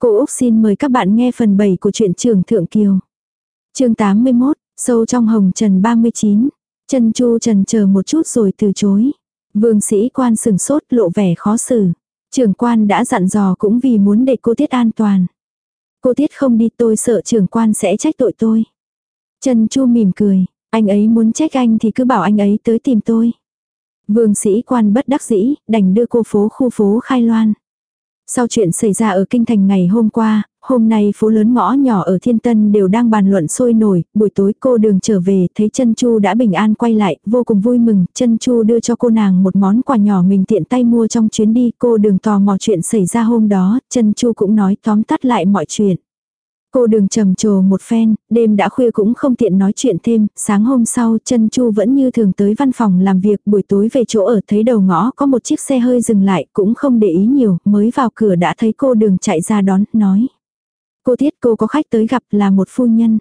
Cô Úc xin mời các bạn nghe phần 7 của truyện trường Thượng Kiều. chương 81, sâu trong hồng trần 39. Chân chu trần chờ một chút rồi từ chối. Vương sĩ quan sừng sốt lộ vẻ khó xử. Trưởng quan đã dặn dò cũng vì muốn để cô Tiết an toàn. Cô Tiết không đi tôi sợ trưởng quan sẽ trách tội tôi. Trần Chu mỉm cười, anh ấy muốn trách anh thì cứ bảo anh ấy tới tìm tôi. Vương sĩ quan bất đắc dĩ, đành đưa cô phố khu phố Khai Loan. Sau chuyện xảy ra ở Kinh Thành ngày hôm qua, hôm nay phố lớn ngõ nhỏ ở Thiên Tân đều đang bàn luận sôi nổi, buổi tối cô đường trở về thấy chân Chu đã bình an quay lại, vô cùng vui mừng, chân Chu đưa cho cô nàng một món quà nhỏ mình tiện tay mua trong chuyến đi, cô đường tò mò chuyện xảy ra hôm đó, chân Chu cũng nói tóm tắt lại mọi chuyện. Cô đường trầm trồ một phen, đêm đã khuya cũng không tiện nói chuyện thêm, sáng hôm sau chân Chu vẫn như thường tới văn phòng làm việc, buổi tối về chỗ ở thấy đầu ngõ có một chiếc xe hơi dừng lại, cũng không để ý nhiều, mới vào cửa đã thấy cô đường chạy ra đón, nói. Cô thiết cô có khách tới gặp là một phu nhân.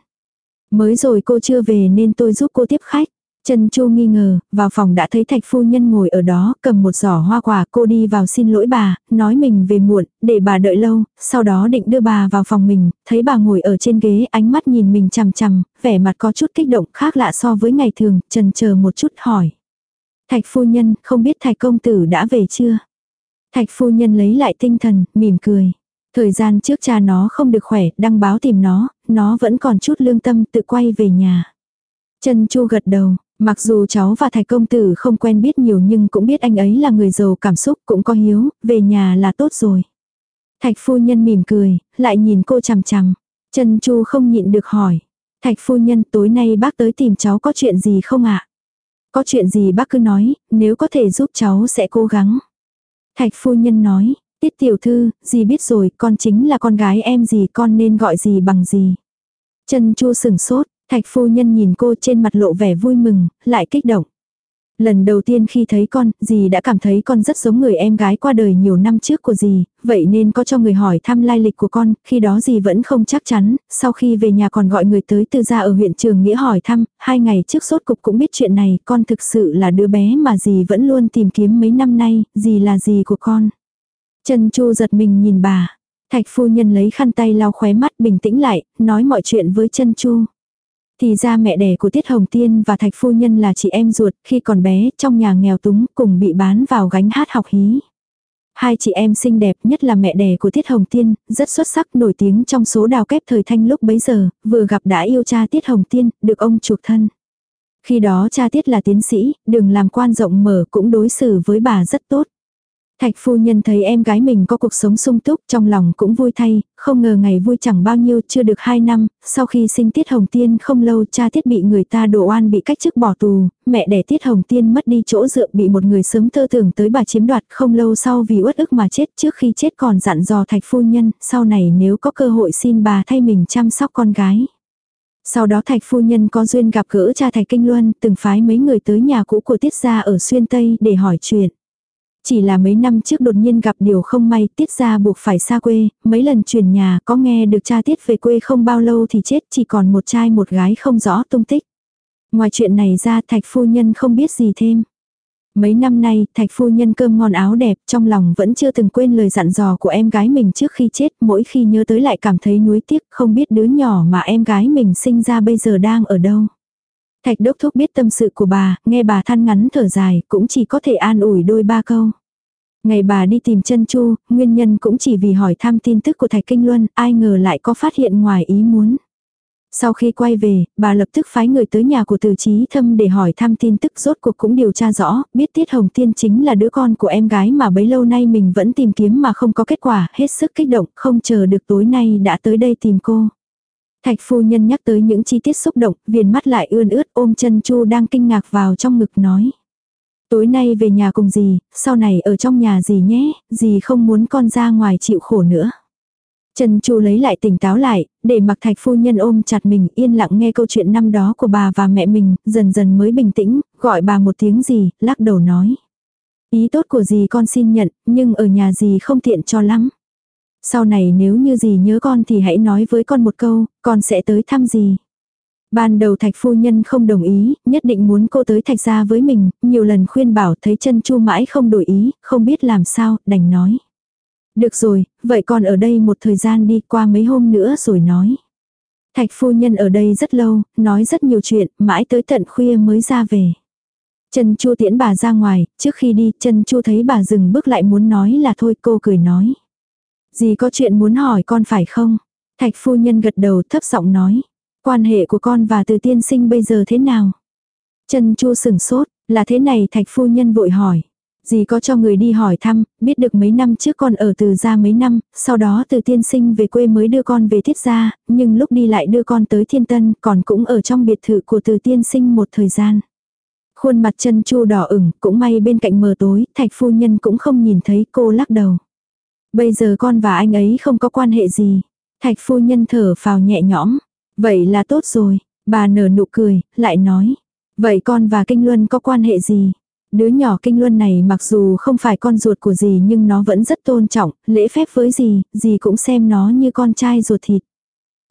Mới rồi cô chưa về nên tôi giúp cô tiếp khách. Trần Chu nghi ngờ, vào phòng đã thấy thạch phu nhân ngồi ở đó, cầm một giỏ hoa quả, cô đi vào xin lỗi bà, nói mình về muộn, để bà đợi lâu, sau đó định đưa bà vào phòng mình, thấy bà ngồi ở trên ghế, ánh mắt nhìn mình chằm chằm, vẻ mặt có chút kích động khác lạ so với ngày thường, trần chờ một chút hỏi. Thạch phu nhân, không biết thạch công tử đã về chưa? Thạch phu nhân lấy lại tinh thần, mỉm cười. Thời gian trước cha nó không được khỏe, đăng báo tìm nó, nó vẫn còn chút lương tâm tự quay về nhà. Trần Chu gật đầu, Mặc dù cháu và thạch công tử không quen biết nhiều nhưng cũng biết anh ấy là người giàu cảm xúc cũng có hiếu, về nhà là tốt rồi. Thạch phu nhân mỉm cười, lại nhìn cô chằm chằm. Trần Chu không nhịn được hỏi. Thạch phu nhân tối nay bác tới tìm cháu có chuyện gì không ạ? Có chuyện gì bác cứ nói, nếu có thể giúp cháu sẽ cố gắng. Thạch phu nhân nói, tiết tiểu thư, gì biết rồi, con chính là con gái em gì con nên gọi gì bằng gì. Trần Chu sửng sốt, Thạch phu nhân nhìn cô trên mặt lộ vẻ vui mừng, lại kích động. Lần đầu tiên khi thấy con, dì đã cảm thấy con rất giống người em gái qua đời nhiều năm trước của dì, vậy nên có cho người hỏi thăm lai lịch của con, khi đó dì vẫn không chắc chắn, sau khi về nhà còn gọi người tới từ gia ở huyện Trường Nghĩa hỏi thăm, hai ngày trước sốt cục cũng biết chuyện này, con thực sự là đứa bé mà dì vẫn luôn tìm kiếm mấy năm nay, dì là dì của con. Trần Chu giật mình nhìn bà, thạch phu nhân lấy khăn tay lau khóe mắt bình tĩnh lại, nói mọi chuyện với Trần Chu. Thì ra mẹ đẻ của Tiết Hồng Tiên và Thạch Phu Nhân là chị em ruột, khi còn bé, trong nhà nghèo túng, cùng bị bán vào gánh hát học hí. Hai chị em xinh đẹp nhất là mẹ đẻ của Tiết Hồng Tiên, rất xuất sắc nổi tiếng trong số đào kép thời thanh lúc bấy giờ, vừa gặp đã yêu cha Tiết Hồng Tiên, được ông chuộc thân. Khi đó cha Tiết là tiến sĩ, đừng làm quan rộng mở cũng đối xử với bà rất tốt. Thạch phu nhân thấy em gái mình có cuộc sống sung túc trong lòng cũng vui thay, không ngờ ngày vui chẳng bao nhiêu chưa được 2 năm, sau khi sinh Tiết Hồng Tiên không lâu cha Tiết bị người ta đổ oan bị cách chức bỏ tù, mẹ đẻ Tiết Hồng Tiên mất đi chỗ dựa bị một người sớm tơ tưởng tới bà chiếm đoạt không lâu sau vì uất ức mà chết trước khi chết còn dặn dò thạch phu nhân, sau này nếu có cơ hội xin bà thay mình chăm sóc con gái. Sau đó thạch phu nhân có duyên gặp gỡ cha thạch kinh luân từng phái mấy người tới nhà cũ của Tiết gia ở Xuyên Tây để hỏi chuyện. Chỉ là mấy năm trước đột nhiên gặp điều không may tiết ra buộc phải xa quê, mấy lần chuyển nhà có nghe được cha tiết về quê không bao lâu thì chết chỉ còn một trai một gái không rõ tung tích. Ngoài chuyện này ra thạch phu nhân không biết gì thêm. Mấy năm nay, thạch phu nhân cơm ngon áo đẹp, trong lòng vẫn chưa từng quên lời dặn dò của em gái mình trước khi chết, mỗi khi nhớ tới lại cảm thấy nuối tiếc, không biết đứa nhỏ mà em gái mình sinh ra bây giờ đang ở đâu. Thạch đốc thúc biết tâm sự của bà, nghe bà than ngắn thở dài, cũng chỉ có thể an ủi đôi ba câu. Ngày bà đi tìm chân chu, nguyên nhân cũng chỉ vì hỏi thăm tin tức của Thạch Kinh Luân, ai ngờ lại có phát hiện ngoài ý muốn. Sau khi quay về, bà lập tức phái người tới nhà của từ trí thâm để hỏi thăm tin tức rốt cuộc cũng điều tra rõ, biết Tiết Hồng Tiên chính là đứa con của em gái mà bấy lâu nay mình vẫn tìm kiếm mà không có kết quả, hết sức kích động, không chờ được tối nay đã tới đây tìm cô. Thạch phu nhân nhắc tới những chi tiết xúc động, viền mắt lại ươn ướt ôm chân chu đang kinh ngạc vào trong ngực nói. Tối nay về nhà cùng dì, sau này ở trong nhà dì nhé, dì không muốn con ra ngoài chịu khổ nữa. Trần Chu lấy lại tỉnh táo lại, để mặc thạch phu nhân ôm chặt mình yên lặng nghe câu chuyện năm đó của bà và mẹ mình, dần dần mới bình tĩnh, gọi bà một tiếng gì, lắc đầu nói. Ý tốt của dì con xin nhận, nhưng ở nhà dì không tiện cho lắm. Sau này nếu như gì nhớ con thì hãy nói với con một câu, con sẽ tới thăm gì. Ban đầu thạch phu nhân không đồng ý, nhất định muốn cô tới thạch gia với mình, nhiều lần khuyên bảo thấy chân chu mãi không đổi ý, không biết làm sao, đành nói. Được rồi, vậy con ở đây một thời gian đi qua mấy hôm nữa rồi nói. Thạch phu nhân ở đây rất lâu, nói rất nhiều chuyện, mãi tới tận khuya mới ra về. Trần Chu tiễn bà ra ngoài, trước khi đi, Trần Chu thấy bà dừng bước lại muốn nói là thôi cô cười nói. Gì có chuyện muốn hỏi con phải không? Thạch phu nhân gật đầu thấp giọng nói. Quan hệ của con và từ tiên sinh bây giờ thế nào? Trần Chu sừng sốt, là thế này thạch phu nhân vội hỏi. Dì có cho người đi hỏi thăm, biết được mấy năm trước con ở từ gia mấy năm, sau đó từ tiên sinh về quê mới đưa con về thiết gia, nhưng lúc đi lại đưa con tới thiên tân, còn cũng ở trong biệt thự của từ tiên sinh một thời gian. Khuôn mặt chân chu đỏ ửng, cũng may bên cạnh mờ tối, thạch phu nhân cũng không nhìn thấy cô lắc đầu. Bây giờ con và anh ấy không có quan hệ gì. Thạch phu nhân thở phào nhẹ nhõm. Vậy là tốt rồi. Bà nở nụ cười, lại nói. Vậy con và Kinh Luân có quan hệ gì? Đứa nhỏ Kinh Luân này mặc dù không phải con ruột của gì nhưng nó vẫn rất tôn trọng, lễ phép với gì, gì cũng xem nó như con trai ruột thịt.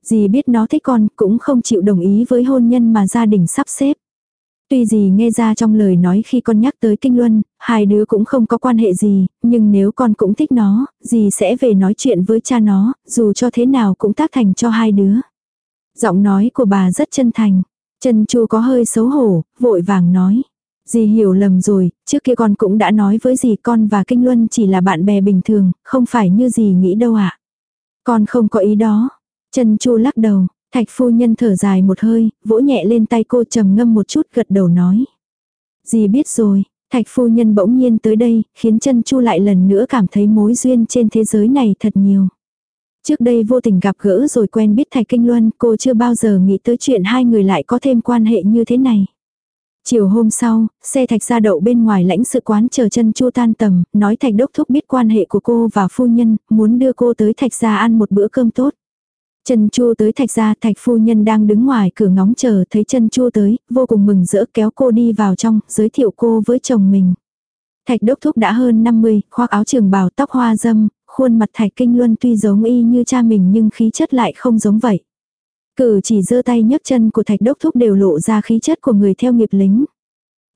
Dì biết nó thích con, cũng không chịu đồng ý với hôn nhân mà gia đình sắp xếp. Tuy gì nghe ra trong lời nói khi con nhắc tới kinh luân, hai đứa cũng không có quan hệ gì, nhưng nếu con cũng thích nó, dì sẽ về nói chuyện với cha nó, dù cho thế nào cũng tác thành cho hai đứa. Giọng nói của bà rất chân thành. trần chu có hơi xấu hổ, vội vàng nói. Dì hiểu lầm rồi, trước kia con cũng đã nói với dì con và Kinh Luân chỉ là bạn bè bình thường, không phải như dì nghĩ đâu ạ. À. Con không có ý đó. trần chu lắc đầu, Thạch phu nhân thở dài một hơi, vỗ nhẹ lên tay cô trầm ngâm một chút gật đầu nói. Dì biết rồi, thạch phu nhân bỗng nhiên tới đây, khiến chân chu lại lần nữa cảm thấy mối duyên trên thế giới này thật nhiều. Trước đây vô tình gặp gỡ rồi quen biết Thạch Kinh Luân, cô chưa bao giờ nghĩ tới chuyện hai người lại có thêm quan hệ như thế này. Chiều hôm sau, xe thạch ra đậu bên ngoài lãnh sự quán chờ chân chu tan tầm, nói thạch đốc thúc biết quan hệ của cô và phu nhân, muốn đưa cô tới thạch ra ăn một bữa cơm tốt. Trần Chu tới thạch gia thạch phu nhân đang đứng ngoài cửa ngóng chờ thấy Trần Chu tới, vô cùng mừng rỡ kéo cô đi vào trong, giới thiệu cô với chồng mình. Thạch đốc thúc đã hơn 50, khoác áo trường bào tóc hoa dâm, khuôn mặt thạch kinh luân tuy giống y như cha mình nhưng khí chất lại không giống vậy. Cử chỉ giơ tay nhấc chân của thạch đốc thúc đều lộ ra khí chất của người theo nghiệp lính.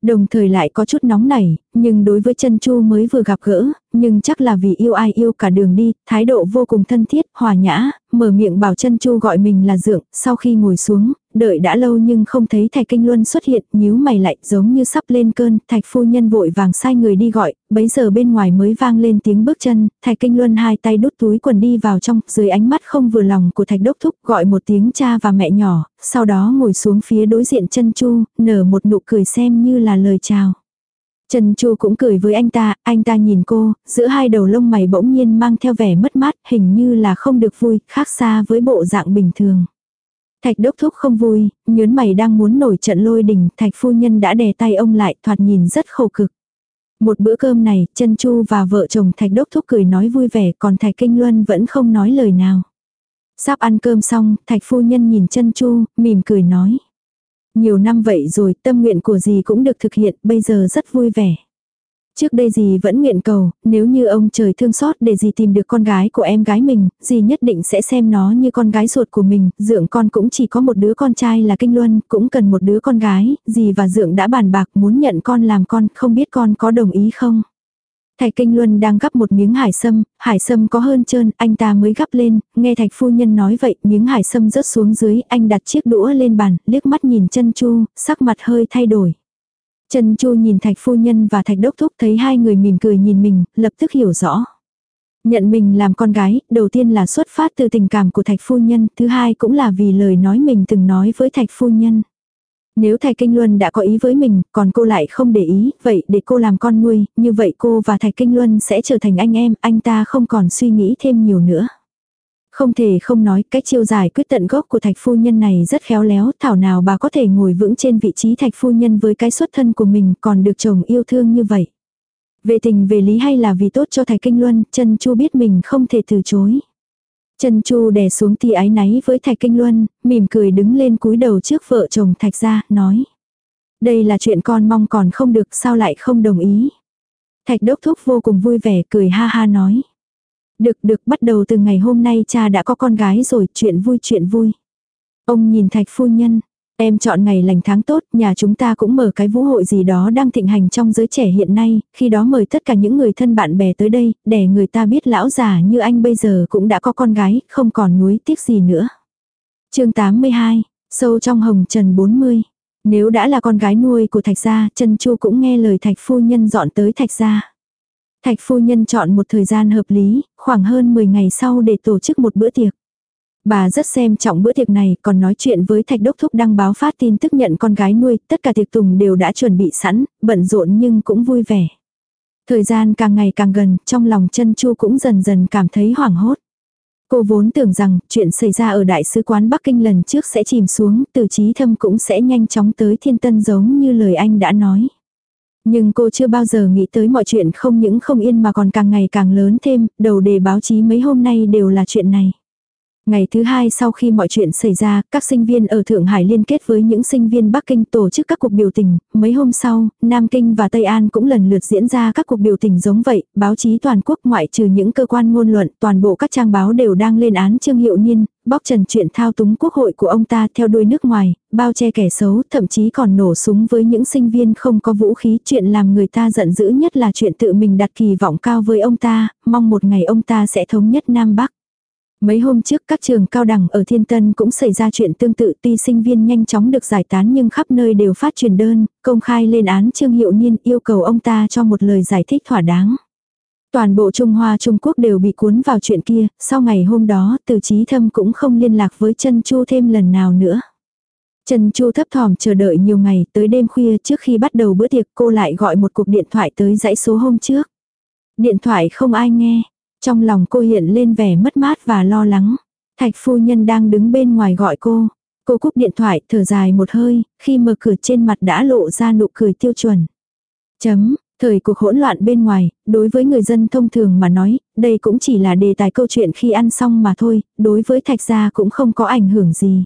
Đồng thời lại có chút nóng nảy, nhưng đối với chân chu mới vừa gặp gỡ, nhưng chắc là vì yêu ai yêu cả đường đi, thái độ vô cùng thân thiết, hòa nhã, mở miệng bảo chân chu gọi mình là dượng, sau khi ngồi xuống, đợi đã lâu nhưng không thấy thạch kinh luân xuất hiện, nhíu mày lại giống như sắp lên cơn, thạch phu nhân vội vàng sai người đi gọi, bấy giờ bên ngoài mới vang lên tiếng bước chân, thạch kinh luân hai tay đút túi quần đi vào trong, dưới ánh mắt không vừa lòng của thạch đốc thúc gọi một tiếng cha và mẹ nhỏ, sau đó ngồi xuống phía đối diện chân chu, nở một nụ cười xem như là lời chào. Trần Chu cũng cười với anh ta, anh ta nhìn cô, giữa hai đầu lông mày bỗng nhiên mang theo vẻ mất mát, hình như là không được vui, khác xa với bộ dạng bình thường. Thạch đốc thúc không vui, nhớn mày đang muốn nổi trận lôi đình, thạch phu nhân đã đè tay ông lại, thoạt nhìn rất khổ cực. Một bữa cơm này, chân chu và vợ chồng thạch đốc thúc cười nói vui vẻ, còn thạch kinh luân vẫn không nói lời nào. Sắp ăn cơm xong, thạch phu nhân nhìn chân chu, mỉm cười nói. Nhiều năm vậy rồi, tâm nguyện của gì cũng được thực hiện, bây giờ rất vui vẻ. Trước đây dì vẫn nguyện cầu, nếu như ông trời thương xót để dì tìm được con gái của em gái mình, dì nhất định sẽ xem nó như con gái ruột của mình, dượng con cũng chỉ có một đứa con trai là Kinh Luân, cũng cần một đứa con gái, dì và dượng đã bàn bạc muốn nhận con làm con, không biết con có đồng ý không? Thạch Kinh Luân đang gắp một miếng hải sâm, hải sâm có hơn trơn, anh ta mới gắp lên, nghe thạch phu nhân nói vậy, miếng hải sâm rớt xuống dưới, anh đặt chiếc đũa lên bàn, liếc mắt nhìn chân chu, sắc mặt hơi thay đổi trần chu nhìn thạch phu nhân và thạch đốc thúc thấy hai người mỉm cười nhìn mình, lập tức hiểu rõ. Nhận mình làm con gái, đầu tiên là xuất phát từ tình cảm của thạch phu nhân, thứ hai cũng là vì lời nói mình từng nói với thạch phu nhân. Nếu Thạch Kinh Luân đã có ý với mình, còn cô lại không để ý, vậy để cô làm con nuôi, như vậy cô và Thạch Kinh Luân sẽ trở thành anh em, anh ta không còn suy nghĩ thêm nhiều nữa. Không thể không nói, cách chiêu giải quyết tận gốc của thạch phu nhân này rất khéo léo, thảo nào bà có thể ngồi vững trên vị trí thạch phu nhân với cái xuất thân của mình còn được chồng yêu thương như vậy. Về tình về lý hay là vì tốt cho thạch kinh luân, chân chu biết mình không thể từ chối. Chân chu đè xuống tia ái náy với thạch kinh luân, mỉm cười đứng lên cúi đầu trước vợ chồng thạch ra, nói. Đây là chuyện con mong còn không được, sao lại không đồng ý. Thạch đốc thúc vô cùng vui vẻ cười ha ha nói. Được được bắt đầu từ ngày hôm nay cha đã có con gái rồi, chuyện vui chuyện vui. Ông nhìn thạch phu nhân. Em chọn ngày lành tháng tốt, nhà chúng ta cũng mở cái vũ hội gì đó đang thịnh hành trong giới trẻ hiện nay, khi đó mời tất cả những người thân bạn bè tới đây, để người ta biết lão già như anh bây giờ cũng đã có con gái, không còn nuối tiếc gì nữa. chương 82, sâu trong hồng trần 40. Nếu đã là con gái nuôi của Thạch Gia, chân Chu cũng nghe lời Thạch Phu Nhân dọn tới Thạch Gia. Thạch Phu Nhân chọn một thời gian hợp lý, khoảng hơn 10 ngày sau để tổ chức một bữa tiệc. Bà rất xem trọng bữa tiệc này, còn nói chuyện với Thạch Đốc Thúc đăng báo phát tin tức nhận con gái nuôi, tất cả tiệc tùng đều đã chuẩn bị sẵn, bận rộn nhưng cũng vui vẻ. Thời gian càng ngày càng gần, trong lòng chân chu cũng dần dần cảm thấy hoảng hốt. Cô vốn tưởng rằng chuyện xảy ra ở Đại sứ quán Bắc Kinh lần trước sẽ chìm xuống, từ trí thâm cũng sẽ nhanh chóng tới thiên tân giống như lời anh đã nói. Nhưng cô chưa bao giờ nghĩ tới mọi chuyện không những không yên mà còn càng ngày càng lớn thêm, đầu đề báo chí mấy hôm nay đều là chuyện này. Ngày thứ hai sau khi mọi chuyện xảy ra, các sinh viên ở Thượng Hải liên kết với những sinh viên Bắc Kinh tổ chức các cuộc biểu tình. Mấy hôm sau, Nam Kinh và Tây An cũng lần lượt diễn ra các cuộc biểu tình giống vậy. Báo chí toàn quốc ngoại trừ những cơ quan ngôn luận, toàn bộ các trang báo đều đang lên án Trương Hiệu Niên, bóc trần chuyện thao túng quốc hội của ông ta theo đuôi nước ngoài, bao che kẻ xấu, thậm chí còn nổ súng với những sinh viên không có vũ khí. Chuyện làm người ta giận dữ nhất là chuyện tự mình đặt kỳ vọng cao với ông ta, mong một ngày ông ta sẽ thống nhất Nam Bắc. Mấy hôm trước các trường cao đẳng ở Thiên Tân cũng xảy ra chuyện tương tự tuy sinh viên nhanh chóng được giải tán nhưng khắp nơi đều phát truyền đơn, công khai lên án Trương Hiệu Niên yêu cầu ông ta cho một lời giải thích thỏa đáng. Toàn bộ Trung Hoa Trung Quốc đều bị cuốn vào chuyện kia, sau ngày hôm đó từ trí thâm cũng không liên lạc với chân Chu thêm lần nào nữa. Trần Chu thấp thỏm chờ đợi nhiều ngày tới đêm khuya trước khi bắt đầu bữa tiệc cô lại gọi một cuộc điện thoại tới dãy số hôm trước. Điện thoại không ai nghe, trong lòng cô hiện lên vẻ mất mát và lo lắng. Thạch phu nhân đang đứng bên ngoài gọi cô. Cô cúp điện thoại thở dài một hơi, khi mở cửa trên mặt đã lộ ra nụ cười tiêu chuẩn. Chấm, thời cuộc hỗn loạn bên ngoài, đối với người dân thông thường mà nói, đây cũng chỉ là đề tài câu chuyện khi ăn xong mà thôi, đối với thạch gia cũng không có ảnh hưởng gì.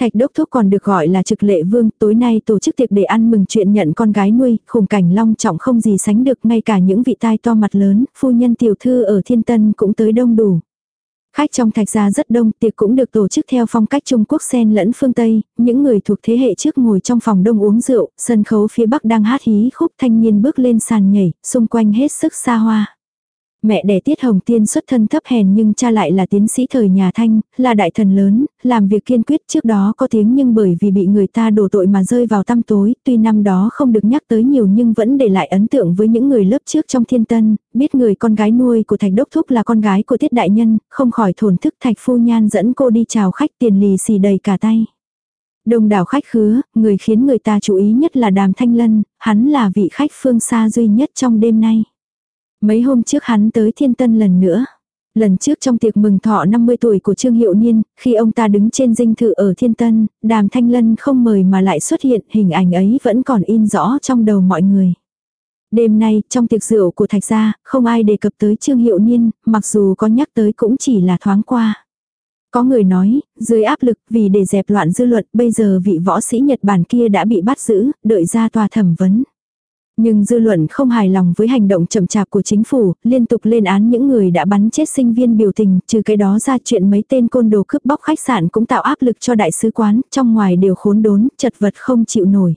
Thạch đốc thúc còn được gọi là trực lệ vương, tối nay tổ chức tiệc để ăn mừng chuyện nhận con gái nuôi, khủng cảnh long trọng không gì sánh được, ngay cả những vị tai to mặt lớn, phu nhân tiểu thư ở thiên tân cũng tới đông đủ. Khách trong thạch gia rất đông, tiệc cũng được tổ chức theo phong cách Trung Quốc xen lẫn phương Tây, những người thuộc thế hệ trước ngồi trong phòng đông uống rượu, sân khấu phía bắc đang hát hí khúc thanh niên bước lên sàn nhảy, xung quanh hết sức xa hoa. Mẹ đẻ Tiết Hồng Tiên xuất thân thấp hèn nhưng cha lại là tiến sĩ thời nhà Thanh, là đại thần lớn, làm việc kiên quyết trước đó có tiếng nhưng bởi vì bị người ta đổ tội mà rơi vào tăm tối, tuy năm đó không được nhắc tới nhiều nhưng vẫn để lại ấn tượng với những người lớp trước trong thiên tân, biết người con gái nuôi của Thạch Đốc Thúc là con gái của Tiết Đại Nhân, không khỏi thổn thức Thạch Phu Nhan dẫn cô đi chào khách tiền lì xì đầy cả tay. Đông đảo khách khứa, người khiến người ta chú ý nhất là Đàm Thanh Lân, hắn là vị khách phương xa duy nhất trong đêm nay. Mấy hôm trước hắn tới thiên tân lần nữa. Lần trước trong tiệc mừng thọ 50 tuổi của Trương Hiệu Niên, khi ông ta đứng trên dinh thự ở Thiên Tân, đàm thanh lân không mời mà lại xuất hiện, hình ảnh ấy vẫn còn in rõ trong đầu mọi người. Đêm nay, trong tiệc rượu của Thạch Gia, không ai đề cập tới Trương Hiệu Niên, mặc dù có nhắc tới cũng chỉ là thoáng qua. Có người nói, dưới áp lực vì để dẹp loạn dư luận, bây giờ vị võ sĩ Nhật Bản kia đã bị bắt giữ, đợi ra tòa thẩm vấn. Nhưng dư luận không hài lòng với hành động chậm chạp của chính phủ, liên tục lên án những người đã bắn chết sinh viên biểu tình, trừ cái đó ra chuyện mấy tên côn đồ cướp bóc khách sạn cũng tạo áp lực cho đại sứ quán, trong ngoài đều khốn đốn, chật vật không chịu nổi.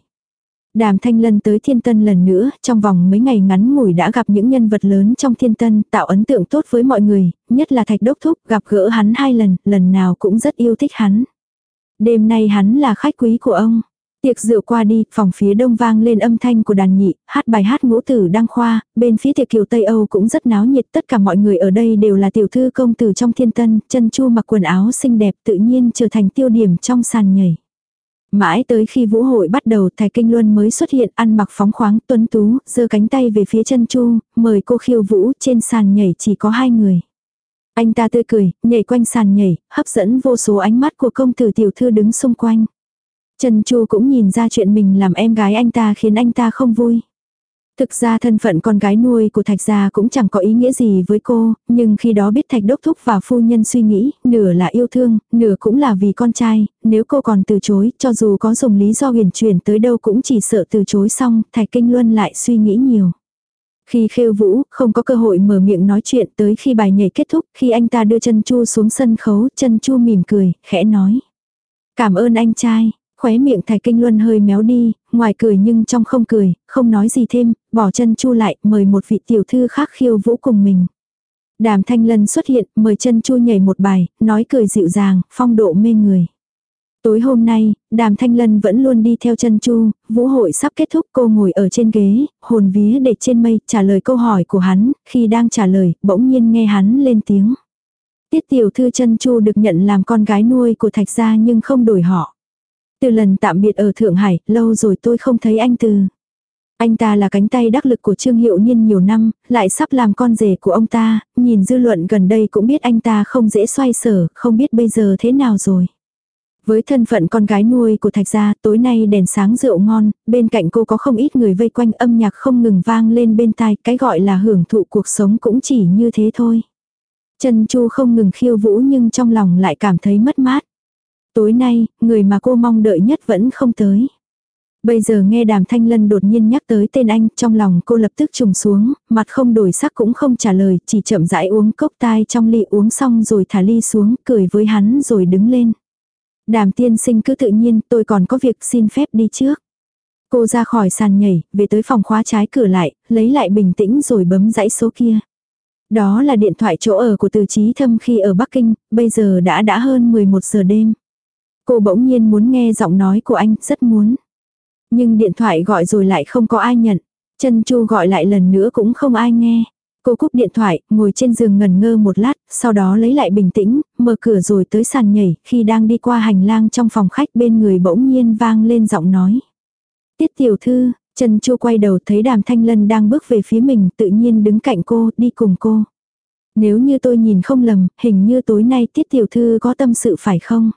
Đàm Thanh Lân tới Thiên Tân lần nữa, trong vòng mấy ngày ngắn ngủi đã gặp những nhân vật lớn trong Thiên Tân, tạo ấn tượng tốt với mọi người, nhất là Thạch Đốc Thúc, gặp gỡ hắn hai lần, lần nào cũng rất yêu thích hắn. Đêm nay hắn là khách quý của ông. Tiệc rượu qua đi, phòng phía đông vang lên âm thanh của đàn nhị, hát bài hát ngũ tử đăng khoa, bên phía tiệc kiều Tây Âu cũng rất náo nhiệt, tất cả mọi người ở đây đều là tiểu thư công tử trong thiên tân, chân chu mặc quần áo xinh đẹp tự nhiên trở thành tiêu điểm trong sàn nhảy. Mãi tới khi vũ hội bắt đầu Thái Kinh Luân mới xuất hiện ăn mặc phóng khoáng tuấn tú, giơ cánh tay về phía chân chu, mời cô khiêu vũ trên sàn nhảy chỉ có hai người. Anh ta tươi cười, nhảy quanh sàn nhảy, hấp dẫn vô số ánh mắt của công tử tiểu thư đứng xung quanh. Trần Chu cũng nhìn ra chuyện mình làm em gái anh ta khiến anh ta không vui. Thực ra thân phận con gái nuôi của Thạch Gia cũng chẳng có ý nghĩa gì với cô, nhưng khi đó biết Thạch Đốc Thúc và phu nhân suy nghĩ, nửa là yêu thương, nửa cũng là vì con trai, nếu cô còn từ chối, cho dù có dùng lý do huyền chuyển tới đâu cũng chỉ sợ từ chối xong, Thạch Kinh Luân lại suy nghĩ nhiều. Khi khêu vũ, không có cơ hội mở miệng nói chuyện tới khi bài nhảy kết thúc, khi anh ta đưa chân Chu xuống sân khấu, chân Chu mỉm cười, khẽ nói. Cảm ơn anh trai, khóe miệng Thái Kinh Luân hơi méo đi, ngoài cười nhưng trong không cười, không nói gì thêm, bỏ chân chu lại, mời một vị tiểu thư khác khiêu vũ cùng mình. Đàm Thanh Lân xuất hiện, mời chân chu nhảy một bài, nói cười dịu dàng, phong độ mê người. Tối hôm nay, Đàm Thanh Lân vẫn luôn đi theo chân chu, vũ hội sắp kết thúc cô ngồi ở trên ghế, hồn vía để trên mây, trả lời câu hỏi của hắn, khi đang trả lời, bỗng nhiên nghe hắn lên tiếng. Tiết tiểu thư chân chu được nhận làm con gái nuôi của thạch gia nhưng không đổi họ. Từ lần tạm biệt ở Thượng Hải, lâu rồi tôi không thấy anh từ. Anh ta là cánh tay đắc lực của Trương Hiệu Niên nhiều năm, lại sắp làm con rể của ông ta, nhìn dư luận gần đây cũng biết anh ta không dễ xoay sở, không biết bây giờ thế nào rồi. Với thân phận con gái nuôi của Thạch Gia, tối nay đèn sáng rượu ngon, bên cạnh cô có không ít người vây quanh âm nhạc không ngừng vang lên bên tai, cái gọi là hưởng thụ cuộc sống cũng chỉ như thế thôi. Trần Chu không ngừng khiêu vũ nhưng trong lòng lại cảm thấy mất mát. Tối nay, người mà cô mong đợi nhất vẫn không tới. Bây giờ nghe đàm thanh lân đột nhiên nhắc tới tên anh, trong lòng cô lập tức trùng xuống, mặt không đổi sắc cũng không trả lời, chỉ chậm rãi uống cốc tai trong ly uống xong rồi thả ly xuống, cười với hắn rồi đứng lên. Đàm tiên sinh cứ tự nhiên, tôi còn có việc xin phép đi trước. Cô ra khỏi sàn nhảy, về tới phòng khóa trái cửa lại, lấy lại bình tĩnh rồi bấm dãy số kia. Đó là điện thoại chỗ ở của từ trí thâm khi ở Bắc Kinh, bây giờ đã đã hơn 11 giờ đêm. Cô bỗng nhiên muốn nghe giọng nói của anh, rất muốn. Nhưng điện thoại gọi rồi lại không có ai nhận. Chân Chu gọi lại lần nữa cũng không ai nghe. Cô cúp điện thoại, ngồi trên giường ngần ngơ một lát, sau đó lấy lại bình tĩnh, mở cửa rồi tới sàn nhảy, khi đang đi qua hành lang trong phòng khách bên người bỗng nhiên vang lên giọng nói. Tiết tiểu thư, Trần Chu quay đầu thấy đàm thanh lân đang bước về phía mình tự nhiên đứng cạnh cô, đi cùng cô. Nếu như tôi nhìn không lầm, hình như tối nay tiết tiểu thư có tâm sự phải không?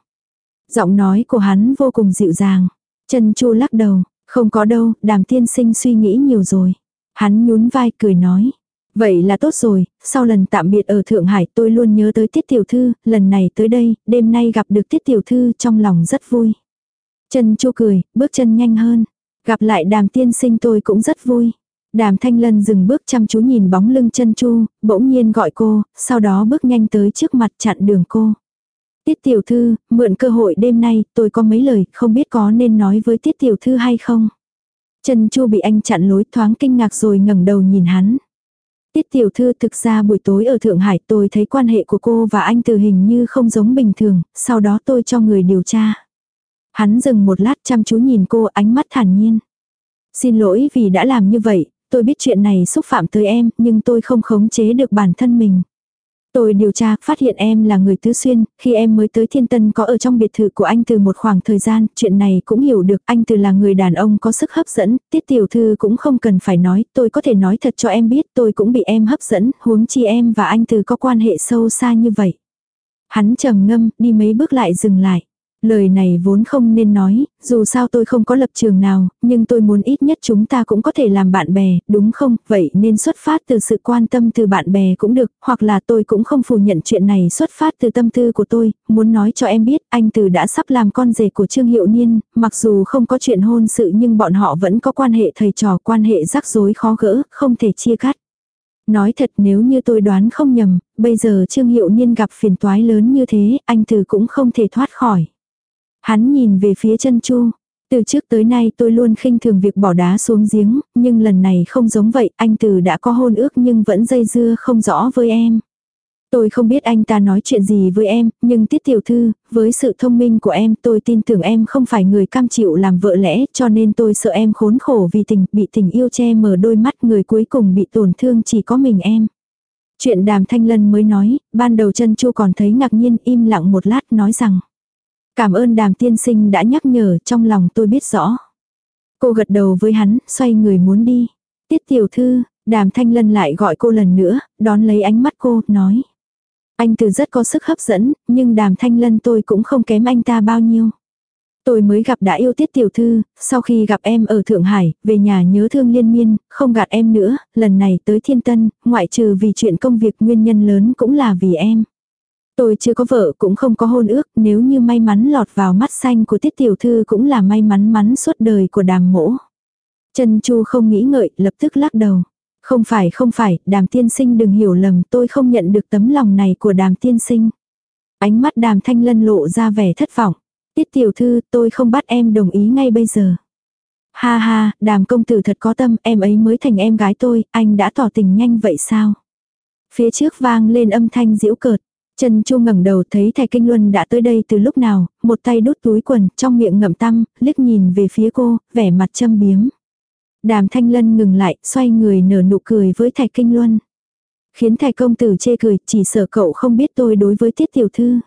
Giọng nói của hắn vô cùng dịu dàng. Trần Chu lắc đầu, không có đâu, đàm tiên sinh suy nghĩ nhiều rồi. Hắn nhún vai cười nói. Vậy là tốt rồi, sau lần tạm biệt ở Thượng Hải tôi luôn nhớ tới Tiết Tiểu Thư, lần này tới đây, đêm nay gặp được Tiết Tiểu Thư trong lòng rất vui. Trần Chu cười, bước chân nhanh hơn. Gặp lại đàm tiên sinh tôi cũng rất vui. Đàm Thanh Lân dừng bước chăm chú nhìn bóng lưng chân Chu, bỗng nhiên gọi cô, sau đó bước nhanh tới trước mặt chặn đường cô. Tiết tiểu thư, mượn cơ hội đêm nay, tôi có mấy lời, không biết có nên nói với tiết tiểu thư hay không. Trần Chu bị anh chặn lối thoáng kinh ngạc rồi ngẩng đầu nhìn hắn. Tiết tiểu thư thực ra buổi tối ở Thượng Hải tôi thấy quan hệ của cô và anh từ hình như không giống bình thường, sau đó tôi cho người điều tra. Hắn dừng một lát chăm chú nhìn cô ánh mắt thản nhiên. Xin lỗi vì đã làm như vậy, tôi biết chuyện này xúc phạm tới em, nhưng tôi không khống chế được bản thân mình. Tôi điều tra, phát hiện em là người tứ xuyên, khi em mới tới thiên tân có ở trong biệt thự của anh từ một khoảng thời gian, chuyện này cũng hiểu được, anh từ là người đàn ông có sức hấp dẫn, tiết tiểu thư cũng không cần phải nói, tôi có thể nói thật cho em biết, tôi cũng bị em hấp dẫn, huống chi em và anh từ có quan hệ sâu xa như vậy. Hắn trầm ngâm, đi mấy bước lại dừng lại. Lời này vốn không nên nói, dù sao tôi không có lập trường nào, nhưng tôi muốn ít nhất chúng ta cũng có thể làm bạn bè, đúng không? Vậy nên xuất phát từ sự quan tâm từ bạn bè cũng được, hoặc là tôi cũng không phủ nhận chuyện này xuất phát từ tâm tư của tôi, muốn nói cho em biết, anh từ đã sắp làm con rể của Trương Hiệu Niên, mặc dù không có chuyện hôn sự nhưng bọn họ vẫn có quan hệ thầy trò, quan hệ rắc rối khó gỡ, không thể chia cắt. Nói thật nếu như tôi đoán không nhầm, bây giờ Trương Hiệu Niên gặp phiền toái lớn như thế, anh từ cũng không thể thoát khỏi. Hắn nhìn về phía chân chu. Từ trước tới nay tôi luôn khinh thường việc bỏ đá xuống giếng, nhưng lần này không giống vậy, anh từ đã có hôn ước nhưng vẫn dây dưa không rõ với em. Tôi không biết anh ta nói chuyện gì với em, nhưng tiết tiểu thư, với sự thông minh của em tôi tin tưởng em không phải người cam chịu làm vợ lẽ cho nên tôi sợ em khốn khổ vì tình, bị tình yêu che mở đôi mắt người cuối cùng bị tổn thương chỉ có mình em. Chuyện đàm thanh lân mới nói, ban đầu chân chu còn thấy ngạc nhiên im lặng một lát nói rằng. Cảm ơn đàm tiên sinh đã nhắc nhở trong lòng tôi biết rõ. Cô gật đầu với hắn, xoay người muốn đi. Tiết tiểu thư, đàm thanh lân lại gọi cô lần nữa, đón lấy ánh mắt cô, nói. Anh từ rất có sức hấp dẫn, nhưng đàm thanh lân tôi cũng không kém anh ta bao nhiêu. Tôi mới gặp đã yêu tiết tiểu thư, sau khi gặp em ở Thượng Hải, về nhà nhớ thương liên miên, không gạt em nữa, lần này tới thiên tân, ngoại trừ vì chuyện công việc nguyên nhân lớn cũng là vì em. Tôi chưa có vợ cũng không có hôn ước, nếu như may mắn lọt vào mắt xanh của tiết tiểu thư cũng là may mắn mắn suốt đời của đàm mỗ. Trần Chu không nghĩ ngợi, lập tức lắc đầu. Không phải không phải, đàm tiên sinh đừng hiểu lầm, tôi không nhận được tấm lòng này của đàm tiên sinh. Ánh mắt đàm thanh lân lộ ra vẻ thất vọng. Tiết tiểu thư, tôi không bắt em đồng ý ngay bây giờ. Ha ha, đàm công tử thật có tâm, em ấy mới thành em gái tôi, anh đã tỏ tình nhanh vậy sao? Phía trước vang lên âm thanh diễu cợt. Trần Chu ngẩng đầu thấy Thạch Kinh Luân đã tới đây từ lúc nào, một tay đút túi quần, trong miệng ngậm tăm, liếc nhìn về phía cô, vẻ mặt châm biếm. Đàm Thanh Lân ngừng lại, xoay người nở nụ cười với Thạch Kinh Luân. Khiến Thạch công tử chê cười, chỉ sợ cậu không biết tôi đối với Tiết tiểu thư.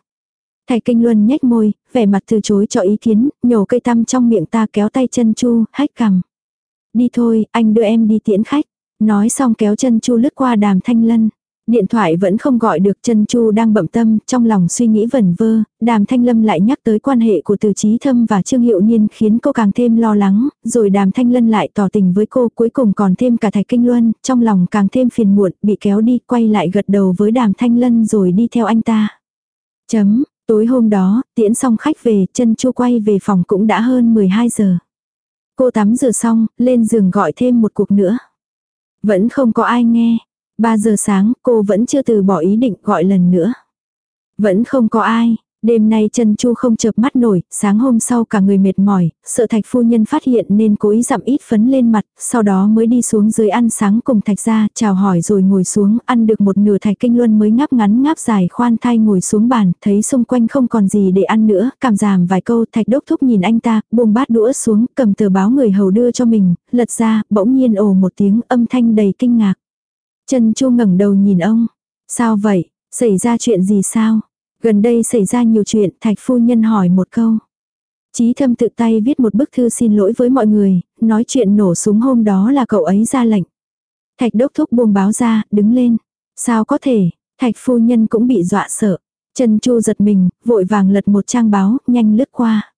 Thạch Kinh Luân nhếch môi, vẻ mặt từ chối cho ý kiến, nhổ cây tăm trong miệng ta kéo tay chân Chu, hách cằm. Đi thôi, anh đưa em đi tiễn khách. Nói xong kéo chân Chu lướt qua đàm thanh lân. Điện thoại vẫn không gọi được chân Chu đang bậm tâm, trong lòng suy nghĩ vẩn vơ, đàm thanh lâm lại nhắc tới quan hệ của từ trí thâm và trương hiệu niên khiến cô càng thêm lo lắng, rồi đàm thanh lân lại tỏ tình với cô cuối cùng còn thêm cả thạch kinh luân, trong lòng càng thêm phiền muộn, bị kéo đi, quay lại gật đầu với đàm thanh lân rồi đi theo anh ta. Chấm, tối hôm đó, tiễn xong khách về, chân Chu quay về phòng cũng đã hơn 12 giờ. Cô tắm rửa xong, lên giường gọi thêm một cuộc nữa. Vẫn không có ai nghe. 3 giờ sáng, cô vẫn chưa từ bỏ ý định gọi lần nữa. Vẫn không có ai. Đêm nay chân Chu không chợp mắt nổi, sáng hôm sau cả người mệt mỏi, sợ thạch phu nhân phát hiện nên cố ý dặm ít phấn lên mặt, sau đó mới đi xuống dưới ăn sáng cùng thạch ra, chào hỏi rồi ngồi xuống, ăn được một nửa thạch kinh luân mới ngáp ngắn ngáp dài khoan thai ngồi xuống bàn, thấy xung quanh không còn gì để ăn nữa, cảm giảm vài câu, thạch đốc thúc nhìn anh ta, buông bát đũa xuống, cầm tờ báo người hầu đưa cho mình, lật ra, bỗng nhiên ồ một tiếng âm thanh đầy kinh ngạc. Chân Chu ngẩng đầu nhìn ông. Sao vậy? Xảy ra chuyện gì sao? Gần đây xảy ra nhiều chuyện, thạch phu nhân hỏi một câu. Chí thâm tự tay viết một bức thư xin lỗi với mọi người, nói chuyện nổ súng hôm đó là cậu ấy ra lệnh. Thạch đốc thúc buông báo ra, đứng lên. Sao có thể, thạch phu nhân cũng bị dọa sợ. Chân chu giật mình, vội vàng lật một trang báo, nhanh lướt qua.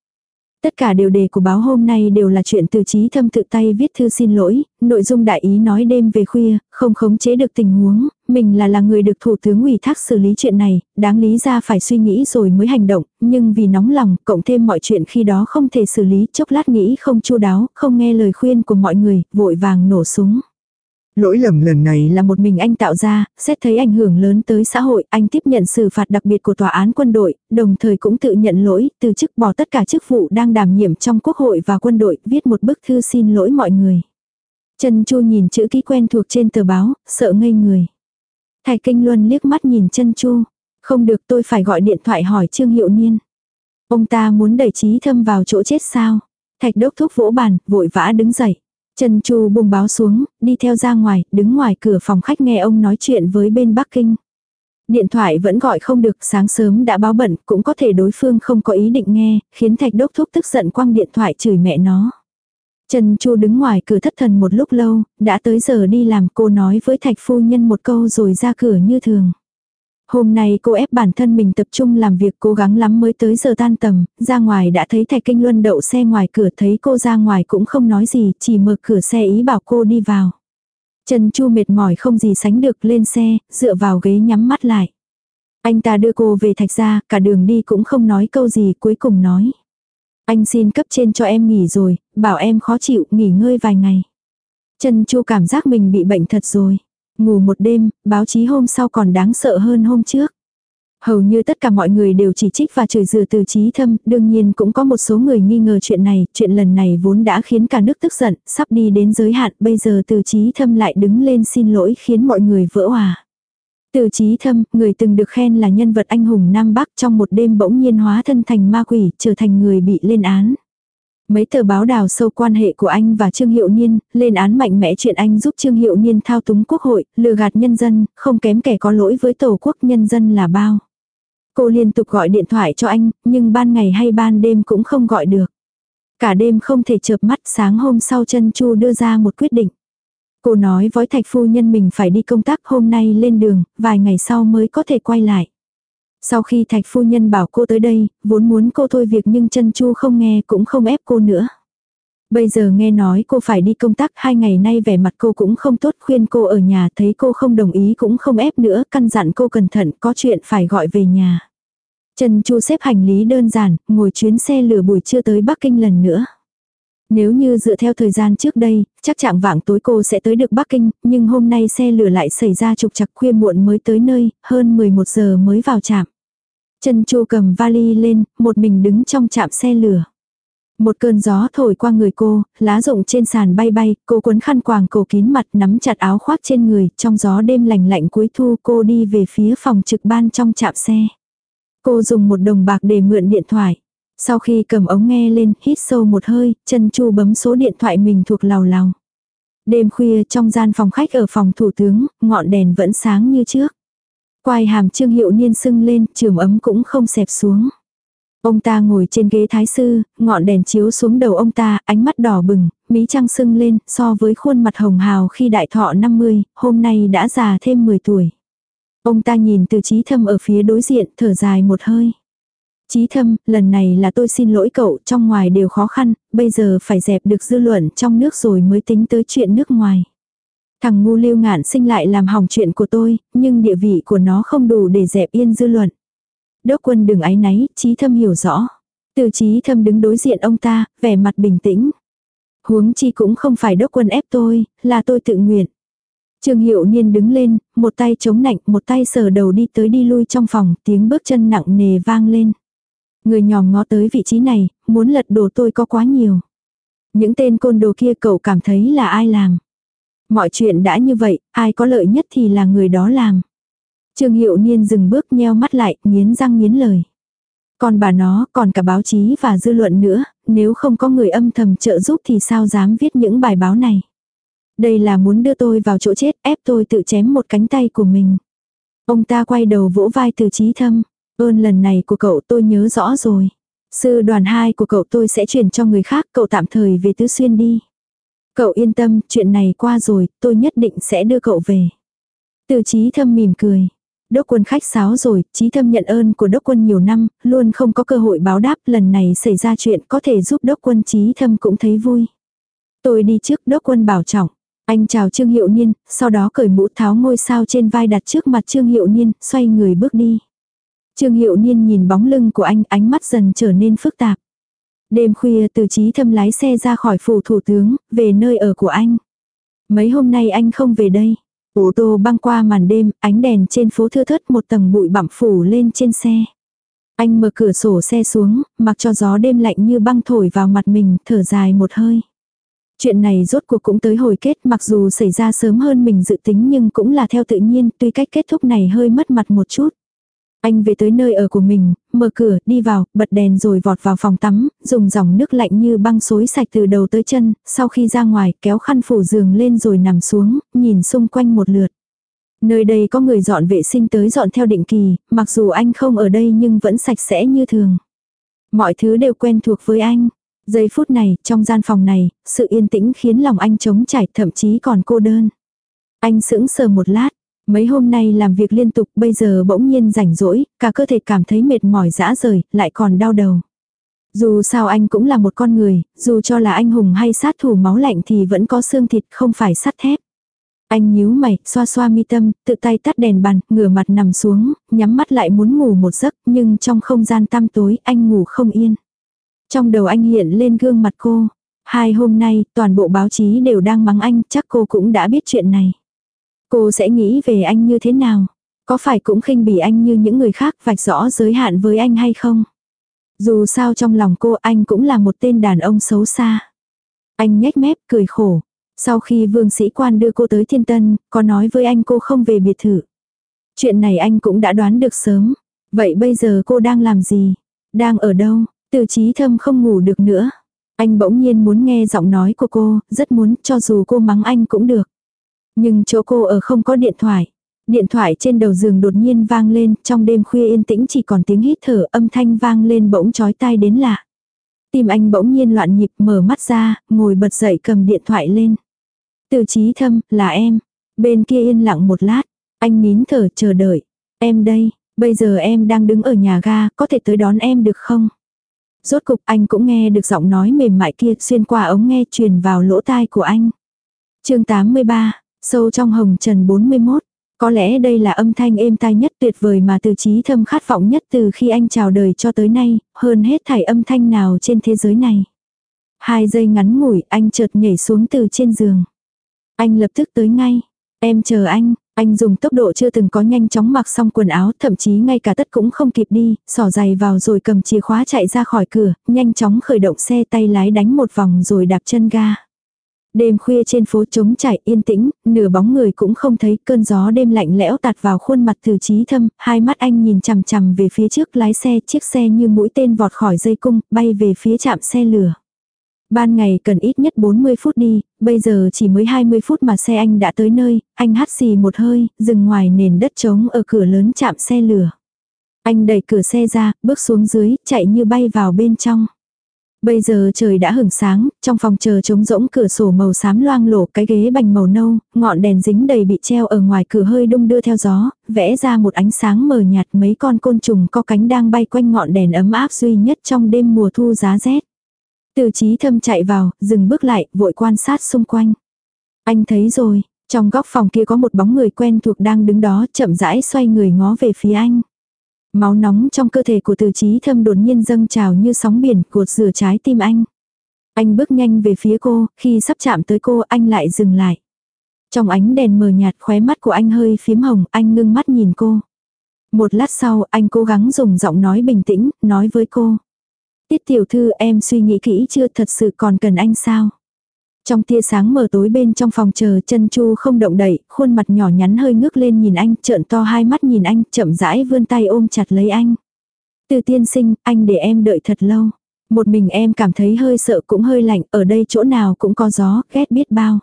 Tất cả đều đề của báo hôm nay đều là chuyện từ trí thâm tự tay viết thư xin lỗi, nội dung đại ý nói đêm về khuya, không khống chế được tình huống, mình là là người được thủ tướng ủy thác xử lý chuyện này, đáng lý ra phải suy nghĩ rồi mới hành động, nhưng vì nóng lòng, cộng thêm mọi chuyện khi đó không thể xử lý, chốc lát nghĩ không chu đáo, không nghe lời khuyên của mọi người, vội vàng nổ súng. Lỗi lầm lần này là một mình anh tạo ra, xét thấy ảnh hưởng lớn tới xã hội, anh tiếp nhận xử phạt đặc biệt của tòa án quân đội, đồng thời cũng tự nhận lỗi, từ chức bỏ tất cả chức vụ đang đảm nhiệm trong quốc hội và quân đội, viết một bức thư xin lỗi mọi người. Trần Chu nhìn chữ ký quen thuộc trên tờ báo, sợ ngây người. Thạch Kinh Luân liếc mắt nhìn Trần Chu, không được tôi phải gọi điện thoại hỏi Trương Hiệu Niên. Ông ta muốn đẩy trí thâm vào chỗ chết sao? Thạch đốc thúc vỗ bàn, vội vã đứng dậy. Trần Chu buông báo xuống, đi theo ra ngoài, đứng ngoài cửa phòng khách nghe ông nói chuyện với bên Bắc Kinh. Điện thoại vẫn gọi không được, sáng sớm đã báo bận, cũng có thể đối phương không có ý định nghe, khiến Thạch Đốc Thúc tức giận quăng điện thoại chửi mẹ nó. Trần Chu đứng ngoài cửa thất thần một lúc lâu, đã tới giờ đi làm cô nói với Thạch Phu Nhân một câu rồi ra cửa như thường. Hôm nay cô ép bản thân mình tập trung làm việc cố gắng lắm mới tới giờ tan tầm, ra ngoài đã thấy Thạch Kinh Luân đậu xe ngoài cửa thấy cô ra ngoài cũng không nói gì, chỉ mở cửa xe ý bảo cô đi vào. Trần Chu mệt mỏi không gì sánh được lên xe, dựa vào ghế nhắm mắt lại. Anh ta đưa cô về thạch ra, cả đường đi cũng không nói câu gì cuối cùng nói. Anh xin cấp trên cho em nghỉ rồi, bảo em khó chịu, nghỉ ngơi vài ngày. Trần Chu cảm giác mình bị bệnh thật rồi. Ngủ một đêm, báo chí hôm sau còn đáng sợ hơn hôm trước. Hầu như tất cả mọi người đều chỉ trích và chửi rủa từ trí thâm, đương nhiên cũng có một số người nghi ngờ chuyện này, chuyện lần này vốn đã khiến cả nước tức giận, sắp đi đến giới hạn, bây giờ từ trí thâm lại đứng lên xin lỗi khiến mọi người vỡ hòa. Từ trí thâm, người từng được khen là nhân vật anh hùng Nam Bắc trong một đêm bỗng nhiên hóa thân thành ma quỷ, trở thành người bị lên án. Mấy tờ báo đào sâu quan hệ của anh và Trương Hiệu Niên, lên án mạnh mẽ chuyện anh giúp Trương Hiệu Niên thao túng quốc hội, lừa gạt nhân dân, không kém kẻ có lỗi với tổ quốc nhân dân là bao. Cô liên tục gọi điện thoại cho anh, nhưng ban ngày hay ban đêm cũng không gọi được. Cả đêm không thể chợp mắt sáng hôm sau chân chu đưa ra một quyết định. Cô nói với thạch phu nhân mình phải đi công tác hôm nay lên đường, vài ngày sau mới có thể quay lại. Sau khi thạch phu nhân bảo cô tới đây, vốn muốn cô thôi việc nhưng chân chu không nghe cũng không ép cô nữa. Bây giờ nghe nói cô phải đi công tác hai ngày nay vẻ mặt cô cũng không tốt khuyên cô ở nhà thấy cô không đồng ý cũng không ép nữa căn dặn cô cẩn thận có chuyện phải gọi về nhà. Trần Chu xếp hành lý đơn giản, ngồi chuyến xe lửa buổi trưa tới Bắc Kinh lần nữa. Nếu như dựa theo thời gian trước đây, chắc chạng vạng tối cô sẽ tới được Bắc Kinh, nhưng hôm nay xe lửa lại xảy ra trục trặc khuya muộn mới tới nơi, hơn 11 giờ mới vào trạm. Trần chu cầm vali lên, một mình đứng trong trạm xe lửa. Một cơn gió thổi qua người cô, lá rụng trên sàn bay bay, cô cuốn khăn quàng cổ kín mặt nắm chặt áo khoác trên người, trong gió đêm lạnh lạnh cuối thu cô đi về phía phòng trực ban trong trạm xe. Cô dùng một đồng bạc để mượn điện thoại. Sau khi cầm ống nghe lên, hít sâu một hơi, chân chu bấm số điện thoại mình thuộc lào lào. Đêm khuya trong gian phòng khách ở phòng thủ tướng, ngọn đèn vẫn sáng như trước. Quai hàm trương hiệu niên sưng lên, trường ấm cũng không xẹp xuống. Ông ta ngồi trên ghế thái sư, ngọn đèn chiếu xuống đầu ông ta, ánh mắt đỏ bừng, mí trăng sưng lên, so với khuôn mặt hồng hào khi đại thọ 50, hôm nay đã già thêm 10 tuổi. Ông ta nhìn từ trí thâm ở phía đối diện, thở dài một hơi. Chí thâm, lần này là tôi xin lỗi cậu, trong ngoài đều khó khăn, bây giờ phải dẹp được dư luận trong nước rồi mới tính tới chuyện nước ngoài. Thằng ngu lưu ngạn sinh lại làm hỏng chuyện của tôi, nhưng địa vị của nó không đủ để dẹp yên dư luận. Đốc quân đừng áy náy, trí thâm hiểu rõ. Từ trí thâm đứng đối diện ông ta, vẻ mặt bình tĩnh. Huống chi cũng không phải đốc quân ép tôi, là tôi tự nguyện. Trương Hiệu Niên đứng lên, một tay chống nạnh, một tay sờ đầu đi tới đi lui trong phòng, tiếng bước chân nặng nề vang lên. Người nhòm ngó tới vị trí này, muốn lật đổ tôi có quá nhiều. Những tên côn đồ kia cậu cảm thấy là ai làm. Mọi chuyện đã như vậy, ai có lợi nhất thì là người đó làm. Trương Hiệu Niên dừng bước nheo mắt lại, nghiến răng nghiến lời. Còn bà nó, còn cả báo chí và dư luận nữa, nếu không có người âm thầm trợ giúp thì sao dám viết những bài báo này. Đây là muốn đưa tôi vào chỗ chết, ép tôi tự chém một cánh tay của mình. Ông ta quay đầu vỗ vai từ trí thâm. Ơn lần này của cậu tôi nhớ rõ rồi. Sư đoàn 2 của cậu tôi sẽ chuyển cho người khác, cậu tạm thời về Tứ Xuyên đi. Cậu yên tâm, chuyện này qua rồi, tôi nhất định sẽ đưa cậu về. Từ trí thâm mỉm cười. Đốc quân khách sáo rồi, trí thâm nhận ơn của đốc quân nhiều năm, luôn không có cơ hội báo đáp, lần này xảy ra chuyện có thể giúp đốc quân trí thâm cũng thấy vui. Tôi đi trước đốc quân bảo trọng. Anh chào Trương Hiệu Niên, sau đó cởi mũ tháo ngôi sao trên vai đặt trước mặt Trương Hiệu Niên, xoay người bước đi. Trương Hiệu Niên nhìn bóng lưng của anh, ánh mắt dần trở nên phức tạp. Đêm khuya từ trí thâm lái xe ra khỏi phủ thủ tướng, về nơi ở của anh. Mấy hôm nay anh không về đây. Ô tô băng qua màn đêm, ánh đèn trên phố thưa thớt một tầng bụi bặm phủ lên trên xe. Anh mở cửa sổ xe xuống, mặc cho gió đêm lạnh như băng thổi vào mặt mình, thở dài một hơi. Chuyện này rốt cuộc cũng tới hồi kết mặc dù xảy ra sớm hơn mình dự tính nhưng cũng là theo tự nhiên, tuy cách kết thúc này hơi mất mặt một chút. Anh về tới nơi ở của mình, mở cửa, đi vào, bật đèn rồi vọt vào phòng tắm, dùng dòng nước lạnh như băng xối sạch từ đầu tới chân, sau khi ra ngoài, kéo khăn phủ giường lên rồi nằm xuống, nhìn xung quanh một lượt. Nơi đây có người dọn vệ sinh tới dọn theo định kỳ, mặc dù anh không ở đây nhưng vẫn sạch sẽ như thường. Mọi thứ đều quen thuộc với anh. Giây phút này, trong gian phòng này, sự yên tĩnh khiến lòng anh trống trải thậm chí còn cô đơn. Anh sững sờ một lát, Mấy hôm nay làm việc liên tục bây giờ bỗng nhiên rảnh rỗi, cả cơ thể cảm thấy mệt mỏi dã rời, lại còn đau đầu. Dù sao anh cũng là một con người, dù cho là anh hùng hay sát thủ máu lạnh thì vẫn có xương thịt không phải sắt thép. Anh nhíu mày, xoa xoa mi tâm, tự tay tắt đèn bàn, ngửa mặt nằm xuống, nhắm mắt lại muốn ngủ một giấc, nhưng trong không gian tăm tối, anh ngủ không yên. Trong đầu anh hiện lên gương mặt cô. Hai hôm nay, toàn bộ báo chí đều đang mắng anh, chắc cô cũng đã biết chuyện này. Cô sẽ nghĩ về anh như thế nào? Có phải cũng khinh bỉ anh như những người khác vạch rõ giới hạn với anh hay không? Dù sao trong lòng cô anh cũng là một tên đàn ông xấu xa. Anh nhếch mép cười khổ. Sau khi vương sĩ quan đưa cô tới thiên tân, có nói với anh cô không về biệt thự. Chuyện này anh cũng đã đoán được sớm. Vậy bây giờ cô đang làm gì? Đang ở đâu? Từ trí thâm không ngủ được nữa. Anh bỗng nhiên muốn nghe giọng nói của cô, rất muốn cho dù cô mắng anh cũng được. Nhưng chỗ cô ở không có điện thoại. Điện thoại trên đầu giường đột nhiên vang lên, trong đêm khuya yên tĩnh chỉ còn tiếng hít thở âm thanh vang lên bỗng chói tai đến lạ. Tim anh bỗng nhiên loạn nhịp mở mắt ra, ngồi bật dậy cầm điện thoại lên. Từ trí thâm, là em. Bên kia yên lặng một lát, anh nín thở chờ đợi. Em đây, bây giờ em đang đứng ở nhà ga, có thể tới đón em được không? Rốt cục anh cũng nghe được giọng nói mềm mại kia xuyên qua ống nghe truyền vào lỗ tai của anh. chương 83, Sâu trong hồng trần 41. Có lẽ đây là âm thanh êm tai nhất tuyệt vời mà từ trí thâm khát vọng nhất từ khi anh chào đời cho tới nay, hơn hết thảy âm thanh nào trên thế giới này. Hai giây ngắn ngủi anh chợt nhảy xuống từ trên giường. Anh lập tức tới ngay. Em chờ anh, Anh dùng tốc độ chưa từng có nhanh chóng mặc xong quần áo, thậm chí ngay cả tất cũng không kịp đi, xỏ giày vào rồi cầm chìa khóa chạy ra khỏi cửa, nhanh chóng khởi động xe tay lái đánh một vòng rồi đạp chân ga. Đêm khuya trên phố trống trải yên tĩnh, nửa bóng người cũng không thấy cơn gió đêm lạnh lẽo tạt vào khuôn mặt từ trí thâm, hai mắt anh nhìn chằm chằm về phía trước lái xe, chiếc xe như mũi tên vọt khỏi dây cung, bay về phía chạm xe lửa. Ban ngày cần ít nhất 40 phút đi, bây giờ chỉ mới 20 phút mà xe anh đã tới nơi, anh hắt xì một hơi, dừng ngoài nền đất trống ở cửa lớn chạm xe lửa. Anh đẩy cửa xe ra, bước xuống dưới, chạy như bay vào bên trong. Bây giờ trời đã hửng sáng, trong phòng chờ trống rỗng cửa sổ màu xám loang lổ cái ghế bành màu nâu, ngọn đèn dính đầy bị treo ở ngoài cửa hơi đung đưa theo gió, vẽ ra một ánh sáng mờ nhạt mấy con côn trùng có cánh đang bay quanh ngọn đèn ấm áp duy nhất trong đêm mùa thu giá rét. Từ trí thâm chạy vào, dừng bước lại, vội quan sát xung quanh. Anh thấy rồi, trong góc phòng kia có một bóng người quen thuộc đang đứng đó chậm rãi xoay người ngó về phía anh. Máu nóng trong cơ thể của từ trí thâm đột nhiên dâng trào như sóng biển cuột rửa trái tim anh. Anh bước nhanh về phía cô, khi sắp chạm tới cô anh lại dừng lại. Trong ánh đèn mờ nhạt khóe mắt của anh hơi phím hồng, anh ngưng mắt nhìn cô. Một lát sau anh cố gắng dùng giọng nói bình tĩnh, nói với cô. Tiết tiểu thư em suy nghĩ kỹ chưa thật sự còn cần anh sao? Trong tia sáng mờ tối bên trong phòng chờ chân chu không động đậy, khuôn mặt nhỏ nhắn hơi ngước lên nhìn anh, trợn to hai mắt nhìn anh, chậm rãi vươn tay ôm chặt lấy anh. Từ tiên sinh, anh để em đợi thật lâu. Một mình em cảm thấy hơi sợ cũng hơi lạnh, ở đây chỗ nào cũng có gió, ghét biết bao.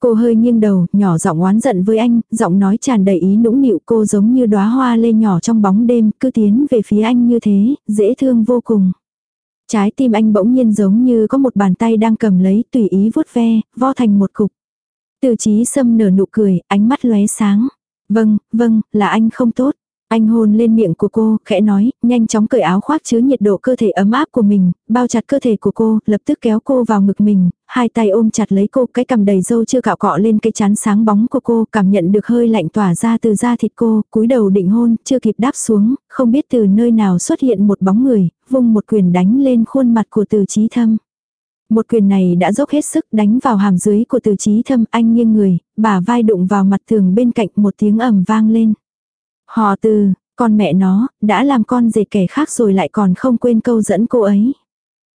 Cô hơi nghiêng đầu, nhỏ giọng oán giận với anh, giọng nói tràn đầy ý nũng nịu cô giống như đóa hoa lê nhỏ trong bóng đêm, cứ tiến về phía anh như thế, dễ thương vô cùng. Trái tim anh bỗng nhiên giống như có một bàn tay đang cầm lấy tùy ý vuốt ve, vo thành một cục. Từ trí sâm nở nụ cười, ánh mắt lóe sáng. Vâng, vâng, là anh không tốt. Anh hôn lên miệng của cô, khẽ nói, nhanh chóng cởi áo khoác chứa nhiệt độ cơ thể ấm áp của mình, bao chặt cơ thể của cô, lập tức kéo cô vào ngực mình, hai tay ôm chặt lấy cô, cái cầm đầy dâu chưa cạo cọ lên cái chán sáng bóng của cô, cảm nhận được hơi lạnh tỏa ra từ da thịt cô, cúi đầu định hôn, chưa kịp đáp xuống, không biết từ nơi nào xuất hiện một bóng người, vung một quyền đánh lên khuôn mặt của từ trí thâm. Một quyền này đã dốc hết sức đánh vào hàm dưới của từ trí thâm, anh nghiêng người, bả vai đụng vào mặt tường bên cạnh một tiếng ầm vang lên. Họ từ, con mẹ nó, đã làm con rể kẻ khác rồi lại còn không quên câu dẫn cô ấy.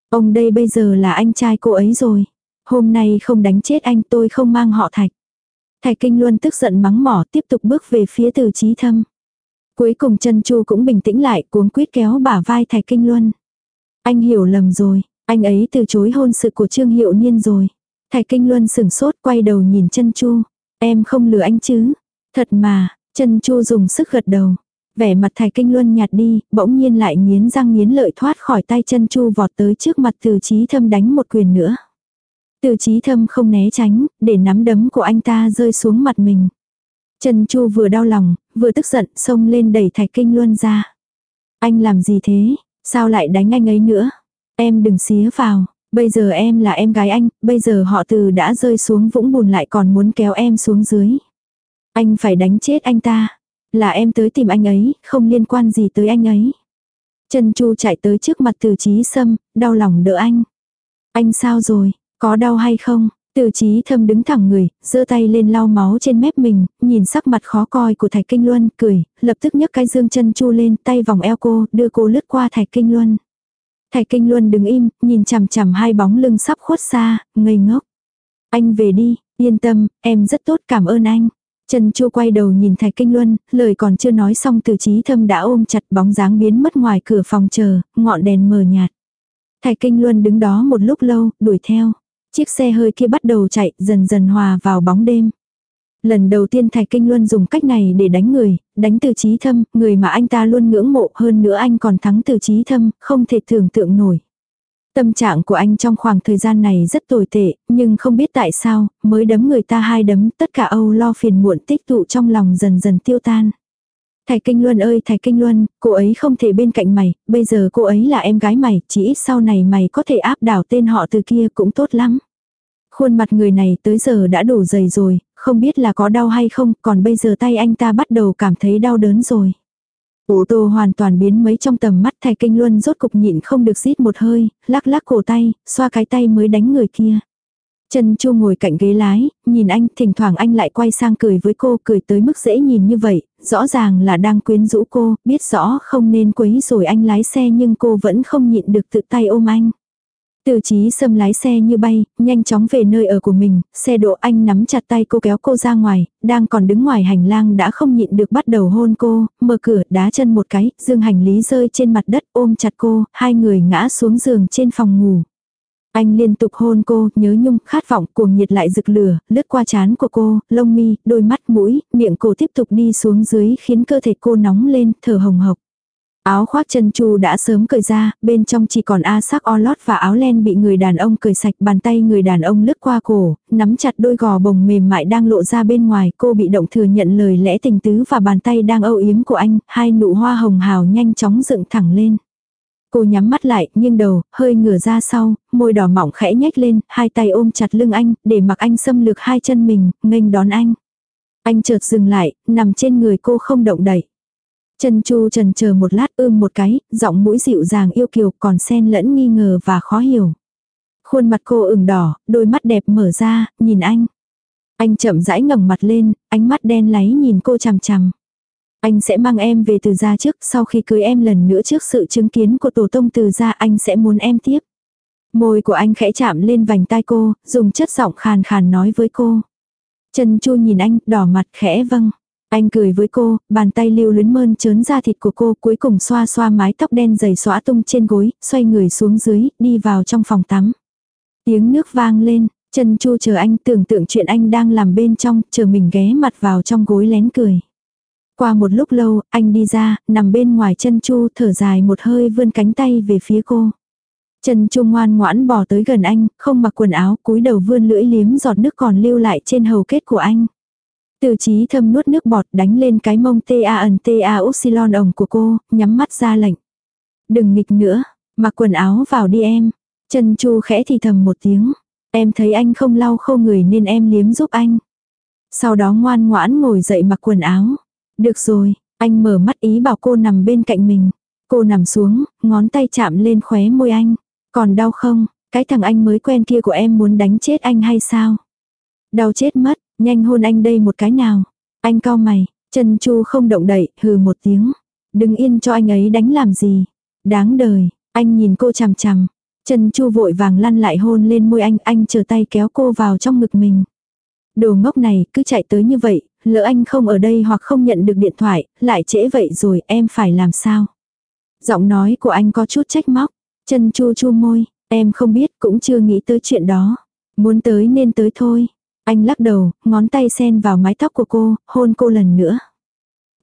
Ông đây bây giờ là anh trai cô ấy rồi. Hôm nay không đánh chết anh tôi không mang họ thạch. Thạch Kinh Luân tức giận mắng mỏ tiếp tục bước về phía từ trí thâm. Cuối cùng chân chu cũng bình tĩnh lại cuống quyết kéo bả vai Thạch Kinh Luân. Anh hiểu lầm rồi, anh ấy từ chối hôn sự của Trương Hiệu Niên rồi. Thạch Kinh Luân sửng sốt quay đầu nhìn chân chu. Em không lừa anh chứ. Thật mà, Chân chu dùng sức gật đầu. Vẻ mặt thạch kinh luân nhạt đi, bỗng nhiên lại nghiến răng nghiến lợi thoát khỏi tay chân chu vọt tới trước mặt từ trí thâm đánh một quyền nữa. Từ trí thâm không né tránh, để nắm đấm của anh ta rơi xuống mặt mình. Chân chu vừa đau lòng, vừa tức giận, xông lên đẩy thạch kinh luân ra. Anh làm gì thế? Sao lại đánh anh ấy nữa? Em đừng xía vào. Bây giờ em là em gái anh, bây giờ họ từ đã rơi xuống vũng bùn lại còn muốn kéo em xuống dưới. Anh phải đánh chết anh ta. Là em tới tìm anh ấy, không liên quan gì tới anh ấy. Trần Chu chạy tới trước mặt từ trí sâm, đau lòng đỡ anh. Anh sao rồi, có đau hay không? Từ trí thâm đứng thẳng người, giơ tay lên lau máu trên mép mình, nhìn sắc mặt khó coi của Thạch Kinh Luân, cười, lập tức nhấc cái dương chân chu lên, tay vòng eo cô, đưa cô lướt qua Thạch Kinh Luân. Thạch Kinh Luân đứng im, nhìn chằm chằm hai bóng lưng sắp khuất xa, ngây ngốc. Anh về đi, yên tâm, em rất tốt cảm ơn anh. Trần Chu quay đầu nhìn Thạch Kinh Luân, lời còn chưa nói xong từ trí thâm đã ôm chặt bóng dáng biến mất ngoài cửa phòng chờ, ngọn đèn mờ nhạt. Thạch Kinh Luân đứng đó một lúc lâu, đuổi theo. Chiếc xe hơi kia bắt đầu chạy, dần dần hòa vào bóng đêm. Lần đầu tiên Thạch Kinh Luân dùng cách này để đánh người, đánh từ trí thâm, người mà anh ta luôn ngưỡng mộ hơn nữa anh còn thắng từ trí thâm, không thể tưởng tượng nổi. Tâm trạng của anh trong khoảng thời gian này rất tồi tệ, nhưng không biết tại sao, mới đấm người ta hai đấm, tất cả âu lo phiền muộn tích tụ trong lòng dần dần tiêu tan. Thạch Kinh Luân ơi Thạch Kinh Luân, cô ấy không thể bên cạnh mày, bây giờ cô ấy là em gái mày, chỉ ít sau này mày có thể áp đảo tên họ từ kia cũng tốt lắm. Khuôn mặt người này tới giờ đã đủ dày rồi, không biết là có đau hay không, còn bây giờ tay anh ta bắt đầu cảm thấy đau đớn rồi. Ô tô hoàn toàn biến mấy trong tầm mắt thầy kinh luân rốt cục nhịn không được rít một hơi, lắc lắc cổ tay, xoa cái tay mới đánh người kia. Trần Chu ngồi cạnh ghế lái, nhìn anh, thỉnh thoảng anh lại quay sang cười với cô, cười tới mức dễ nhìn như vậy, rõ ràng là đang quyến rũ cô, biết rõ không nên quấy rồi anh lái xe nhưng cô vẫn không nhịn được tự tay ôm anh. Từ trí xâm lái xe như bay, nhanh chóng về nơi ở của mình, xe độ anh nắm chặt tay cô kéo cô ra ngoài, đang còn đứng ngoài hành lang đã không nhịn được bắt đầu hôn cô, mở cửa đá chân một cái, dương hành lý rơi trên mặt đất ôm chặt cô, hai người ngã xuống giường trên phòng ngủ. Anh liên tục hôn cô, nhớ nhung, khát vọng, cuồng nhiệt lại rực lửa, lướt qua chán của cô, lông mi, đôi mắt, mũi, miệng cô tiếp tục đi xuống dưới khiến cơ thể cô nóng lên, thở hồng hộc. Áo khoác chân chu đã sớm cởi ra, bên trong chỉ còn a sắc o lót và áo len bị người đàn ông cởi sạch bàn tay người đàn ông lướt qua cổ, nắm chặt đôi gò bồng mềm mại đang lộ ra bên ngoài, cô bị động thừa nhận lời lẽ tình tứ và bàn tay đang âu yếm của anh, hai nụ hoa hồng hào nhanh chóng dựng thẳng lên. Cô nhắm mắt lại, nghiêng đầu, hơi ngửa ra sau, môi đỏ mỏng khẽ nhếch lên, hai tay ôm chặt lưng anh, để mặc anh xâm lược hai chân mình, nghênh đón anh. Anh chợt dừng lại, nằm trên người cô không động đậy. Trần chu trần chờ một lát ưm một cái, giọng mũi dịu dàng yêu kiều còn xen lẫn nghi ngờ và khó hiểu. Khuôn mặt cô ửng đỏ, đôi mắt đẹp mở ra, nhìn anh. Anh chậm rãi ngẩng mặt lên, ánh mắt đen láy nhìn cô chằm chằm. Anh sẽ mang em về từ gia trước, sau khi cưới em lần nữa trước sự chứng kiến của tổ tông từ gia anh sẽ muốn em tiếp. Môi của anh khẽ chạm lên vành tai cô, dùng chất giọng khàn khàn nói với cô. Trần Chu nhìn anh, đỏ mặt khẽ vâng. Anh cười với cô, bàn tay lưu luyến mơn trớn ra thịt của cô cuối cùng xoa xoa mái tóc đen dày xóa tung trên gối, xoay người xuống dưới, đi vào trong phòng tắm. Tiếng nước vang lên, Trần Chu chờ anh tưởng tượng chuyện anh đang làm bên trong, chờ mình ghé mặt vào trong gối lén cười. Qua một lúc lâu, anh đi ra, nằm bên ngoài chân chu thở dài một hơi vươn cánh tay về phía cô. Chân chu ngoan ngoãn bỏ tới gần anh, không mặc quần áo, cúi đầu vươn lưỡi liếm giọt nước còn lưu lại trên hầu kết của anh. Từ trí thâm nuốt nước bọt đánh lên cái mông ta ẩn ta upsilon ổng của cô, nhắm mắt ra lệnh. Đừng nghịch nữa, mặc quần áo vào đi em. Chân chu khẽ thì thầm một tiếng. Em thấy anh không lau khô người nên em liếm giúp anh. Sau đó ngoan ngoãn ngồi dậy mặc quần áo. Được rồi, anh mở mắt ý bảo cô nằm bên cạnh mình. Cô nằm xuống, ngón tay chạm lên khóe môi anh. Còn đau không? Cái thằng anh mới quen kia của em muốn đánh chết anh hay sao? Đau chết mất, nhanh hôn anh đây một cái nào. Anh cao mày, chân chu không động đậy, hừ một tiếng. Đừng yên cho anh ấy đánh làm gì. Đáng đời, anh nhìn cô chằm chằm. Chân chu vội vàng lăn lại hôn lên môi anh, anh chờ tay kéo cô vào trong ngực mình. Đồ ngốc này cứ chạy tới như vậy, lỡ anh không ở đây hoặc không nhận được điện thoại, lại trễ vậy rồi em phải làm sao? Giọng nói của anh có chút trách móc, chân chu chu môi, em không biết cũng chưa nghĩ tới chuyện đó. Muốn tới nên tới thôi. Anh lắc đầu, ngón tay sen vào mái tóc của cô, hôn cô lần nữa.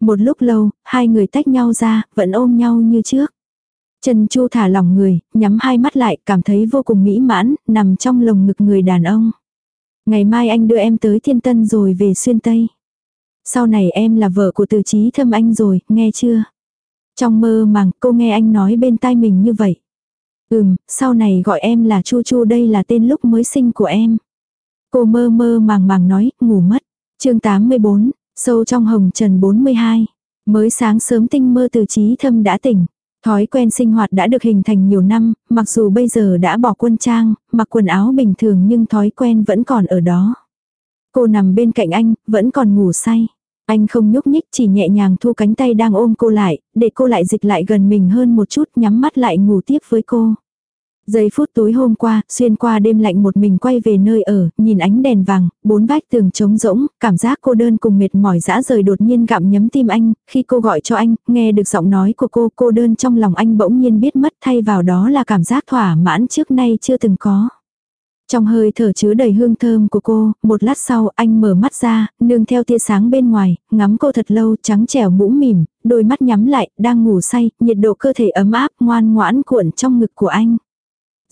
Một lúc lâu, hai người tách nhau ra, vẫn ôm nhau như trước. Trần Chu thả lỏng người, nhắm hai mắt lại, cảm thấy vô cùng mỹ mãn, nằm trong lồng ngực người đàn ông. Ngày mai anh đưa em tới thiên tân rồi về xuyên Tây. Sau này em là vợ của từ trí thâm anh rồi, nghe chưa? Trong mơ màng cô nghe anh nói bên tai mình như vậy. Ừm, sau này gọi em là Chu Chu đây là tên lúc mới sinh của em. Cô mơ mơ màng màng nói, ngủ mất. chương 84, sâu trong hồng trần 42. Mới sáng sớm tinh mơ từ trí thâm đã tỉnh. Thói quen sinh hoạt đã được hình thành nhiều năm, mặc dù bây giờ đã bỏ quân trang, mặc quần áo bình thường nhưng thói quen vẫn còn ở đó. Cô nằm bên cạnh anh, vẫn còn ngủ say. Anh không nhúc nhích chỉ nhẹ nhàng thu cánh tay đang ôm cô lại, để cô lại dịch lại gần mình hơn một chút nhắm mắt lại ngủ tiếp với cô. Giây phút tối hôm qua, xuyên qua đêm lạnh một mình quay về nơi ở, nhìn ánh đèn vàng, bốn vách tường trống rỗng, cảm giác cô đơn cùng mệt mỏi dã rời đột nhiên gặm nhấm tim anh, khi cô gọi cho anh, nghe được giọng nói của cô, cô đơn trong lòng anh bỗng nhiên biết mất thay vào đó là cảm giác thỏa mãn trước nay chưa từng có. Trong hơi thở chứa đầy hương thơm của cô, một lát sau anh mở mắt ra, nương theo tia sáng bên ngoài, ngắm cô thật lâu trắng trẻo mũ mỉm, đôi mắt nhắm lại, đang ngủ say, nhiệt độ cơ thể ấm áp ngoan ngoãn cuộn trong ngực của anh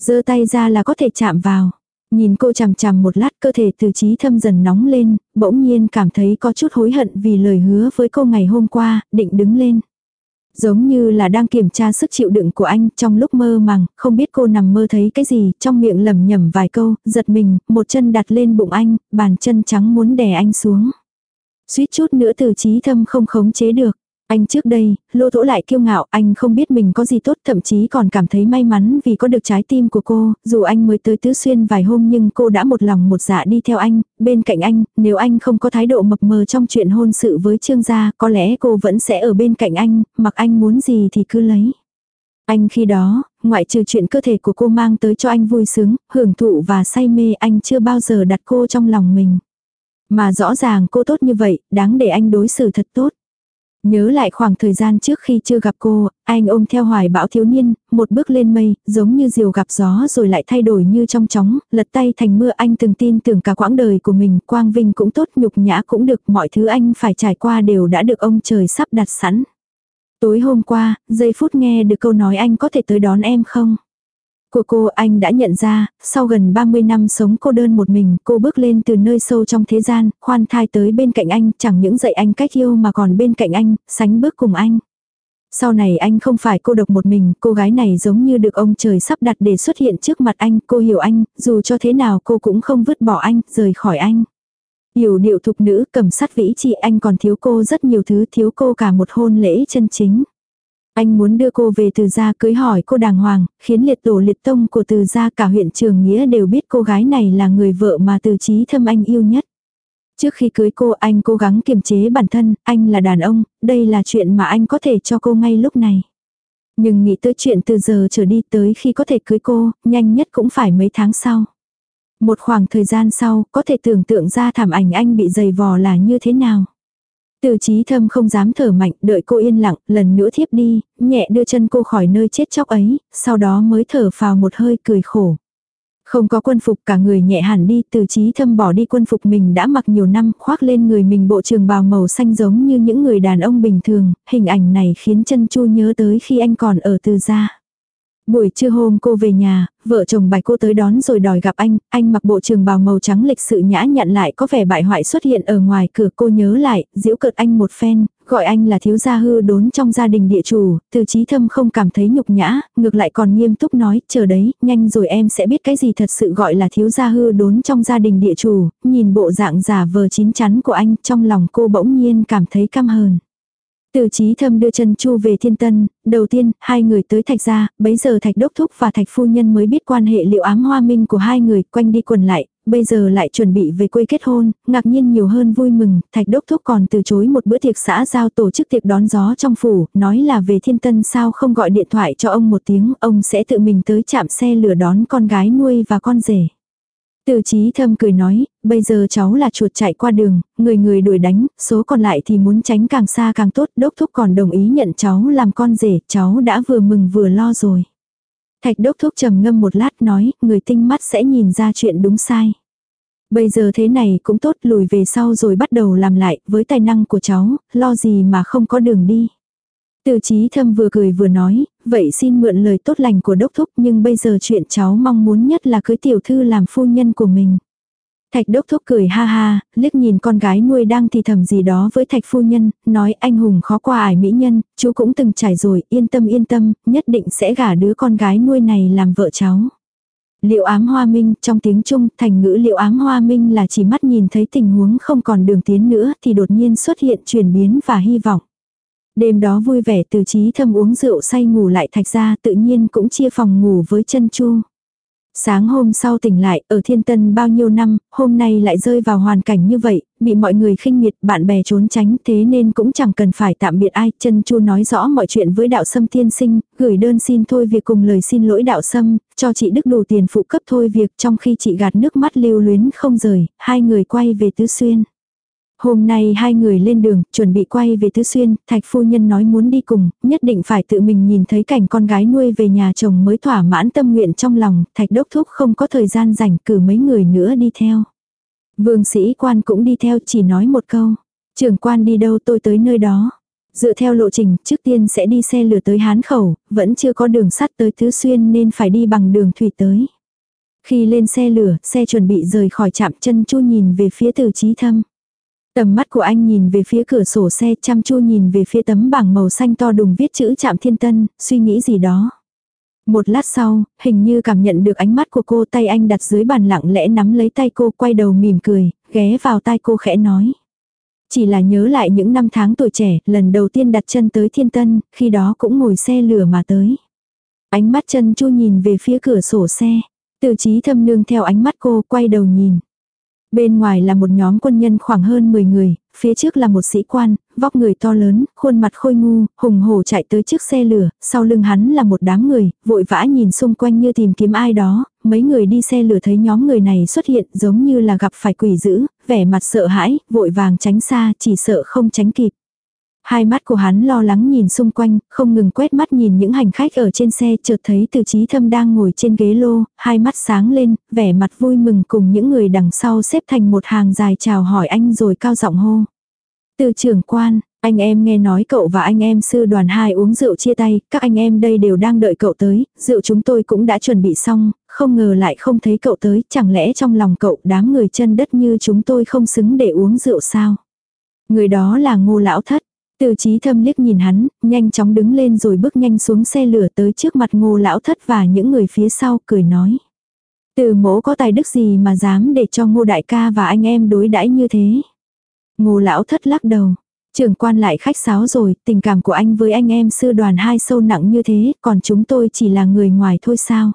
giơ tay ra là có thể chạm vào. Nhìn cô chằm chằm một lát cơ thể từ trí thâm dần nóng lên, bỗng nhiên cảm thấy có chút hối hận vì lời hứa với cô ngày hôm qua, định đứng lên. Giống như là đang kiểm tra sức chịu đựng của anh trong lúc mơ màng, không biết cô nằm mơ thấy cái gì, trong miệng lầm nhầm vài câu, giật mình, một chân đặt lên bụng anh, bàn chân trắng muốn đè anh xuống. Suýt chút nữa từ trí thâm không khống chế được. Anh trước đây, lô thỗ lại kiêu ngạo, anh không biết mình có gì tốt, thậm chí còn cảm thấy may mắn vì có được trái tim của cô, dù anh mới tới Tứ Xuyên vài hôm nhưng cô đã một lòng một dạ đi theo anh, bên cạnh anh, nếu anh không có thái độ mập mờ trong chuyện hôn sự với Trương gia, có lẽ cô vẫn sẽ ở bên cạnh anh, mặc anh muốn gì thì cứ lấy. Anh khi đó, ngoại trừ chuyện cơ thể của cô mang tới cho anh vui sướng, hưởng thụ và say mê anh chưa bao giờ đặt cô trong lòng mình. Mà rõ ràng cô tốt như vậy, đáng để anh đối xử thật tốt. Nhớ lại khoảng thời gian trước khi chưa gặp cô, anh ôm theo hoài bão thiếu niên, một bước lên mây, giống như diều gặp gió rồi lại thay đổi như trong chóng, lật tay thành mưa anh từng tin tưởng cả quãng đời của mình, quang vinh cũng tốt, nhục nhã cũng được, mọi thứ anh phải trải qua đều đã được ông trời sắp đặt sẵn. Tối hôm qua, giây phút nghe được câu nói anh có thể tới đón em không? Của cô anh đã nhận ra, sau gần 30 năm sống cô đơn một mình, cô bước lên từ nơi sâu trong thế gian, khoan thai tới bên cạnh anh, chẳng những dạy anh cách yêu mà còn bên cạnh anh, sánh bước cùng anh. Sau này anh không phải cô độc một mình, cô gái này giống như được ông trời sắp đặt để xuất hiện trước mặt anh, cô hiểu anh, dù cho thế nào cô cũng không vứt bỏ anh, rời khỏi anh. Hiểu điệu thục nữ cầm sắt vĩ chị anh còn thiếu cô rất nhiều thứ thiếu cô cả một hôn lễ chân chính. Anh muốn đưa cô về từ gia cưới hỏi cô đàng hoàng, khiến liệt tổ liệt tông của từ gia cả huyện trường nghĩa đều biết cô gái này là người vợ mà từ trí thâm anh yêu nhất. Trước khi cưới cô anh cố gắng kiềm chế bản thân, anh là đàn ông, đây là chuyện mà anh có thể cho cô ngay lúc này. Nhưng nghĩ tới chuyện từ giờ trở đi tới khi có thể cưới cô, nhanh nhất cũng phải mấy tháng sau. Một khoảng thời gian sau, có thể tưởng tượng ra thảm ảnh anh bị dày vò là như thế nào. Từ trí thâm không dám thở mạnh, đợi cô yên lặng, lần nữa thiếp đi, nhẹ đưa chân cô khỏi nơi chết chóc ấy, sau đó mới thở phào một hơi cười khổ. Không có quân phục cả người nhẹ hẳn đi, từ trí thâm bỏ đi quân phục mình đã mặc nhiều năm, khoác lên người mình bộ trường bào màu xanh giống như những người đàn ông bình thường, hình ảnh này khiến chân chu nhớ tới khi anh còn ở từ gia. Buổi trưa hôm cô về nhà, vợ chồng bạch cô tới đón rồi đòi gặp anh, anh mặc bộ trường bào màu trắng lịch sự nhã nhặn lại có vẻ bại hoại xuất hiện ở ngoài cửa cô nhớ lại, giễu cợt anh một phen, gọi anh là thiếu gia hư đốn trong gia đình địa chủ, từ trí thâm không cảm thấy nhục nhã, ngược lại còn nghiêm túc nói, chờ đấy, nhanh rồi em sẽ biết cái gì thật sự gọi là thiếu gia hư đốn trong gia đình địa chủ, nhìn bộ dạng giả vờ chín chắn của anh trong lòng cô bỗng nhiên cảm thấy căm hờn. Từ trí thâm đưa chân chu về thiên tân, đầu tiên, hai người tới thạch gia, bấy giờ thạch đốc thúc và thạch phu nhân mới biết quan hệ liệu ám hoa minh của hai người, quanh đi quần lại, bây giờ lại chuẩn bị về quê kết hôn, ngạc nhiên nhiều hơn vui mừng, thạch đốc thúc còn từ chối một bữa tiệc xã giao tổ chức tiệc đón gió trong phủ, nói là về thiên tân sao không gọi điện thoại cho ông một tiếng, ông sẽ tự mình tới chạm xe lửa đón con gái nuôi và con rể. Từ trí thâm cười nói, bây giờ cháu là chuột chạy qua đường, người người đuổi đánh, số còn lại thì muốn tránh càng xa càng tốt, đốc thúc còn đồng ý nhận cháu làm con rể, cháu đã vừa mừng vừa lo rồi. Thạch đốc thúc trầm ngâm một lát nói, người tinh mắt sẽ nhìn ra chuyện đúng sai. Bây giờ thế này cũng tốt lùi về sau rồi bắt đầu làm lại, với tài năng của cháu, lo gì mà không có đường đi. Từ trí thâm vừa cười vừa nói, vậy xin mượn lời tốt lành của đốc thúc nhưng bây giờ chuyện cháu mong muốn nhất là cưới tiểu thư làm phu nhân của mình. Thạch đốc thúc cười ha ha, liếc nhìn con gái nuôi đang thì thầm gì đó với thạch phu nhân, nói anh hùng khó qua ải mỹ nhân, chú cũng từng trải rồi, yên tâm yên tâm, nhất định sẽ gả đứa con gái nuôi này làm vợ cháu. Liệu ám hoa minh, trong tiếng Trung, thành ngữ liệu ám hoa minh là chỉ mắt nhìn thấy tình huống không còn đường tiến nữa thì đột nhiên xuất hiện chuyển biến và hy vọng. Đêm đó vui vẻ từ trí thâm uống rượu say ngủ lại thạch ra tự nhiên cũng chia phòng ngủ với chân chu. Sáng hôm sau tỉnh lại, ở thiên tân bao nhiêu năm, hôm nay lại rơi vào hoàn cảnh như vậy, bị mọi người khinh miệt, bạn bè trốn tránh, thế nên cũng chẳng cần phải tạm biệt ai. Chân chu nói rõ mọi chuyện với đạo sâm tiên sinh, gửi đơn xin thôi việc cùng lời xin lỗi đạo sâm, cho chị Đức đủ tiền phụ cấp thôi việc trong khi chị gạt nước mắt lưu luyến không rời, hai người quay về Tứ Xuyên. Hôm nay hai người lên đường, chuẩn bị quay về Tứ Xuyên, Thạch phu nhân nói muốn đi cùng, nhất định phải tự mình nhìn thấy cảnh con gái nuôi về nhà chồng mới thỏa mãn tâm nguyện trong lòng, Thạch đốc thúc không có thời gian rảnh cử mấy người nữa đi theo. Vương sĩ quan cũng đi theo chỉ nói một câu, trưởng quan đi đâu tôi tới nơi đó. Dựa theo lộ trình, trước tiên sẽ đi xe lửa tới Hán Khẩu, vẫn chưa có đường sắt tới Tứ Xuyên nên phải đi bằng đường thủy tới. Khi lên xe lửa, xe chuẩn bị rời khỏi trạm chân chu nhìn về phía từ trí thâm. Tầm mắt của anh nhìn về phía cửa sổ xe chăm chu nhìn về phía tấm bảng màu xanh to đùng viết chữ chạm thiên tân, suy nghĩ gì đó. Một lát sau, hình như cảm nhận được ánh mắt của cô tay anh đặt dưới bàn lặng lẽ nắm lấy tay cô quay đầu mỉm cười, ghé vào tai cô khẽ nói. Chỉ là nhớ lại những năm tháng tuổi trẻ, lần đầu tiên đặt chân tới thiên tân, khi đó cũng ngồi xe lửa mà tới. Ánh mắt chân chu nhìn về phía cửa sổ xe. Từ trí thâm nương theo ánh mắt cô quay đầu nhìn. Bên ngoài là một nhóm quân nhân khoảng hơn 10 người, phía trước là một sĩ quan, vóc người to lớn, khuôn mặt khôi ngu, hùng hổ chạy tới trước xe lửa, sau lưng hắn là một đám người, vội vã nhìn xung quanh như tìm kiếm ai đó, mấy người đi xe lửa thấy nhóm người này xuất hiện giống như là gặp phải quỷ dữ, vẻ mặt sợ hãi, vội vàng tránh xa, chỉ sợ không tránh kịp. Hai mắt của hắn lo lắng nhìn xung quanh, không ngừng quét mắt nhìn những hành khách ở trên xe chợt thấy từ trí thâm đang ngồi trên ghế lô, hai mắt sáng lên, vẻ mặt vui mừng cùng những người đằng sau xếp thành một hàng dài chào hỏi anh rồi cao giọng hô. Từ trưởng quan, anh em nghe nói cậu và anh em sư đoàn hai uống rượu chia tay, các anh em đây đều đang đợi cậu tới, rượu chúng tôi cũng đã chuẩn bị xong, không ngờ lại không thấy cậu tới, chẳng lẽ trong lòng cậu đám người chân đất như chúng tôi không xứng để uống rượu sao? Người đó là ngô lão thất, từ trí thâm liếc nhìn hắn, nhanh chóng đứng lên rồi bước nhanh xuống xe lửa tới trước mặt ngô lão thất và những người phía sau cười nói. Từ mỗ có tài đức gì mà dám để cho ngô đại ca và anh em đối đãi như thế. Ngô lão thất lắc đầu. Trưởng quan lại khách sáo rồi, tình cảm của anh với anh em sư đoàn hai sâu nặng như thế, còn chúng tôi chỉ là người ngoài thôi sao.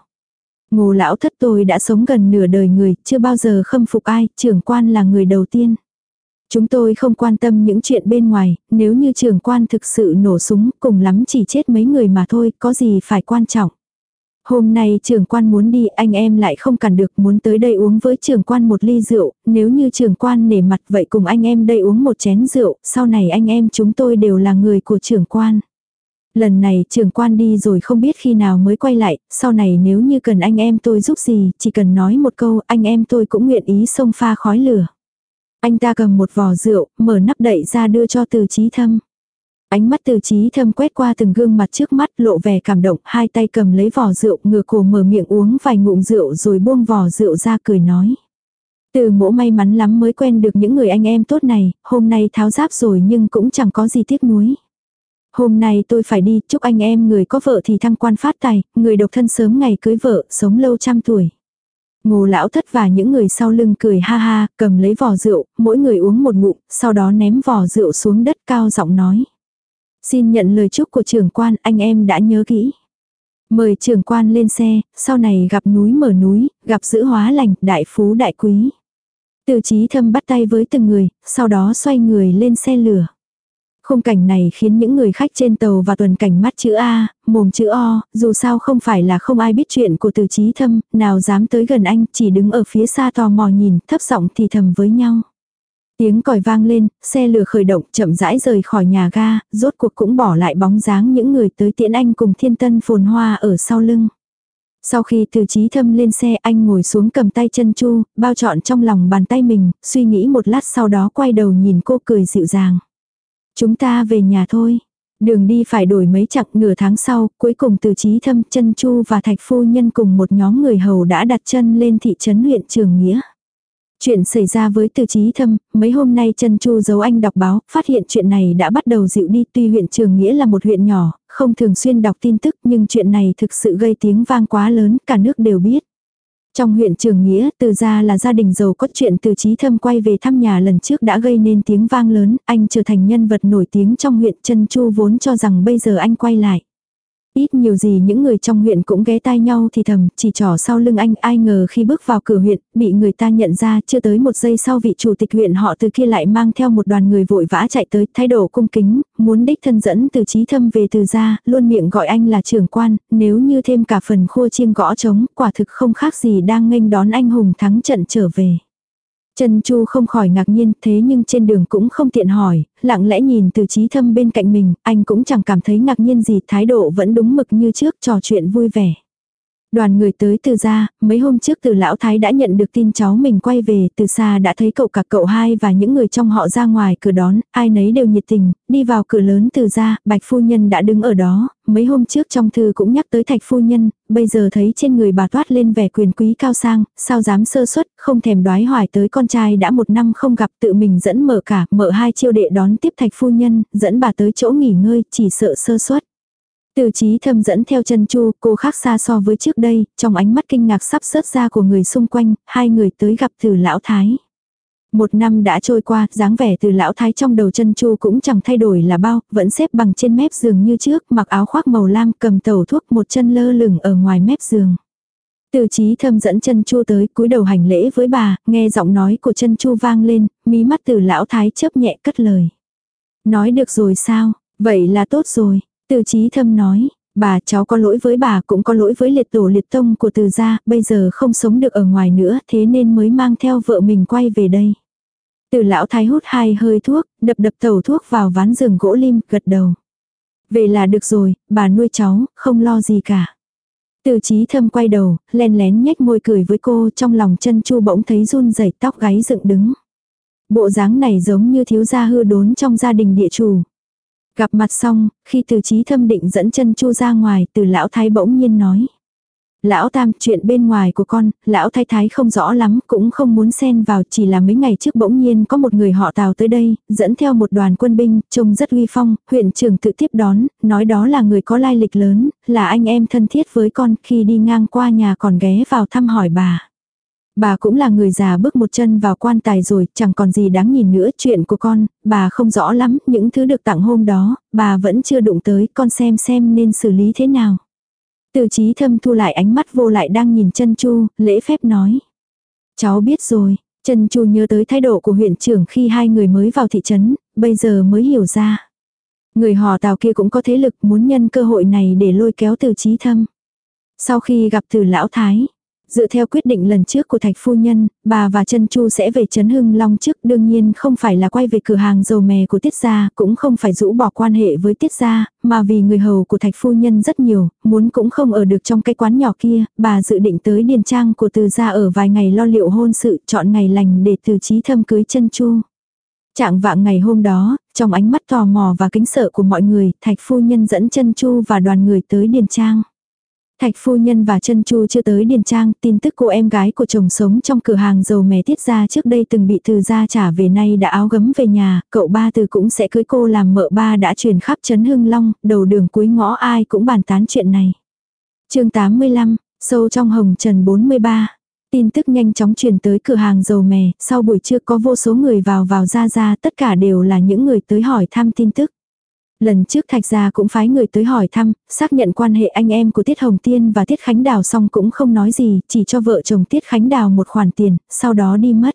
Ngô lão thất tôi đã sống gần nửa đời người, chưa bao giờ khâm phục ai, trưởng quan là người đầu tiên. Chúng tôi không quan tâm những chuyện bên ngoài, nếu như trưởng quan thực sự nổ súng, cùng lắm chỉ chết mấy người mà thôi, có gì phải quan trọng. Hôm nay trưởng quan muốn đi, anh em lại không cản được, muốn tới đây uống với trưởng quan một ly rượu, nếu như trưởng quan nể mặt vậy cùng anh em đây uống một chén rượu, sau này anh em chúng tôi đều là người của trưởng quan. Lần này trưởng quan đi rồi không biết khi nào mới quay lại, sau này nếu như cần anh em tôi giúp gì, chỉ cần nói một câu, anh em tôi cũng nguyện ý xông pha khói lửa. Anh ta cầm một vò rượu, mở nắp đậy ra đưa cho từ trí thâm. Ánh mắt từ trí thâm quét qua từng gương mặt trước mắt lộ vẻ cảm động, hai tay cầm lấy vò rượu, ngửa cổ mở miệng uống vài ngụm rượu rồi buông vò rượu ra cười nói. Từ mỗ may mắn lắm mới quen được những người anh em tốt này, hôm nay tháo giáp rồi nhưng cũng chẳng có gì tiếc nuối. Hôm nay tôi phải đi, chúc anh em người có vợ thì thăng quan phát tài, người độc thân sớm ngày cưới vợ, sống lâu trăm tuổi. Ngô lão thất và những người sau lưng cười ha ha, cầm lấy vò rượu, mỗi người uống một ngụm, sau đó ném vò rượu xuống đất cao giọng nói. Xin nhận lời chúc của trưởng quan, anh em đã nhớ kỹ. Mời trưởng quan lên xe, sau này gặp núi mở núi, gặp giữ hóa lành, đại phú đại quý. Từ trí thâm bắt tay với từng người, sau đó xoay người lên xe lửa. Khung cảnh này khiến những người khách trên tàu và tuần cảnh mắt chữ A, mồm chữ O, dù sao không phải là không ai biết chuyện của từ trí thâm, nào dám tới gần anh, chỉ đứng ở phía xa tò mò nhìn, thấp giọng thì thầm với nhau. Tiếng còi vang lên, xe lửa khởi động chậm rãi rời khỏi nhà ga, rốt cuộc cũng bỏ lại bóng dáng những người tới tiễn anh cùng thiên tân phồn hoa ở sau lưng. Sau khi từ trí thâm lên xe anh ngồi xuống cầm tay chân chu, bao trọn trong lòng bàn tay mình, suy nghĩ một lát sau đó quay đầu nhìn cô cười dịu dàng. Chúng ta về nhà thôi. Đường đi phải đổi mấy chặng nửa tháng sau, cuối cùng từ trí thâm chân chu và thạch phu nhân cùng một nhóm người hầu đã đặt chân lên thị trấn huyện Trường Nghĩa. Chuyện xảy ra với từ trí thâm, mấy hôm nay chân chu giấu anh đọc báo, phát hiện chuyện này đã bắt đầu dịu đi tuy huyện Trường Nghĩa là một huyện nhỏ, không thường xuyên đọc tin tức nhưng chuyện này thực sự gây tiếng vang quá lớn, cả nước đều biết. Trong huyện Trường Nghĩa, từ ra là gia đình giàu có chuyện từ trí thâm quay về thăm nhà lần trước đã gây nên tiếng vang lớn, anh trở thành nhân vật nổi tiếng trong huyện Trân chu vốn cho rằng bây giờ anh quay lại. Ít nhiều gì những người trong huyện cũng ghé tai nhau thì thầm, chỉ trỏ sau lưng anh ai ngờ khi bước vào cửa huyện, bị người ta nhận ra chưa tới một giây sau vị chủ tịch huyện họ từ kia lại mang theo một đoàn người vội vã chạy tới, thái độ cung kính, muốn đích thân dẫn từ trí thâm về từ gia, luôn miệng gọi anh là trưởng quan, nếu như thêm cả phần khua chiêng gõ trống, quả thực không khác gì đang nghênh đón anh hùng thắng trận trở về. Trần Chu không khỏi ngạc nhiên thế nhưng trên đường cũng không tiện hỏi, lặng lẽ nhìn từ trí thâm bên cạnh mình, anh cũng chẳng cảm thấy ngạc nhiên gì, thái độ vẫn đúng mực như trước trò chuyện vui vẻ. Đoàn người tới từ ra, mấy hôm trước từ lão thái đã nhận được tin cháu mình quay về, từ xa đã thấy cậu cả cậu hai và những người trong họ ra ngoài cửa đón, ai nấy đều nhiệt tình, đi vào cửa lớn từ ra, bạch phu nhân đã đứng ở đó, mấy hôm trước trong thư cũng nhắc tới thạch phu nhân, bây giờ thấy trên người bà toát lên vẻ quyền quý cao sang, sao dám sơ suất, không thèm đoái hoài tới con trai đã một năm không gặp tự mình dẫn mở cả, mở hai chiêu đệ đón tiếp thạch phu nhân, dẫn bà tới chỗ nghỉ ngơi, chỉ sợ sơ suất. Từ trí thâm dẫn theo chân chu, cô khác xa so với trước đây, trong ánh mắt kinh ngạc sắp sớt ra của người xung quanh, hai người tới gặp từ lão thái. Một năm đã trôi qua, dáng vẻ từ lão thái trong đầu chân chu cũng chẳng thay đổi là bao, vẫn xếp bằng trên mép giường như trước, mặc áo khoác màu lam cầm tẩu thuốc một chân lơ lửng ở ngoài mép giường. Từ trí thâm dẫn chân chu tới cúi đầu hành lễ với bà, nghe giọng nói của chân chu vang lên, mí mắt từ lão thái chớp nhẹ cất lời. Nói được rồi sao, vậy là tốt rồi, từ trí thâm nói, bà cháu có lỗi với bà cũng có lỗi với liệt tổ liệt tông của từ gia, bây giờ không sống được ở ngoài nữa thế nên mới mang theo vợ mình quay về đây. Từ lão thái hút hai hơi thuốc, đập đập tẩu thuốc vào ván giường gỗ lim, gật đầu. Về là được rồi, bà nuôi cháu, không lo gì cả. Từ trí thâm quay đầu, len lén nhếch môi cười với cô trong lòng chân chu bỗng thấy run rẩy tóc gáy dựng đứng. Bộ dáng này giống như thiếu gia hư đốn trong gia đình địa chủ. Gặp mặt xong, khi từ trí thâm định dẫn chân chu ra ngoài, từ lão thái bỗng nhiên nói. Lão tam, chuyện bên ngoài của con, lão thái thái không rõ lắm, cũng không muốn xen vào, chỉ là mấy ngày trước bỗng nhiên có một người họ tào tới đây, dẫn theo một đoàn quân binh, trông rất uy phong, huyện trưởng tự tiếp đón, nói đó là người có lai lịch lớn, là anh em thân thiết với con, khi đi ngang qua nhà còn ghé vào thăm hỏi bà. Bà cũng là người già bước một chân vào quan tài rồi, chẳng còn gì đáng nhìn nữa chuyện của con, bà không rõ lắm, những thứ được tặng hôm đó, bà vẫn chưa đụng tới, con xem xem nên xử lý thế nào. Từ trí thâm thu lại ánh mắt vô lại đang nhìn chân chu, lễ phép nói. Cháu biết rồi, chân chu nhớ tới thái độ của huyện trưởng khi hai người mới vào thị trấn, bây giờ mới hiểu ra. Người họ tào kia cũng có thế lực muốn nhân cơ hội này để lôi kéo từ trí thâm. Sau khi gặp từ lão thái, Dựa theo quyết định lần trước của thạch phu nhân, bà và chân Chu sẽ về Trấn Hưng Long trước đương nhiên không phải là quay về cửa hàng dầu mè của Tiết Gia, cũng không phải rũ bỏ quan hệ với Tiết Gia, mà vì người hầu của thạch phu nhân rất nhiều, muốn cũng không ở được trong cái quán nhỏ kia, bà dự định tới điền trang của từ gia ở vài ngày lo liệu hôn sự, chọn ngày lành để từ trí thâm cưới chân Chu. Trạng vạng ngày hôm đó, trong ánh mắt tò mò và kính sợ của mọi người, thạch phu nhân dẫn chân Chu và đoàn người tới điền trang. Thạch phu nhân và chân chu chưa tới điền trang, tin tức cô em gái của chồng sống trong cửa hàng dầu mè tiết ra trước đây từng bị từ gia trả về nay đã áo gấm về nhà, cậu ba từ cũng sẽ cưới cô làm mợ ba đã truyền khắp chấn hưng long, đầu đường cuối ngõ ai cũng bàn tán chuyện này. chương 85, sâu trong hồng trần 43. Tin tức nhanh chóng truyền tới cửa hàng dầu mè, sau buổi trưa có vô số người vào vào ra ra, tất cả đều là những người tới hỏi thăm tin tức. Lần trước Thạch Gia cũng phái người tới hỏi thăm, xác nhận quan hệ anh em của Tiết Hồng Tiên và Tiết Khánh Đào xong cũng không nói gì, chỉ cho vợ chồng Tiết Khánh Đào một khoản tiền, sau đó đi mất.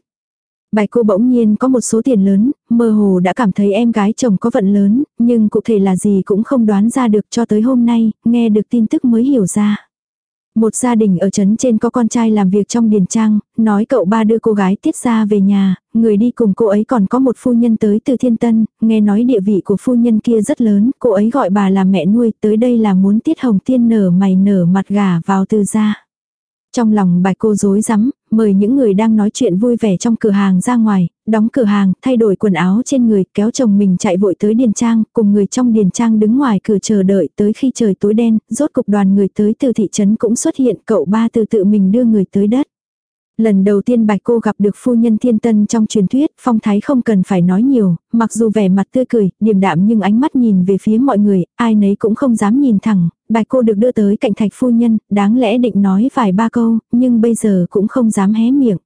Bài cô bỗng nhiên có một số tiền lớn, mơ hồ đã cảm thấy em gái chồng có vận lớn, nhưng cụ thể là gì cũng không đoán ra được cho tới hôm nay, nghe được tin tức mới hiểu ra. Một gia đình ở trấn trên có con trai làm việc trong điền trang, nói cậu ba đưa cô gái tiết ra về nhà, người đi cùng cô ấy còn có một phu nhân tới từ thiên tân, nghe nói địa vị của phu nhân kia rất lớn, cô ấy gọi bà là mẹ nuôi, tới đây là muốn tiết hồng tiên nở mày nở mặt gà vào từ gia. Trong lòng bài cô dối rắm mời những người đang nói chuyện vui vẻ trong cửa hàng ra ngoài, đóng cửa hàng, thay đổi quần áo trên người, kéo chồng mình chạy vội tới điền trang, cùng người trong điền trang đứng ngoài cửa chờ đợi tới khi trời tối đen, rốt cục đoàn người tới từ thị trấn cũng xuất hiện, cậu ba từ tự mình đưa người tới đất. Lần đầu tiên bạch cô gặp được phu nhân thiên tân trong truyền thuyết, phong thái không cần phải nói nhiều, mặc dù vẻ mặt tươi cười, điềm đạm nhưng ánh mắt nhìn về phía mọi người, ai nấy cũng không dám nhìn thẳng, bạch cô được đưa tới cạnh thạch phu nhân, đáng lẽ định nói vài ba câu, nhưng bây giờ cũng không dám hé miệng.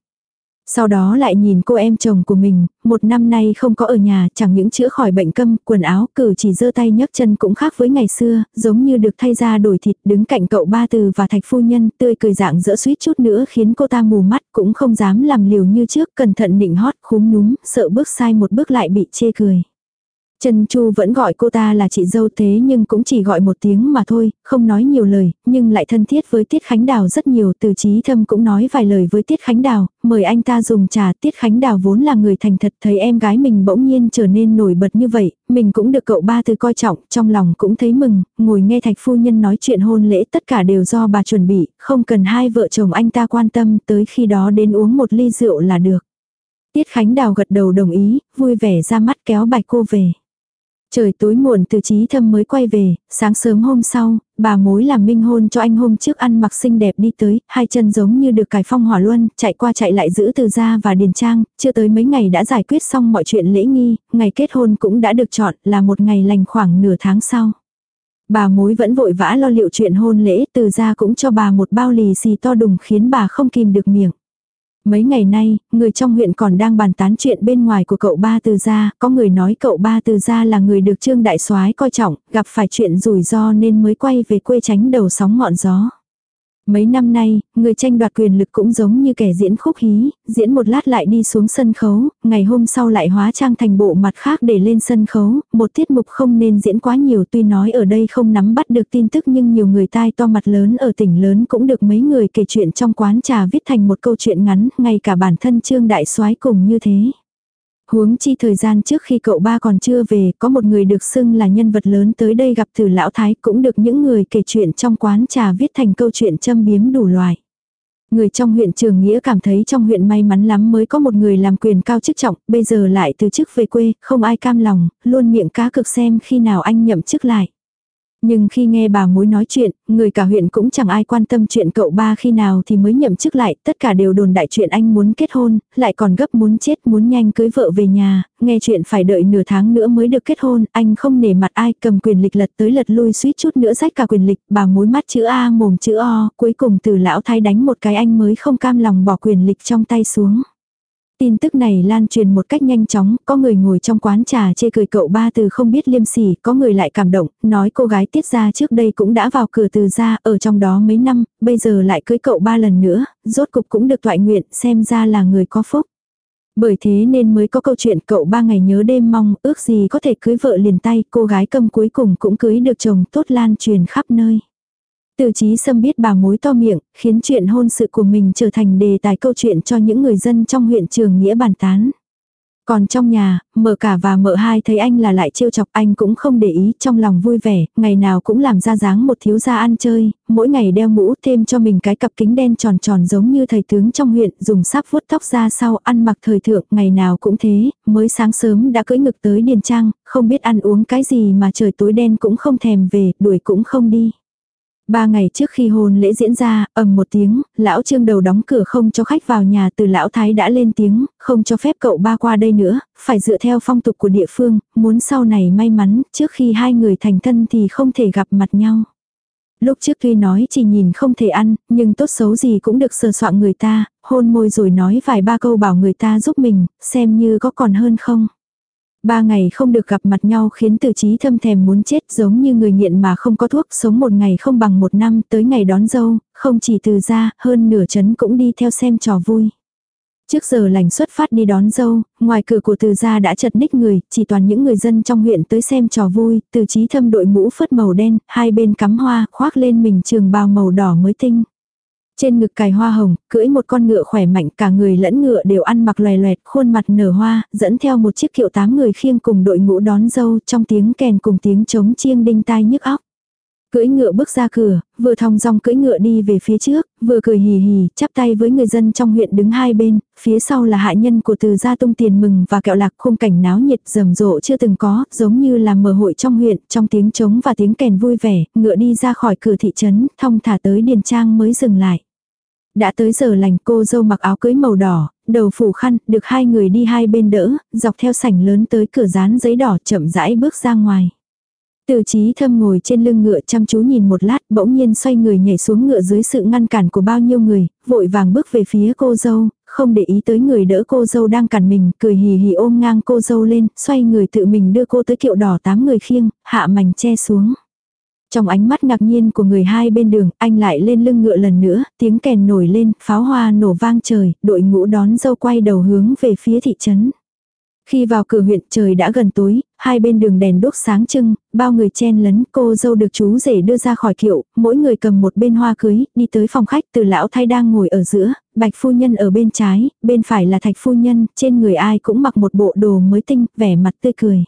Sau đó lại nhìn cô em chồng của mình, một năm nay không có ở nhà, chẳng những chữa khỏi bệnh câm, quần áo, cử chỉ giơ tay nhấc chân cũng khác với ngày xưa, giống như được thay ra đổi thịt, đứng cạnh cậu ba từ và thạch phu nhân, tươi cười dạng dỡ suýt chút nữa khiến cô ta mù mắt, cũng không dám làm liều như trước, cẩn thận định hót, khúm núm, sợ bước sai một bước lại bị chê cười. Trần Chu vẫn gọi cô ta là chị dâu thế nhưng cũng chỉ gọi một tiếng mà thôi, không nói nhiều lời, nhưng lại thân thiết với Tiết Khánh Đào rất nhiều. Từ trí thâm cũng nói vài lời với Tiết Khánh Đào, mời anh ta dùng trà. Tiết Khánh Đào vốn là người thành thật thấy em gái mình bỗng nhiên trở nên nổi bật như vậy, mình cũng được cậu ba từ coi trọng, trong lòng cũng thấy mừng, ngồi nghe thạch phu nhân nói chuyện hôn lễ tất cả đều do bà chuẩn bị, không cần hai vợ chồng anh ta quan tâm tới khi đó đến uống một ly rượu là được. Tiết Khánh Đào gật đầu đồng ý, vui vẻ ra mắt kéo bạch cô về. Trời tối muộn từ trí thâm mới quay về, sáng sớm hôm sau, bà mối làm minh hôn cho anh hôm trước ăn mặc xinh đẹp đi tới, hai chân giống như được cải phong hỏa luân, chạy qua chạy lại giữ từ gia và điền trang, chưa tới mấy ngày đã giải quyết xong mọi chuyện lễ nghi, ngày kết hôn cũng đã được chọn là một ngày lành khoảng nửa tháng sau. Bà mối vẫn vội vã lo liệu chuyện hôn lễ, từ gia cũng cho bà một bao lì xì to đùng khiến bà không kìm được miệng. Mấy ngày nay, người trong huyện còn đang bàn tán chuyện bên ngoài của cậu ba từ gia, có người nói cậu ba từ gia là người được Trương Đại soái coi trọng, gặp phải chuyện rủi ro nên mới quay về quê tránh đầu sóng ngọn gió. Mấy năm nay, người tranh đoạt quyền lực cũng giống như kẻ diễn khúc hí, diễn một lát lại đi xuống sân khấu, ngày hôm sau lại hóa trang thành bộ mặt khác để lên sân khấu, một tiết mục không nên diễn quá nhiều tuy nói ở đây không nắm bắt được tin tức nhưng nhiều người tai to mặt lớn ở tỉnh lớn cũng được mấy người kể chuyện trong quán trà viết thành một câu chuyện ngắn, ngay cả bản thân Trương Đại soái cùng như thế. Huống chi thời gian trước khi cậu ba còn chưa về, có một người được xưng là nhân vật lớn tới đây gặp từ lão thái cũng được những người kể chuyện trong quán trà viết thành câu chuyện châm biếm đủ loại. Người trong huyện Trường Nghĩa cảm thấy trong huyện may mắn lắm mới có một người làm quyền cao chức trọng, bây giờ lại từ chức về quê, không ai cam lòng, luôn miệng cá cực xem khi nào anh nhậm chức lại. Nhưng khi nghe bà mối nói chuyện, người cả huyện cũng chẳng ai quan tâm chuyện cậu ba khi nào thì mới nhậm chức lại, tất cả đều đồn đại chuyện anh muốn kết hôn, lại còn gấp muốn chết muốn nhanh cưới vợ về nhà, nghe chuyện phải đợi nửa tháng nữa mới được kết hôn, anh không nể mặt ai cầm quyền lịch lật tới lật lui suýt chút nữa rách cả quyền lịch, bà mối mắt chữ A mồm chữ O, cuối cùng từ lão thái đánh một cái anh mới không cam lòng bỏ quyền lịch trong tay xuống. Tin tức này lan truyền một cách nhanh chóng, có người ngồi trong quán trà chê cười cậu ba từ không biết liêm sỉ, có người lại cảm động, nói cô gái tiết ra trước đây cũng đã vào cửa từ ra, ở trong đó mấy năm, bây giờ lại cưới cậu ba lần nữa, rốt cục cũng được toại nguyện, xem ra là người có phúc. Bởi thế nên mới có câu chuyện cậu ba ngày nhớ đêm mong, ước gì có thể cưới vợ liền tay, cô gái cầm cuối cùng cũng cưới được chồng tốt lan truyền khắp nơi. Từ chí xâm biết bà mối to miệng, khiến chuyện hôn sự của mình trở thành đề tài câu chuyện cho những người dân trong huyện trường nghĩa bàn tán. Còn trong nhà, mợ cả và mợ hai thấy anh là lại trêu chọc anh cũng không để ý trong lòng vui vẻ, ngày nào cũng làm ra dáng một thiếu gia ăn chơi, mỗi ngày đeo mũ thêm cho mình cái cặp kính đen tròn tròn giống như thầy tướng trong huyện, dùng sáp vuốt tóc ra sau ăn mặc thời thượng, ngày nào cũng thế, mới sáng sớm đã cưỡi ngực tới Điền Trang, không biết ăn uống cái gì mà trời tối đen cũng không thèm về, đuổi cũng không đi. Ba ngày trước khi hôn lễ diễn ra, ầm một tiếng, lão trương đầu đóng cửa không cho khách vào nhà từ lão thái đã lên tiếng, không cho phép cậu ba qua đây nữa, phải dựa theo phong tục của địa phương, muốn sau này may mắn, trước khi hai người thành thân thì không thể gặp mặt nhau. Lúc trước tuy nói chỉ nhìn không thể ăn, nhưng tốt xấu gì cũng được sờ soạn người ta, hôn môi rồi nói vài ba câu bảo người ta giúp mình, xem như có còn hơn không. Ba ngày không được gặp mặt nhau khiến từ trí thâm thèm muốn chết giống như người nghiện mà không có thuốc sống một ngày không bằng một năm tới ngày đón dâu, không chỉ từ ra, hơn nửa chấn cũng đi theo xem trò vui. Trước giờ lành xuất phát đi đón dâu, ngoài cửa của từ gia đã chật ních người, chỉ toàn những người dân trong huyện tới xem trò vui, từ trí thâm đội mũ phất màu đen, hai bên cắm hoa, khoác lên mình trường bào màu đỏ mới tinh. Trên ngực cài hoa hồng, cưỡi một con ngựa khỏe mạnh cả người lẫn ngựa đều ăn mặc loè loẹt, khuôn mặt nở hoa, dẫn theo một chiếc kiệu tám người khiêng cùng đội ngũ đón dâu trong tiếng kèn cùng tiếng trống chiêng đinh tai nhức óc. Cưỡi ngựa bước ra cửa, vừa thong dong cưỡi ngựa đi về phía trước, vừa cười hì hì, chắp tay với người dân trong huyện đứng hai bên, phía sau là hạ nhân của từ gia tung tiền mừng và kẹo lạc khung cảnh náo nhiệt rầm rộ chưa từng có, giống như là mở hội trong huyện, trong tiếng trống và tiếng kèn vui vẻ, ngựa đi ra khỏi cửa thị trấn, thong thả tới điền trang mới dừng lại. Đã tới giờ lành cô dâu mặc áo cưới màu đỏ, đầu phủ khăn, được hai người đi hai bên đỡ, dọc theo sảnh lớn tới cửa dán giấy đỏ chậm rãi bước ra ngoài. Từ trí thâm ngồi trên lưng ngựa chăm chú nhìn một lát, bỗng nhiên xoay người nhảy xuống ngựa dưới sự ngăn cản của bao nhiêu người, vội vàng bước về phía cô dâu, không để ý tới người đỡ cô dâu đang cản mình, cười hì hì ôm ngang cô dâu lên, xoay người tự mình đưa cô tới kiệu đỏ tám người khiêng, hạ mảnh che xuống. Trong ánh mắt ngạc nhiên của người hai bên đường, anh lại lên lưng ngựa lần nữa, tiếng kèn nổi lên, pháo hoa nổ vang trời, đội ngũ đón dâu quay đầu hướng về phía thị trấn. Khi vào cửa huyện trời đã gần tối, hai bên đường đèn đốt sáng trưng, bao người chen lấn cô dâu được chú rể đưa ra khỏi kiệu, mỗi người cầm một bên hoa cưới, đi tới phòng khách từ lão thay đang ngồi ở giữa, bạch phu nhân ở bên trái, bên phải là thạch phu nhân, trên người ai cũng mặc một bộ đồ mới tinh, vẻ mặt tươi cười.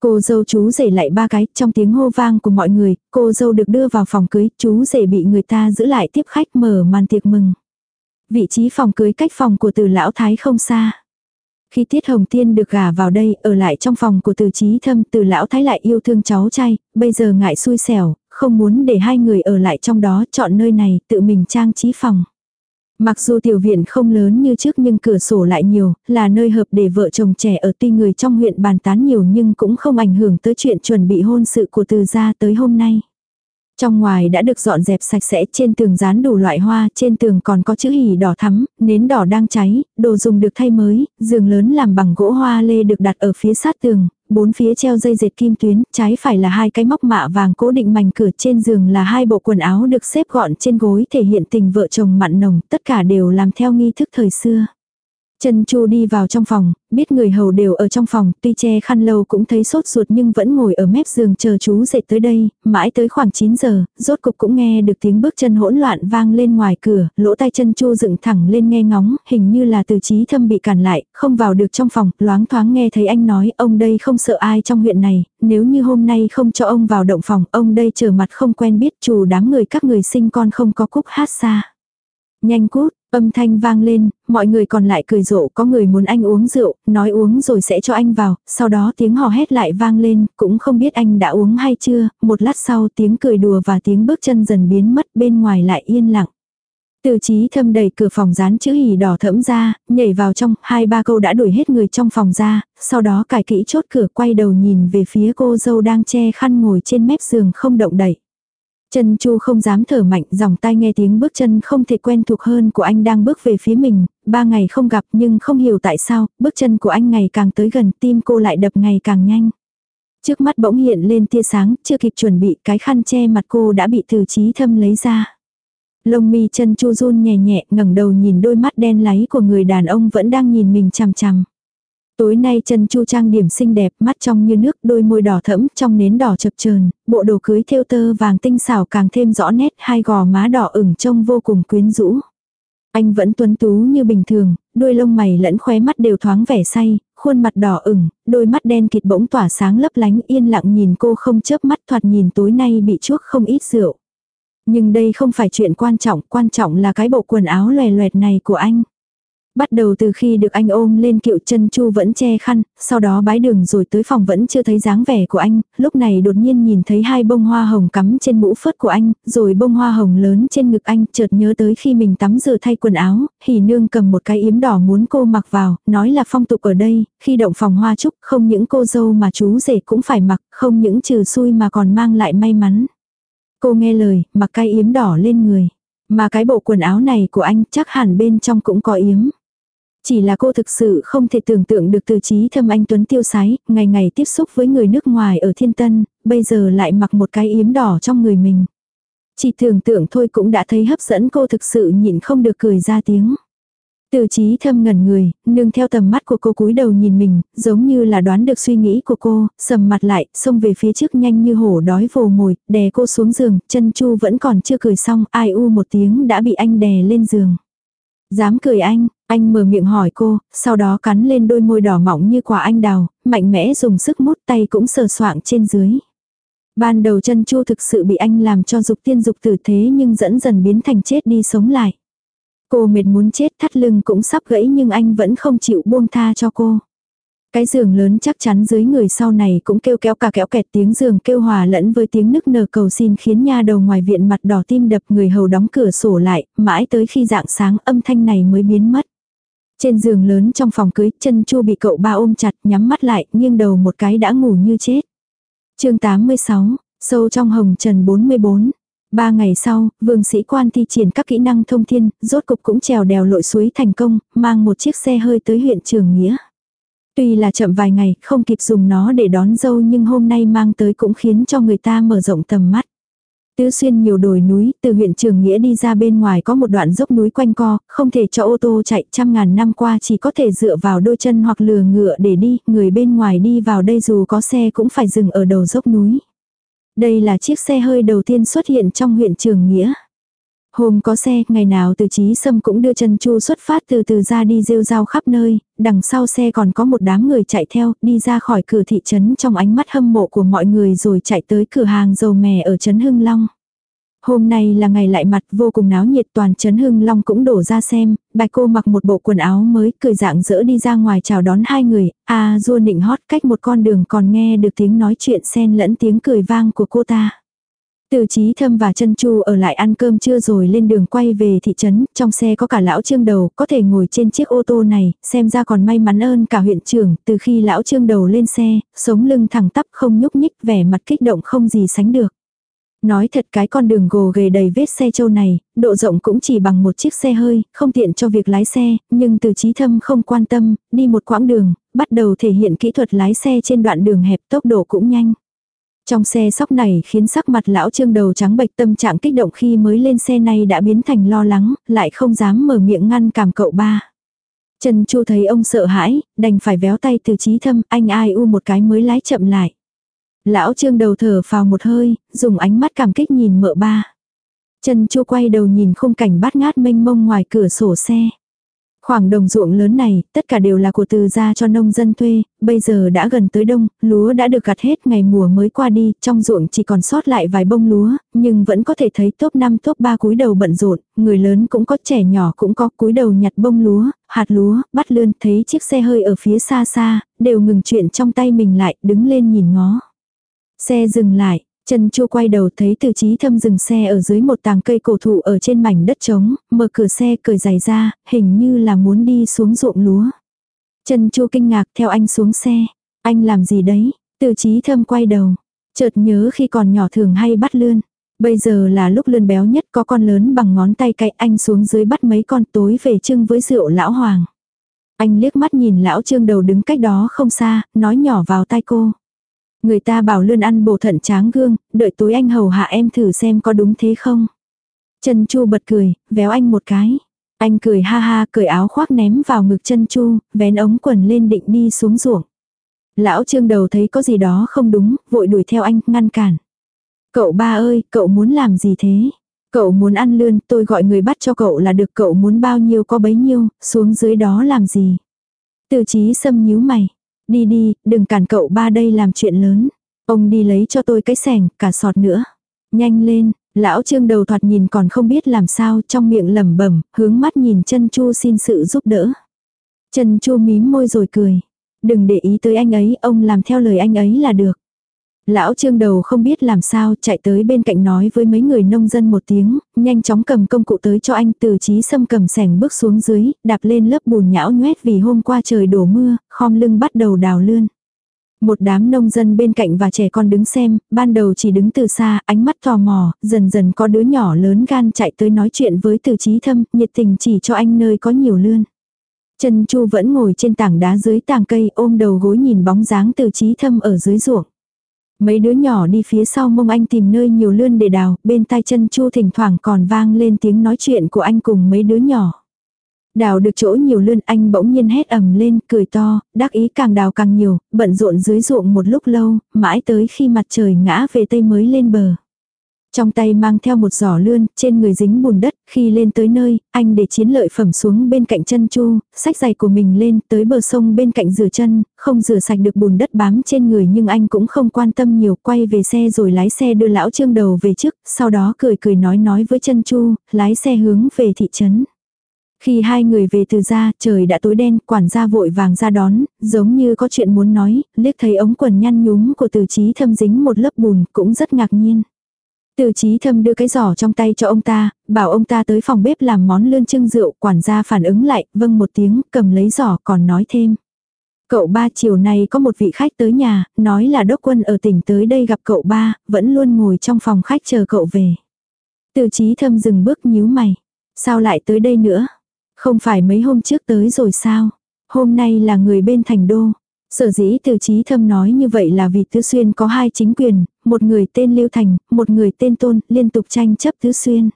Cô dâu chú rể lại ba cái, trong tiếng hô vang của mọi người, cô dâu được đưa vào phòng cưới, chú rể bị người ta giữ lại tiếp khách mở màn tiệc mừng. Vị trí phòng cưới cách phòng của từ lão thái không xa. Khi Tiết Hồng Tiên được gả vào đây, ở lại trong phòng của từ trí thâm, từ lão thái lại yêu thương cháu trai, bây giờ ngại xui xẻo, không muốn để hai người ở lại trong đó, chọn nơi này, tự mình trang trí phòng. Mặc dù tiểu viện không lớn như trước nhưng cửa sổ lại nhiều, là nơi hợp để vợ chồng trẻ ở tuy người trong huyện bàn tán nhiều nhưng cũng không ảnh hưởng tới chuyện chuẩn bị hôn sự của từ gia tới hôm nay. Trong ngoài đã được dọn dẹp sạch sẽ, trên tường dán đủ loại hoa, trên tường còn có chữ hỉ đỏ thắm, nến đỏ đang cháy, đồ dùng được thay mới, giường lớn làm bằng gỗ hoa lê được đặt ở phía sát tường, bốn phía treo dây dệt kim tuyến, trái phải là hai cái móc mạ vàng cố định mảnh cửa trên giường là hai bộ quần áo được xếp gọn trên gối thể hiện tình vợ chồng mặn nồng, tất cả đều làm theo nghi thức thời xưa. Trần Chu đi vào trong phòng, biết người hầu đều ở trong phòng, tuy che khăn lâu cũng thấy sốt ruột nhưng vẫn ngồi ở mép giường chờ chú dậy tới đây, mãi tới khoảng 9 giờ, rốt cục cũng nghe được tiếng bước chân hỗn loạn vang lên ngoài cửa, lỗ tai Trần Chu dựng thẳng lên nghe ngóng, hình như là từ trí thâm bị cản lại, không vào được trong phòng, loáng thoáng nghe thấy anh nói, ông đây không sợ ai trong huyện này, nếu như hôm nay không cho ông vào động phòng, ông đây trở mặt không quen biết chủ đám người các người sinh con không có cúc hát xa. Nhanh cút, Âm thanh vang lên, mọi người còn lại cười rộ có người muốn anh uống rượu, nói uống rồi sẽ cho anh vào, sau đó tiếng hò hét lại vang lên, cũng không biết anh đã uống hay chưa, một lát sau tiếng cười đùa và tiếng bước chân dần biến mất bên ngoài lại yên lặng. Từ trí thâm đẩy cửa phòng dán chữ hỉ đỏ thẫm ra, nhảy vào trong, hai ba câu đã đuổi hết người trong phòng ra, sau đó cài kỹ chốt cửa quay đầu nhìn về phía cô dâu đang che khăn ngồi trên mép giường không động đậy. Chân Chu không dám thở mạnh, dòng tai nghe tiếng bước chân không thể quen thuộc hơn của anh đang bước về phía mình, ba ngày không gặp nhưng không hiểu tại sao, bước chân của anh ngày càng tới gần, tim cô lại đập ngày càng nhanh. Trước mắt bỗng hiện lên tia sáng, chưa kịp chuẩn bị cái khăn che mặt cô đã bị từ trí thâm lấy ra. Lông mi chân chu run nhẹ nhẹ ngẩng đầu nhìn đôi mắt đen láy của người đàn ông vẫn đang nhìn mình chằm chằm. Tối nay chân chu trang điểm xinh đẹp, mắt trong như nước, đôi môi đỏ thẫm, trong nến đỏ chập chờn, bộ đồ cưới thêu tơ vàng tinh xảo càng thêm rõ nét, hai gò má đỏ ửng trông vô cùng quyến rũ. Anh vẫn tuấn tú như bình thường, đôi lông mày lẫn khóe mắt đều thoáng vẻ say, khuôn mặt đỏ ửng, đôi mắt đen kịt bỗng tỏa sáng lấp lánh yên lặng nhìn cô không chớp mắt thoạt nhìn tối nay bị chuốc không ít rượu. Nhưng đây không phải chuyện quan trọng, quan trọng là cái bộ quần áo lòe loẹt này của anh. Bắt đầu từ khi được anh ôm lên kiệu chân chu vẫn che khăn, sau đó bái đường rồi tới phòng vẫn chưa thấy dáng vẻ của anh, lúc này đột nhiên nhìn thấy hai bông hoa hồng cắm trên mũ phớt của anh, rồi bông hoa hồng lớn trên ngực anh, chợt nhớ tới khi mình tắm rửa thay quần áo, hỉ nương cầm một cái yếm đỏ muốn cô mặc vào, nói là phong tục ở đây, khi động phòng hoa trúc, không những cô dâu mà chú rể cũng phải mặc, không những trừ xui mà còn mang lại may mắn. Cô nghe lời, mặc cái yếm đỏ lên người. Mà cái bộ quần áo này của anh chắc hẳn bên trong cũng có yếm. Chỉ là cô thực sự không thể tưởng tượng được từ trí thâm anh Tuấn tiêu sái, ngày ngày tiếp xúc với người nước ngoài ở thiên tân, bây giờ lại mặc một cái yếm đỏ trong người mình. Chỉ tưởng tượng thôi cũng đã thấy hấp dẫn cô thực sự nhịn không được cười ra tiếng. Từ trí thâm ngẩn người, nương theo tầm mắt của cô cúi đầu nhìn mình, giống như là đoán được suy nghĩ của cô, sầm mặt lại, xông về phía trước nhanh như hổ đói vồ mồi, đè cô xuống giường, chân chu vẫn còn chưa cười xong, ai u một tiếng đã bị anh đè lên giường. Dám cười anh, anh mở miệng hỏi cô, sau đó cắn lên đôi môi đỏ mỏng như quả anh đào, mạnh mẽ dùng sức mút tay cũng sờ soạng trên dưới. Ban đầu chân chu thực sự bị anh làm cho dục tiên dục tử thế nhưng dẫn dần biến thành chết đi sống lại. Cô mệt muốn chết thắt lưng cũng sắp gãy nhưng anh vẫn không chịu buông tha cho cô. Cái giường lớn chắc chắn dưới người sau này cũng kêu kéo cả kéo kẹt tiếng giường kêu hòa lẫn với tiếng nức nở cầu xin khiến nha đầu ngoài viện mặt đỏ tim đập người hầu đóng cửa sổ lại, mãi tới khi dạng sáng âm thanh này mới biến mất. Trên giường lớn trong phòng cưới, chân chu bị cậu ba ôm chặt, nhắm mắt lại, nghiêng đầu một cái đã ngủ như chết. chương 86, sâu trong hồng trần 44. Ba ngày sau, vương sĩ quan thi triển các kỹ năng thông thiên, rốt cục cũng trèo đèo lội suối thành công, mang một chiếc xe hơi tới huyện Trường Nghĩa. Tuy là chậm vài ngày, không kịp dùng nó để đón dâu nhưng hôm nay mang tới cũng khiến cho người ta mở rộng tầm mắt. Tứ xuyên nhiều đồi núi, từ huyện Trường Nghĩa đi ra bên ngoài có một đoạn dốc núi quanh co, không thể cho ô tô chạy trăm ngàn năm qua chỉ có thể dựa vào đôi chân hoặc lừa ngựa để đi, người bên ngoài đi vào đây dù có xe cũng phải dừng ở đầu dốc núi. Đây là chiếc xe hơi đầu tiên xuất hiện trong huyện Trường Nghĩa. Hôm có xe, ngày nào từ trí sâm cũng đưa chân chu xuất phát từ từ ra đi rêu rao khắp nơi, đằng sau xe còn có một đám người chạy theo, đi ra khỏi cửa thị trấn trong ánh mắt hâm mộ của mọi người rồi chạy tới cửa hàng dầu mè ở trấn Hưng Long. Hôm nay là ngày lại mặt vô cùng náo nhiệt toàn trấn Hưng Long cũng đổ ra xem, bạch cô mặc một bộ quần áo mới cười dạng dỡ đi ra ngoài chào đón hai người, a à, dua nịnh hót cách một con đường còn nghe được tiếng nói chuyện xen lẫn tiếng cười vang của cô ta. Từ trí thâm và chân chu ở lại ăn cơm trưa rồi lên đường quay về thị trấn, trong xe có cả lão trương đầu, có thể ngồi trên chiếc ô tô này, xem ra còn may mắn ơn cả huyện trưởng, từ khi lão trương đầu lên xe, sống lưng thẳng tắp không nhúc nhích vẻ mặt kích động không gì sánh được. Nói thật cái con đường gồ ghề đầy vết xe châu này, độ rộng cũng chỉ bằng một chiếc xe hơi, không tiện cho việc lái xe, nhưng từ trí thâm không quan tâm, đi một quãng đường, bắt đầu thể hiện kỹ thuật lái xe trên đoạn đường hẹp tốc độ cũng nhanh. Trong xe sóc này khiến sắc mặt lão trương đầu trắng bệch tâm trạng kích động khi mới lên xe này đã biến thành lo lắng, lại không dám mở miệng ngăn cảm cậu ba. Trần Chu thấy ông sợ hãi, đành phải véo tay từ trí thâm, anh ai u một cái mới lái chậm lại. Lão trương đầu thở vào một hơi, dùng ánh mắt cảm kích nhìn mợ ba. Trần Chu quay đầu nhìn khung cảnh bát ngát mênh mông ngoài cửa sổ xe. Khoảng đồng ruộng lớn này, tất cả đều là của từ gia cho nông dân thuê, bây giờ đã gần tới đông, lúa đã được gặt hết ngày mùa mới qua đi, trong ruộng chỉ còn sót lại vài bông lúa, nhưng vẫn có thể thấy top 5 top 3 cúi đầu bận rộn, người lớn cũng có trẻ nhỏ cũng có cúi đầu nhặt bông lúa, hạt lúa, bắt lươn, thấy chiếc xe hơi ở phía xa xa, đều ngừng chuyện trong tay mình lại, đứng lên nhìn ngó. Xe dừng lại, Trần Chu quay đầu thấy từ Chí thâm dừng xe ở dưới một tàng cây cổ thụ ở trên mảnh đất trống, mở cửa xe cởi giày ra, hình như là muốn đi xuống ruộng lúa. Trần Chu kinh ngạc theo anh xuống xe. Anh làm gì đấy? Từ Chí thâm quay đầu. Chợt nhớ khi còn nhỏ thường hay bắt lươn. Bây giờ là lúc lươn béo nhất có con lớn bằng ngón tay cậy anh xuống dưới bắt mấy con tối về trưng với rượu lão hoàng. Anh liếc mắt nhìn lão trương đầu đứng cách đó không xa, nói nhỏ vào tai cô. Người ta bảo lươn ăn bổ thận tráng gương, đợi tối anh hầu hạ em thử xem có đúng thế không. Chân chu bật cười, véo anh một cái. Anh cười ha ha, cởi áo khoác ném vào ngực chân chu, vén ống quần lên định đi xuống ruộng. Lão trương đầu thấy có gì đó không đúng, vội đuổi theo anh, ngăn cản. Cậu ba ơi, cậu muốn làm gì thế? Cậu muốn ăn lươn, tôi gọi người bắt cho cậu là được cậu muốn bao nhiêu có bấy nhiêu, xuống dưới đó làm gì? Từ chí xâm nhíu mày. Đi đi, đừng cản cậu ba đây làm chuyện lớn. Ông đi lấy cho tôi cái sẻng, cả sọt nữa. Nhanh lên, lão trương đầu thoạt nhìn còn không biết làm sao trong miệng lẩm bẩm hướng mắt nhìn chân chu xin sự giúp đỡ. Chân chu mím môi rồi cười. Đừng để ý tới anh ấy, ông làm theo lời anh ấy là được. Lão trương đầu không biết làm sao chạy tới bên cạnh nói với mấy người nông dân một tiếng, nhanh chóng cầm công cụ tới cho anh từ trí xâm cầm sẻng bước xuống dưới, đạp lên lớp bùn nhão nhoét vì hôm qua trời đổ mưa, khom lưng bắt đầu đào lươn. Một đám nông dân bên cạnh và trẻ con đứng xem, ban đầu chỉ đứng từ xa, ánh mắt tò mò, dần dần có đứa nhỏ lớn gan chạy tới nói chuyện với từ trí thâm, nhiệt tình chỉ cho anh nơi có nhiều lươn. Trần Chu vẫn ngồi trên tảng đá dưới tàng cây ôm đầu gối nhìn bóng dáng từ trí thâm ở dưới ruộng. Mấy đứa nhỏ đi phía sau mông anh tìm nơi nhiều lươn để đào, bên tai chân chu thỉnh thoảng còn vang lên tiếng nói chuyện của anh cùng mấy đứa nhỏ. Đào được chỗ nhiều lươn anh bỗng nhiên hét ầm lên, cười to, đắc ý càng đào càng nhiều, bận rộn dưới ruộng một lúc lâu, mãi tới khi mặt trời ngã về tây mới lên bờ. Trong tay mang theo một giỏ lươn, trên người dính bùn đất, khi lên tới nơi, anh để chiến lợi phẩm xuống bên cạnh chân chu, sách giày của mình lên tới bờ sông bên cạnh rửa chân, không rửa sạch được bùn đất bám trên người nhưng anh cũng không quan tâm nhiều, quay về xe rồi lái xe đưa lão trương đầu về trước, sau đó cười cười nói nói với chân chu, lái xe hướng về thị trấn. Khi hai người về từ ra, trời đã tối đen, quản gia vội vàng ra đón, giống như có chuyện muốn nói, liếc thấy ống quần nhăn nhúm của từ trí thâm dính một lớp bùn, cũng rất ngạc nhiên. Từ trí thâm đưa cái giỏ trong tay cho ông ta, bảo ông ta tới phòng bếp làm món lươn trưng rượu, quản gia phản ứng lại, vâng một tiếng, cầm lấy giỏ còn nói thêm. Cậu ba chiều nay có một vị khách tới nhà, nói là đốc quân ở tỉnh tới đây gặp cậu ba, vẫn luôn ngồi trong phòng khách chờ cậu về. Từ trí thâm dừng bước nhíu mày. Sao lại tới đây nữa? Không phải mấy hôm trước tới rồi sao? Hôm nay là người bên thành đô. Sở dĩ từ trí thâm nói như vậy là vì Tứ Xuyên có hai chính quyền, một người tên Lưu Thành, một người tên Tôn, liên tục tranh chấp Tứ Xuyên.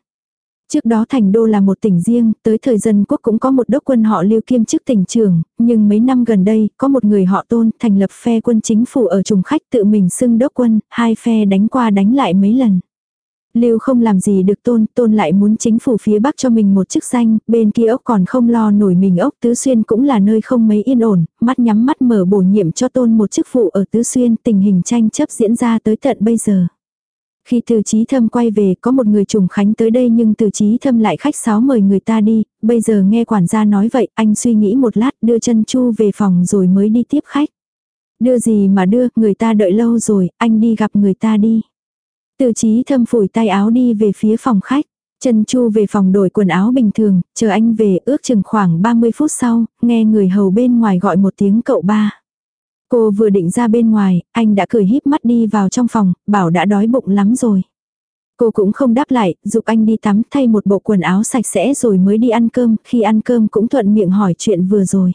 Trước đó thành đô là một tỉnh riêng, tới thời dân quốc cũng có một đốc quân họ lưu kiêm chức tỉnh trưởng, nhưng mấy năm gần đây, có một người họ tôn thành lập phe quân chính phủ ở trùng khách tự mình xưng đốc quân, hai phe đánh qua đánh lại mấy lần. Lưu không làm gì được tôn, tôn lại muốn chính phủ phía bắc cho mình một chức danh, bên kia ốc còn không lo nổi mình ốc tứ xuyên cũng là nơi không mấy yên ổn, mắt nhắm mắt mở bổ nhiệm cho tôn một chức vụ ở tứ xuyên, tình hình tranh chấp diễn ra tới tận bây giờ. Khi từ trí thâm quay về có một người trùng khánh tới đây nhưng từ trí thâm lại khách sáo mời người ta đi, bây giờ nghe quản gia nói vậy anh suy nghĩ một lát đưa chân chu về phòng rồi mới đi tiếp khách. Đưa gì mà đưa, người ta đợi lâu rồi, anh đi gặp người ta đi. Từ trí thâm phủi tay áo đi về phía phòng khách. Trần Chu về phòng đổi quần áo bình thường, chờ anh về ước chừng khoảng 30 phút sau, nghe người hầu bên ngoài gọi một tiếng cậu ba. Cô vừa định ra bên ngoài, anh đã cười híp mắt đi vào trong phòng, bảo đã đói bụng lắm rồi. Cô cũng không đáp lại, dục anh đi tắm thay một bộ quần áo sạch sẽ rồi mới đi ăn cơm, khi ăn cơm cũng thuận miệng hỏi chuyện vừa rồi.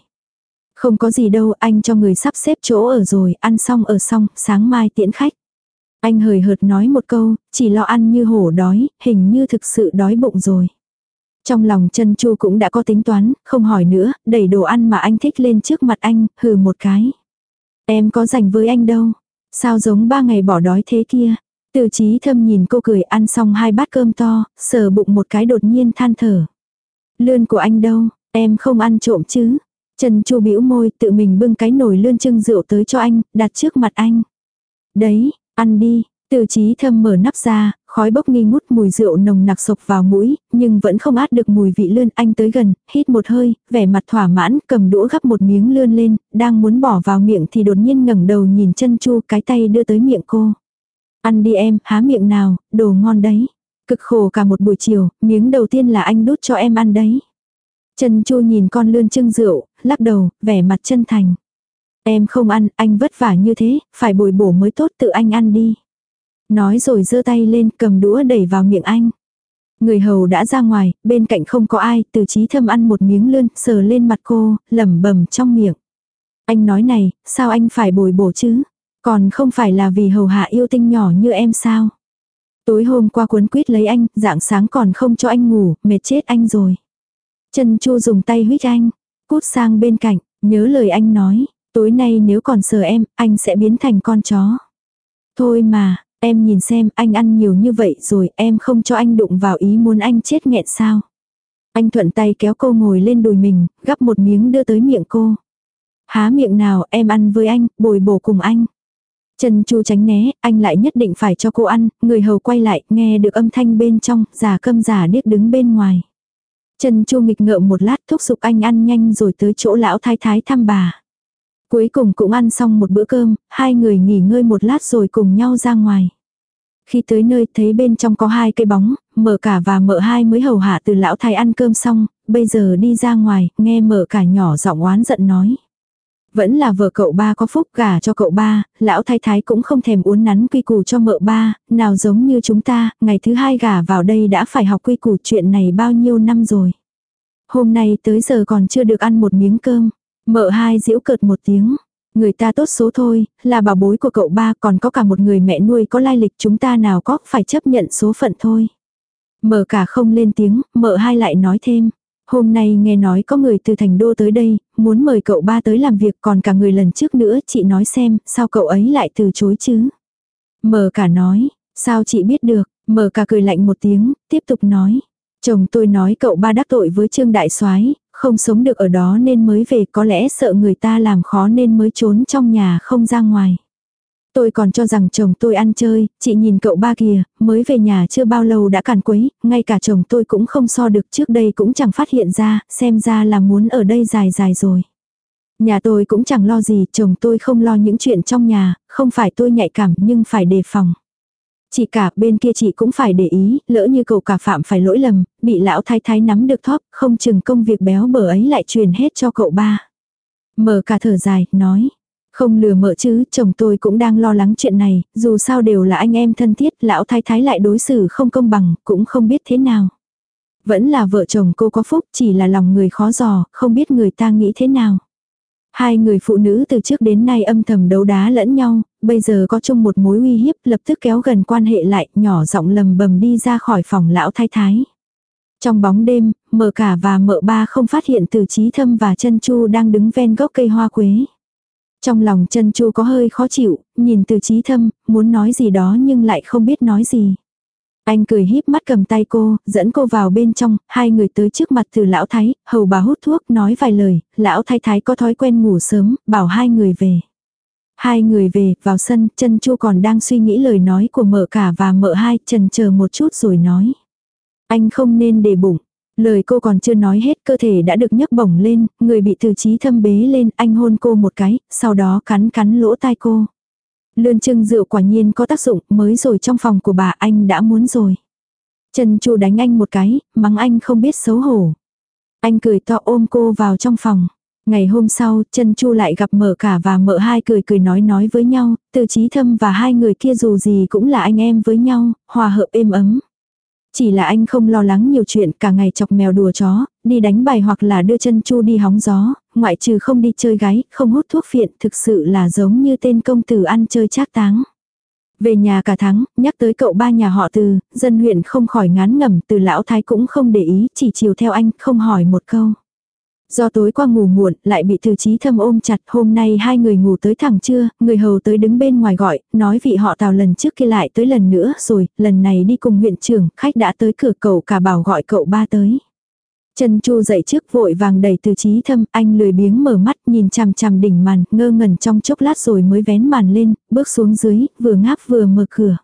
Không có gì đâu, anh cho người sắp xếp chỗ ở rồi, ăn xong ở xong, sáng mai tiễn khách. Anh hời hợt nói một câu, chỉ lo ăn như hổ đói, hình như thực sự đói bụng rồi. Trong lòng chân chu cũng đã có tính toán, không hỏi nữa, đẩy đồ ăn mà anh thích lên trước mặt anh, hừ một cái. Em có dành với anh đâu. Sao giống ba ngày bỏ đói thế kia. Từ trí thâm nhìn cô cười ăn xong hai bát cơm to, sờ bụng một cái đột nhiên than thở. Lươn của anh đâu, em không ăn trộm chứ. Trần Chu bĩu môi tự mình bưng cái nồi lươn trưng rượu tới cho anh, đặt trước mặt anh. Đấy, ăn đi, từ trí thâm mở nắp ra, khói bốc nghi ngút mùi rượu nồng nặc sộc vào mũi, nhưng vẫn không át được mùi vị lươn anh tới gần, hít một hơi, vẻ mặt thỏa mãn, cầm đũa gắp một miếng lươn lên, đang muốn bỏ vào miệng thì đột nhiên ngẩng đầu nhìn chân chu cái tay đưa tới miệng cô. Ăn đi em, há miệng nào, đồ ngon đấy. Cực khổ cả một buổi chiều, miếng đầu tiên là anh đút cho em ăn đấy. Chân chu nhìn con lươn trưng rượu, lắc đầu, vẻ mặt chân thành. Em không ăn, anh vất vả như thế, phải bồi bổ mới tốt tự anh ăn đi. Nói rồi giơ tay lên cầm đũa đẩy vào miệng anh. Người hầu đã ra ngoài, bên cạnh không có ai, từ trí thâm ăn một miếng lươn, sờ lên mặt cô, lẩm bẩm trong miệng. Anh nói này, sao anh phải bồi bổ chứ? Còn không phải là vì hầu hạ yêu tinh nhỏ như em sao? Tối hôm qua cuốn quýt lấy anh, dạng sáng còn không cho anh ngủ, mệt chết anh rồi. Chân chu dùng tay huyết anh, cút sang bên cạnh, nhớ lời anh nói, tối nay nếu còn sờ em, anh sẽ biến thành con chó. Thôi mà, em nhìn xem anh ăn nhiều như vậy rồi em không cho anh đụng vào ý muốn anh chết nghẹn sao. Anh thuận tay kéo cô ngồi lên đùi mình, gắp một miếng đưa tới miệng cô. Há miệng nào em ăn với anh, bồi bổ cùng anh. Trần Chu tránh né, anh lại nhất định phải cho cô ăn, người hầu quay lại, nghe được âm thanh bên trong, giả câm giả điếc đứng bên ngoài. Trần Chu nghịch ngợm một lát thúc giục anh ăn nhanh rồi tới chỗ lão thái thái thăm bà. Cuối cùng cũng ăn xong một bữa cơm, hai người nghỉ ngơi một lát rồi cùng nhau ra ngoài. Khi tới nơi thấy bên trong có hai cây bóng, mở cả và mợ hai mới hầu hạ từ lão thái ăn cơm xong, bây giờ đi ra ngoài, nghe mở cả nhỏ giọng oán giận nói. Vẫn là vợ cậu ba có phúc gả cho cậu ba, lão thái thái cũng không thèm uốn nắn quy củ cho mợ ba, nào giống như chúng ta, ngày thứ hai gả vào đây đã phải học quy củ chuyện này bao nhiêu năm rồi. Hôm nay tới giờ còn chưa được ăn một miếng cơm, mợ hai giễu cợt một tiếng. Người ta tốt số thôi, là bà bối của cậu ba còn có cả một người mẹ nuôi có lai lịch chúng ta nào có phải chấp nhận số phận thôi. Mợ cả không lên tiếng, mợ hai lại nói thêm. Hôm nay nghe nói có người từ thành đô tới đây, muốn mời cậu ba tới làm việc còn cả người lần trước nữa chị nói xem, sao cậu ấy lại từ chối chứ? Mờ cả nói, sao chị biết được, mờ cả cười lạnh một tiếng, tiếp tục nói. Chồng tôi nói cậu ba đắc tội với Trương Đại soái không sống được ở đó nên mới về có lẽ sợ người ta làm khó nên mới trốn trong nhà không ra ngoài. Tôi còn cho rằng chồng tôi ăn chơi, chị nhìn cậu ba kìa, mới về nhà chưa bao lâu đã càn quấy, ngay cả chồng tôi cũng không so được trước đây cũng chẳng phát hiện ra, xem ra là muốn ở đây dài dài rồi. Nhà tôi cũng chẳng lo gì, chồng tôi không lo những chuyện trong nhà, không phải tôi nhạy cảm nhưng phải đề phòng. Chị cả bên kia chị cũng phải để ý, lỡ như cậu cả phạm phải lỗi lầm, bị lão thái thái nắm được thóp, không chừng công việc béo bở ấy lại truyền hết cho cậu ba. Mở cả thở dài, nói. Không lừa mợ chứ, chồng tôi cũng đang lo lắng chuyện này, dù sao đều là anh em thân thiết, lão thái thái lại đối xử không công bằng, cũng không biết thế nào. Vẫn là vợ chồng cô có phúc, chỉ là lòng người khó dò, không biết người ta nghĩ thế nào. Hai người phụ nữ từ trước đến nay âm thầm đấu đá lẫn nhau, bây giờ có chung một mối uy hiếp lập tức kéo gần quan hệ lại, nhỏ giọng lầm bầm đi ra khỏi phòng lão thái thái. Trong bóng đêm, mợ cả và mợ ba không phát hiện từ trí thâm và chân chu đang đứng ven gốc cây hoa quế. Trong lòng chân chu có hơi khó chịu, nhìn từ trí thâm, muốn nói gì đó nhưng lại không biết nói gì. Anh cười híp mắt cầm tay cô, dẫn cô vào bên trong, hai người tới trước mặt từ lão thái, hầu bà hút thuốc, nói vài lời, lão thái thái có thói quen ngủ sớm, bảo hai người về. Hai người về, vào sân, chân chu còn đang suy nghĩ lời nói của mợ cả và mợ hai, trần chờ một chút rồi nói. Anh không nên để bụng. Lời cô còn chưa nói hết cơ thể đã được nhấc bổng lên, người bị từ trí thâm bế lên, anh hôn cô một cái, sau đó cắn cắn lỗ tai cô. Lươn trưng rượu quả nhiên có tác dụng, mới rồi trong phòng của bà anh đã muốn rồi. Trần Chu đánh anh một cái, mắng anh không biết xấu hổ. Anh cười to ôm cô vào trong phòng. Ngày hôm sau, Trần chu lại gặp mợ cả và mợ hai cười cười nói nói với nhau, từ trí thâm và hai người kia dù gì cũng là anh em với nhau, hòa hợp êm ấm. Chỉ là anh không lo lắng nhiều chuyện cả ngày chọc mèo đùa chó, đi đánh bài hoặc là đưa chân chu đi hóng gió, ngoại trừ không đi chơi gái, không hút thuốc phiện, thực sự là giống như tên công tử ăn chơi trác táng. Về nhà cả tháng, nhắc tới cậu ba nhà họ từ, dân huyện không khỏi ngán ngẩm từ lão thái cũng không để ý, chỉ chiều theo anh, không hỏi một câu. Do tối qua ngủ muộn, lại bị từ trí thâm ôm chặt, hôm nay hai người ngủ tới thẳng trưa, người hầu tới đứng bên ngoài gọi, nói vị họ tào lần trước kia lại tới lần nữa rồi, lần này đi cùng huyện trưởng, khách đã tới cửa cậu cả bảo gọi cậu ba tới. Trần Chu dậy trước vội vàng đẩy từ trí thâm, anh lười biếng mở mắt nhìn chằm chằm đỉnh màn, ngơ ngẩn trong chốc lát rồi mới vén màn lên, bước xuống dưới, vừa ngáp vừa mở cửa.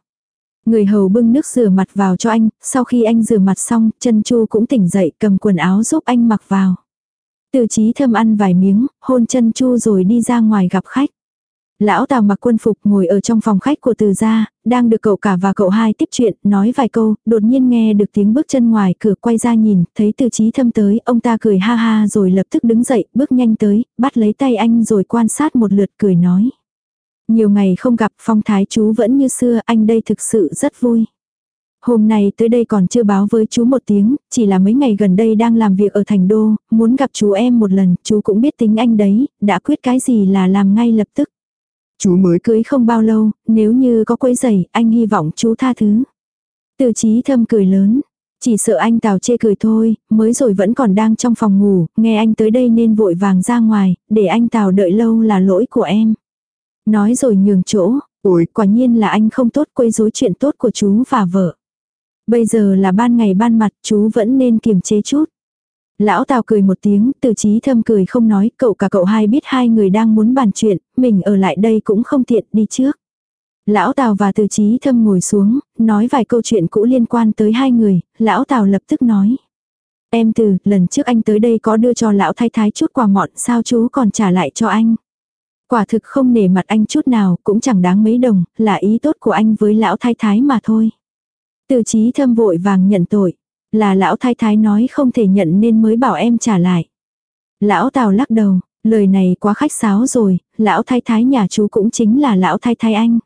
Người hầu bưng nước rửa mặt vào cho anh, sau khi anh rửa mặt xong, Trần Chu cũng tỉnh dậy cầm quần áo giúp anh mặc vào. Từ trí thâm ăn vài miếng, hôn chân chu rồi đi ra ngoài gặp khách. Lão Tào mặc quân phục ngồi ở trong phòng khách của từ gia, đang được cậu cả và cậu hai tiếp chuyện, nói vài câu, đột nhiên nghe được tiếng bước chân ngoài cửa quay ra nhìn, thấy từ trí thâm tới, ông ta cười ha ha rồi lập tức đứng dậy, bước nhanh tới, bắt lấy tay anh rồi quan sát một lượt cười nói. Nhiều ngày không gặp phong thái chú vẫn như xưa, anh đây thực sự rất vui. Hôm nay tới đây còn chưa báo với chú một tiếng, chỉ là mấy ngày gần đây đang làm việc ở thành đô, muốn gặp chú em một lần, chú cũng biết tính anh đấy, đã quyết cái gì là làm ngay lập tức. Chú mới cưới không bao lâu, nếu như có quấy giày, anh hy vọng chú tha thứ. Từ trí thâm cười lớn, chỉ sợ anh Tào chê cười thôi, mới rồi vẫn còn đang trong phòng ngủ, nghe anh tới đây nên vội vàng ra ngoài, để anh Tào đợi lâu là lỗi của em. Nói rồi nhường chỗ, ủi quả nhiên là anh không tốt quấy rối chuyện tốt của chú và vợ. Bây giờ là ban ngày ban mặt chú vẫn nên kiềm chế chút. Lão Tào cười một tiếng, từ trí thâm cười không nói, cậu cả cậu hai biết hai người đang muốn bàn chuyện, mình ở lại đây cũng không tiện đi trước. Lão Tào và từ trí thâm ngồi xuống, nói vài câu chuyện cũ liên quan tới hai người, lão Tào lập tức nói. Em từ, lần trước anh tới đây có đưa cho lão thái thái chút quà mọn, sao chú còn trả lại cho anh? Quả thực không nể mặt anh chút nào, cũng chẳng đáng mấy đồng, là ý tốt của anh với lão thái thái mà thôi. Từ trí thâm vội vàng nhận tội. Là lão thái thái nói không thể nhận nên mới bảo em trả lại. Lão Tào lắc đầu, lời này quá khách sáo rồi, lão thái thái nhà chú cũng chính là lão thái thái anh.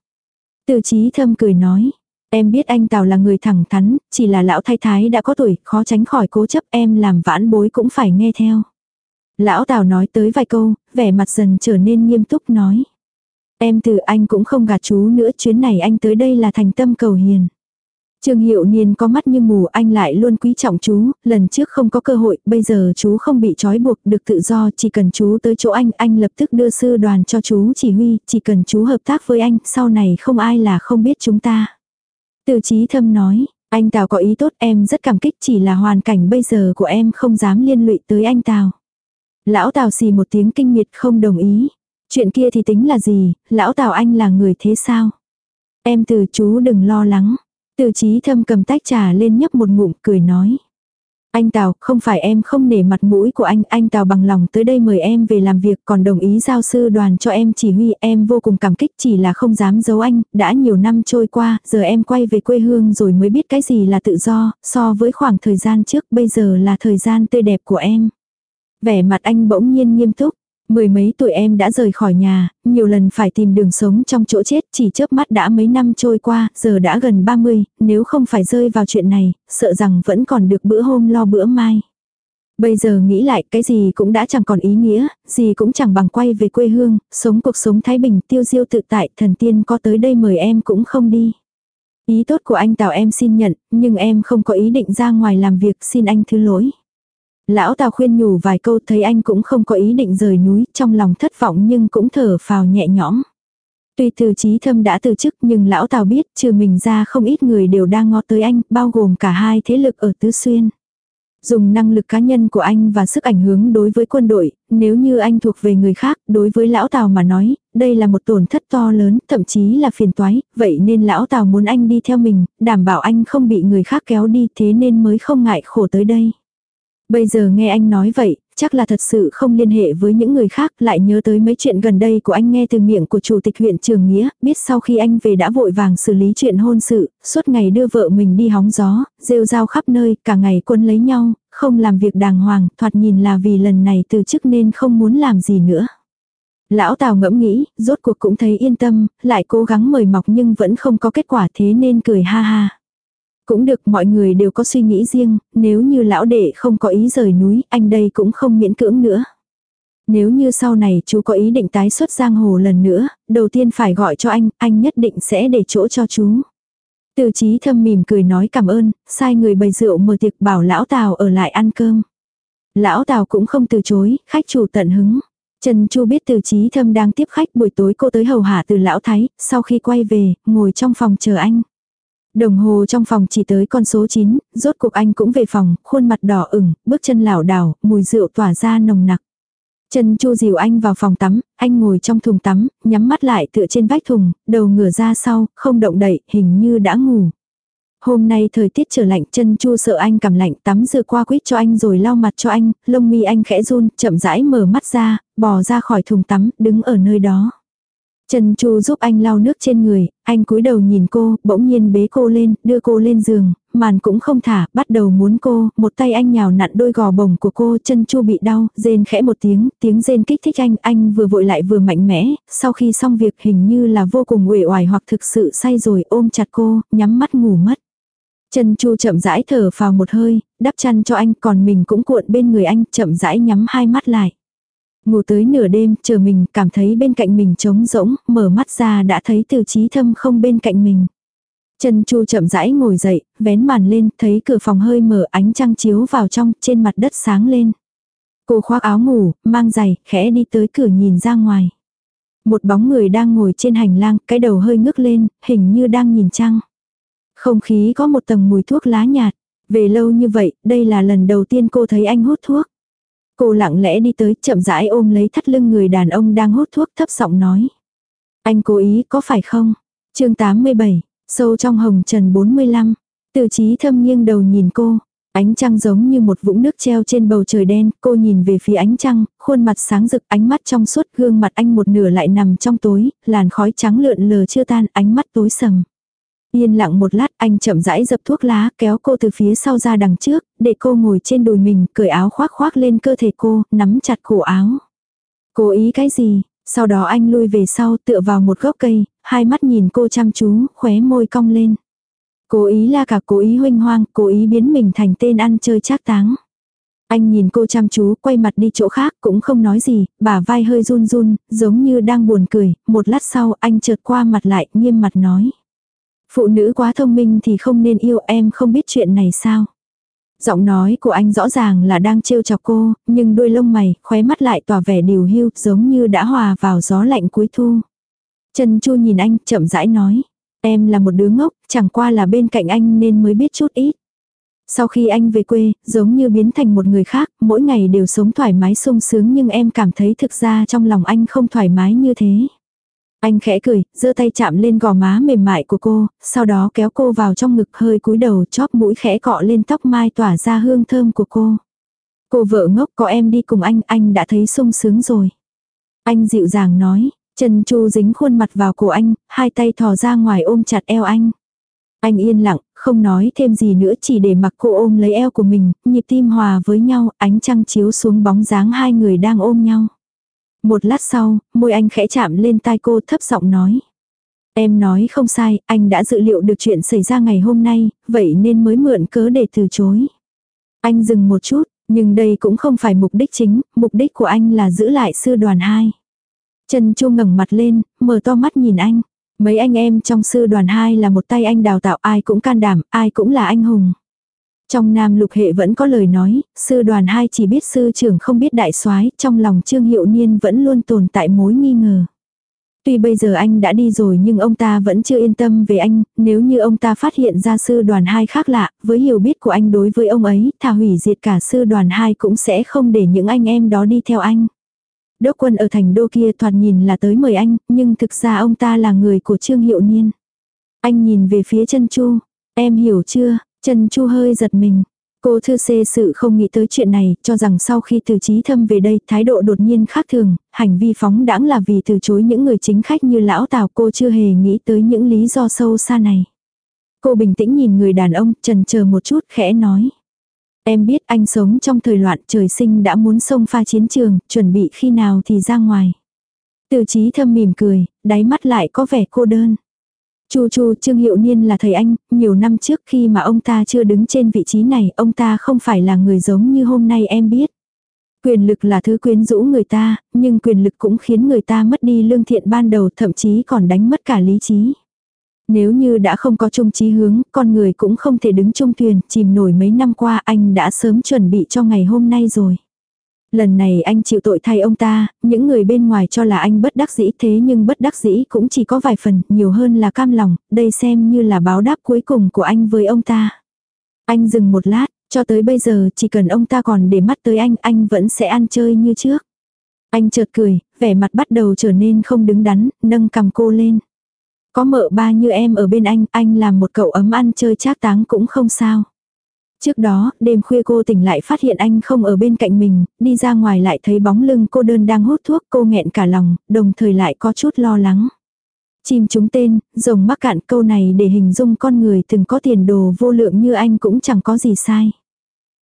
Từ trí thâm cười nói, em biết anh Tào là người thẳng thắn, chỉ là lão thái thái đã có tuổi, khó tránh khỏi cố chấp em làm vãn bối cũng phải nghe theo. Lão Tào nói tới vài câu, vẻ mặt dần trở nên nghiêm túc nói. Em từ anh cũng không gạt chú nữa, chuyến này anh tới đây là thành tâm cầu hiền. Trương Hiệu Niên có mắt như mù anh lại luôn quý trọng chú, lần trước không có cơ hội, bây giờ chú không bị trói buộc, được tự do, chỉ cần chú tới chỗ anh, anh lập tức đưa sư đoàn cho chú chỉ huy, chỉ cần chú hợp tác với anh, sau này không ai là không biết chúng ta. Từ trí thâm nói, anh Tào có ý tốt em rất cảm kích chỉ là hoàn cảnh bây giờ của em không dám liên lụy tới anh Tào. Lão Tào xì một tiếng kinh miệt không đồng ý. Chuyện kia thì tính là gì, lão Tào anh là người thế sao? Em từ chú đừng lo lắng. Từ trí thâm cầm tách trà lên nhấp một ngụm cười nói. Anh Tào, không phải em không nể mặt mũi của anh, anh Tào bằng lòng tới đây mời em về làm việc còn đồng ý giao sư đoàn cho em chỉ huy, em vô cùng cảm kích chỉ là không dám giấu anh, đã nhiều năm trôi qua, giờ em quay về quê hương rồi mới biết cái gì là tự do, so với khoảng thời gian trước bây giờ là thời gian tươi đẹp của em. Vẻ mặt anh bỗng nhiên nghiêm túc, Mười mấy tuổi em đã rời khỏi nhà, nhiều lần phải tìm đường sống trong chỗ chết, chỉ chớp mắt đã mấy năm trôi qua, giờ đã gần 30, nếu không phải rơi vào chuyện này, sợ rằng vẫn còn được bữa hôm lo bữa mai. Bây giờ nghĩ lại cái gì cũng đã chẳng còn ý nghĩa, gì cũng chẳng bằng quay về quê hương, sống cuộc sống thái bình tiêu diêu tự tại, thần tiên có tới đây mời em cũng không đi. Ý tốt của anh Tào em xin nhận, nhưng em không có ý định ra ngoài làm việc xin anh thứ lỗi. Lão Tào khuyên nhủ vài câu thấy anh cũng không có ý định rời núi, trong lòng thất vọng nhưng cũng thở phào nhẹ nhõm. Tuy từ trí thâm đã từ chức nhưng lão Tào biết trừ mình ra không ít người đều đang ngó tới anh, bao gồm cả hai thế lực ở Tứ Xuyên. Dùng năng lực cá nhân của anh và sức ảnh hưởng đối với quân đội, nếu như anh thuộc về người khác, đối với lão Tào mà nói, đây là một tổn thất to lớn, thậm chí là phiền toái, vậy nên lão Tào muốn anh đi theo mình, đảm bảo anh không bị người khác kéo đi thế nên mới không ngại khổ tới đây. Bây giờ nghe anh nói vậy, chắc là thật sự không liên hệ với những người khác, lại nhớ tới mấy chuyện gần đây của anh nghe từ miệng của chủ tịch huyện Trường Nghĩa, biết sau khi anh về đã vội vàng xử lý chuyện hôn sự, suốt ngày đưa vợ mình đi hóng gió, rêu rao khắp nơi, cả ngày quân lấy nhau, không làm việc đàng hoàng, thoạt nhìn là vì lần này từ chức nên không muốn làm gì nữa. Lão Tào ngẫm nghĩ, rốt cuộc cũng thấy yên tâm, lại cố gắng mời mọc nhưng vẫn không có kết quả thế nên cười ha ha. Cũng được mọi người đều có suy nghĩ riêng, nếu như lão đệ không có ý rời núi, anh đây cũng không miễn cưỡng nữa. Nếu như sau này chú có ý định tái xuất giang hồ lần nữa, đầu tiên phải gọi cho anh, anh nhất định sẽ để chỗ cho chú. Từ chí thâm mỉm cười nói cảm ơn, sai người bày rượu mở tiệc bảo lão Tào ở lại ăn cơm. Lão Tào cũng không từ chối, khách chủ tận hứng. Trần Chu biết từ chí thâm đang tiếp khách buổi tối cô tới hầu hạ từ lão thái, sau khi quay về, ngồi trong phòng chờ anh. Đồng hồ trong phòng chỉ tới con số 9, rốt cuộc anh cũng về phòng, khuôn mặt đỏ ửng, bước chân lảo đảo, mùi rượu tỏa ra nồng nặc. Trần Chu dìu anh vào phòng tắm, anh ngồi trong thùng tắm, nhắm mắt lại tựa trên vách thùng, đầu ngửa ra sau, không động đậy, hình như đã ngủ. Hôm nay thời tiết trở lạnh, chân Chu sợ anh cảm lạnh, tắm rửa qua quýt cho anh rồi lau mặt cho anh, lông mi anh khẽ run, chậm rãi mở mắt ra, bò ra khỏi thùng tắm, đứng ở nơi đó. Trần Chu giúp anh lau nước trên người, anh cúi đầu nhìn cô, bỗng nhiên bế cô lên, đưa cô lên giường, màn cũng không thả, bắt đầu muốn cô, một tay anh nhào nặn đôi gò bồng của cô, chân Chu bị đau, rên khẽ một tiếng, tiếng rên kích thích anh, anh vừa vội lại vừa mạnh mẽ, sau khi xong việc hình như là vô cùng uể oải hoặc thực sự say rồi, ôm chặt cô, nhắm mắt ngủ mất. Trần Chu chậm rãi thở vào một hơi, đắp chăn cho anh, còn mình cũng cuộn bên người anh, chậm rãi nhắm hai mắt lại. Ngủ tới nửa đêm, chờ mình, cảm thấy bên cạnh mình trống rỗng, mở mắt ra đã thấy từ trí thâm không bên cạnh mình. chân Chu chậm rãi ngồi dậy, vén màn lên, thấy cửa phòng hơi mở ánh trăng chiếu vào trong, trên mặt đất sáng lên. Cô khoác áo ngủ, mang giày, khẽ đi tới cửa nhìn ra ngoài. Một bóng người đang ngồi trên hành lang, cái đầu hơi ngước lên, hình như đang nhìn trăng. Không khí có một tầng mùi thuốc lá nhạt. Về lâu như vậy, đây là lần đầu tiên cô thấy anh hút thuốc. Cô lặng lẽ đi tới chậm rãi ôm lấy thắt lưng người đàn ông đang hút thuốc thấp giọng nói. Anh cố ý có phải không? chương 87, sâu trong hồng trần 45. Từ trí thâm nghiêng đầu nhìn cô. Ánh trăng giống như một vũng nước treo trên bầu trời đen, cô nhìn về phía ánh trăng, khuôn mặt sáng rực, ánh mắt trong suốt, gương mặt anh một nửa lại nằm trong tối, làn khói trắng lượn lờ chưa tan, ánh mắt tối sầm. Yên lặng một lát anh chậm rãi dập thuốc lá kéo cô từ phía sau ra đằng trước, để cô ngồi trên đùi mình, cởi áo khoác khoác lên cơ thể cô, nắm chặt cổ áo. Cố ý cái gì? Sau đó anh lui về sau tựa vào một gốc cây, hai mắt nhìn cô chăm chú, khóe môi cong lên. Cố ý là cả cố ý huynh hoang, cố ý biến mình thành tên ăn chơi trác táng. Anh nhìn cô chăm chú, quay mặt đi chỗ khác, cũng không nói gì, bà vai hơi run run, giống như đang buồn cười, một lát sau anh chợt qua mặt lại, nghiêm mặt nói. Phụ nữ quá thông minh thì không nên yêu em không biết chuyện này sao. Giọng nói của anh rõ ràng là đang trêu chọc cô, nhưng đôi lông mày, khóe mắt lại tỏa vẻ điều hưu, giống như đã hòa vào gió lạnh cuối thu. Trần Chu nhìn anh, chậm rãi nói. Em là một đứa ngốc, chẳng qua là bên cạnh anh nên mới biết chút ít. Sau khi anh về quê, giống như biến thành một người khác, mỗi ngày đều sống thoải mái sung sướng nhưng em cảm thấy thực ra trong lòng anh không thoải mái như thế. Anh khẽ cười, giơ tay chạm lên gò má mềm mại của cô, sau đó kéo cô vào trong ngực hơi cúi đầu chóp mũi khẽ cọ lên tóc mai tỏa ra hương thơm của cô. Cô vợ ngốc có em đi cùng anh, anh đã thấy sung sướng rồi. Anh dịu dàng nói, Trần Chu dính khuôn mặt vào cổ anh, hai tay thò ra ngoài ôm chặt eo anh. Anh yên lặng, không nói thêm gì nữa chỉ để mặc cô ôm lấy eo của mình, nhịp tim hòa với nhau, ánh trăng chiếu xuống bóng dáng hai người đang ôm nhau. Một lát sau, môi anh khẽ chạm lên tai cô thấp giọng nói. Em nói không sai, anh đã dự liệu được chuyện xảy ra ngày hôm nay, vậy nên mới mượn cớ để từ chối. Anh dừng một chút, nhưng đây cũng không phải mục đích chính, mục đích của anh là giữ lại sư đoàn 2. Trần Chu ngẩng mặt lên, mở to mắt nhìn anh. Mấy anh em trong sư đoàn 2 là một tay anh đào tạo ai cũng can đảm, ai cũng là anh hùng. Trong nam lục hệ vẫn có lời nói, sư đoàn hai chỉ biết sư trưởng không biết đại soái trong lòng Trương Hiệu Niên vẫn luôn tồn tại mối nghi ngờ. Tuy bây giờ anh đã đi rồi nhưng ông ta vẫn chưa yên tâm về anh, nếu như ông ta phát hiện ra sư đoàn hai khác lạ, với hiểu biết của anh đối với ông ấy, thà hủy diệt cả sư đoàn hai cũng sẽ không để những anh em đó đi theo anh. Đốc quân ở thành đô kia thoạt nhìn là tới mời anh, nhưng thực ra ông ta là người của Trương Hiệu Niên. Anh nhìn về phía chân chu, em hiểu chưa, Trần Chu hơi giật mình. Cô thư xê sự không nghĩ tới chuyện này, cho rằng sau khi từ trí thâm về đây, thái độ đột nhiên khác thường, hành vi phóng đãng là vì từ chối những người chính khách như lão Tào cô chưa hề nghĩ tới những lý do sâu xa này. Cô bình tĩnh nhìn người đàn ông, trần chờ một chút, khẽ nói. Em biết anh sống trong thời loạn trời sinh đã muốn xông pha chiến trường, chuẩn bị khi nào thì ra ngoài. Từ trí thâm mỉm cười, đáy mắt lại có vẻ cô đơn. Chu Chu Trương Hiệu Niên là thầy anh, nhiều năm trước khi mà ông ta chưa đứng trên vị trí này, ông ta không phải là người giống như hôm nay em biết. Quyền lực là thứ quyến rũ người ta, nhưng quyền lực cũng khiến người ta mất đi lương thiện ban đầu thậm chí còn đánh mất cả lý trí. Nếu như đã không có chung chí hướng, con người cũng không thể đứng chung thuyền, chìm nổi mấy năm qua anh đã sớm chuẩn bị cho ngày hôm nay rồi. Lần này anh chịu tội thay ông ta, những người bên ngoài cho là anh bất đắc dĩ thế nhưng bất đắc dĩ cũng chỉ có vài phần, nhiều hơn là cam lòng, đây xem như là báo đáp cuối cùng của anh với ông ta. Anh dừng một lát, cho tới bây giờ chỉ cần ông ta còn để mắt tới anh, anh vẫn sẽ ăn chơi như trước. Anh chợt cười, vẻ mặt bắt đầu trở nên không đứng đắn, nâng cầm cô lên. Có mợ ba như em ở bên anh, anh làm một cậu ấm ăn chơi trác táng cũng không sao. Trước đó, đêm khuya cô tỉnh lại phát hiện anh không ở bên cạnh mình, đi ra ngoài lại thấy bóng lưng cô đơn đang hút thuốc cô nghẹn cả lòng, đồng thời lại có chút lo lắng. Chim chúng tên, rồng mắc cạn câu này để hình dung con người từng có tiền đồ vô lượng như anh cũng chẳng có gì sai.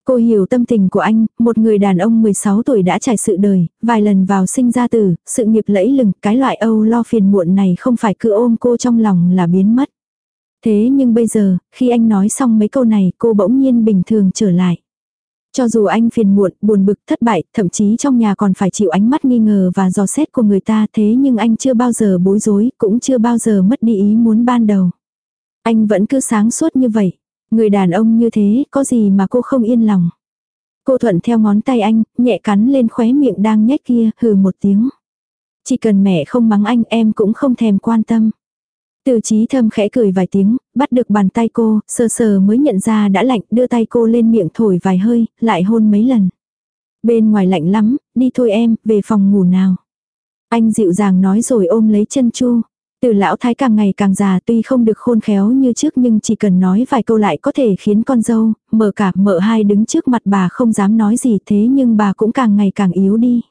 Cô hiểu tâm tình của anh, một người đàn ông 16 tuổi đã trải sự đời, vài lần vào sinh ra tử, sự nghiệp lẫy lừng, cái loại âu lo phiền muộn này không phải cứ ôm cô trong lòng là biến mất. Thế nhưng bây giờ, khi anh nói xong mấy câu này, cô bỗng nhiên bình thường trở lại. Cho dù anh phiền muộn, buồn bực, thất bại, thậm chí trong nhà còn phải chịu ánh mắt nghi ngờ và dò xét của người ta thế nhưng anh chưa bao giờ bối rối, cũng chưa bao giờ mất đi ý muốn ban đầu. Anh vẫn cứ sáng suốt như vậy. Người đàn ông như thế, có gì mà cô không yên lòng. Cô thuận theo ngón tay anh, nhẹ cắn lên khóe miệng đang nhếch kia, hừ một tiếng. Chỉ cần mẹ không mắng anh em cũng không thèm quan tâm. Từ trí thâm khẽ cười vài tiếng, bắt được bàn tay cô, sờ sờ mới nhận ra đã lạnh, đưa tay cô lên miệng thổi vài hơi, lại hôn mấy lần. Bên ngoài lạnh lắm, đi thôi em, về phòng ngủ nào. Anh dịu dàng nói rồi ôm lấy chân chu. Từ lão thái càng ngày càng già tuy không được khôn khéo như trước nhưng chỉ cần nói vài câu lại có thể khiến con dâu, mở cả mợ hai đứng trước mặt bà không dám nói gì thế nhưng bà cũng càng ngày càng yếu đi.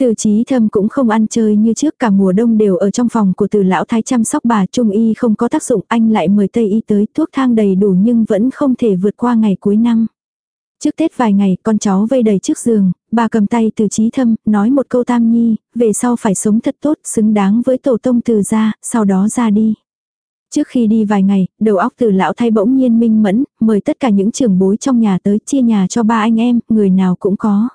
Từ trí thâm cũng không ăn chơi như trước cả mùa đông đều ở trong phòng của từ lão thái chăm sóc bà trung y không có tác dụng anh lại mời tây y tới thuốc thang đầy đủ nhưng vẫn không thể vượt qua ngày cuối năm. Trước Tết vài ngày con cháu vây đầy trước giường, bà cầm tay từ trí thâm, nói một câu tam nhi, về sau phải sống thật tốt, xứng đáng với tổ tông từ ra, sau đó ra đi. Trước khi đi vài ngày, đầu óc từ lão thay bỗng nhiên minh mẫn, mời tất cả những trưởng bối trong nhà tới chia nhà cho ba anh em, người nào cũng có.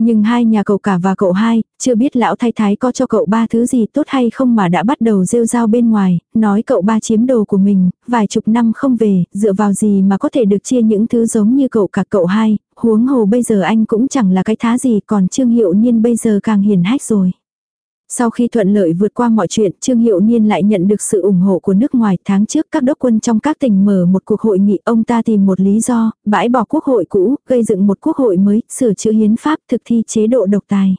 Nhưng hai nhà cậu cả và cậu hai, chưa biết lão thái thái có cho cậu ba thứ gì tốt hay không mà đã bắt đầu rêu rao bên ngoài, nói cậu ba chiếm đồ của mình, vài chục năm không về, dựa vào gì mà có thể được chia những thứ giống như cậu cả cậu hai, huống hồ bây giờ anh cũng chẳng là cái thá gì còn Trương Hiệu Niên bây giờ càng hiền hách rồi. Sau khi thuận lợi vượt qua mọi chuyện, Trương Hiệu Niên lại nhận được sự ủng hộ của nước ngoài. Tháng trước các đốc quân trong các tỉnh mở một cuộc hội nghị, ông ta tìm một lý do, bãi bỏ quốc hội cũ, gây dựng một quốc hội mới, sửa chữa hiến pháp, thực thi chế độ độc tài.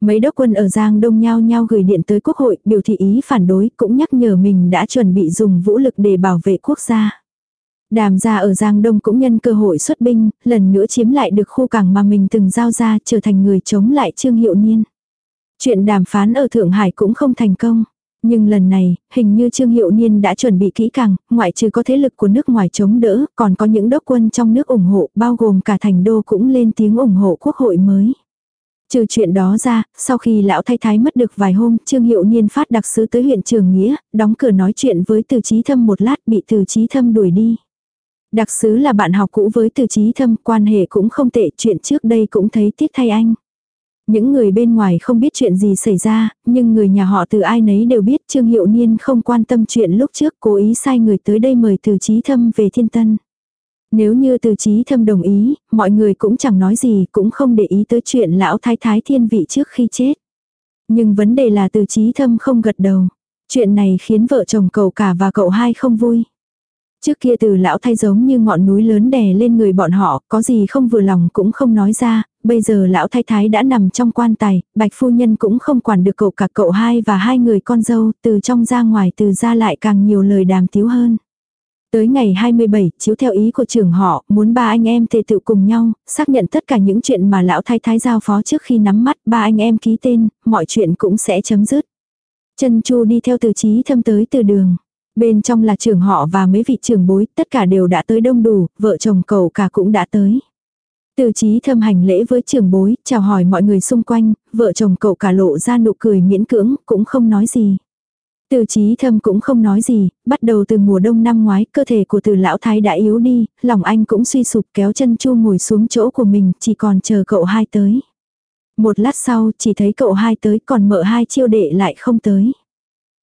Mấy đốc quân ở Giang Đông nhau nhau gửi điện tới quốc hội, biểu thị ý phản đối, cũng nhắc nhở mình đã chuẩn bị dùng vũ lực để bảo vệ quốc gia. Đàm gia ở Giang Đông cũng nhân cơ hội xuất binh, lần nữa chiếm lại được khu cảng mà mình từng giao ra trở thành người chống lại Trương Hiệu Niên. Chuyện đàm phán ở Thượng Hải cũng không thành công. Nhưng lần này, hình như Trương Hiệu Niên đã chuẩn bị kỹ càng, ngoại trừ có thế lực của nước ngoài chống đỡ, còn có những đốc quân trong nước ủng hộ, bao gồm cả thành đô cũng lên tiếng ủng hộ quốc hội mới. Trừ chuyện đó ra, sau khi lão thay thái mất được vài hôm, Trương Hiệu Niên phát đặc sứ tới huyện Trường Nghĩa, đóng cửa nói chuyện với Từ Chí Thâm một lát bị Từ Chí Thâm đuổi đi. Đặc sứ là bạn học cũ với Từ Chí Thâm, quan hệ cũng không tệ, chuyện trước đây cũng thấy tiếc thay anh. Những người bên ngoài không biết chuyện gì xảy ra, nhưng người nhà họ từ ai nấy đều biết Trương Hiệu Niên không quan tâm chuyện lúc trước cố ý sai người tới đây mời từ trí thâm về thiên tân. Nếu như từ trí thâm đồng ý, mọi người cũng chẳng nói gì, cũng không để ý tới chuyện lão thái thái thiên vị trước khi chết. Nhưng vấn đề là từ trí thâm không gật đầu. Chuyện này khiến vợ chồng cậu cả và cậu hai không vui. Trước kia từ lão thay giống như ngọn núi lớn đè lên người bọn họ, có gì không vừa lòng cũng không nói ra, bây giờ lão thái thái đã nằm trong quan tài, bạch phu nhân cũng không quản được cậu cả cậu hai và hai người con dâu, từ trong ra ngoài từ ra lại càng nhiều lời đàm tiếu hơn. Tới ngày 27, chiếu theo ý của trưởng họ, muốn ba anh em tề tự cùng nhau, xác nhận tất cả những chuyện mà lão thái thái giao phó trước khi nắm mắt, ba anh em ký tên, mọi chuyện cũng sẽ chấm dứt. Chân Chu đi theo từ trí thâm tới từ đường. Bên trong là trưởng họ và mấy vị trưởng bối, tất cả đều đã tới đông đủ, vợ chồng cậu cả cũng đã tới. Từ trí thâm hành lễ với trưởng bối, chào hỏi mọi người xung quanh, vợ chồng cậu cả lộ ra nụ cười miễn cưỡng, cũng không nói gì. Từ trí thâm cũng không nói gì, bắt đầu từ mùa đông năm ngoái, cơ thể của từ lão thái đã yếu đi, lòng anh cũng suy sụp kéo chân chu ngồi xuống chỗ của mình, chỉ còn chờ cậu hai tới. Một lát sau, chỉ thấy cậu hai tới, còn mợ hai chiêu đệ lại không tới.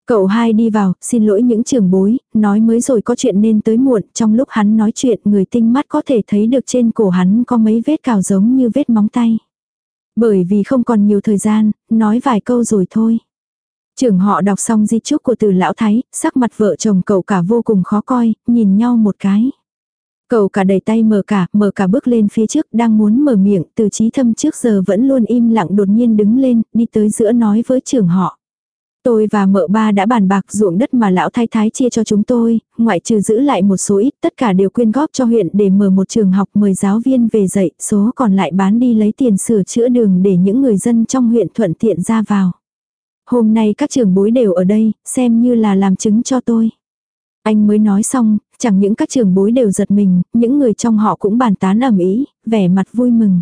Cậu hai đi vào, xin lỗi những trường bối, nói mới rồi có chuyện nên tới muộn, trong lúc hắn nói chuyện người tinh mắt có thể thấy được trên cổ hắn có mấy vết cào giống như vết móng tay. Bởi vì không còn nhiều thời gian, nói vài câu rồi thôi. Trưởng họ đọc xong di chúc của từ lão thái, sắc mặt vợ chồng cậu cả vô cùng khó coi, nhìn nhau một cái. Cậu cả đẩy tay mở cả, mở cả bước lên phía trước, đang muốn mở miệng, từ trí thâm trước giờ vẫn luôn im lặng đột nhiên đứng lên, đi tới giữa nói với trưởng họ. Tôi và mợ ba đã bàn bạc ruộng đất mà lão thái thái chia cho chúng tôi, ngoại trừ giữ lại một số ít, tất cả đều quyên góp cho huyện để mở một trường học mời giáo viên về dạy, số còn lại bán đi lấy tiền sửa chữa đường để những người dân trong huyện thuận tiện ra vào. Hôm nay các trường bối đều ở đây, xem như là làm chứng cho tôi. Anh mới nói xong, chẳng những các trường bối đều giật mình, những người trong họ cũng bàn tán ẩm ý, vẻ mặt vui mừng.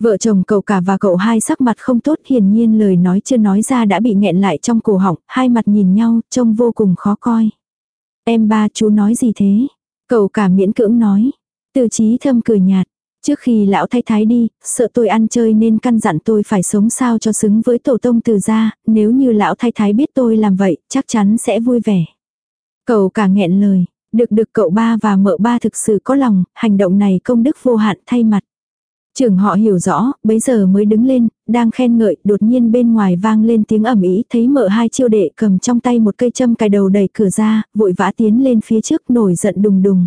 Vợ chồng cậu cả và cậu hai sắc mặt không tốt hiển nhiên lời nói chưa nói ra đã bị nghẹn lại trong cổ họng, hai mặt nhìn nhau, trông vô cùng khó coi. Em ba chú nói gì thế? Cậu cả miễn cưỡng nói. Từ trí thâm cười nhạt. Trước khi lão thái thái đi, sợ tôi ăn chơi nên căn dặn tôi phải sống sao cho xứng với tổ tông từ gia, nếu như lão thái thái biết tôi làm vậy, chắc chắn sẽ vui vẻ. Cậu cả nghẹn lời, được được cậu ba và mợ ba thực sự có lòng, hành động này công đức vô hạn thay mặt. Trưởng họ hiểu rõ, bấy giờ mới đứng lên, đang khen ngợi, đột nhiên bên ngoài vang lên tiếng ẩm ý, thấy mợ hai chiêu đệ cầm trong tay một cây châm cài đầu đẩy cửa ra, vội vã tiến lên phía trước nổi giận đùng đùng.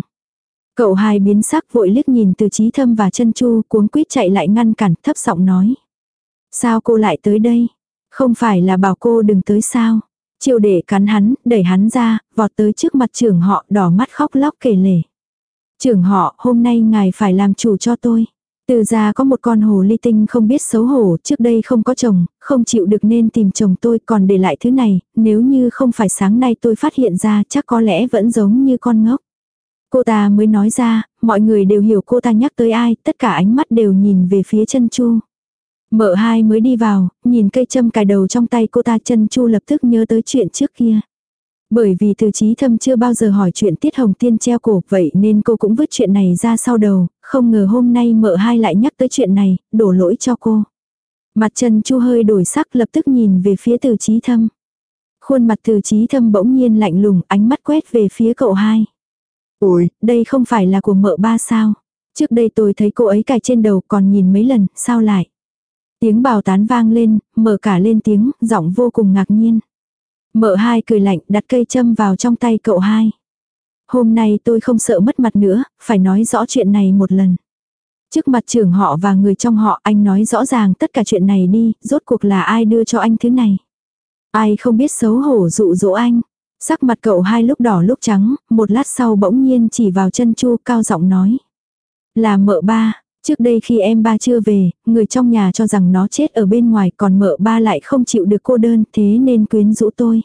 Cậu hai biến sắc vội liếc nhìn từ trí thâm và chân chu cuống quýt chạy lại ngăn cản thấp giọng nói. Sao cô lại tới đây? Không phải là bảo cô đừng tới sao? Chiêu đệ cắn hắn, đẩy hắn ra, vọt tới trước mặt trưởng họ đỏ mắt khóc lóc kể lể. Trưởng họ, hôm nay ngài phải làm chủ cho tôi. Từ ra có một con hồ ly tinh không biết xấu hổ, trước đây không có chồng, không chịu được nên tìm chồng tôi còn để lại thứ này, nếu như không phải sáng nay tôi phát hiện ra chắc có lẽ vẫn giống như con ngốc. Cô ta mới nói ra, mọi người đều hiểu cô ta nhắc tới ai, tất cả ánh mắt đều nhìn về phía chân chu. Mợ hai mới đi vào, nhìn cây châm cài đầu trong tay cô ta chân chu lập tức nhớ tới chuyện trước kia. Bởi vì từ trí thâm chưa bao giờ hỏi chuyện tiết hồng tiên treo cổ vậy nên cô cũng vứt chuyện này ra sau đầu, không ngờ hôm nay mợ hai lại nhắc tới chuyện này, đổ lỗi cho cô. Mặt chân chu hơi đổi sắc lập tức nhìn về phía từ trí thâm. Khuôn mặt từ trí thâm bỗng nhiên lạnh lùng ánh mắt quét về phía cậu hai. Ôi, đây không phải là của mợ ba sao? Trước đây tôi thấy cô ấy cài trên đầu còn nhìn mấy lần, sao lại? Tiếng bào tán vang lên, mở cả lên tiếng, giọng vô cùng ngạc nhiên. Mợ hai cười lạnh đặt cây châm vào trong tay cậu hai. Hôm nay tôi không sợ mất mặt nữa, phải nói rõ chuyện này một lần. Trước mặt trưởng họ và người trong họ anh nói rõ ràng tất cả chuyện này đi, rốt cuộc là ai đưa cho anh thứ này. Ai không biết xấu hổ dụ dỗ anh. Sắc mặt cậu hai lúc đỏ lúc trắng, một lát sau bỗng nhiên chỉ vào chân chu cao giọng nói. Là mợ ba, trước đây khi em ba chưa về, người trong nhà cho rằng nó chết ở bên ngoài còn mợ ba lại không chịu được cô đơn thế nên quyến rũ tôi.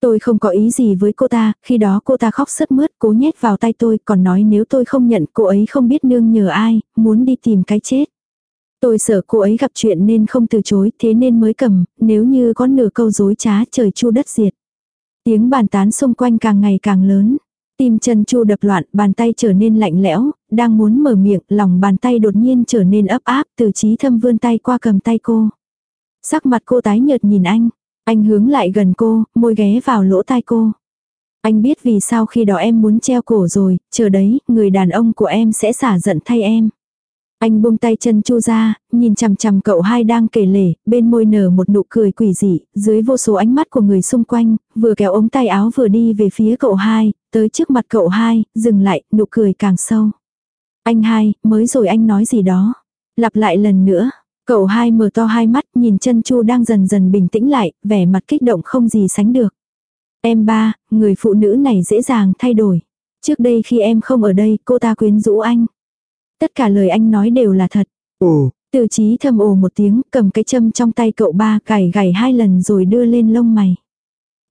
Tôi không có ý gì với cô ta, khi đó cô ta khóc sứt mướt cố nhét vào tay tôi còn nói nếu tôi không nhận cô ấy không biết nương nhờ ai, muốn đi tìm cái chết. Tôi sợ cô ấy gặp chuyện nên không từ chối thế nên mới cầm, nếu như có nửa câu dối trá trời chu đất diệt. Tiếng bàn tán xung quanh càng ngày càng lớn. Tim chân chu đập loạn, bàn tay trở nên lạnh lẽo, đang muốn mở miệng, lòng bàn tay đột nhiên trở nên ấp áp, từ trí thâm vươn tay qua cầm tay cô. Sắc mặt cô tái nhợt nhìn anh, anh hướng lại gần cô, môi ghé vào lỗ tai cô. Anh biết vì sao khi đó em muốn treo cổ rồi, chờ đấy, người đàn ông của em sẽ xả giận thay em. Anh buông tay chân chu ra, nhìn chằm chằm cậu hai đang kể lể, bên môi nở một nụ cười quỷ dị, dưới vô số ánh mắt của người xung quanh, vừa kéo ống tay áo vừa đi về phía cậu hai, tới trước mặt cậu hai, dừng lại, nụ cười càng sâu. Anh hai, mới rồi anh nói gì đó. Lặp lại lần nữa, cậu hai mở to hai mắt nhìn chân chu đang dần dần bình tĩnh lại, vẻ mặt kích động không gì sánh được. Em ba, người phụ nữ này dễ dàng thay đổi. Trước đây khi em không ở đây, cô ta quyến rũ anh. Tất cả lời anh nói đều là thật. Ồ, Từ chí thầm ồ một tiếng, cầm cái châm trong tay cậu ba gảy gảy hai lần rồi đưa lên lông mày.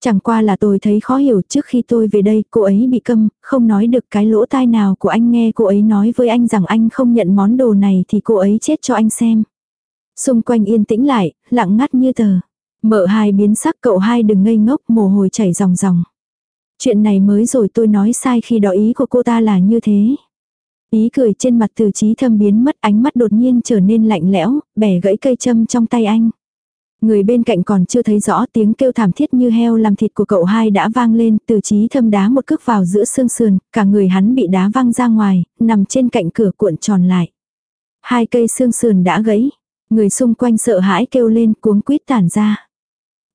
Chẳng qua là tôi thấy khó hiểu trước khi tôi về đây cô ấy bị câm, không nói được cái lỗ tai nào của anh nghe cô ấy nói với anh rằng anh không nhận món đồ này thì cô ấy chết cho anh xem. Xung quanh yên tĩnh lại, lặng ngắt như tờ. Mợ hai biến sắc cậu hai đừng ngây ngốc mồ hôi chảy ròng ròng. Chuyện này mới rồi tôi nói sai khi đó ý của cô ta là như thế. Ý cười trên mặt từ trí thâm biến mất ánh mắt đột nhiên trở nên lạnh lẽo, bẻ gãy cây châm trong tay anh. Người bên cạnh còn chưa thấy rõ tiếng kêu thảm thiết như heo làm thịt của cậu hai đã vang lên, từ trí thâm đá một cước vào giữa xương sườn, cả người hắn bị đá văng ra ngoài, nằm trên cạnh cửa cuộn tròn lại. Hai cây xương sườn đã gãy, người xung quanh sợ hãi kêu lên cuống quýt tản ra.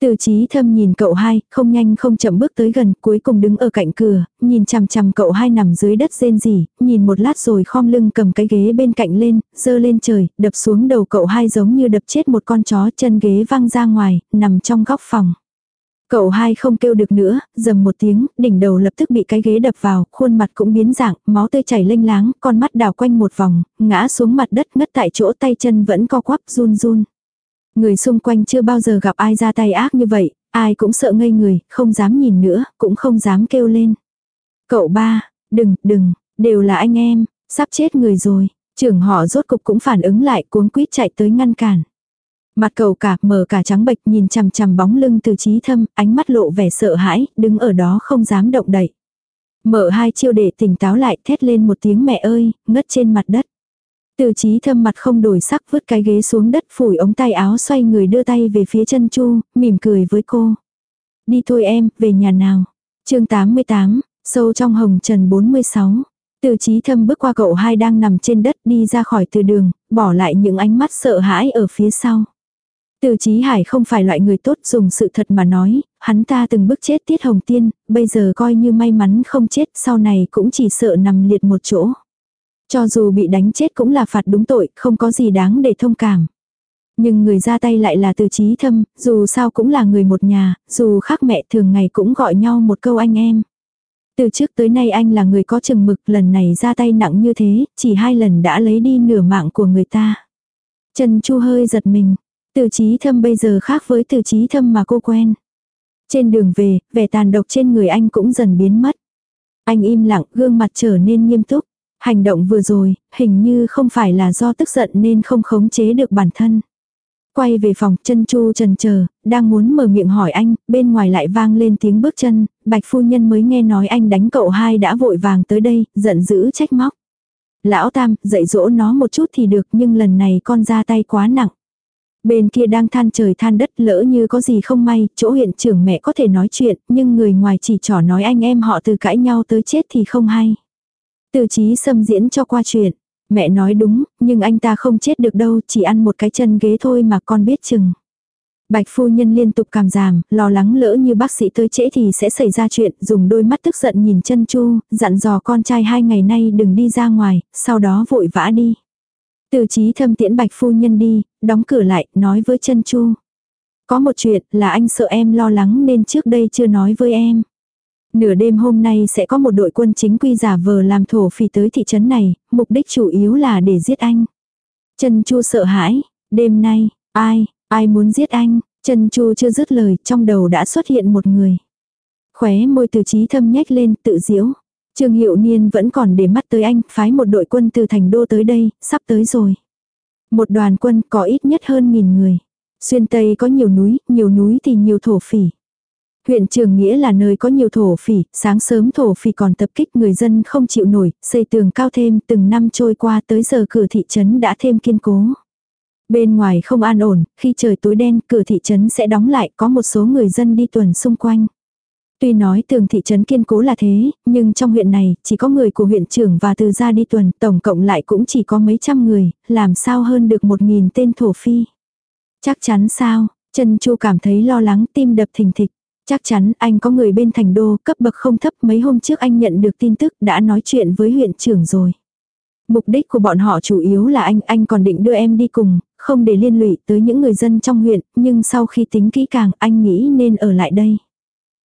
Từ trí thâm nhìn cậu hai, không nhanh không chậm bước tới gần, cuối cùng đứng ở cạnh cửa, nhìn chằm chằm cậu hai nằm dưới đất rên rỉ, nhìn một lát rồi khom lưng cầm cái ghế bên cạnh lên, dơ lên trời, đập xuống đầu cậu hai giống như đập chết một con chó chân ghế văng ra ngoài, nằm trong góc phòng. Cậu hai không kêu được nữa, dầm một tiếng, đỉnh đầu lập tức bị cái ghế đập vào, khuôn mặt cũng biến dạng, máu tươi chảy lênh láng, con mắt đảo quanh một vòng, ngã xuống mặt đất ngất tại chỗ tay chân vẫn co quắp run run. Người xung quanh chưa bao giờ gặp ai ra tay ác như vậy, ai cũng sợ ngây người, không dám nhìn nữa, cũng không dám kêu lên. Cậu ba, đừng, đừng, đều là anh em, sắp chết người rồi. Trưởng họ rốt cục cũng phản ứng lại cuống quýt chạy tới ngăn cản. Mặt cậu cả mở cả trắng bệch nhìn chằm chằm bóng lưng từ trí thâm, ánh mắt lộ vẻ sợ hãi, đứng ở đó không dám động đậy. Mở hai chiêu để tỉnh táo lại thét lên một tiếng mẹ ơi, ngất trên mặt đất. Từ trí thâm mặt không đổi sắc vứt cái ghế xuống đất phủi ống tay áo xoay người đưa tay về phía chân chu, mỉm cười với cô. Đi thôi em, về nhà nào. chương 88, sâu trong hồng trần 46. Từ trí thâm bước qua cậu hai đang nằm trên đất đi ra khỏi từ đường, bỏ lại những ánh mắt sợ hãi ở phía sau. Từ trí hải không phải loại người tốt dùng sự thật mà nói, hắn ta từng bước chết tiết hồng tiên, bây giờ coi như may mắn không chết sau này cũng chỉ sợ nằm liệt một chỗ. Cho dù bị đánh chết cũng là phạt đúng tội, không có gì đáng để thông cảm. Nhưng người ra tay lại là từ trí thâm, dù sao cũng là người một nhà, dù khác mẹ thường ngày cũng gọi nhau một câu anh em. Từ trước tới nay anh là người có chừng mực, lần này ra tay nặng như thế, chỉ hai lần đã lấy đi nửa mạng của người ta. Trần Chu hơi giật mình, từ trí thâm bây giờ khác với từ trí thâm mà cô quen. Trên đường về, vẻ tàn độc trên người anh cũng dần biến mất. Anh im lặng, gương mặt trở nên nghiêm túc. Hành động vừa rồi, hình như không phải là do tức giận nên không khống chế được bản thân. Quay về phòng, chân chu trần chờ, đang muốn mở miệng hỏi anh, bên ngoài lại vang lên tiếng bước chân, bạch phu nhân mới nghe nói anh đánh cậu hai đã vội vàng tới đây, giận dữ trách móc. Lão Tam, dạy dỗ nó một chút thì được nhưng lần này con ra tay quá nặng. Bên kia đang than trời than đất lỡ như có gì không may, chỗ huyện trưởng mẹ có thể nói chuyện, nhưng người ngoài chỉ trỏ nói anh em họ từ cãi nhau tới chết thì không hay. Từ trí xâm diễn cho qua chuyện. Mẹ nói đúng, nhưng anh ta không chết được đâu, chỉ ăn một cái chân ghế thôi mà con biết chừng. Bạch phu nhân liên tục cảm giảm, lo lắng lỡ như bác sĩ tới trễ thì sẽ xảy ra chuyện, dùng đôi mắt tức giận nhìn chân chu, dặn dò con trai hai ngày nay đừng đi ra ngoài, sau đó vội vã đi. Từ trí thâm tiễn bạch phu nhân đi, đóng cửa lại, nói với chân chu. Có một chuyện là anh sợ em lo lắng nên trước đây chưa nói với em. Nửa đêm hôm nay sẽ có một đội quân chính quy giả vờ làm thổ phỉ tới thị trấn này, mục đích chủ yếu là để giết anh. Trần Chu sợ hãi, đêm nay, ai, ai muốn giết anh, Trần Chu chưa dứt lời, trong đầu đã xuất hiện một người. Khóe môi từ trí thâm nhếch lên, tự diễu. Trương Hiệu Niên vẫn còn để mắt tới anh, phái một đội quân từ thành đô tới đây, sắp tới rồi. Một đoàn quân có ít nhất hơn nghìn người. Xuyên Tây có nhiều núi, nhiều núi thì nhiều thổ phỉ. Huyện Trường Nghĩa là nơi có nhiều thổ phỉ, sáng sớm thổ phỉ còn tập kích người dân không chịu nổi, xây tường cao thêm từng năm trôi qua tới giờ cửa thị trấn đã thêm kiên cố. Bên ngoài không an ổn, khi trời tối đen cửa thị trấn sẽ đóng lại có một số người dân đi tuần xung quanh. Tuy nói tường thị trấn kiên cố là thế, nhưng trong huyện này chỉ có người của huyện trưởng và từ gia đi tuần, tổng cộng lại cũng chỉ có mấy trăm người, làm sao hơn được một nghìn tên thổ phi. Chắc chắn sao, Trần Chu cảm thấy lo lắng tim đập thình thịch. Chắc chắn anh có người bên thành đô cấp bậc không thấp mấy hôm trước anh nhận được tin tức đã nói chuyện với huyện trưởng rồi. Mục đích của bọn họ chủ yếu là anh, anh còn định đưa em đi cùng, không để liên lụy tới những người dân trong huyện, nhưng sau khi tính kỹ càng anh nghĩ nên ở lại đây.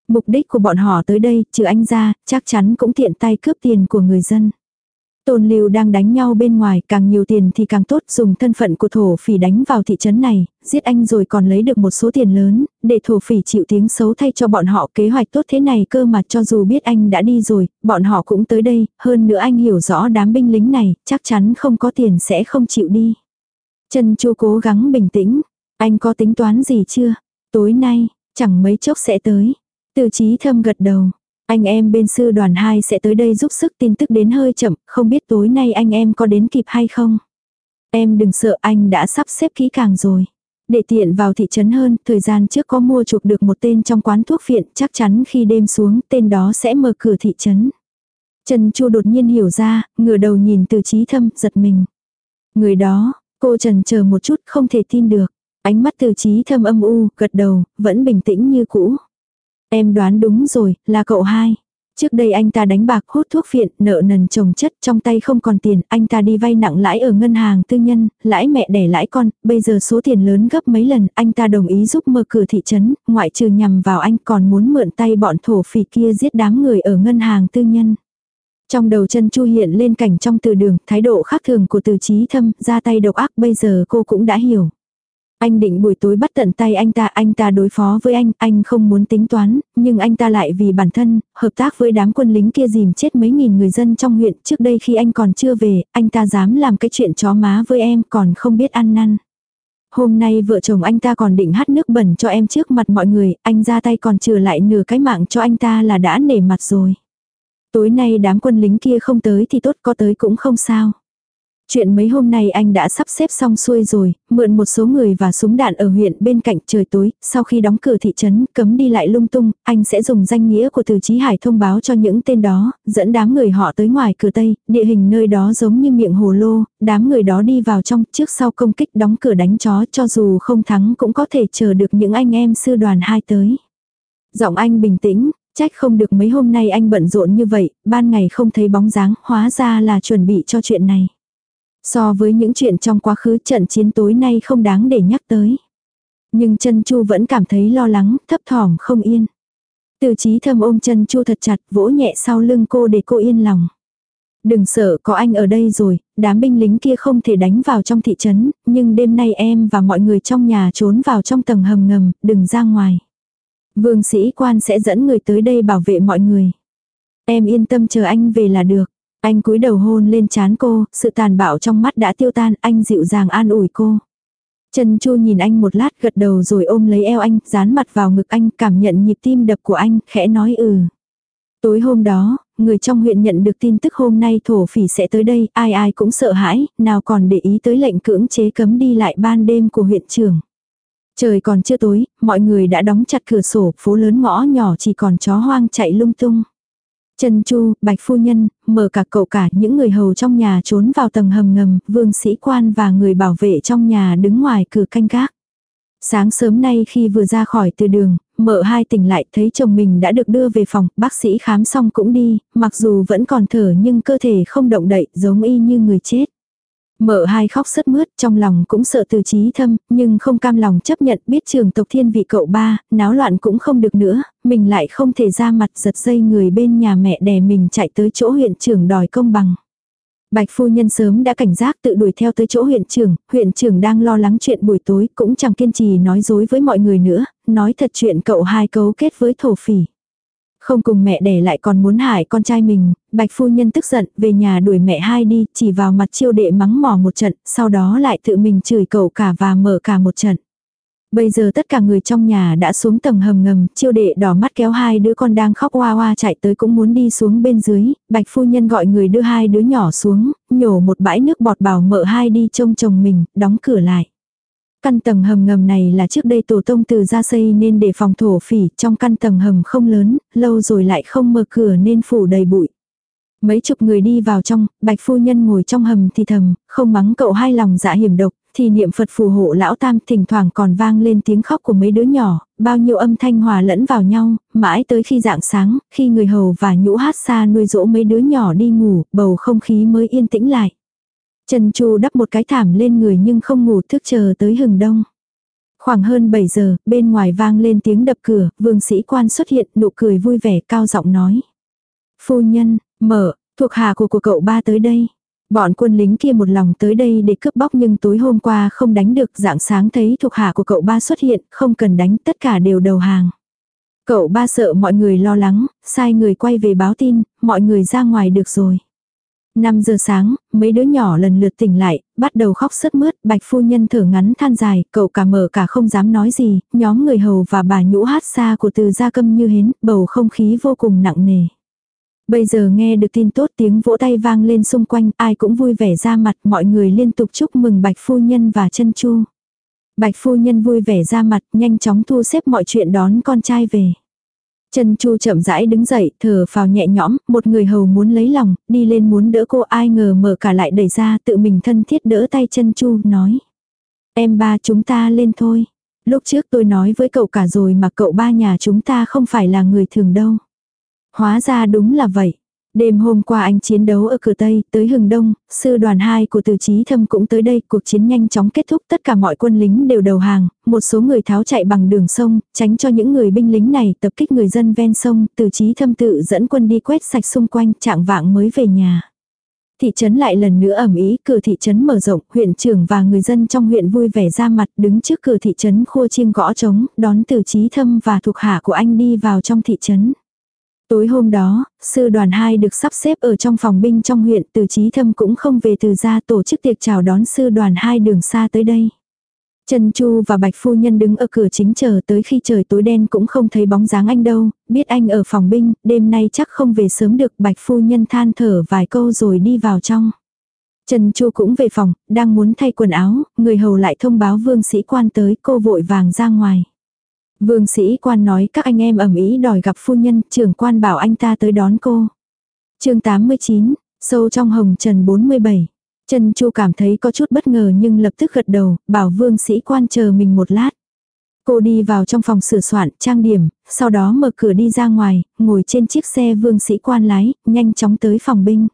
Mục đích của bọn họ tới đây, trừ anh ra, chắc chắn cũng tiện tay cướp tiền của người dân. Tôn Lưu đang đánh nhau bên ngoài, càng nhiều tiền thì càng tốt, dùng thân phận của thổ phỉ đánh vào thị trấn này, giết anh rồi còn lấy được một số tiền lớn, để thổ phỉ chịu tiếng xấu thay cho bọn họ kế hoạch tốt thế này cơ mà cho dù biết anh đã đi rồi, bọn họ cũng tới đây, hơn nữa anh hiểu rõ đám binh lính này, chắc chắn không có tiền sẽ không chịu đi. Trần Chu cố gắng bình tĩnh, anh có tính toán gì chưa? Tối nay, chẳng mấy chốc sẽ tới. Từ trí thâm gật đầu. Anh em bên sư đoàn 2 sẽ tới đây giúp sức tin tức đến hơi chậm, không biết tối nay anh em có đến kịp hay không. Em đừng sợ anh đã sắp xếp kỹ càng rồi. Để tiện vào thị trấn hơn, thời gian trước có mua chuộc được một tên trong quán thuốc viện, chắc chắn khi đêm xuống, tên đó sẽ mở cửa thị trấn. Trần Chu đột nhiên hiểu ra, ngửa đầu nhìn từ trí thâm, giật mình. Người đó, cô Trần chờ một chút không thể tin được. Ánh mắt từ trí thâm âm u, gật đầu, vẫn bình tĩnh như cũ. Em đoán đúng rồi, là cậu hai. Trước đây anh ta đánh bạc hút thuốc phiện, nợ nần chồng chất, trong tay không còn tiền, anh ta đi vay nặng lãi ở ngân hàng tư nhân, lãi mẹ đẻ lãi con, bây giờ số tiền lớn gấp mấy lần, anh ta đồng ý giúp mở cửa thị trấn, ngoại trừ nhằm vào anh còn muốn mượn tay bọn thổ phỉ kia giết đám người ở ngân hàng tư nhân. Trong đầu chân chu hiện lên cảnh trong từ đường, thái độ khác thường của từ trí thâm, ra tay độc ác bây giờ cô cũng đã hiểu. Anh định buổi tối bắt tận tay anh ta, anh ta đối phó với anh, anh không muốn tính toán, nhưng anh ta lại vì bản thân, hợp tác với đám quân lính kia dìm chết mấy nghìn người dân trong huyện. Trước đây khi anh còn chưa về, anh ta dám làm cái chuyện chó má với em còn không biết ăn năn. Hôm nay vợ chồng anh ta còn định hát nước bẩn cho em trước mặt mọi người, anh ra tay còn trừ lại nửa cái mạng cho anh ta là đã nể mặt rồi. Tối nay đám quân lính kia không tới thì tốt có tới cũng không sao. Chuyện mấy hôm nay anh đã sắp xếp xong xuôi rồi, mượn một số người và súng đạn ở huyện bên cạnh trời tối, sau khi đóng cửa thị trấn, cấm đi lại lung tung, anh sẽ dùng danh nghĩa của Từ Chí Hải thông báo cho những tên đó, dẫn đám người họ tới ngoài cửa Tây, địa hình nơi đó giống như miệng hồ lô, đám người đó đi vào trong, trước sau công kích đóng cửa đánh chó cho dù không thắng cũng có thể chờ được những anh em sư đoàn hai tới. Giọng anh bình tĩnh, trách không được mấy hôm nay anh bận rộn như vậy, ban ngày không thấy bóng dáng, hóa ra là chuẩn bị cho chuyện này. So với những chuyện trong quá khứ trận chiến tối nay không đáng để nhắc tới. Nhưng chân chu vẫn cảm thấy lo lắng, thấp thỏm không yên. Từ trí thâm ôm chân chu thật chặt vỗ nhẹ sau lưng cô để cô yên lòng. Đừng sợ có anh ở đây rồi, đám binh lính kia không thể đánh vào trong thị trấn, nhưng đêm nay em và mọi người trong nhà trốn vào trong tầng hầm ngầm, đừng ra ngoài. Vương sĩ quan sẽ dẫn người tới đây bảo vệ mọi người. Em yên tâm chờ anh về là được. Anh cúi đầu hôn lên chán cô, sự tàn bạo trong mắt đã tiêu tan, anh dịu dàng an ủi cô. Trần Chu nhìn anh một lát gật đầu rồi ôm lấy eo anh, dán mặt vào ngực anh, cảm nhận nhịp tim đập của anh, khẽ nói ừ. Tối hôm đó, người trong huyện nhận được tin tức hôm nay thổ phỉ sẽ tới đây, ai ai cũng sợ hãi, nào còn để ý tới lệnh cưỡng chế cấm đi lại ban đêm của huyện trưởng. Trời còn chưa tối, mọi người đã đóng chặt cửa sổ, phố lớn ngõ nhỏ chỉ còn chó hoang chạy lung tung. Trần Chu, Bạch Phu Nhân, mở cả cậu cả những người hầu trong nhà trốn vào tầng hầm ngầm, vương sĩ quan và người bảo vệ trong nhà đứng ngoài cửa canh gác. Sáng sớm nay khi vừa ra khỏi từ đường, mợ hai tỉnh lại thấy chồng mình đã được đưa về phòng, bác sĩ khám xong cũng đi, mặc dù vẫn còn thở nhưng cơ thể không động đậy giống y như người chết mở hai khóc sứt mướt, trong lòng cũng sợ từ trí thâm, nhưng không cam lòng chấp nhận biết trường tộc thiên vị cậu ba, náo loạn cũng không được nữa, mình lại không thể ra mặt giật dây người bên nhà mẹ đè mình chạy tới chỗ huyện trưởng đòi công bằng. Bạch phu nhân sớm đã cảnh giác tự đuổi theo tới chỗ huyện trưởng, huyện trưởng đang lo lắng chuyện buổi tối cũng chẳng kiên trì nói dối với mọi người nữa, nói thật chuyện cậu hai cấu kết với thổ phỉ. Không cùng mẹ đẻ lại còn muốn hại con trai mình, bạch phu nhân tức giận, về nhà đuổi mẹ hai đi, chỉ vào mặt chiêu đệ mắng mỏ một trận, sau đó lại tự mình chửi cậu cả và mở cả một trận. Bây giờ tất cả người trong nhà đã xuống tầng hầm ngầm, chiêu đệ đỏ mắt kéo hai đứa con đang khóc hoa hoa chạy tới cũng muốn đi xuống bên dưới, bạch phu nhân gọi người đưa hai đứa nhỏ xuống, nhổ một bãi nước bọt bảo mợ hai đi trông chồng mình, đóng cửa lại. Căn tầng hầm ngầm này là trước đây tổ tông từ ra xây nên để phòng thổ phỉ, trong căn tầng hầm không lớn, lâu rồi lại không mở cửa nên phủ đầy bụi. Mấy chục người đi vào trong, bạch phu nhân ngồi trong hầm thì thầm, không mắng cậu hai lòng dạ hiểm độc, thì niệm Phật phù hộ lão tam thỉnh thoảng còn vang lên tiếng khóc của mấy đứa nhỏ, bao nhiêu âm thanh hòa lẫn vào nhau, mãi tới khi dạng sáng, khi người hầu và nhũ hát xa nuôi dỗ mấy đứa nhỏ đi ngủ, bầu không khí mới yên tĩnh lại. Trần Chu đắp một cái thảm lên người nhưng không ngủ thức chờ tới hừng đông. Khoảng hơn 7 giờ, bên ngoài vang lên tiếng đập cửa, vương sĩ quan xuất hiện, nụ cười vui vẻ cao giọng nói. Phu nhân, mở, thuộc hạ của của cậu ba tới đây. Bọn quân lính kia một lòng tới đây để cướp bóc nhưng tối hôm qua không đánh được dạng sáng thấy thuộc hạ của cậu ba xuất hiện, không cần đánh tất cả đều đầu hàng. Cậu ba sợ mọi người lo lắng, sai người quay về báo tin, mọi người ra ngoài được rồi. 5 giờ sáng, mấy đứa nhỏ lần lượt tỉnh lại, bắt đầu khóc sướt mướt, bạch phu nhân thở ngắn than dài, cậu cả mở cả không dám nói gì, nhóm người hầu và bà nhũ hát xa của từ gia câm như hến, bầu không khí vô cùng nặng nề. Bây giờ nghe được tin tốt tiếng vỗ tay vang lên xung quanh, ai cũng vui vẻ ra mặt, mọi người liên tục chúc mừng bạch phu nhân và chân chu. Bạch phu nhân vui vẻ ra mặt, nhanh chóng thu xếp mọi chuyện đón con trai về. Chân Chu chậm rãi đứng dậy, thở phào nhẹ nhõm, một người hầu muốn lấy lòng, đi lên muốn đỡ cô ai ngờ mở cả lại đẩy ra, tự mình thân thiết đỡ tay chân Chu, nói. Em ba chúng ta lên thôi. Lúc trước tôi nói với cậu cả rồi mà cậu ba nhà chúng ta không phải là người thường đâu. Hóa ra đúng là vậy. Đêm hôm qua anh chiến đấu ở cửa Tây, tới hừng đông, sư đoàn 2 của từ trí thâm cũng tới đây, cuộc chiến nhanh chóng kết thúc, tất cả mọi quân lính đều đầu hàng, một số người tháo chạy bằng đường sông, tránh cho những người binh lính này tập kích người dân ven sông, từ trí thâm tự dẫn quân đi quét sạch xung quanh, trạng vạng mới về nhà. Thị trấn lại lần nữa ẩm ý, cửa thị trấn mở rộng, huyện trưởng và người dân trong huyện vui vẻ ra mặt đứng trước cửa thị trấn khua chiêng gõ trống, đón từ trí thâm và thuộc hạ của anh đi vào trong thị trấn. Tối hôm đó, sư đoàn 2 được sắp xếp ở trong phòng binh trong huyện từ trí thâm cũng không về từ ra tổ chức tiệc chào đón sư đoàn 2 đường xa tới đây. Trần Chu và Bạch Phu Nhân đứng ở cửa chính chờ tới khi trời tối đen cũng không thấy bóng dáng anh đâu, biết anh ở phòng binh, đêm nay chắc không về sớm được Bạch Phu Nhân than thở vài câu rồi đi vào trong. Trần Chu cũng về phòng, đang muốn thay quần áo, người hầu lại thông báo vương sĩ quan tới cô vội vàng ra ngoài. Vương sĩ quan nói các anh em ẩm ý đòi gặp phu nhân, trưởng quan bảo anh ta tới đón cô. chương 89, sâu trong hồng trần 47. Trần Chu cảm thấy có chút bất ngờ nhưng lập tức gật đầu, bảo vương sĩ quan chờ mình một lát. Cô đi vào trong phòng sửa soạn, trang điểm, sau đó mở cửa đi ra ngoài, ngồi trên chiếc xe vương sĩ quan lái, nhanh chóng tới phòng binh.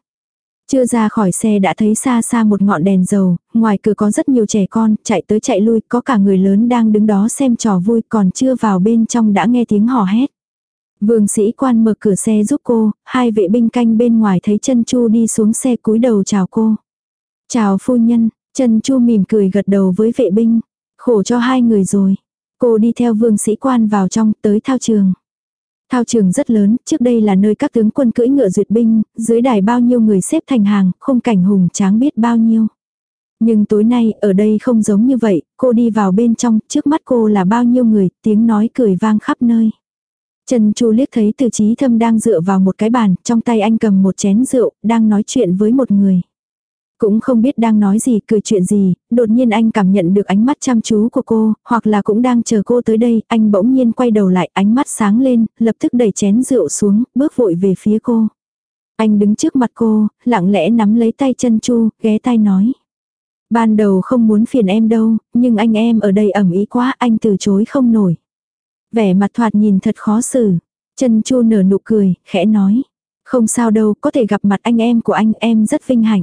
Chưa ra khỏi xe đã thấy xa xa một ngọn đèn dầu, ngoài cửa có rất nhiều trẻ con, chạy tới chạy lui, có cả người lớn đang đứng đó xem trò vui, còn chưa vào bên trong đã nghe tiếng hò hét. Vương sĩ quan mở cửa xe giúp cô, hai vệ binh canh bên ngoài thấy chân chu đi xuống xe cúi đầu chào cô. Chào phu nhân, chân chu mỉm cười gật đầu với vệ binh. Khổ cho hai người rồi. Cô đi theo vương sĩ quan vào trong tới thao trường. Thao trường rất lớn, trước đây là nơi các tướng quân cưỡi ngựa duyệt binh, dưới đài bao nhiêu người xếp thành hàng, không cảnh hùng tráng biết bao nhiêu. Nhưng tối nay, ở đây không giống như vậy, cô đi vào bên trong, trước mắt cô là bao nhiêu người, tiếng nói cười vang khắp nơi. Trần Chu liếc thấy từ trí thâm đang dựa vào một cái bàn, trong tay anh cầm một chén rượu, đang nói chuyện với một người. Cũng không biết đang nói gì, cười chuyện gì, đột nhiên anh cảm nhận được ánh mắt chăm chú của cô, hoặc là cũng đang chờ cô tới đây, anh bỗng nhiên quay đầu lại, ánh mắt sáng lên, lập tức đẩy chén rượu xuống, bước vội về phía cô. Anh đứng trước mặt cô, lặng lẽ nắm lấy tay chân chu, ghé tai nói. Ban đầu không muốn phiền em đâu, nhưng anh em ở đây ẩm ý quá, anh từ chối không nổi. Vẻ mặt thoạt nhìn thật khó xử. Chân chu nở nụ cười, khẽ nói. Không sao đâu, có thể gặp mặt anh em của anh, em rất vinh hạnh.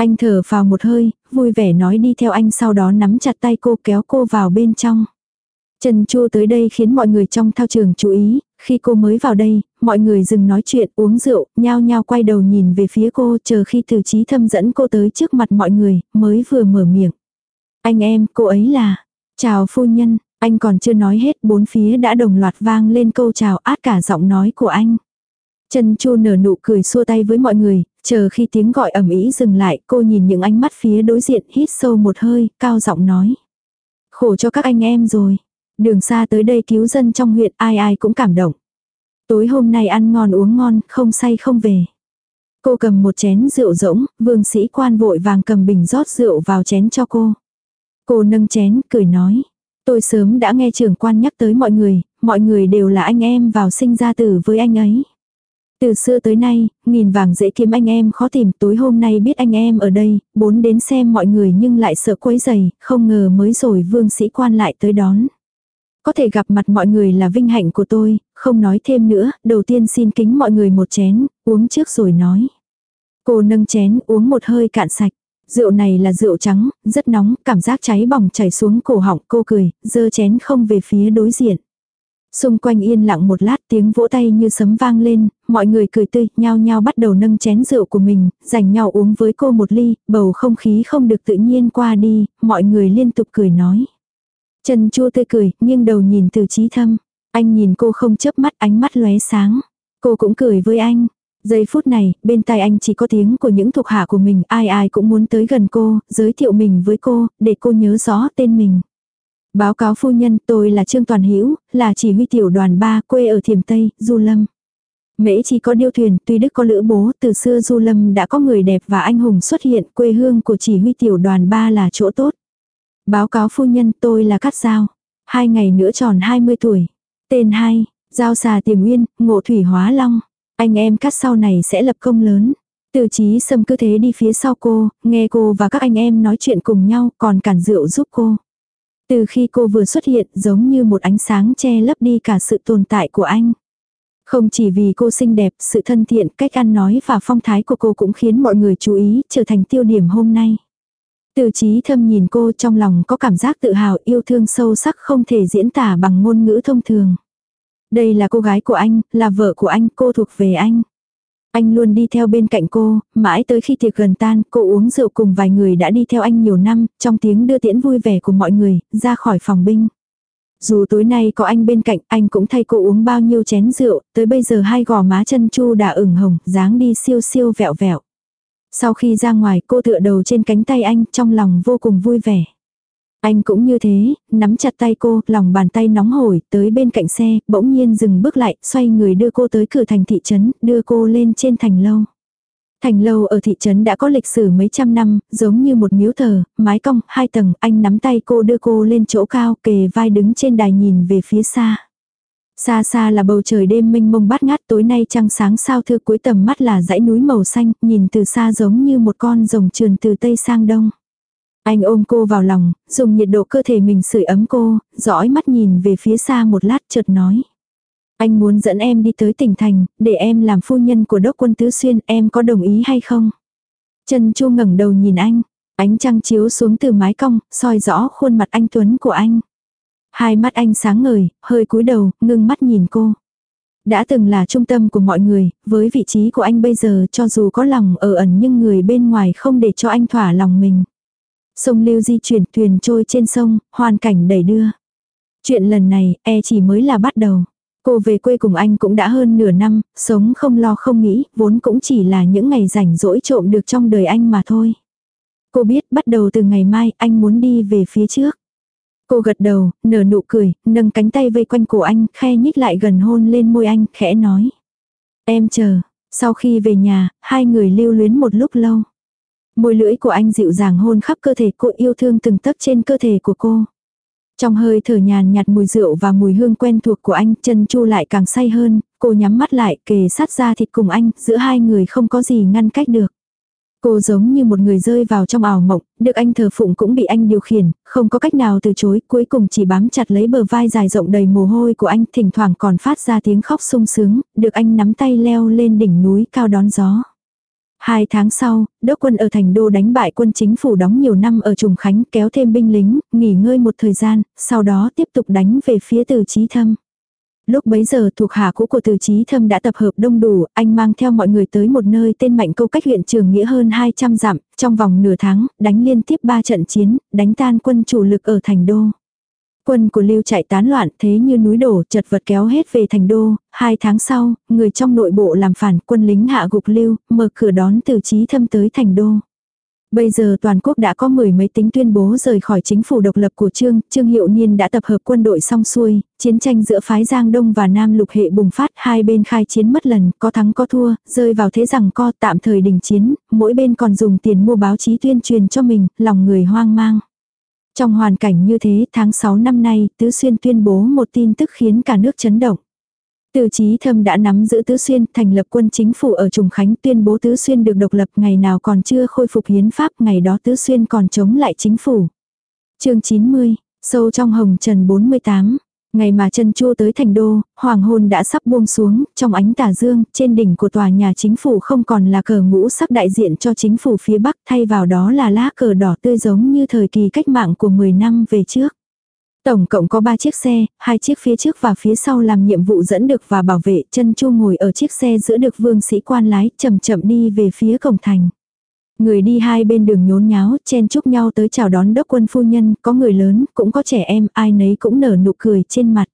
Anh thở vào một hơi, vui vẻ nói đi theo anh sau đó nắm chặt tay cô kéo cô vào bên trong. Trần Chu tới đây khiến mọi người trong thao trường chú ý, khi cô mới vào đây, mọi người dừng nói chuyện uống rượu, nhao nhao quay đầu nhìn về phía cô chờ khi từ trí thâm dẫn cô tới trước mặt mọi người, mới vừa mở miệng. Anh em, cô ấy là, chào phu nhân, anh còn chưa nói hết bốn phía đã đồng loạt vang lên câu chào át cả giọng nói của anh. Trần Chu nở nụ cười xua tay với mọi người, chờ khi tiếng gọi ầm ĩ dừng lại, cô nhìn những ánh mắt phía đối diện, hít sâu một hơi, cao giọng nói: "Khổ cho các anh em rồi, đường xa tới đây cứu dân trong huyện, ai ai cũng cảm động. Tối hôm nay ăn ngon uống ngon, không say không về." Cô cầm một chén rượu rỗng, vương sĩ quan vội vàng cầm bình rót rượu vào chén cho cô. Cô nâng chén, cười nói. Tôi sớm đã nghe trưởng quan nhắc tới mọi người, mọi người đều là anh em vào sinh ra tử với anh ấy. Từ xưa tới nay, nghìn vàng dễ kiếm anh em khó tìm, tối hôm nay biết anh em ở đây, bốn đến xem mọi người nhưng lại sợ quấy giày, không ngờ mới rồi vương sĩ quan lại tới đón. Có thể gặp mặt mọi người là vinh hạnh của tôi, không nói thêm nữa, đầu tiên xin kính mọi người một chén, uống trước rồi nói. Cô nâng chén uống một hơi cạn sạch. Rượu này là rượu trắng, rất nóng, cảm giác cháy bỏng chảy xuống cổ họng cô cười, dơ chén không về phía đối diện. Xung quanh yên lặng một lát tiếng vỗ tay như sấm vang lên, mọi người cười tươi, nhao nhao bắt đầu nâng chén rượu của mình, dành nhau uống với cô một ly, bầu không khí không được tự nhiên qua đi, mọi người liên tục cười nói. Trần chua tươi cười, nghiêng đầu nhìn từ trí thâm. Anh nhìn cô không chớp mắt ánh mắt lóe sáng. Cô cũng cười với anh. Giây phút này, bên tai anh chỉ có tiếng của những thuộc hạ của mình, ai ai cũng muốn tới gần cô, giới thiệu mình với cô, để cô nhớ rõ tên mình. Báo cáo phu nhân, tôi là Trương Toàn Hữu là chỉ huy tiểu đoàn 3, quê ở Thiểm Tây, Du Lâm. Mễ chỉ có điêu thuyền, tuy đức có lữ bố, từ xưa Du Lâm đã có người đẹp và anh hùng xuất hiện, quê hương của chỉ huy tiểu đoàn 3 là chỗ tốt. Báo cáo phu nhân, tôi là Cát Giao. Hai ngày nữa tròn 20 tuổi. Tên hai, Giao xà tiềm nguyên ngộ thủy hóa long. Anh em Cát sau này sẽ lập công lớn. Từ trí sâm cứ thế đi phía sau cô, nghe cô và các anh em nói chuyện cùng nhau, còn cản rượu giúp cô. Từ khi cô vừa xuất hiện giống như một ánh sáng che lấp đi cả sự tồn tại của anh. Không chỉ vì cô xinh đẹp, sự thân thiện, cách ăn nói và phong thái của cô cũng khiến mọi người chú ý, trở thành tiêu điểm hôm nay. Từ trí thâm nhìn cô trong lòng có cảm giác tự hào yêu thương sâu sắc không thể diễn tả bằng ngôn ngữ thông thường. Đây là cô gái của anh, là vợ của anh, cô thuộc về anh. Anh luôn đi theo bên cạnh cô, mãi tới khi tiệc gần tan, cô uống rượu cùng vài người đã đi theo anh nhiều năm, trong tiếng đưa tiễn vui vẻ của mọi người, ra khỏi phòng binh. Dù tối nay có anh bên cạnh, anh cũng thay cô uống bao nhiêu chén rượu, tới bây giờ hai gò má chân chu đã ửng hồng, dáng đi siêu siêu vẹo vẹo. Sau khi ra ngoài cô tựa đầu trên cánh tay anh trong lòng vô cùng vui vẻ. Anh cũng như thế, nắm chặt tay cô, lòng bàn tay nóng hổi, tới bên cạnh xe, bỗng nhiên dừng bước lại, xoay người đưa cô tới cửa thành thị trấn, đưa cô lên trên thành lâu. Thành lâu ở thị trấn đã có lịch sử mấy trăm năm, giống như một miếu thờ, mái cong, hai tầng, anh nắm tay cô đưa cô lên chỗ cao, kề vai đứng trên đài nhìn về phía xa. Xa xa là bầu trời đêm mênh mông bát ngát tối nay trăng sáng sao thưa cuối tầm mắt là dãy núi màu xanh, nhìn từ xa giống như một con rồng trườn từ tây sang đông. Anh ôm cô vào lòng, dùng nhiệt độ cơ thể mình sưởi ấm cô, dõi mắt nhìn về phía xa một lát chợt nói. Anh muốn dẫn em đi tới tỉnh thành, để em làm phu nhân của đốc quân tứ xuyên, em có đồng ý hay không? Trần Chu ngẩng đầu nhìn anh, ánh trăng chiếu xuống từ mái cong, soi rõ khuôn mặt anh Tuấn của anh. Hai mắt anh sáng ngời, hơi cúi đầu, ngưng mắt nhìn cô. Đã từng là trung tâm của mọi người, với vị trí của anh bây giờ cho dù có lòng ở ẩn nhưng người bên ngoài không để cho anh thỏa lòng mình. Sông lưu di chuyển thuyền trôi trên sông, hoàn cảnh đầy đưa. Chuyện lần này, e chỉ mới là bắt đầu. Cô về quê cùng anh cũng đã hơn nửa năm, sống không lo không nghĩ, vốn cũng chỉ là những ngày rảnh rỗi trộm được trong đời anh mà thôi. Cô biết bắt đầu từ ngày mai anh muốn đi về phía trước. Cô gật đầu, nở nụ cười, nâng cánh tay vây quanh cổ anh, khe nhích lại gần hôn lên môi anh, khẽ nói. Em chờ. Sau khi về nhà, hai người lưu luyến một lúc lâu. Môi lưỡi của anh dịu dàng hôn khắp cơ thể cô yêu thương từng tấc trên cơ thể của cô. Trong hơi thở nhàn nhạt mùi rượu và mùi hương quen thuộc của anh, chân chu lại càng say hơn, cô nhắm mắt lại kề sát ra thịt cùng anh, giữa hai người không có gì ngăn cách được. Cô giống như một người rơi vào trong ảo mộng, được anh thờ phụng cũng bị anh điều khiển, không có cách nào từ chối, cuối cùng chỉ bám chặt lấy bờ vai dài rộng đầy mồ hôi của anh, thỉnh thoảng còn phát ra tiếng khóc sung sướng, được anh nắm tay leo lên đỉnh núi cao đón gió. Hai tháng sau, đốc quân ở thành đô đánh bại quân chính phủ đóng nhiều năm ở Trùng Khánh kéo thêm binh lính, nghỉ ngơi một thời gian, sau đó tiếp tục đánh về phía từ trí thâm. Lúc bấy giờ thuộc hạ cũ của từ trí thâm đã tập hợp đông đủ, anh mang theo mọi người tới một nơi tên mạnh câu cách huyện trường nghĩa hơn 200 dặm, trong vòng nửa tháng, đánh liên tiếp 3 trận chiến, đánh tan quân chủ lực ở thành đô. Quân của Lưu chạy tán loạn thế như núi đổ chật vật kéo hết về thành đô, hai tháng sau, người trong nội bộ làm phản quân lính hạ gục Lưu, mở cửa đón từ trí thâm tới thành đô. Bây giờ toàn quốc đã có mười mấy tính tuyên bố rời khỏi chính phủ độc lập của Trương, Trương Hiệu Niên đã tập hợp quân đội xong xuôi, chiến tranh giữa phái Giang Đông và Nam lục hệ bùng phát, hai bên khai chiến mất lần, có thắng có thua, rơi vào thế rằng co tạm thời đình chiến, mỗi bên còn dùng tiền mua báo chí tuyên truyền cho mình, lòng người hoang mang. Trong hoàn cảnh như thế, tháng 6 năm nay, Tứ Xuyên tuyên bố một tin tức khiến cả nước chấn động. Từ chí thâm đã nắm giữ Tứ Xuyên, thành lập quân chính phủ ở Trùng Khánh tuyên bố Tứ Xuyên được độc lập ngày nào còn chưa khôi phục hiến pháp, ngày đó Tứ Xuyên còn chống lại chính phủ. chương 90, sâu trong hồng trần 48. Ngày mà chân chua tới thành đô, hoàng hôn đã sắp buông xuống, trong ánh tà dương, trên đỉnh của tòa nhà chính phủ không còn là cờ ngũ sắc đại diện cho chính phủ phía Bắc, thay vào đó là lá cờ đỏ tươi giống như thời kỳ cách mạng của 10 năm về trước. Tổng cộng có 3 chiếc xe, hai chiếc phía trước và phía sau làm nhiệm vụ dẫn được và bảo vệ, chân chu ngồi ở chiếc xe giữa được vương sĩ quan lái, chậm chậm đi về phía cổng thành. Người đi hai bên đường nhốn nháo, chen chúc nhau tới chào đón đốc quân phu nhân, có người lớn, cũng có trẻ em, ai nấy cũng nở nụ cười trên mặt.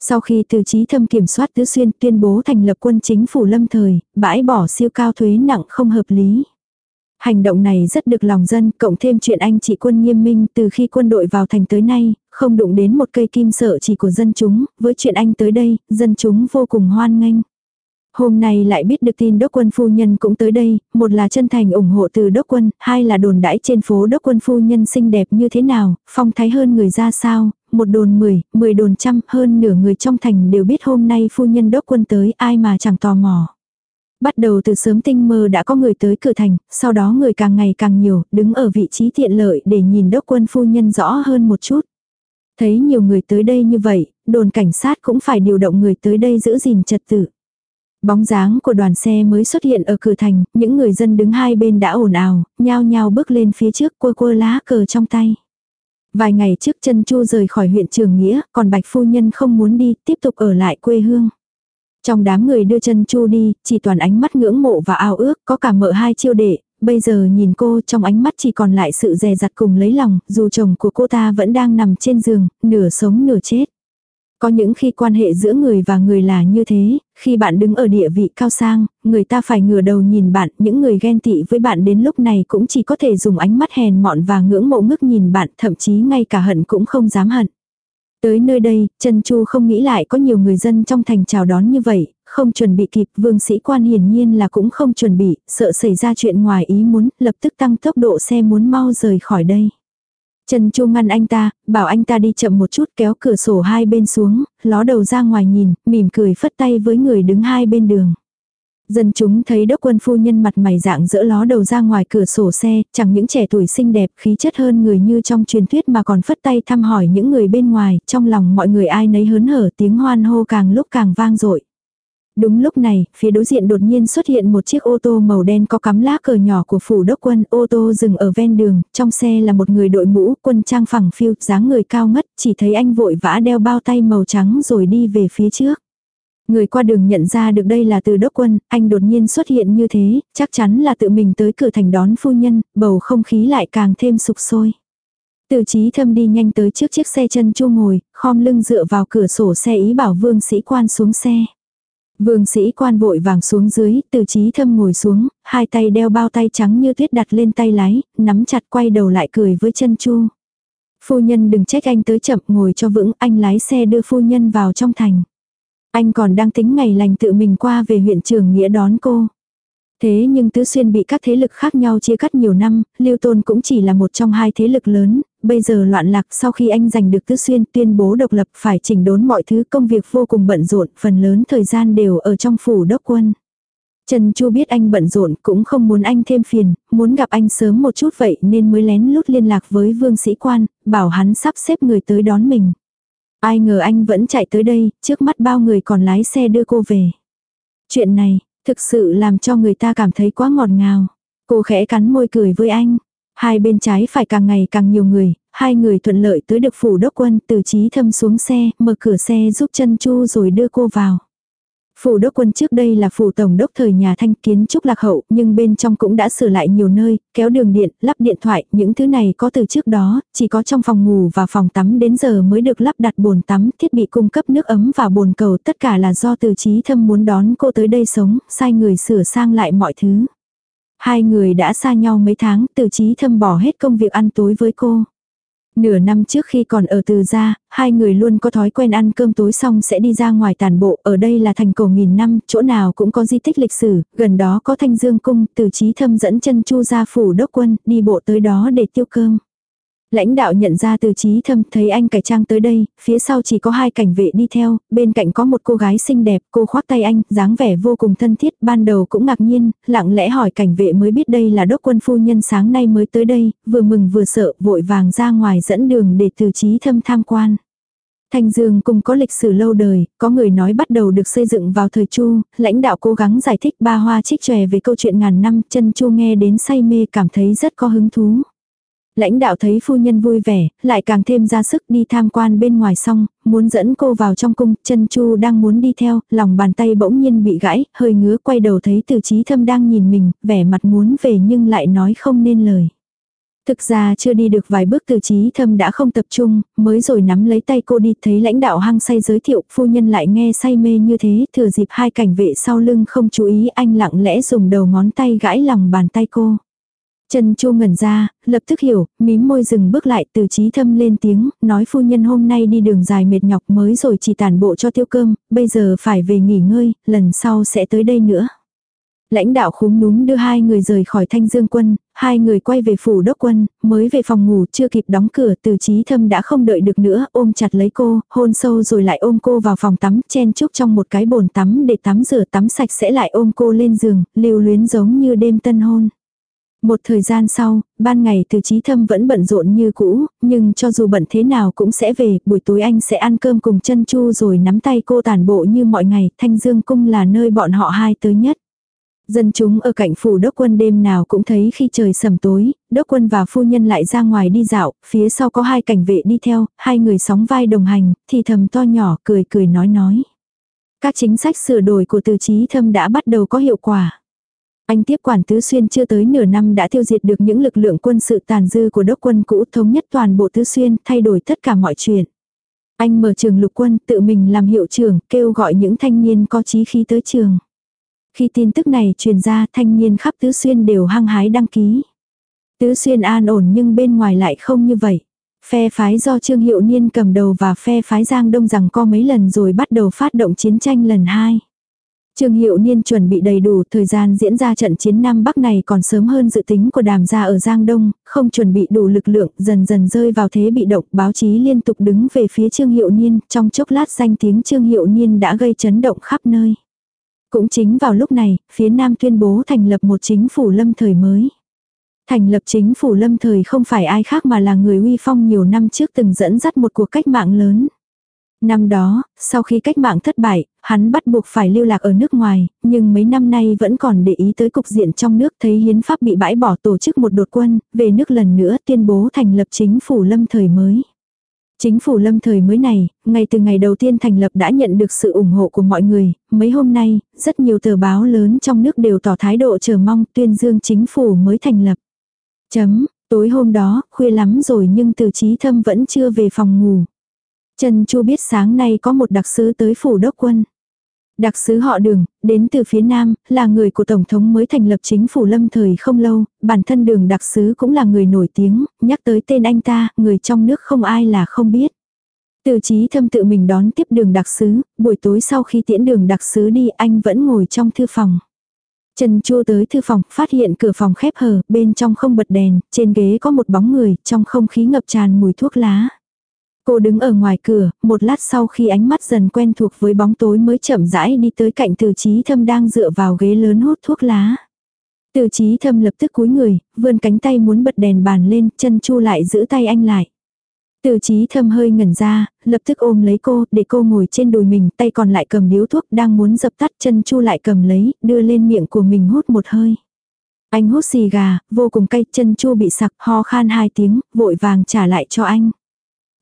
Sau khi từ trí thâm kiểm soát tứ xuyên tuyên bố thành lập quân chính phủ lâm thời, bãi bỏ siêu cao thuế nặng không hợp lý. Hành động này rất được lòng dân, cộng thêm chuyện anh chị quân nghiêm minh từ khi quân đội vào thành tới nay, không đụng đến một cây kim sợ chỉ của dân chúng, với chuyện anh tới đây, dân chúng vô cùng hoan nghênh. Hôm nay lại biết được tin đốc quân phu nhân cũng tới đây, một là chân thành ủng hộ từ đốc quân, hai là đồn đãi trên phố đốc quân phu nhân xinh đẹp như thế nào, phong thái hơn người ra sao, một đồn mười, mười đồn trăm, hơn nửa người trong thành đều biết hôm nay phu nhân đốc quân tới ai mà chẳng tò mò. Bắt đầu từ sớm tinh mơ đã có người tới cửa thành, sau đó người càng ngày càng nhiều, đứng ở vị trí tiện lợi để nhìn đốc quân phu nhân rõ hơn một chút. Thấy nhiều người tới đây như vậy, đồn cảnh sát cũng phải điều động người tới đây giữ gìn trật tự. Bóng dáng của đoàn xe mới xuất hiện ở cửa thành, những người dân đứng hai bên đã ồn ào, nhao nhao bước lên phía trước cua cua lá cờ trong tay. Vài ngày trước chân chu rời khỏi huyện Trường Nghĩa, còn Bạch Phu Nhân không muốn đi, tiếp tục ở lại quê hương. Trong đám người đưa chân chu đi, chỉ toàn ánh mắt ngưỡng mộ và ao ước, có cả mợ hai chiêu đệ, bây giờ nhìn cô trong ánh mắt chỉ còn lại sự dè dặt cùng lấy lòng, dù chồng của cô ta vẫn đang nằm trên giường, nửa sống nửa chết. Có những khi quan hệ giữa người và người là như thế, khi bạn đứng ở địa vị cao sang, người ta phải ngửa đầu nhìn bạn, những người ghen tị với bạn đến lúc này cũng chỉ có thể dùng ánh mắt hèn mọn và ngưỡng mộ ngước nhìn bạn, thậm chí ngay cả hận cũng không dám hận. Tới nơi đây, Trần Chu không nghĩ lại có nhiều người dân trong thành chào đón như vậy, không chuẩn bị kịp, vương sĩ quan hiển nhiên là cũng không chuẩn bị, sợ xảy ra chuyện ngoài ý muốn, lập tức tăng tốc độ xe muốn mau rời khỏi đây. Trần Chu ngăn anh ta, bảo anh ta đi chậm một chút kéo cửa sổ hai bên xuống, ló đầu ra ngoài nhìn, mỉm cười phất tay với người đứng hai bên đường. Dân chúng thấy đốc quân phu nhân mặt mày dạng dỡ ló đầu ra ngoài cửa sổ xe, chẳng những trẻ tuổi xinh đẹp khí chất hơn người như trong truyền thuyết mà còn phất tay thăm hỏi những người bên ngoài, trong lòng mọi người ai nấy hớn hở tiếng hoan hô càng lúc càng vang dội Đúng lúc này, phía đối diện đột nhiên xuất hiện một chiếc ô tô màu đen có cắm lá cờ nhỏ của phủ đốc quân. Ô tô dừng ở ven đường, trong xe là một người đội mũ, quân trang phẳng phiu, dáng người cao ngất, chỉ thấy anh vội vã đeo bao tay màu trắng rồi đi về phía trước. Người qua đường nhận ra được đây là từ đốc quân, anh đột nhiên xuất hiện như thế, chắc chắn là tự mình tới cửa thành đón phu nhân, bầu không khí lại càng thêm sục sôi. Từ trí thâm đi nhanh tới trước chiếc xe chân chu ngồi, khom lưng dựa vào cửa sổ xe ý bảo vương sĩ quan xuống xe. Vương sĩ quan vội vàng xuống dưới, từ trí thâm ngồi xuống, hai tay đeo bao tay trắng như tuyết đặt lên tay lái, nắm chặt quay đầu lại cười với chân chu. Phu nhân đừng trách anh tới chậm ngồi cho vững, anh lái xe đưa phu nhân vào trong thành. Anh còn đang tính ngày lành tự mình qua về huyện trường nghĩa đón cô. Thế nhưng Tứ Xuyên bị các thế lực khác nhau chia cắt nhiều năm, Lưu Tôn cũng chỉ là một trong hai thế lực lớn, bây giờ loạn lạc sau khi anh giành được Tứ Xuyên tuyên bố độc lập phải chỉnh đốn mọi thứ công việc vô cùng bận rộn, phần lớn thời gian đều ở trong phủ đốc quân. Trần Chu biết anh bận rộn cũng không muốn anh thêm phiền, muốn gặp anh sớm một chút vậy nên mới lén lút liên lạc với vương sĩ quan, bảo hắn sắp xếp người tới đón mình. Ai ngờ anh vẫn chạy tới đây, trước mắt bao người còn lái xe đưa cô về. Chuyện này, thực sự làm cho người ta cảm thấy quá ngọt ngào. Cô khẽ cắn môi cười với anh. Hai bên trái phải càng ngày càng nhiều người, hai người thuận lợi tới được phủ đốc quân từ trí thâm xuống xe, mở cửa xe giúp chân chu rồi đưa cô vào. Phủ đốc quân trước đây là phủ tổng đốc thời nhà thanh kiến trúc lạc hậu, nhưng bên trong cũng đã sửa lại nhiều nơi, kéo đường điện, lắp điện thoại, những thứ này có từ trước đó, chỉ có trong phòng ngủ và phòng tắm đến giờ mới được lắp đặt bồn tắm, thiết bị cung cấp nước ấm và bồn cầu, tất cả là do từ trí thâm muốn đón cô tới đây sống, sai người sửa sang lại mọi thứ. Hai người đã xa nhau mấy tháng, từ Chí thâm bỏ hết công việc ăn tối với cô. Nửa năm trước khi còn ở từ gia, hai người luôn có thói quen ăn cơm tối xong sẽ đi ra ngoài tàn bộ. Ở đây là thành cổ nghìn năm, chỗ nào cũng có di tích lịch sử, gần đó có thanh dương cung, từ Chí thâm dẫn chân chu ra phủ đốc quân, đi bộ tới đó để tiêu cơm. Lãnh đạo nhận ra từ trí thâm thấy anh cải trang tới đây, phía sau chỉ có hai cảnh vệ đi theo, bên cạnh có một cô gái xinh đẹp, cô khoác tay anh, dáng vẻ vô cùng thân thiết, ban đầu cũng ngạc nhiên, lặng lẽ hỏi cảnh vệ mới biết đây là đốc quân phu nhân sáng nay mới tới đây, vừa mừng vừa sợ, vội vàng ra ngoài dẫn đường để từ trí thâm tham quan. Thanh Dương cung có lịch sử lâu đời, có người nói bắt đầu được xây dựng vào thời Chu, lãnh đạo cố gắng giải thích ba hoa trích tròe về câu chuyện ngàn năm, chân Chu nghe đến say mê cảm thấy rất có hứng thú. Lãnh đạo thấy phu nhân vui vẻ, lại càng thêm ra sức đi tham quan bên ngoài xong, muốn dẫn cô vào trong cung, chân Chu đang muốn đi theo, lòng bàn tay bỗng nhiên bị gãy, hơi ngứa quay đầu thấy từ trí thâm đang nhìn mình, vẻ mặt muốn về nhưng lại nói không nên lời. Thực ra chưa đi được vài bước từ trí thâm đã không tập trung, mới rồi nắm lấy tay cô đi thấy lãnh đạo hăng say giới thiệu, phu nhân lại nghe say mê như thế, thừa dịp hai cảnh vệ sau lưng không chú ý anh lặng lẽ dùng đầu ngón tay gãi lòng bàn tay cô. Trần Chu ngẩn ra, lập tức hiểu, mím môi dừng bước lại từ trí thâm lên tiếng, nói phu nhân hôm nay đi đường dài mệt nhọc mới rồi chỉ tản bộ cho tiêu cơm, bây giờ phải về nghỉ ngơi, lần sau sẽ tới đây nữa. Lãnh đạo khúm núm đưa hai người rời khỏi thanh dương quân, hai người quay về phủ đốc quân, mới về phòng ngủ chưa kịp đóng cửa từ trí thâm đã không đợi được nữa, ôm chặt lấy cô, hôn sâu rồi lại ôm cô vào phòng tắm, chen chúc trong một cái bồn tắm để tắm rửa tắm sạch sẽ lại ôm cô lên giường, lưu luyến giống như đêm tân hôn. Một thời gian sau, ban ngày từ trí thâm vẫn bận rộn như cũ, nhưng cho dù bận thế nào cũng sẽ về, buổi tối anh sẽ ăn cơm cùng chân chu rồi nắm tay cô tàn bộ như mọi ngày, thanh dương cung là nơi bọn họ hai tới nhất. Dân chúng ở cạnh phủ đốc quân đêm nào cũng thấy khi trời sầm tối, đốc quân và phu nhân lại ra ngoài đi dạo, phía sau có hai cảnh vệ đi theo, hai người sóng vai đồng hành, thì thầm to nhỏ cười cười nói nói. Các chính sách sửa đổi của từ trí thâm đã bắt đầu có hiệu quả. Anh tiếp quản tứ xuyên chưa tới nửa năm đã tiêu diệt được những lực lượng quân sự tàn dư của đốc quân cũ thống nhất toàn bộ tứ xuyên, thay đổi tất cả mọi chuyện. Anh mở trường lục quân tự mình làm hiệu trưởng, kêu gọi những thanh niên có chí khí tới trường. Khi tin tức này truyền ra thanh niên khắp Tứ Xuyên đều hăng hái đăng ký. Tứ Xuyên an ổn nhưng bên ngoài lại không như vậy. Phe phái do Trương Hiệu Niên cầm đầu và phe phái Giang Đông rằng co mấy lần rồi bắt đầu phát động chiến tranh lần hai. Trương Hiệu Niên chuẩn bị đầy đủ thời gian diễn ra trận chiến Nam Bắc này còn sớm hơn dự tính của đàm gia ở Giang Đông, không chuẩn bị đủ lực lượng, dần dần rơi vào thế bị động, báo chí liên tục đứng về phía Trương Hiệu Niên, trong chốc lát danh tiếng Trương Hiệu Niên đã gây chấn động khắp nơi. Cũng chính vào lúc này, phía Nam tuyên bố thành lập một chính phủ lâm thời mới. Thành lập chính phủ lâm thời không phải ai khác mà là người uy phong nhiều năm trước từng dẫn dắt một cuộc cách mạng lớn. Năm đó, sau khi cách mạng thất bại, hắn bắt buộc phải lưu lạc ở nước ngoài, nhưng mấy năm nay vẫn còn để ý tới cục diện trong nước thấy hiến pháp bị bãi bỏ tổ chức một đột quân, về nước lần nữa tuyên bố thành lập chính phủ lâm thời mới. Chính phủ lâm thời mới này, ngay từ ngày đầu tiên thành lập đã nhận được sự ủng hộ của mọi người, mấy hôm nay, rất nhiều tờ báo lớn trong nước đều tỏ thái độ chờ mong tuyên dương chính phủ mới thành lập. Chấm, tối hôm đó, khuya lắm rồi nhưng từ trí thâm vẫn chưa về phòng ngủ. Trần Chu biết sáng nay có một đặc sứ tới phủ đốc quân. Đặc sứ họ đường, đến từ phía Nam, là người của Tổng thống mới thành lập chính phủ lâm thời không lâu, bản thân đường đặc sứ cũng là người nổi tiếng, nhắc tới tên anh ta, người trong nước không ai là không biết. Từ trí thâm tự mình đón tiếp đường đặc sứ, buổi tối sau khi tiễn đường đặc sứ đi anh vẫn ngồi trong thư phòng. Trần Chua tới thư phòng, phát hiện cửa phòng khép hờ, bên trong không bật đèn, trên ghế có một bóng người, trong không khí ngập tràn mùi thuốc lá. Cô đứng ở ngoài cửa, một lát sau khi ánh mắt dần quen thuộc với bóng tối mới chậm rãi đi tới cạnh từ trí thâm đang dựa vào ghế lớn hút thuốc lá. Từ trí thâm lập tức cúi người, vươn cánh tay muốn bật đèn bàn lên, chân chu lại giữ tay anh lại. Từ trí thâm hơi ngẩn ra, lập tức ôm lấy cô, để cô ngồi trên đùi mình, tay còn lại cầm điếu thuốc đang muốn dập tắt chân chu lại cầm lấy, đưa lên miệng của mình hút một hơi. Anh hút xì gà, vô cùng cay, chân chu bị sặc, ho khan hai tiếng, vội vàng trả lại cho anh.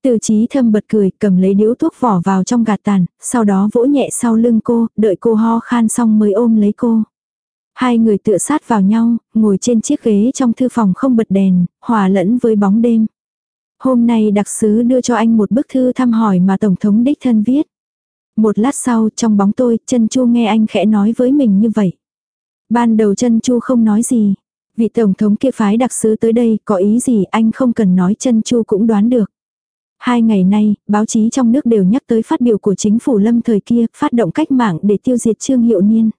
Từ trí thâm bật cười, cầm lấy điếu thuốc vỏ vào trong gạt tàn, sau đó vỗ nhẹ sau lưng cô, đợi cô ho khan xong mới ôm lấy cô. Hai người tựa sát vào nhau, ngồi trên chiếc ghế trong thư phòng không bật đèn, hòa lẫn với bóng đêm. Hôm nay đặc sứ đưa cho anh một bức thư thăm hỏi mà Tổng thống đích thân viết. Một lát sau trong bóng tôi, chân chu nghe anh khẽ nói với mình như vậy. Ban đầu chân chu không nói gì. Vị Tổng thống kia phái đặc sứ tới đây có ý gì anh không cần nói chân chu cũng đoán được. Hai ngày nay, báo chí trong nước đều nhắc tới phát biểu của chính phủ lâm thời kia, phát động cách mạng để tiêu diệt Trương Hiệu Niên.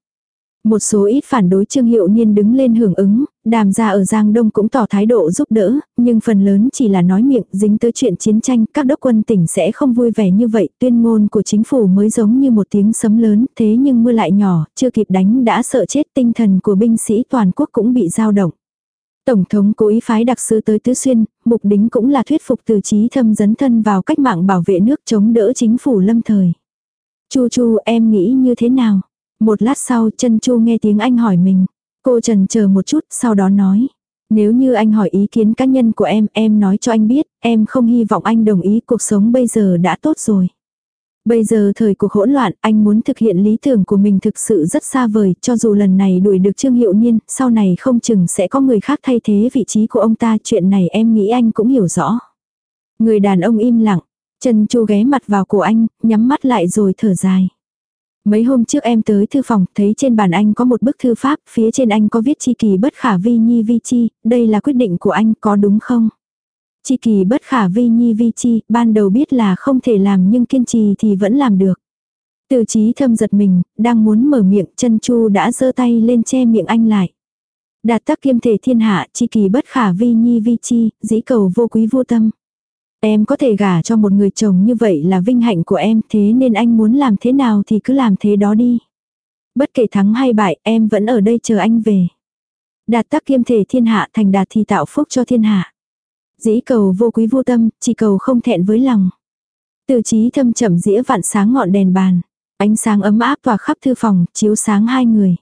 Một số ít phản đối Trương Hiệu Niên đứng lên hưởng ứng, đàm gia ở Giang Đông cũng tỏ thái độ giúp đỡ, nhưng phần lớn chỉ là nói miệng dính tới chuyện chiến tranh, các đốc quân tỉnh sẽ không vui vẻ như vậy, tuyên ngôn của chính phủ mới giống như một tiếng sấm lớn, thế nhưng mưa lại nhỏ, chưa kịp đánh đã sợ chết tinh thần của binh sĩ toàn quốc cũng bị dao động. Tổng thống cố ý phái đặc sứ tới Tứ Xuyên, mục đích cũng là thuyết phục từ trí thâm dấn thân vào cách mạng bảo vệ nước chống đỡ chính phủ lâm thời. Chu Chu em nghĩ như thế nào? Một lát sau chân Chu nghe tiếng anh hỏi mình. Cô trần chờ một chút sau đó nói. Nếu như anh hỏi ý kiến cá nhân của em, em nói cho anh biết, em không hy vọng anh đồng ý cuộc sống bây giờ đã tốt rồi. Bây giờ thời cuộc hỗn loạn, anh muốn thực hiện lý tưởng của mình thực sự rất xa vời, cho dù lần này đuổi được Trương Hiệu Niên, sau này không chừng sẽ có người khác thay thế vị trí của ông ta, chuyện này em nghĩ anh cũng hiểu rõ. Người đàn ông im lặng, chân chu ghé mặt vào cổ anh, nhắm mắt lại rồi thở dài. Mấy hôm trước em tới thư phòng, thấy trên bàn anh có một bức thư pháp, phía trên anh có viết chi kỳ bất khả vi nhi vi chi, đây là quyết định của anh, có đúng không? Chi kỳ bất khả vi nhi vi chi, ban đầu biết là không thể làm nhưng kiên trì thì vẫn làm được. Từ trí thâm giật mình, đang muốn mở miệng, chân chu đã giơ tay lên che miệng anh lại. Đạt tắc kiêm thể thiên hạ, chi kỳ bất khả vi nhi vi chi, dĩ cầu vô quý vô tâm. Em có thể gả cho một người chồng như vậy là vinh hạnh của em, thế nên anh muốn làm thế nào thì cứ làm thế đó đi. Bất kể thắng hay bại, em vẫn ở đây chờ anh về. Đạt tắc kiêm thể thiên hạ thành đạt thì tạo phúc cho thiên hạ. Dĩ cầu vô quý vô tâm, chỉ cầu không thẹn với lòng. Từ trí thâm chậm dĩa vạn sáng ngọn đèn bàn. Ánh sáng ấm áp tỏa khắp thư phòng, chiếu sáng hai người.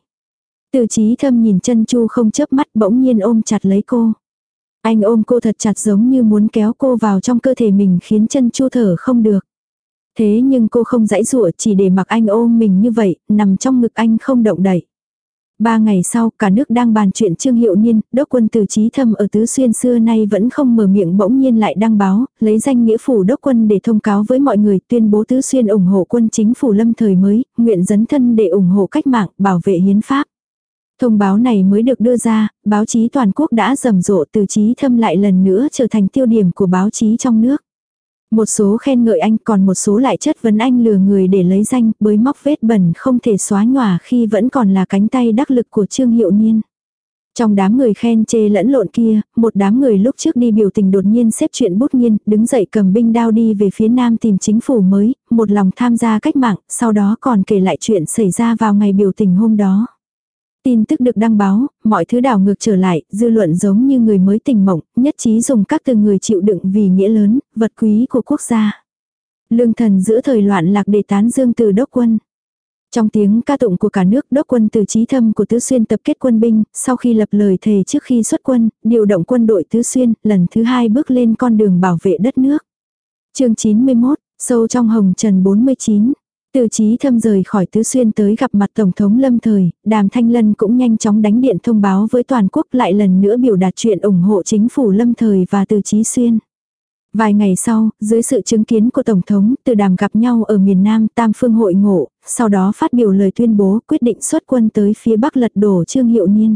Từ trí thâm nhìn chân chu không chớp mắt bỗng nhiên ôm chặt lấy cô. Anh ôm cô thật chặt giống như muốn kéo cô vào trong cơ thể mình khiến chân chu thở không được. Thế nhưng cô không dãy dụa chỉ để mặc anh ôm mình như vậy, nằm trong ngực anh không động đậy. Ba ngày sau, cả nước đang bàn chuyện Trương Hiệu Niên, đốc quân từ trí thâm ở Tứ Xuyên xưa nay vẫn không mở miệng bỗng nhiên lại đăng báo, lấy danh nghĩa phủ đốc quân để thông cáo với mọi người tuyên bố Tứ Xuyên ủng hộ quân chính phủ lâm thời mới, nguyện dấn thân để ủng hộ cách mạng, bảo vệ hiến pháp. Thông báo này mới được đưa ra, báo chí toàn quốc đã rầm rộ từ trí thâm lại lần nữa trở thành tiêu điểm của báo chí trong nước. Một số khen ngợi anh còn một số lại chất vấn anh lừa người để lấy danh, bới móc vết bẩn không thể xóa nhòa khi vẫn còn là cánh tay đắc lực của Trương Hiệu Niên. Trong đám người khen chê lẫn lộn kia, một đám người lúc trước đi biểu tình đột nhiên xếp chuyện bút nghiên, đứng dậy cầm binh đao đi về phía nam tìm chính phủ mới, một lòng tham gia cách mạng, sau đó còn kể lại chuyện xảy ra vào ngày biểu tình hôm đó. Tin tức được đăng báo, mọi thứ đảo ngược trở lại, dư luận giống như người mới tỉnh mộng, nhất trí dùng các từ người chịu đựng vì nghĩa lớn, vật quý của quốc gia. Lương thần giữa thời loạn lạc để tán dương từ đốc quân. Trong tiếng ca tụng của cả nước đốc quân từ trí thâm của Tứ Xuyên tập kết quân binh, sau khi lập lời thề trước khi xuất quân, điều động quân đội Tứ Xuyên, lần thứ hai bước lên con đường bảo vệ đất nước. chương 91, sâu trong hồng trần 49, từ trí thâm rời khỏi tứ xuyên tới gặp mặt Tổng thống lâm thời, đàm thanh lân cũng nhanh chóng đánh điện thông báo với toàn quốc lại lần nữa biểu đạt chuyện ủng hộ chính phủ lâm thời và từ trí xuyên. Vài ngày sau, dưới sự chứng kiến của Tổng thống, từ đàm gặp nhau ở miền Nam Tam Phương hội ngộ, sau đó phát biểu lời tuyên bố quyết định xuất quân tới phía Bắc lật đổ Trương Hiệu Niên.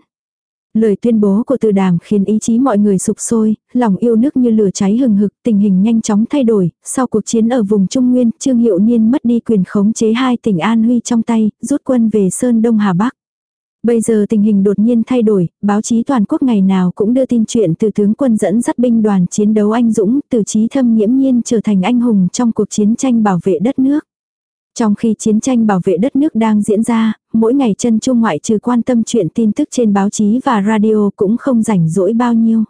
Lời tuyên bố của từ đàm khiến ý chí mọi người sụp sôi, lòng yêu nước như lửa cháy hừng hực, tình hình nhanh chóng thay đổi, sau cuộc chiến ở vùng Trung Nguyên, Trương Hiệu Niên mất đi quyền khống chế hai tỉnh An Huy trong tay, rút quân về Sơn Đông Hà Bắc. Bây giờ tình hình đột nhiên thay đổi, báo chí toàn quốc ngày nào cũng đưa tin chuyện từ tướng quân dẫn dắt binh đoàn chiến đấu anh dũng, từ trí thâm nghiễm nhiên trở thành anh hùng trong cuộc chiến tranh bảo vệ đất nước. Trong khi chiến tranh bảo vệ đất nước đang diễn ra, mỗi ngày chân trung ngoại trừ quan tâm chuyện tin tức trên báo chí và radio cũng không rảnh rỗi bao nhiêu.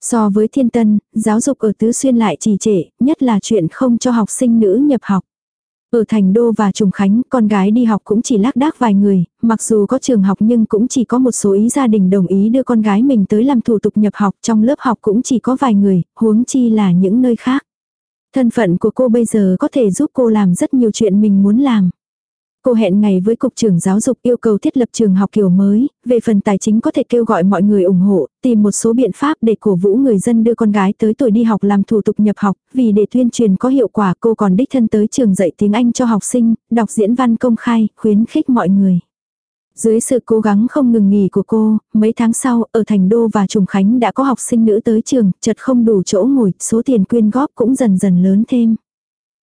So với thiên tân, giáo dục ở Tứ Xuyên lại trì trệ, nhất là chuyện không cho học sinh nữ nhập học. Ở Thành Đô và Trùng Khánh, con gái đi học cũng chỉ lác đác vài người, mặc dù có trường học nhưng cũng chỉ có một số ý gia đình đồng ý đưa con gái mình tới làm thủ tục nhập học trong lớp học cũng chỉ có vài người, huống chi là những nơi khác. Thân phận của cô bây giờ có thể giúp cô làm rất nhiều chuyện mình muốn làm. Cô hẹn ngày với Cục trưởng Giáo dục yêu cầu thiết lập trường học kiểu mới, về phần tài chính có thể kêu gọi mọi người ủng hộ, tìm một số biện pháp để cổ vũ người dân đưa con gái tới tuổi đi học làm thủ tục nhập học, vì để tuyên truyền có hiệu quả cô còn đích thân tới trường dạy tiếng Anh cho học sinh, đọc diễn văn công khai, khuyến khích mọi người. Dưới sự cố gắng không ngừng nghỉ của cô, mấy tháng sau, ở Thành Đô và Trùng Khánh đã có học sinh nữ tới trường, chật không đủ chỗ ngồi, số tiền quyên góp cũng dần dần lớn thêm.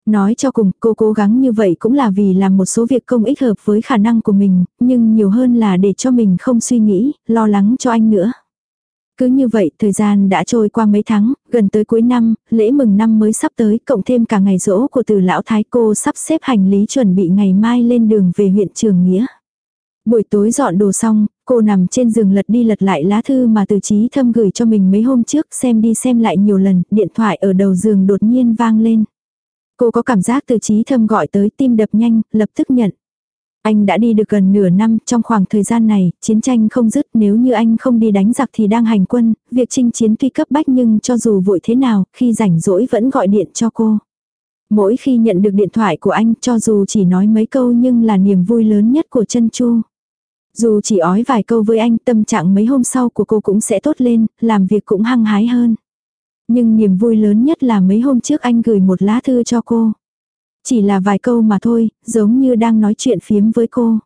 Nói cho cùng, cô cố gắng như vậy cũng là vì làm một số việc công ích hợp với khả năng của mình, nhưng nhiều hơn là để cho mình không suy nghĩ, lo lắng cho anh nữa. Cứ như vậy, thời gian đã trôi qua mấy tháng, gần tới cuối năm, lễ mừng năm mới sắp tới, cộng thêm cả ngày rỗ của từ lão thái cô sắp xếp hành lý chuẩn bị ngày mai lên đường về huyện Trường Nghĩa. Buổi tối dọn đồ xong, Cô nằm trên giường lật đi lật lại lá thư mà từ trí thâm gửi cho mình mấy hôm trước xem đi xem lại nhiều lần, điện thoại ở đầu giường đột nhiên vang lên. Cô có cảm giác từ trí thâm gọi tới tim đập nhanh, lập tức nhận. Anh đã đi được gần nửa năm, trong khoảng thời gian này, chiến tranh không dứt, nếu như anh không đi đánh giặc thì đang hành quân, việc chinh chiến tuy cấp bách nhưng cho dù vội thế nào, khi rảnh rỗi vẫn gọi điện cho cô. Mỗi khi nhận được điện thoại của anh, cho dù chỉ nói mấy câu nhưng là niềm vui lớn nhất của chân chu. Dù chỉ ói vài câu với anh, tâm trạng mấy hôm sau của cô cũng sẽ tốt lên, làm việc cũng hăng hái hơn. Nhưng niềm vui lớn nhất là mấy hôm trước anh gửi một lá thư cho cô. Chỉ là vài câu mà thôi, giống như đang nói chuyện phiếm với cô.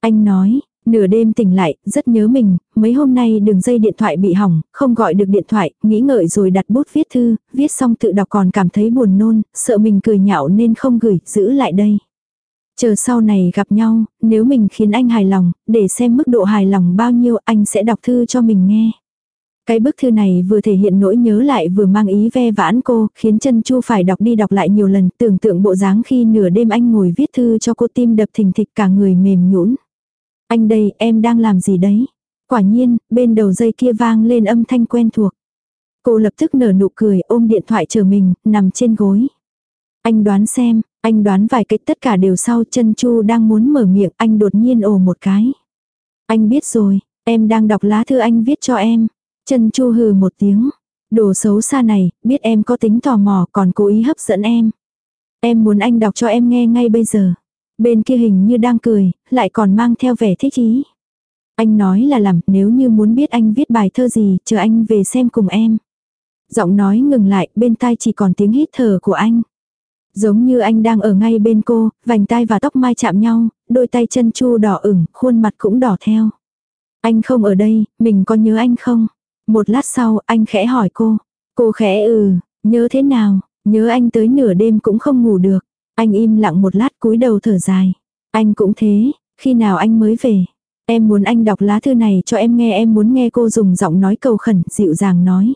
Anh nói, nửa đêm tỉnh lại, rất nhớ mình, mấy hôm nay đường dây điện thoại bị hỏng, không gọi được điện thoại, nghĩ ngợi rồi đặt bút viết thư, viết xong tự đọc còn cảm thấy buồn nôn, sợ mình cười nhạo nên không gửi, giữ lại đây. Chờ sau này gặp nhau, nếu mình khiến anh hài lòng, để xem mức độ hài lòng bao nhiêu anh sẽ đọc thư cho mình nghe. Cái bức thư này vừa thể hiện nỗi nhớ lại vừa mang ý ve vãn cô, khiến chân chu phải đọc đi đọc lại nhiều lần, tưởng tượng bộ dáng khi nửa đêm anh ngồi viết thư cho cô tim đập thình thịch cả người mềm nhũn. Anh đây, em đang làm gì đấy? Quả nhiên, bên đầu dây kia vang lên âm thanh quen thuộc. Cô lập tức nở nụ cười ôm điện thoại chờ mình, nằm trên gối. Anh đoán xem, anh đoán vài cái tất cả đều sau chân chu đang muốn mở miệng anh đột nhiên ồ một cái. Anh biết rồi, em đang đọc lá thư anh viết cho em. Chân chu hừ một tiếng. Đồ xấu xa này, biết em có tính tò mò còn cố ý hấp dẫn em. Em muốn anh đọc cho em nghe ngay bây giờ. Bên kia hình như đang cười, lại còn mang theo vẻ thích ý. Anh nói là làm, nếu như muốn biết anh viết bài thơ gì, chờ anh về xem cùng em. Giọng nói ngừng lại, bên tai chỉ còn tiếng hít thở của anh. Giống như anh đang ở ngay bên cô, vành tai và tóc mai chạm nhau, đôi tay chân chu đỏ ửng, khuôn mặt cũng đỏ theo. Anh không ở đây, mình có nhớ anh không? Một lát sau, anh khẽ hỏi cô. Cô khẽ ừ, nhớ thế nào, nhớ anh tới nửa đêm cũng không ngủ được. Anh im lặng một lát cúi đầu thở dài. Anh cũng thế, khi nào anh mới về? Em muốn anh đọc lá thư này cho em nghe em muốn nghe cô dùng giọng nói cầu khẩn, dịu dàng nói.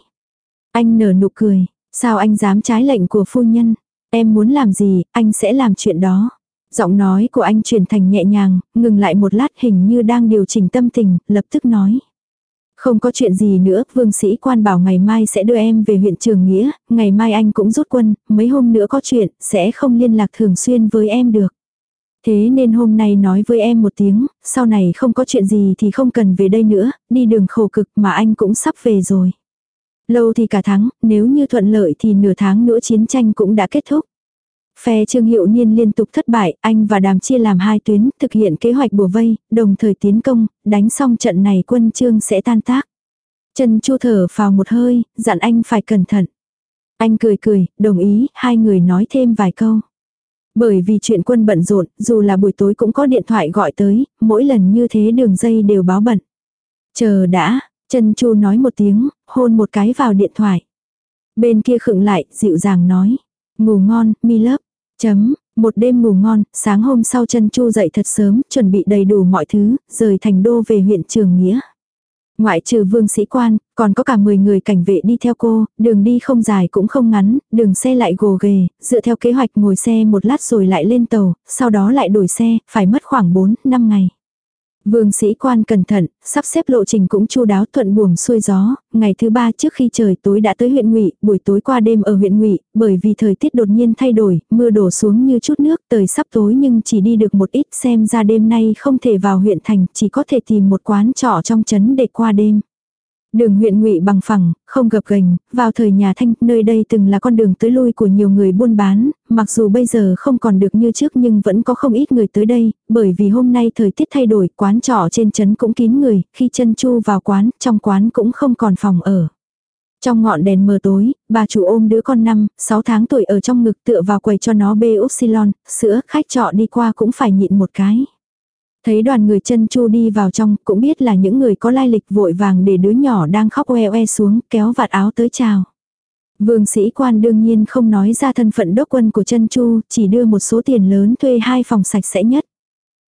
Anh nở nụ cười, sao anh dám trái lệnh của phu nhân? Em muốn làm gì, anh sẽ làm chuyện đó. Giọng nói của anh chuyển thành nhẹ nhàng, ngừng lại một lát hình như đang điều chỉnh tâm tình, lập tức nói. Không có chuyện gì nữa, vương sĩ quan bảo ngày mai sẽ đưa em về huyện Trường Nghĩa, ngày mai anh cũng rút quân, mấy hôm nữa có chuyện, sẽ không liên lạc thường xuyên với em được. Thế nên hôm nay nói với em một tiếng, sau này không có chuyện gì thì không cần về đây nữa, đi đường khổ cực mà anh cũng sắp về rồi. Lâu thì cả tháng, nếu như thuận lợi thì nửa tháng nữa chiến tranh cũng đã kết thúc. Phe Trương Hiệu Niên liên tục thất bại, anh và Đàm chia làm hai tuyến, thực hiện kế hoạch bùa vây, đồng thời tiến công, đánh xong trận này quân Trương sẽ tan tác. Trần Chu thở vào một hơi, dặn anh phải cẩn thận. Anh cười cười, đồng ý, hai người nói thêm vài câu. Bởi vì chuyện quân bận rộn, dù là buổi tối cũng có điện thoại gọi tới, mỗi lần như thế đường dây đều báo bận. Chờ đã, Trần Chu nói một tiếng, hôn một cái vào điện thoại. Bên kia khựng lại, dịu dàng nói. Ngủ ngon, mi lớp. Chấm, một đêm ngủ ngon, sáng hôm sau chân chu dậy thật sớm, chuẩn bị đầy đủ mọi thứ, rời thành đô về huyện Trường Nghĩa. Ngoại trừ vương sĩ quan, còn có cả 10 người cảnh vệ đi theo cô, đường đi không dài cũng không ngắn, đường xe lại gồ ghề, dựa theo kế hoạch ngồi xe một lát rồi lại lên tàu, sau đó lại đổi xe, phải mất khoảng 4, 5 ngày. Vương sĩ quan cẩn thận, sắp xếp lộ trình cũng chu đáo thuận buồm xuôi gió, ngày thứ ba trước khi trời tối đã tới huyện Ngụy, buổi tối qua đêm ở huyện Ngụy, bởi vì thời tiết đột nhiên thay đổi, mưa đổ xuống như chút nước, trời sắp tối nhưng chỉ đi được một ít, xem ra đêm nay không thể vào huyện thành, chỉ có thể tìm một quán trọ trong trấn để qua đêm. Đường huyện ngụy bằng phẳng, không gập ghềnh, vào thời nhà Thanh, nơi đây từng là con đường tới lui của nhiều người buôn bán, mặc dù bây giờ không còn được như trước nhưng vẫn có không ít người tới đây, bởi vì hôm nay thời tiết thay đổi, quán trọ trên trấn cũng kín người, khi chân chu vào quán, trong quán cũng không còn phòng ở. Trong ngọn đèn mờ tối, bà chủ ôm đứa con năm, 6 tháng tuổi ở trong ngực tựa vào quầy cho nó bê upsilon, sữa, khách trọ đi qua cũng phải nhịn một cái. Thấy đoàn người chân chu đi vào trong, cũng biết là những người có lai lịch vội vàng để đứa nhỏ đang khóc oe oe xuống, kéo vạt áo tới chào. Vương sĩ quan đương nhiên không nói ra thân phận đốc quân của chân chu, chỉ đưa một số tiền lớn thuê hai phòng sạch sẽ nhất.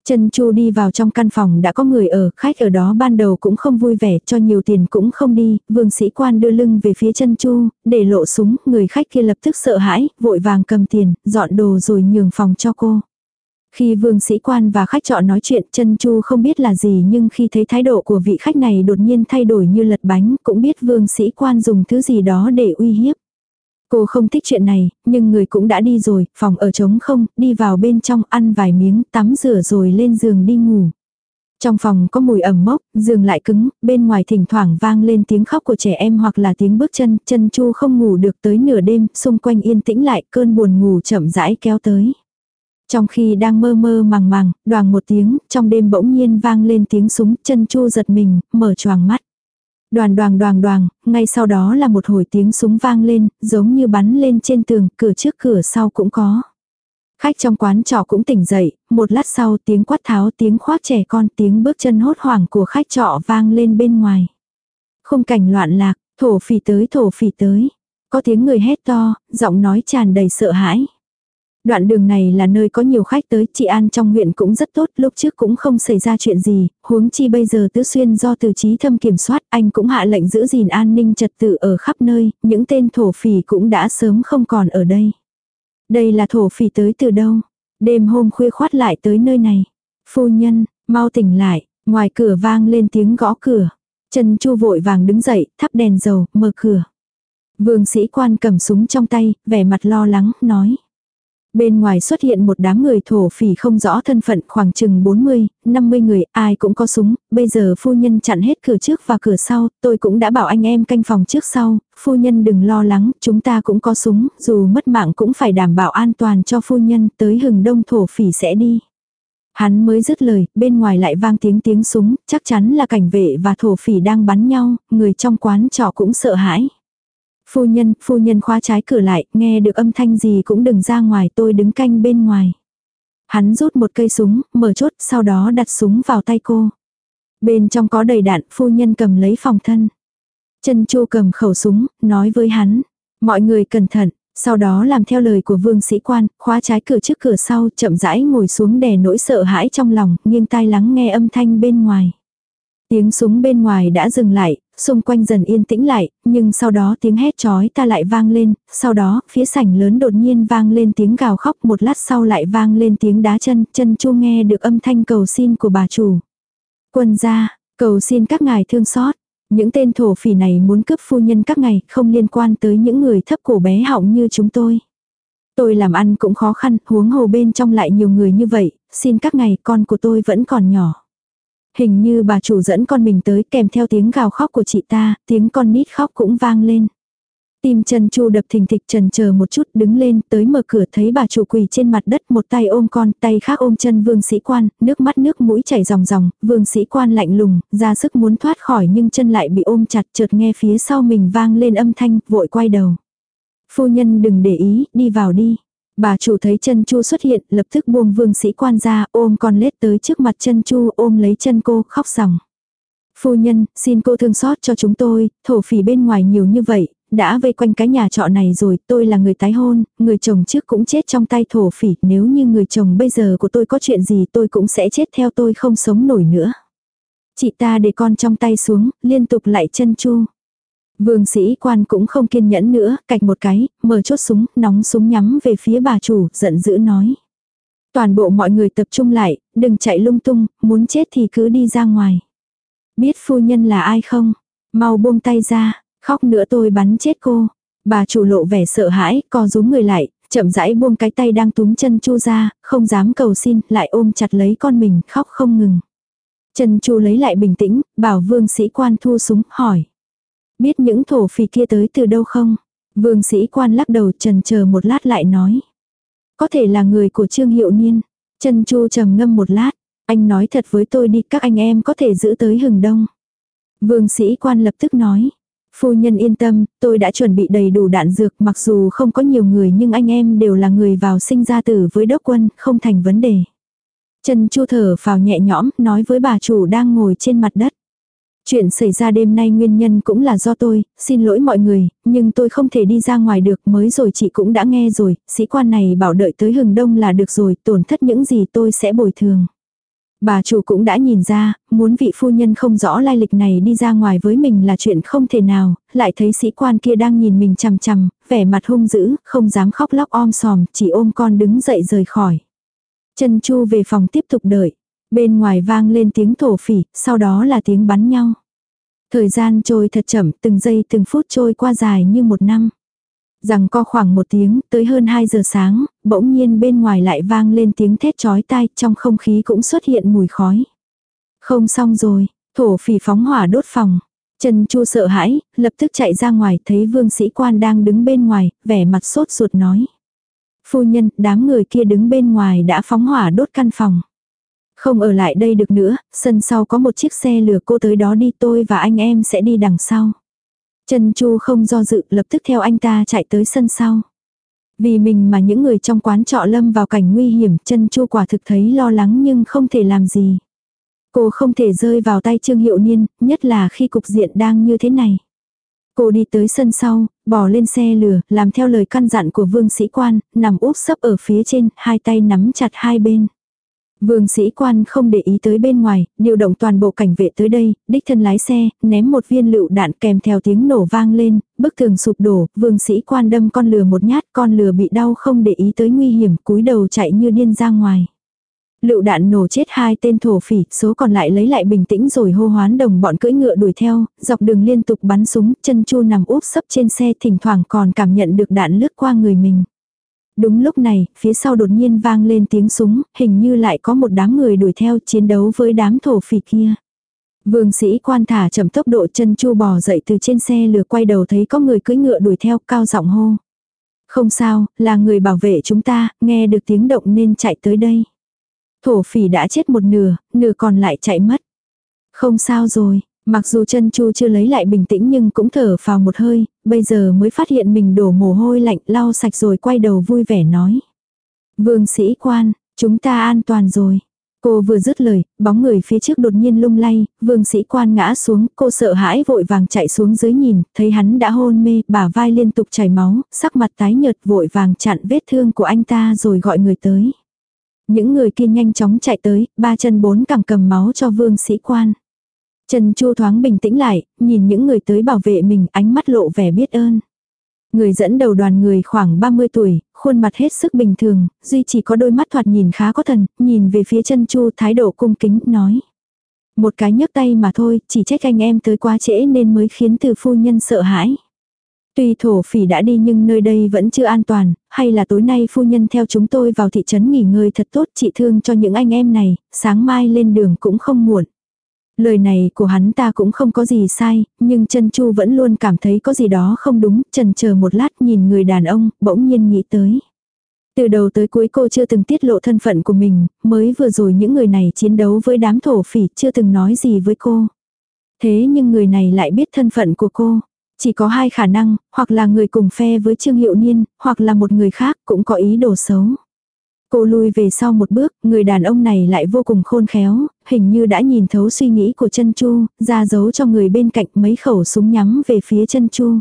Chân Chu đi vào trong căn phòng đã có người ở, khách ở đó ban đầu cũng không vui vẻ, cho nhiều tiền cũng không đi, vương sĩ quan đưa lưng về phía chân Chu, để lộ súng, người khách kia lập tức sợ hãi, vội vàng cầm tiền, dọn đồ rồi nhường phòng cho cô. Khi vương sĩ quan và khách trọ nói chuyện chân chu không biết là gì nhưng khi thấy thái độ của vị khách này đột nhiên thay đổi như lật bánh cũng biết vương sĩ quan dùng thứ gì đó để uy hiếp. Cô không thích chuyện này, nhưng người cũng đã đi rồi, phòng ở trống không, đi vào bên trong ăn vài miếng, tắm rửa rồi lên giường đi ngủ. Trong phòng có mùi ẩm mốc, giường lại cứng, bên ngoài thỉnh thoảng vang lên tiếng khóc của trẻ em hoặc là tiếng bước chân, chân chu không ngủ được tới nửa đêm, xung quanh yên tĩnh lại, cơn buồn ngủ chậm rãi kéo tới. Trong khi đang mơ mơ màng màng, đoàn một tiếng, trong đêm bỗng nhiên vang lên tiếng súng, chân chu giật mình, mở choàng mắt. Đoàn đoàn đoàn đoàn, ngay sau đó là một hồi tiếng súng vang lên, giống như bắn lên trên tường, cửa trước cửa sau cũng có. Khách trong quán trọ cũng tỉnh dậy, một lát sau tiếng quát tháo tiếng khoác trẻ con tiếng bước chân hốt hoảng của khách trọ vang lên bên ngoài. Không cảnh loạn lạc, thổ phỉ tới thổ phỉ tới. Có tiếng người hét to, giọng nói tràn đầy sợ hãi. Đoạn đường này là nơi có nhiều khách tới, chị An trong huyện cũng rất tốt, lúc trước cũng không xảy ra chuyện gì, huống chi bây giờ tứ xuyên do từ trí thâm kiểm soát, anh cũng hạ lệnh giữ gìn an ninh trật tự ở khắp nơi, những tên thổ phỉ cũng đã sớm không còn ở đây. Đây là thổ phỉ tới từ đâu? Đêm hôm khuya khoát lại tới nơi này. Phu nhân, mau tỉnh lại, ngoài cửa vang lên tiếng gõ cửa. Trần Chu vội vàng đứng dậy, thắp đèn dầu, mở cửa. Vương sĩ quan cầm súng trong tay, vẻ mặt lo lắng, nói. Bên ngoài xuất hiện một đám người thổ phỉ không rõ thân phận khoảng chừng 40, 50 người, ai cũng có súng, bây giờ phu nhân chặn hết cửa trước và cửa sau, tôi cũng đã bảo anh em canh phòng trước sau, phu nhân đừng lo lắng, chúng ta cũng có súng, dù mất mạng cũng phải đảm bảo an toàn cho phu nhân, tới hừng đông thổ phỉ sẽ đi. Hắn mới dứt lời, bên ngoài lại vang tiếng tiếng súng, chắc chắn là cảnh vệ và thổ phỉ đang bắn nhau, người trong quán trọ cũng sợ hãi. Phu nhân, phu nhân khóa trái cửa lại, nghe được âm thanh gì cũng đừng ra ngoài tôi đứng canh bên ngoài. Hắn rút một cây súng, mở chốt, sau đó đặt súng vào tay cô. Bên trong có đầy đạn, phu nhân cầm lấy phòng thân. Chân chu cầm khẩu súng, nói với hắn. Mọi người cẩn thận, sau đó làm theo lời của vương sĩ quan, khóa trái cửa trước cửa sau, chậm rãi ngồi xuống đè nỗi sợ hãi trong lòng, nghiêng tai lắng nghe âm thanh bên ngoài. Tiếng súng bên ngoài đã dừng lại, xung quanh dần yên tĩnh lại, nhưng sau đó tiếng hét chói ta lại vang lên, sau đó phía sảnh lớn đột nhiên vang lên tiếng gào khóc một lát sau lại vang lên tiếng đá chân, chân chu nghe được âm thanh cầu xin của bà chủ. Quân gia, cầu xin các ngài thương xót. Những tên thổ phỉ này muốn cướp phu nhân các ngài, không liên quan tới những người thấp cổ bé họng như chúng tôi. Tôi làm ăn cũng khó khăn, huống hồ bên trong lại nhiều người như vậy, xin các ngài con của tôi vẫn còn nhỏ. Hình như bà chủ dẫn con mình tới kèm theo tiếng gào khóc của chị ta, tiếng con nít khóc cũng vang lên. Tim chân chu đập thình thịch trần chờ một chút đứng lên tới mở cửa thấy bà chủ quỳ trên mặt đất một tay ôm con tay khác ôm chân vương sĩ quan, nước mắt nước mũi chảy ròng ròng, vương sĩ quan lạnh lùng, ra sức muốn thoát khỏi nhưng chân lại bị ôm chặt chợt nghe phía sau mình vang lên âm thanh, vội quay đầu. Phu nhân đừng để ý, đi vào đi. Bà chủ thấy chân chu xuất hiện, lập tức buông vương sĩ quan ra, ôm con lết tới trước mặt chân chu, ôm lấy chân cô, khóc sòng. Phu nhân, xin cô thương xót cho chúng tôi, thổ phỉ bên ngoài nhiều như vậy, đã vây quanh cái nhà trọ này rồi, tôi là người tái hôn, người chồng trước cũng chết trong tay thổ phỉ, nếu như người chồng bây giờ của tôi có chuyện gì tôi cũng sẽ chết theo tôi không sống nổi nữa. Chị ta để con trong tay xuống, liên tục lại chân chu. Vương sĩ quan cũng không kiên nhẫn nữa, cạch một cái, mở chốt súng, nóng súng nhắm về phía bà chủ, giận dữ nói. Toàn bộ mọi người tập trung lại, đừng chạy lung tung, muốn chết thì cứ đi ra ngoài. Biết phu nhân là ai không? Mau buông tay ra, khóc nữa tôi bắn chết cô. Bà chủ lộ vẻ sợ hãi, co rúm người lại, chậm rãi buông cái tay đang túm chân chu ra, không dám cầu xin, lại ôm chặt lấy con mình, khóc không ngừng. Chân chu lấy lại bình tĩnh, bảo vương sĩ quan thu súng, hỏi. Biết những thổ phỉ kia tới từ đâu không? Vương sĩ quan lắc đầu trần chờ một lát lại nói. Có thể là người của Trương Hiệu Niên. Trần Chu trầm ngâm một lát. Anh nói thật với tôi đi các anh em có thể giữ tới hừng đông. Vương sĩ quan lập tức nói. Phu nhân yên tâm, tôi đã chuẩn bị đầy đủ đạn dược mặc dù không có nhiều người nhưng anh em đều là người vào sinh ra tử với đốc quân, không thành vấn đề. Trần Chu thở vào nhẹ nhõm, nói với bà chủ đang ngồi trên mặt đất. Chuyện xảy ra đêm nay nguyên nhân cũng là do tôi, xin lỗi mọi người, nhưng tôi không thể đi ra ngoài được mới rồi chị cũng đã nghe rồi, sĩ quan này bảo đợi tới hừng đông là được rồi, tổn thất những gì tôi sẽ bồi thường. Bà chủ cũng đã nhìn ra, muốn vị phu nhân không rõ lai lịch này đi ra ngoài với mình là chuyện không thể nào, lại thấy sĩ quan kia đang nhìn mình chằm chằm, vẻ mặt hung dữ, không dám khóc lóc om sòm, chỉ ôm con đứng dậy rời khỏi. Chân Chu về phòng tiếp tục đợi. Bên ngoài vang lên tiếng thổ phỉ, sau đó là tiếng bắn nhau. Thời gian trôi thật chậm, từng giây từng phút trôi qua dài như một năm. Rằng co khoảng một tiếng, tới hơn 2 giờ sáng, bỗng nhiên bên ngoài lại vang lên tiếng thét chói tai, trong không khí cũng xuất hiện mùi khói. Không xong rồi, thổ phỉ phóng hỏa đốt phòng. Trần Chu sợ hãi, lập tức chạy ra ngoài, thấy vương sĩ quan đang đứng bên ngoài, vẻ mặt sốt ruột nói. Phu nhân, đám người kia đứng bên ngoài đã phóng hỏa đốt căn phòng. Không ở lại đây được nữa, sân sau có một chiếc xe lửa cô tới đó đi tôi và anh em sẽ đi đằng sau. Trần Chu không do dự lập tức theo anh ta chạy tới sân sau. Vì mình mà những người trong quán trọ lâm vào cảnh nguy hiểm, Trần Chu quả thực thấy lo lắng nhưng không thể làm gì. Cô không thể rơi vào tay Trương Hiệu Niên, nhất là khi cục diện đang như thế này. Cô đi tới sân sau, bỏ lên xe lửa, làm theo lời căn dặn của vương sĩ quan, nằm úp sấp ở phía trên, hai tay nắm chặt hai bên. Vương sĩ quan không để ý tới bên ngoài, điều động toàn bộ cảnh vệ tới đây, đích thân lái xe, ném một viên lựu đạn kèm theo tiếng nổ vang lên, bức tường sụp đổ, vương sĩ quan đâm con lừa một nhát, con lừa bị đau không để ý tới nguy hiểm, cúi đầu chạy như điên ra ngoài. Lựu đạn nổ chết hai tên thổ phỉ, số còn lại lấy lại bình tĩnh rồi hô hoán đồng bọn cưỡi ngựa đuổi theo, dọc đường liên tục bắn súng, chân chu nằm úp sấp trên xe thỉnh thoảng còn cảm nhận được đạn lướt qua người mình. Đúng lúc này, phía sau đột nhiên vang lên tiếng súng, hình như lại có một đám người đuổi theo chiến đấu với đám thổ phỉ kia. Vương sĩ quan thả chậm tốc độ chân chu bò dậy từ trên xe lừa quay đầu thấy có người cưỡi ngựa đuổi theo cao giọng hô. Không sao, là người bảo vệ chúng ta, nghe được tiếng động nên chạy tới đây. Thổ phỉ đã chết một nửa, nửa còn lại chạy mất. Không sao rồi, mặc dù chân chu chưa lấy lại bình tĩnh nhưng cũng thở vào một hơi, bây giờ mới phát hiện mình đổ mồ hôi lạnh lau sạch rồi quay đầu vui vẻ nói. Vương sĩ quan, chúng ta an toàn rồi. Cô vừa dứt lời, bóng người phía trước đột nhiên lung lay, vương sĩ quan ngã xuống, cô sợ hãi vội vàng chạy xuống dưới nhìn, thấy hắn đã hôn mê, bả vai liên tục chảy máu, sắc mặt tái nhợt vội vàng chặn vết thương của anh ta rồi gọi người tới. Những người kia nhanh chóng chạy tới, ba chân bốn cẳng cầm máu cho vương sĩ quan. Trần Chu thoáng bình tĩnh lại, nhìn những người tới bảo vệ mình ánh mắt lộ vẻ biết ơn. Người dẫn đầu đoàn người khoảng 30 tuổi, khuôn mặt hết sức bình thường, duy chỉ có đôi mắt thoạt nhìn khá có thần, nhìn về phía chân chu thái độ cung kính, nói. Một cái nhấc tay mà thôi, chỉ trách anh em tới quá trễ nên mới khiến từ phu nhân sợ hãi. Tuy thổ phỉ đã đi nhưng nơi đây vẫn chưa an toàn, hay là tối nay phu nhân theo chúng tôi vào thị trấn nghỉ ngơi thật tốt trị thương cho những anh em này, sáng mai lên đường cũng không muộn. Lời này của hắn ta cũng không có gì sai, nhưng chân chu vẫn luôn cảm thấy có gì đó không đúng, trần chờ một lát nhìn người đàn ông, bỗng nhiên nghĩ tới. Từ đầu tới cuối cô chưa từng tiết lộ thân phận của mình, mới vừa rồi những người này chiến đấu với đám thổ phỉ chưa từng nói gì với cô. Thế nhưng người này lại biết thân phận của cô. Chỉ có hai khả năng, hoặc là người cùng phe với Trương Hiệu Niên, hoặc là một người khác cũng có ý đồ xấu. Cô lui về sau một bước, người đàn ông này lại vô cùng khôn khéo, hình như đã nhìn thấu suy nghĩ của chân chu, ra giấu cho người bên cạnh mấy khẩu súng nhắm về phía chân chu.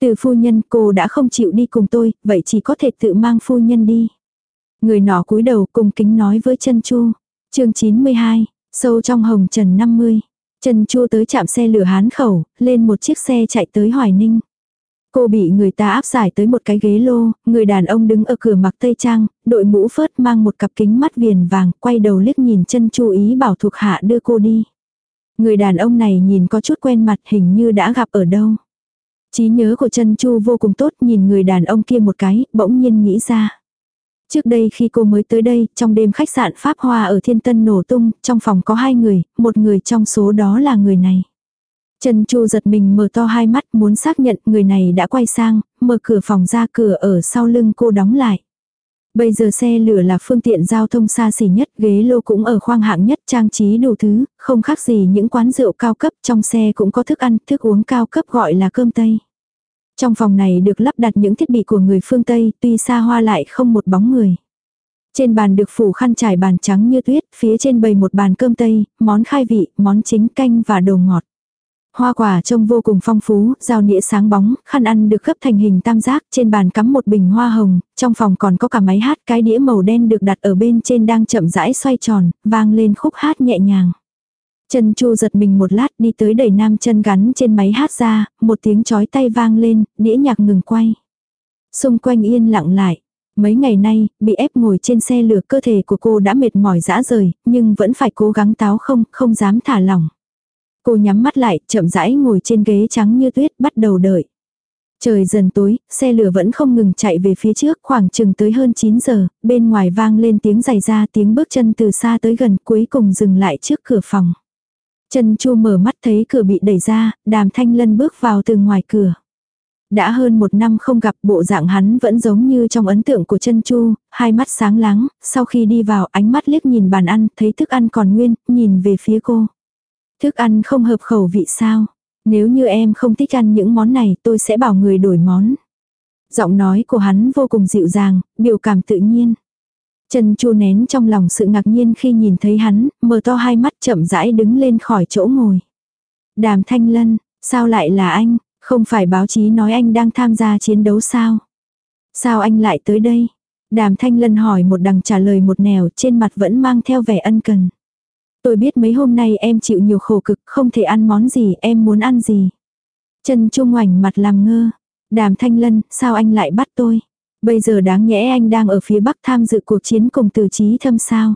Từ phu nhân cô đã không chịu đi cùng tôi, vậy chỉ có thể tự mang phu nhân đi. Người nọ cúi đầu cùng kính nói với chân chu. chương 92, sâu trong hồng trần 50. Trần Chu tới chạm xe lửa hán khẩu, lên một chiếc xe chạy tới Hoài Ninh. Cô bị người ta áp giải tới một cái ghế lô, người đàn ông đứng ở cửa mặc tây trang, đội mũ phớt mang một cặp kính mắt viền vàng, quay đầu liếc nhìn chân chu ý bảo thuộc hạ đưa cô đi. Người đàn ông này nhìn có chút quen mặt hình như đã gặp ở đâu. trí nhớ của chân chu vô cùng tốt nhìn người đàn ông kia một cái, bỗng nhiên nghĩ ra. Trước đây khi cô mới tới đây, trong đêm khách sạn Pháp Hoa ở Thiên Tân nổ tung, trong phòng có hai người, một người trong số đó là người này. Trần Chu giật mình mở to hai mắt muốn xác nhận người này đã quay sang, mở cửa phòng ra cửa ở sau lưng cô đóng lại. Bây giờ xe lửa là phương tiện giao thông xa xỉ nhất, ghế lô cũng ở khoang hạng nhất trang trí đủ thứ, không khác gì những quán rượu cao cấp, trong xe cũng có thức ăn, thức uống cao cấp gọi là cơm Tây. Trong phòng này được lắp đặt những thiết bị của người phương Tây, tuy xa hoa lại không một bóng người. Trên bàn được phủ khăn trải bàn trắng như tuyết, phía trên bày một bàn cơm Tây, món khai vị, món chính canh và đồ ngọt. Hoa quả trông vô cùng phong phú, dao nĩa sáng bóng, khăn ăn được gấp thành hình tam giác, trên bàn cắm một bình hoa hồng, trong phòng còn có cả máy hát, cái đĩa màu đen được đặt ở bên trên đang chậm rãi xoay tròn, vang lên khúc hát nhẹ nhàng. Chân chu giật mình một lát đi tới đẩy nam chân gắn trên máy hát ra, một tiếng chói tay vang lên, đĩa nhạc ngừng quay. Xung quanh yên lặng lại. Mấy ngày nay, bị ép ngồi trên xe lửa cơ thể của cô đã mệt mỏi dã rời, nhưng vẫn phải cố gắng táo không, không dám thả lỏng. Cô nhắm mắt lại, chậm rãi ngồi trên ghế trắng như tuyết, bắt đầu đợi. Trời dần tối, xe lửa vẫn không ngừng chạy về phía trước khoảng chừng tới hơn 9 giờ, bên ngoài vang lên tiếng giày ra tiếng bước chân từ xa tới gần cuối cùng dừng lại trước cửa phòng. chân Chu mở mắt thấy cửa bị đẩy ra, đàm thanh lân bước vào từ ngoài cửa. Đã hơn một năm không gặp bộ dạng hắn vẫn giống như trong ấn tượng của chân chu, hai mắt sáng láng, sau khi đi vào ánh mắt liếc nhìn bàn ăn, thấy thức ăn còn nguyên, nhìn về phía cô. Thức ăn không hợp khẩu vị sao? Nếu như em không thích ăn những món này tôi sẽ bảo người đổi món. Giọng nói của hắn vô cùng dịu dàng, biểu cảm tự nhiên. Trần Chu nén trong lòng sự ngạc nhiên khi nhìn thấy hắn, mở to hai mắt chậm rãi đứng lên khỏi chỗ ngồi. Đàm Thanh Lân, sao lại là anh, không phải báo chí nói anh đang tham gia chiến đấu sao? Sao anh lại tới đây? Đàm Thanh Lân hỏi một đằng trả lời một nẻo trên mặt vẫn mang theo vẻ ân cần. Tôi biết mấy hôm nay em chịu nhiều khổ cực, không thể ăn món gì, em muốn ăn gì. Trần Trung ngoảnh mặt làm ngơ. Đàm Thanh Lân, sao anh lại bắt tôi? Bây giờ đáng nhẽ anh đang ở phía Bắc tham dự cuộc chiến cùng từ trí thâm sao.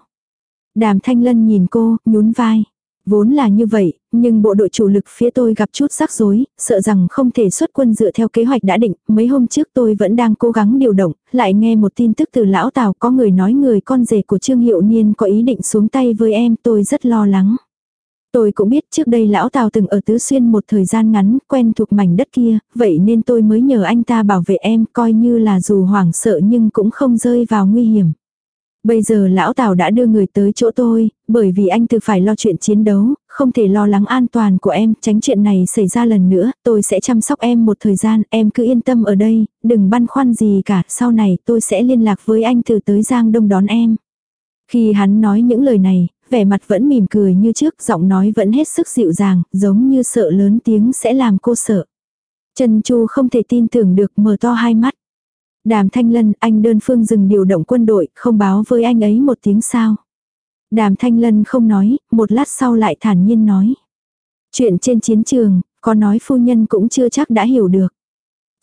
Đàm Thanh Lân nhìn cô, nhún vai. Vốn là như vậy, nhưng bộ đội chủ lực phía tôi gặp chút rắc rối, sợ rằng không thể xuất quân dựa theo kế hoạch đã định. Mấy hôm trước tôi vẫn đang cố gắng điều động, lại nghe một tin tức từ lão Tào có người nói người con rể của Trương Hiệu Niên có ý định xuống tay với em tôi rất lo lắng. Tôi cũng biết trước đây lão Tào từng ở Tứ Xuyên một thời gian ngắn, quen thuộc mảnh đất kia, vậy nên tôi mới nhờ anh ta bảo vệ em, coi như là dù hoảng sợ nhưng cũng không rơi vào nguy hiểm. Bây giờ lão Tào đã đưa người tới chỗ tôi, bởi vì anh từ phải lo chuyện chiến đấu, không thể lo lắng an toàn của em, tránh chuyện này xảy ra lần nữa, tôi sẽ chăm sóc em một thời gian, em cứ yên tâm ở đây, đừng băn khoăn gì cả, sau này tôi sẽ liên lạc với anh từ tới Giang Đông đón em. Khi hắn nói những lời này, vẻ mặt vẫn mỉm cười như trước, giọng nói vẫn hết sức dịu dàng, giống như sợ lớn tiếng sẽ làm cô sợ. Trần Chu không thể tin tưởng được mở to hai mắt. Đàm Thanh Lân, anh đơn phương dừng điều động quân đội, không báo với anh ấy một tiếng sao. Đàm Thanh Lân không nói, một lát sau lại thản nhiên nói. Chuyện trên chiến trường, có nói phu nhân cũng chưa chắc đã hiểu được.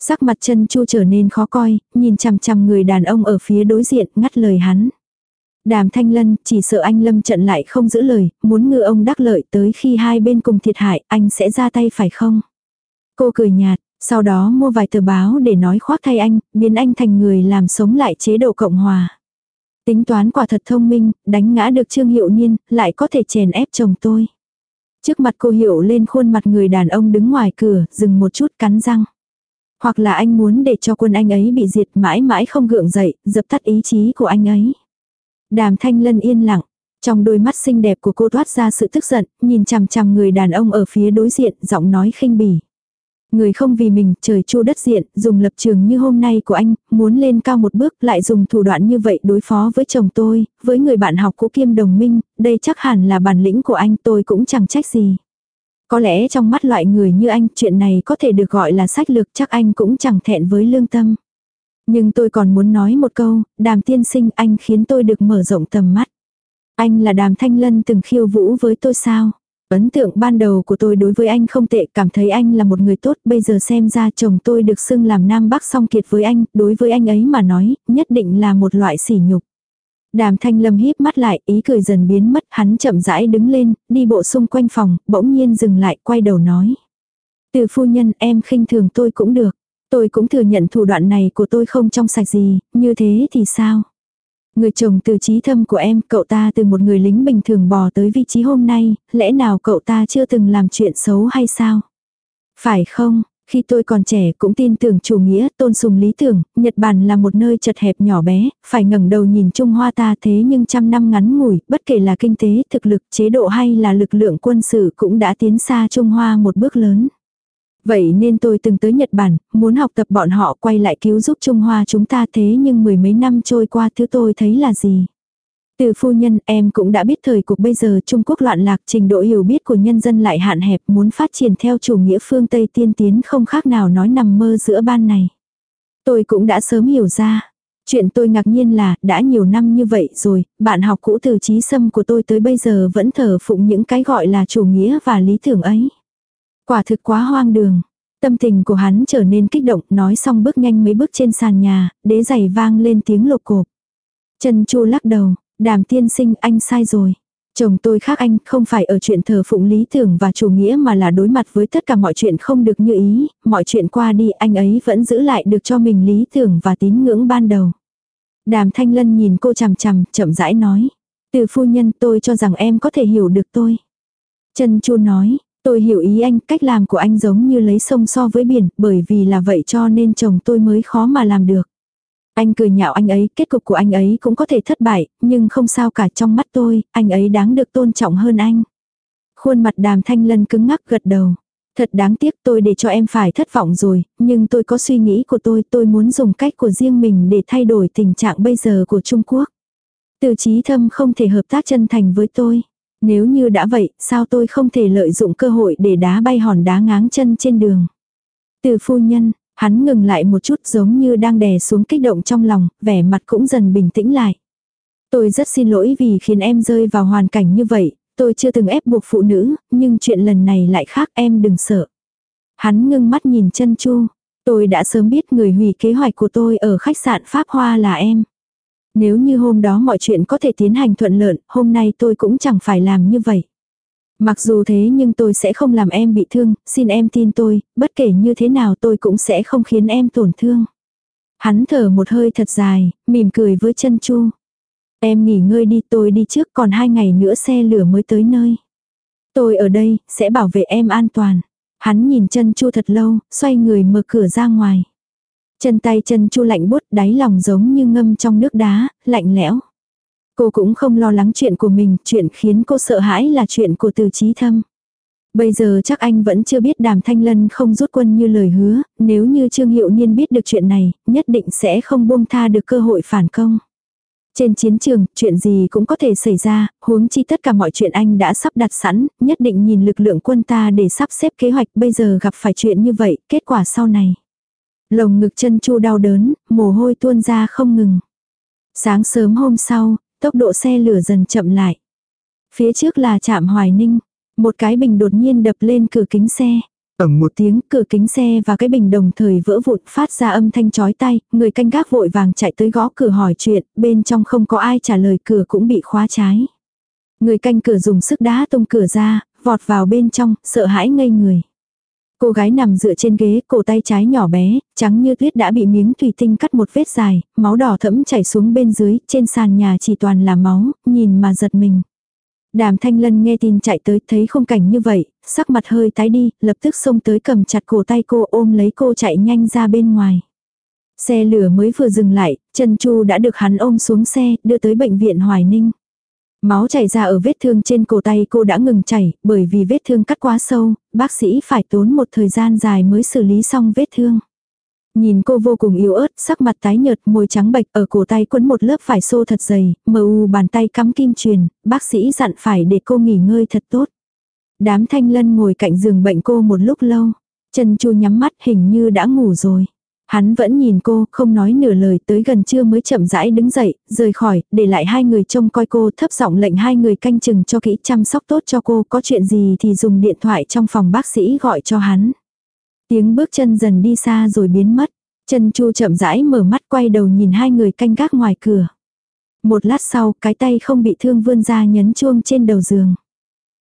Sắc mặt chân chu trở nên khó coi, nhìn chằm chằm người đàn ông ở phía đối diện ngắt lời hắn. Đàm Thanh Lân chỉ sợ anh lâm trận lại không giữ lời, muốn ngư ông đắc lợi tới khi hai bên cùng thiệt hại, anh sẽ ra tay phải không? Cô cười nhạt, sau đó mua vài tờ báo để nói khoác thay anh, biến anh thành người làm sống lại chế độ Cộng Hòa. Tính toán quả thật thông minh, đánh ngã được Trương Hiệu Niên, lại có thể chèn ép chồng tôi. Trước mặt cô Hiệu lên khuôn mặt người đàn ông đứng ngoài cửa, dừng một chút cắn răng. Hoặc là anh muốn để cho quân anh ấy bị diệt mãi mãi không gượng dậy, dập tắt ý chí của anh ấy. Đàm thanh lân yên lặng, trong đôi mắt xinh đẹp của cô toát ra sự tức giận, nhìn chằm chằm người đàn ông ở phía đối diện, giọng nói khinh bỉ. Người không vì mình, trời chua đất diện, dùng lập trường như hôm nay của anh, muốn lên cao một bước, lại dùng thủ đoạn như vậy đối phó với chồng tôi, với người bạn học cũ kiêm đồng minh, đây chắc hẳn là bản lĩnh của anh tôi cũng chẳng trách gì. Có lẽ trong mắt loại người như anh, chuyện này có thể được gọi là sách lược chắc anh cũng chẳng thẹn với lương tâm. Nhưng tôi còn muốn nói một câu, đàm tiên sinh anh khiến tôi được mở rộng tầm mắt. Anh là đàm thanh lân từng khiêu vũ với tôi sao? Ấn tượng ban đầu của tôi đối với anh không tệ, cảm thấy anh là một người tốt, bây giờ xem ra chồng tôi được xưng làm nam bắc song kiệt với anh, đối với anh ấy mà nói, nhất định là một loại sỉ nhục. Đàm thanh lâm híp mắt lại, ý cười dần biến mất, hắn chậm rãi đứng lên, đi bộ xung quanh phòng, bỗng nhiên dừng lại, quay đầu nói. Từ phu nhân em khinh thường tôi cũng được. Tôi cũng thừa nhận thủ đoạn này của tôi không trong sạch gì, như thế thì sao? Người chồng từ trí thâm của em, cậu ta từ một người lính bình thường bò tới vị trí hôm nay, lẽ nào cậu ta chưa từng làm chuyện xấu hay sao? Phải không, khi tôi còn trẻ cũng tin tưởng chủ nghĩa, tôn sùng lý tưởng, Nhật Bản là một nơi chật hẹp nhỏ bé, phải ngẩng đầu nhìn Trung Hoa ta thế nhưng trăm năm ngắn ngủi, bất kể là kinh tế, thực lực, chế độ hay là lực lượng quân sự cũng đã tiến xa Trung Hoa một bước lớn. Vậy nên tôi từng tới Nhật Bản, muốn học tập bọn họ quay lại cứu giúp Trung Hoa chúng ta thế nhưng mười mấy năm trôi qua thứ tôi thấy là gì. Từ phu nhân em cũng đã biết thời cuộc bây giờ Trung Quốc loạn lạc trình độ hiểu biết của nhân dân lại hạn hẹp muốn phát triển theo chủ nghĩa phương Tây tiên tiến không khác nào nói nằm mơ giữa ban này. Tôi cũng đã sớm hiểu ra. Chuyện tôi ngạc nhiên là đã nhiều năm như vậy rồi, bạn học cũ từ trí sâm của tôi tới bây giờ vẫn thờ phụng những cái gọi là chủ nghĩa và lý tưởng ấy. Quả thực quá hoang đường. Tâm tình của hắn trở nên kích động, nói xong bước nhanh mấy bước trên sàn nhà, đế giày vang lên tiếng lục cộp. Trần Chu lắc đầu, đàm tiên sinh anh sai rồi. Chồng tôi khác anh, không phải ở chuyện thờ phụng lý tưởng và chủ nghĩa mà là đối mặt với tất cả mọi chuyện không được như ý, mọi chuyện qua đi anh ấy vẫn giữ lại được cho mình lý tưởng và tín ngưỡng ban đầu. Đàm Thanh Lân nhìn cô chằm chằm, chậm rãi nói. Từ phu nhân tôi cho rằng em có thể hiểu được tôi. Trần Chu nói, tôi hiểu ý anh, cách làm của anh giống như lấy sông so với biển, bởi vì là vậy cho nên chồng tôi mới khó mà làm được. Anh cười nhạo anh ấy, kết cục của anh ấy cũng có thể thất bại, nhưng không sao cả trong mắt tôi, anh ấy đáng được tôn trọng hơn anh. Khuôn mặt đàm thanh lân cứng ngắc gật đầu. Thật đáng tiếc tôi để cho em phải thất vọng rồi, nhưng tôi có suy nghĩ của tôi, tôi muốn dùng cách của riêng mình để thay đổi tình trạng bây giờ của Trung Quốc. Từ trí thâm không thể hợp tác chân thành với tôi. Nếu như đã vậy, sao tôi không thể lợi dụng cơ hội để đá bay hòn đá ngáng chân trên đường. Từ phu nhân, Hắn ngừng lại một chút giống như đang đè xuống kích động trong lòng, vẻ mặt cũng dần bình tĩnh lại. Tôi rất xin lỗi vì khiến em rơi vào hoàn cảnh như vậy, tôi chưa từng ép buộc phụ nữ, nhưng chuyện lần này lại khác em đừng sợ. Hắn ngưng mắt nhìn chân chu. Tôi đã sớm biết người hủy kế hoạch của tôi ở khách sạn Pháp Hoa là em. Nếu như hôm đó mọi chuyện có thể tiến hành thuận lợi, hôm nay tôi cũng chẳng phải làm như vậy. Mặc dù thế nhưng tôi sẽ không làm em bị thương, xin em tin tôi, bất kể như thế nào tôi cũng sẽ không khiến em tổn thương. Hắn thở một hơi thật dài, mỉm cười với chân chu. Em nghỉ ngơi đi tôi đi trước còn hai ngày nữa xe lửa mới tới nơi. Tôi ở đây, sẽ bảo vệ em an toàn. Hắn nhìn chân chu thật lâu, xoay người mở cửa ra ngoài. Chân tay chân chu lạnh bút đáy lòng giống như ngâm trong nước đá, lạnh lẽo. Cô cũng không lo lắng chuyện của mình, chuyện khiến cô sợ hãi là chuyện của từ trí thâm. Bây giờ chắc anh vẫn chưa biết đàm thanh lân không rút quân như lời hứa, nếu như Trương Hiệu Niên biết được chuyện này, nhất định sẽ không buông tha được cơ hội phản công. Trên chiến trường, chuyện gì cũng có thể xảy ra, huống chi tất cả mọi chuyện anh đã sắp đặt sẵn, nhất định nhìn lực lượng quân ta để sắp xếp kế hoạch bây giờ gặp phải chuyện như vậy, kết quả sau này. Lồng ngực chân chu đau đớn, mồ hôi tuôn ra không ngừng. Sáng sớm hôm sau, Tốc độ xe lửa dần chậm lại. Phía trước là trạm Hoài Ninh. Một cái bình đột nhiên đập lên cửa kính xe. Ẩm một tiếng, cửa kính xe và cái bình đồng thời vỡ vụn phát ra âm thanh chói tay, người canh gác vội vàng chạy tới gõ cửa hỏi chuyện, bên trong không có ai trả lời cửa cũng bị khóa trái. Người canh cửa dùng sức đá tung cửa ra, vọt vào bên trong, sợ hãi ngây người. Cô gái nằm dựa trên ghế, cổ tay trái nhỏ bé, trắng như tuyết đã bị miếng thủy tinh cắt một vết dài, máu đỏ thẫm chảy xuống bên dưới, trên sàn nhà chỉ toàn là máu, nhìn mà giật mình. Đàm Thanh Lân nghe tin chạy tới, thấy không cảnh như vậy, sắc mặt hơi tái đi, lập tức xông tới cầm chặt cổ tay cô ôm lấy cô chạy nhanh ra bên ngoài. Xe lửa mới vừa dừng lại, Trần Chu đã được hắn ôm xuống xe, đưa tới bệnh viện Hoài Ninh. Máu chảy ra ở vết thương trên cổ tay cô đã ngừng chảy, bởi vì vết thương cắt quá sâu, bác sĩ phải tốn một thời gian dài mới xử lý xong vết thương. Nhìn cô vô cùng yếu ớt, sắc mặt tái nhợt, môi trắng bệch, ở cổ tay quấn một lớp vải xô thật dày, mờ u bàn tay cắm kim truyền, bác sĩ dặn phải để cô nghỉ ngơi thật tốt. Đám thanh lân ngồi cạnh giường bệnh cô một lúc lâu. Chân chu nhắm mắt hình như đã ngủ rồi. Hắn vẫn nhìn cô, không nói nửa lời tới gần trưa mới chậm rãi đứng dậy, rời khỏi, để lại hai người trông coi cô thấp giọng lệnh hai người canh chừng cho kỹ chăm sóc tốt cho cô, có chuyện gì thì dùng điện thoại trong phòng bác sĩ gọi cho hắn. Tiếng bước chân dần đi xa rồi biến mất. Chân chu chậm rãi mở mắt quay đầu nhìn hai người canh gác ngoài cửa. Một lát sau, cái tay không bị thương vươn ra nhấn chuông trên đầu giường.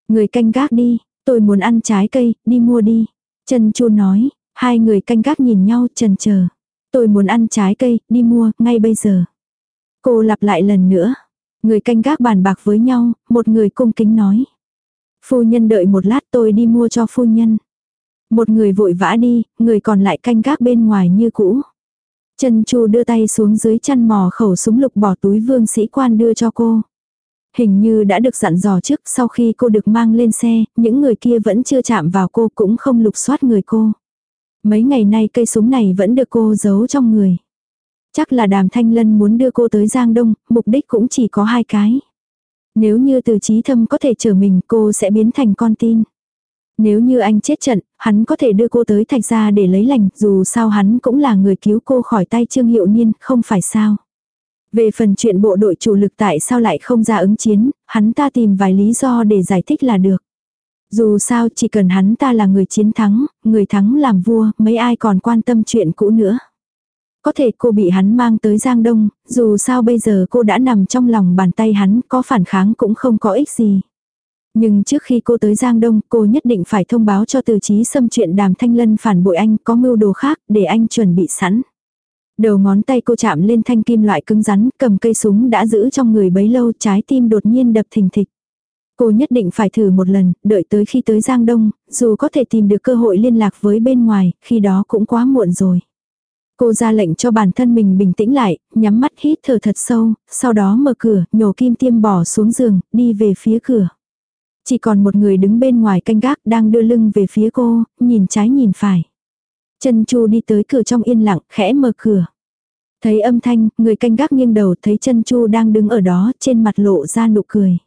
Người canh gác đi, tôi muốn ăn trái cây, đi mua đi. Chân chu nói, Hai người canh gác nhìn nhau trần chờ Tôi muốn ăn trái cây, đi mua, ngay bây giờ. Cô lặp lại lần nữa. Người canh gác bàn bạc với nhau, một người cung kính nói. Phu nhân đợi một lát tôi đi mua cho phu nhân. Một người vội vã đi, người còn lại canh gác bên ngoài như cũ. Trần Chu đưa tay xuống dưới chăn mò khẩu súng lục bỏ túi vương sĩ quan đưa cho cô. Hình như đã được dặn dò trước sau khi cô được mang lên xe, những người kia vẫn chưa chạm vào cô cũng không lục soát người cô. Mấy ngày nay cây súng này vẫn được cô giấu trong người. Chắc là đàm thanh lân muốn đưa cô tới Giang Đông, mục đích cũng chỉ có hai cái. Nếu như từ trí thâm có thể chở mình cô sẽ biến thành con tin. Nếu như anh chết trận, hắn có thể đưa cô tới thạch gia để lấy lành, dù sao hắn cũng là người cứu cô khỏi tay Trương Hiệu Niên, không phải sao. Về phần chuyện bộ đội chủ lực tại sao lại không ra ứng chiến, hắn ta tìm vài lý do để giải thích là được. Dù sao chỉ cần hắn ta là người chiến thắng, người thắng làm vua, mấy ai còn quan tâm chuyện cũ nữa. Có thể cô bị hắn mang tới Giang Đông, dù sao bây giờ cô đã nằm trong lòng bàn tay hắn, có phản kháng cũng không có ích gì. Nhưng trước khi cô tới Giang Đông, cô nhất định phải thông báo cho từ chí xâm chuyện đàm thanh lân phản bội anh có mưu đồ khác để anh chuẩn bị sẵn. Đầu ngón tay cô chạm lên thanh kim loại cứng rắn, cầm cây súng đã giữ trong người bấy lâu trái tim đột nhiên đập thình thịch. Cô nhất định phải thử một lần, đợi tới khi tới Giang Đông, dù có thể tìm được cơ hội liên lạc với bên ngoài, khi đó cũng quá muộn rồi. Cô ra lệnh cho bản thân mình bình tĩnh lại, nhắm mắt hít thở thật sâu, sau đó mở cửa, nhổ kim tiêm bỏ xuống giường, đi về phía cửa. Chỉ còn một người đứng bên ngoài canh gác đang đưa lưng về phía cô, nhìn trái nhìn phải. Chân chu đi tới cửa trong yên lặng, khẽ mở cửa. Thấy âm thanh, người canh gác nghiêng đầu thấy chân chu đang đứng ở đó, trên mặt lộ ra nụ cười.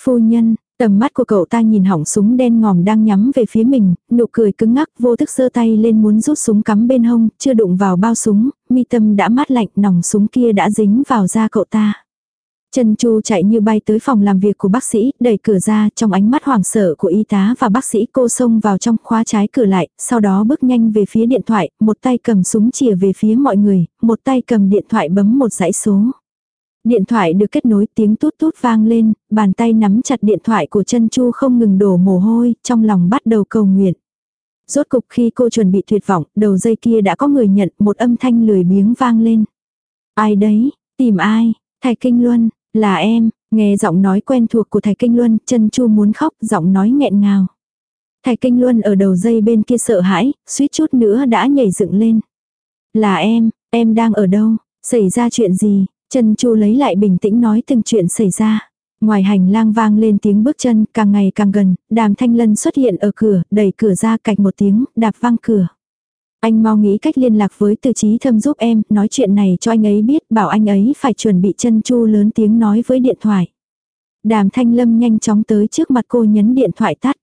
Phu nhân, tầm mắt của cậu ta nhìn hỏng súng đen ngòm đang nhắm về phía mình, nụ cười cứng ngắc vô thức giơ tay lên muốn rút súng cắm bên hông, chưa đụng vào bao súng, mi tâm đã mát lạnh, nòng súng kia đã dính vào da cậu ta. Trần Chu chạy như bay tới phòng làm việc của bác sĩ, đẩy cửa ra, trong ánh mắt hoảng sợ của y tá và bác sĩ cô xông vào trong khóa trái cửa lại, sau đó bước nhanh về phía điện thoại, một tay cầm súng chìa về phía mọi người, một tay cầm điện thoại bấm một dãy số. Điện thoại được kết nối tiếng tút tút vang lên, bàn tay nắm chặt điện thoại của chân Chu không ngừng đổ mồ hôi, trong lòng bắt đầu cầu nguyện. Rốt cục khi cô chuẩn bị tuyệt vọng, đầu dây kia đã có người nhận một âm thanh lười biếng vang lên. Ai đấy, tìm ai, Thạch Kinh Luân, là em, nghe giọng nói quen thuộc của Thạch Kinh Luân, chân Chu muốn khóc, giọng nói nghẹn ngào. Thạch Kinh Luân ở đầu dây bên kia sợ hãi, suýt chút nữa đã nhảy dựng lên. Là em, em đang ở đâu, xảy ra chuyện gì, Trần Chu lấy lại bình tĩnh nói từng chuyện xảy ra. Ngoài hành lang vang lên tiếng bước chân, càng ngày càng gần, đàm thanh lân xuất hiện ở cửa, đẩy cửa ra cạch một tiếng, đạp vang cửa. Anh mau nghĩ cách liên lạc với từ trí thâm giúp em, nói chuyện này cho anh ấy biết, bảo anh ấy phải chuẩn bị chân chu lớn tiếng nói với điện thoại. Đàm thanh lâm nhanh chóng tới trước mặt cô nhấn điện thoại tắt.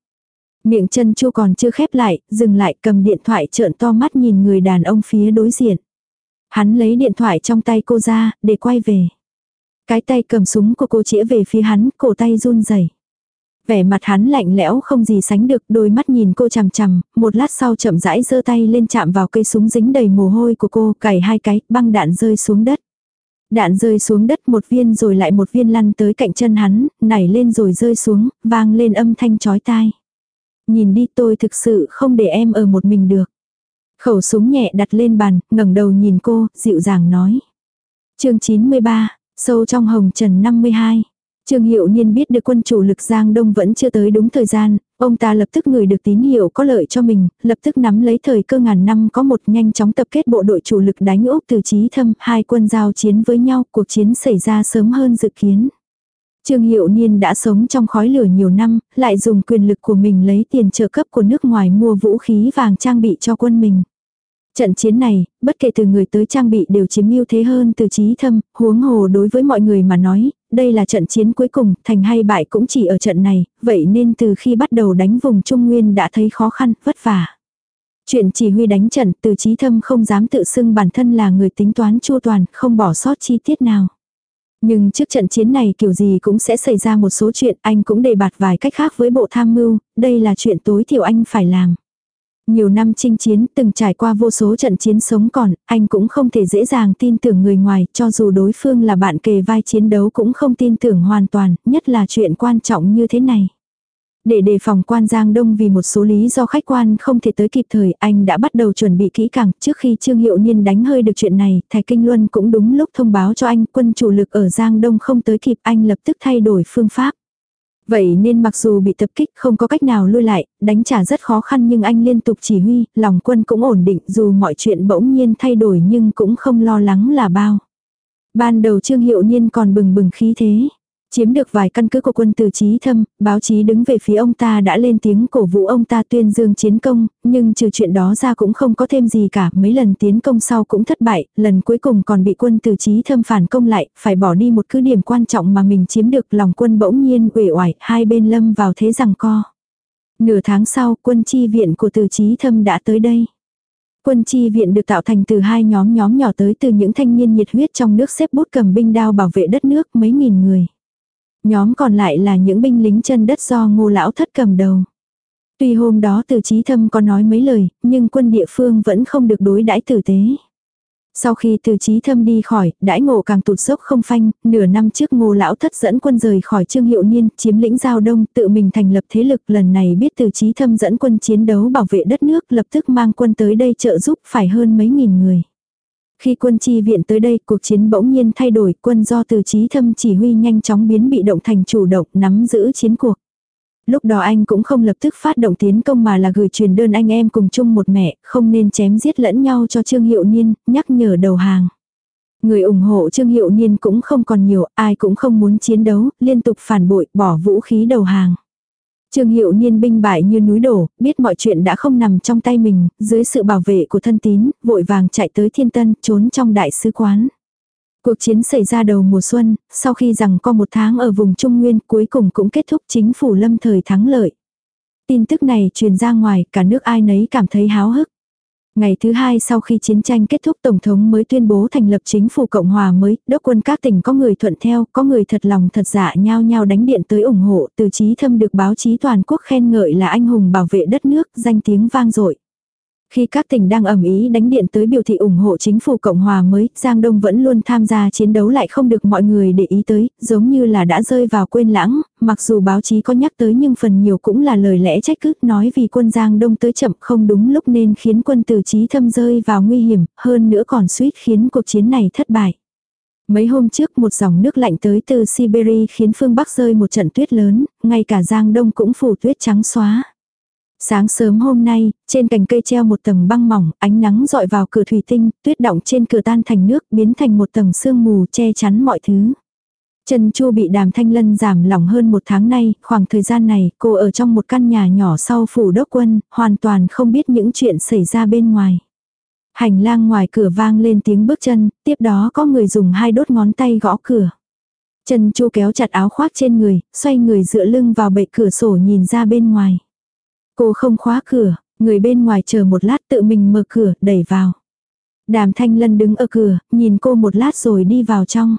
Miệng chân chu còn chưa khép lại, dừng lại cầm điện thoại trợn to mắt nhìn người đàn ông phía đối diện. Hắn lấy điện thoại trong tay cô ra, để quay về. Cái tay cầm súng của cô chĩa về phía hắn, cổ tay run rẩy. Vẻ mặt hắn lạnh lẽo không gì sánh được, đôi mắt nhìn cô chằm chằm, một lát sau chậm rãi giơ tay lên chạm vào cây súng dính đầy mồ hôi của cô, cày hai cái, băng đạn rơi xuống đất. Đạn rơi xuống đất một viên rồi lại một viên lăn tới cạnh chân hắn, nảy lên rồi rơi xuống, vang lên âm thanh chói tai. Nhìn đi tôi thực sự không để em ở một mình được. Khẩu súng nhẹ đặt lên bàn, ngẩng đầu nhìn cô, dịu dàng nói. chương 93, sâu trong hồng trần 52. Trương Hiệu Niên biết được quân chủ lực Giang Đông vẫn chưa tới đúng thời gian, ông ta lập tức người được tín hiệu có lợi cho mình, lập tức nắm lấy thời cơ ngàn năm có một nhanh chóng tập kết bộ đội chủ lực đánh Úc từ chí thâm, hai quân giao chiến với nhau, cuộc chiến xảy ra sớm hơn dự kiến. Trương Hiệu Niên đã sống trong khói lửa nhiều năm, lại dùng quyền lực của mình lấy tiền trợ cấp của nước ngoài mua vũ khí vàng trang bị cho quân mình. Trận chiến này, bất kể từ người tới trang bị đều chiếm ưu thế hơn từ trí thâm, huống hồ đối với mọi người mà nói, đây là trận chiến cuối cùng, thành hay bại cũng chỉ ở trận này, vậy nên từ khi bắt đầu đánh vùng Trung Nguyên đã thấy khó khăn, vất vả. Chuyện chỉ huy đánh trận từ trí thâm không dám tự xưng bản thân là người tính toán chu toàn, không bỏ sót chi tiết nào. Nhưng trước trận chiến này kiểu gì cũng sẽ xảy ra một số chuyện, anh cũng đề bạt vài cách khác với bộ tham mưu, đây là chuyện tối thiểu anh phải làm. Nhiều năm chinh chiến, từng trải qua vô số trận chiến sống còn, anh cũng không thể dễ dàng tin tưởng người ngoài, cho dù đối phương là bạn kề vai chiến đấu cũng không tin tưởng hoàn toàn, nhất là chuyện quan trọng như thế này. Để đề phòng quan Giang Đông vì một số lý do khách quan không thể tới kịp thời, anh đã bắt đầu chuẩn bị kỹ càng, trước khi Trương Hiệu Niên đánh hơi được chuyện này, Thái Kinh Luân cũng đúng lúc thông báo cho anh quân chủ lực ở Giang Đông không tới kịp anh lập tức thay đổi phương pháp. Vậy nên mặc dù bị tập kích không có cách nào lui lại, đánh trả rất khó khăn nhưng anh liên tục chỉ huy, lòng quân cũng ổn định dù mọi chuyện bỗng nhiên thay đổi nhưng cũng không lo lắng là bao. Ban đầu Trương Hiệu Niên còn bừng bừng khí thế. Chiếm được vài căn cứ của quân từ trí thâm, báo chí đứng về phía ông ta đã lên tiếng cổ vũ ông ta tuyên dương chiến công, nhưng trừ chuyện đó ra cũng không có thêm gì cả, mấy lần tiến công sau cũng thất bại, lần cuối cùng còn bị quân từ trí thâm phản công lại, phải bỏ đi một cứ điểm quan trọng mà mình chiếm được lòng quân bỗng nhiên uể oải, hai bên lâm vào thế rằng co. Nửa tháng sau, quân chi viện của từ trí thâm đã tới đây. Quân chi viện được tạo thành từ hai nhóm nhóm nhỏ tới từ những thanh niên nhiệt huyết trong nước xếp bút cầm binh đao bảo vệ đất nước mấy nghìn người. Nhóm còn lại là những binh lính chân đất do ngô lão thất cầm đầu. Tuy hôm đó từ trí thâm có nói mấy lời, nhưng quân địa phương vẫn không được đối đãi tử tế. Sau khi từ trí thâm đi khỏi, đãi ngộ càng tụt dốc không phanh, nửa năm trước ngô lão thất dẫn quân rời khỏi trương hiệu niên, chiếm lĩnh giao đông, tự mình thành lập thế lực lần này biết từ trí thâm dẫn quân chiến đấu bảo vệ đất nước, lập tức mang quân tới đây trợ giúp phải hơn mấy nghìn người. Khi quân chi viện tới đây, cuộc chiến bỗng nhiên thay đổi, quân do từ trí thâm chỉ huy nhanh chóng biến bị động thành chủ động, nắm giữ chiến cuộc. Lúc đó anh cũng không lập tức phát động tiến công mà là gửi truyền đơn anh em cùng chung một mẹ, không nên chém giết lẫn nhau cho Trương Hiệu Niên, nhắc nhở đầu hàng. Người ủng hộ Trương Hiệu Niên cũng không còn nhiều, ai cũng không muốn chiến đấu, liên tục phản bội, bỏ vũ khí đầu hàng. Trương Hiệu Niên binh bại như núi đổ, biết mọi chuyện đã không nằm trong tay mình, dưới sự bảo vệ của thân tín, vội vàng chạy tới Thiên Tân, trốn trong đại sứ quán. Cuộc chiến xảy ra đầu mùa xuân, sau khi rằng có một tháng ở vùng Trung Nguyên cuối cùng cũng kết thúc chính phủ lâm thời thắng lợi. Tin tức này truyền ra ngoài, cả nước ai nấy cảm thấy háo hức. Ngày thứ hai sau khi chiến tranh kết thúc Tổng thống mới tuyên bố thành lập chính phủ Cộng hòa mới, đốc quân các tỉnh có người thuận theo, có người thật lòng thật dạ nhau nhau đánh điện tới ủng hộ, từ trí thâm được báo chí toàn quốc khen ngợi là anh hùng bảo vệ đất nước, danh tiếng vang dội. Khi các tỉnh đang ẩm ý đánh điện tới biểu thị ủng hộ chính phủ Cộng hòa mới, Giang Đông vẫn luôn tham gia chiến đấu lại không được mọi người để ý tới, giống như là đã rơi vào quên lãng, mặc dù báo chí có nhắc tới nhưng phần nhiều cũng là lời lẽ trách cứ nói vì quân Giang Đông tới chậm không đúng lúc nên khiến quân tử trí thâm rơi vào nguy hiểm, hơn nữa còn suýt khiến cuộc chiến này thất bại. Mấy hôm trước một dòng nước lạnh tới từ Siberia khiến phương Bắc rơi một trận tuyết lớn, ngay cả Giang Đông cũng phủ tuyết trắng xóa. Sáng sớm hôm nay, trên cành cây treo một tầng băng mỏng, ánh nắng dọi vào cửa thủy tinh, tuyết động trên cửa tan thành nước, biến thành một tầng sương mù che chắn mọi thứ. Trần Chu bị đàm thanh lân giảm lỏng hơn một tháng nay, khoảng thời gian này cô ở trong một căn nhà nhỏ sau phủ đốc quân, hoàn toàn không biết những chuyện xảy ra bên ngoài. Hành lang ngoài cửa vang lên tiếng bước chân, tiếp đó có người dùng hai đốt ngón tay gõ cửa. Trần Chu kéo chặt áo khoác trên người, xoay người dựa lưng vào bệ cửa sổ nhìn ra bên ngoài. Cô không khóa cửa, người bên ngoài chờ một lát tự mình mở cửa, đẩy vào. Đàm thanh lân đứng ở cửa, nhìn cô một lát rồi đi vào trong.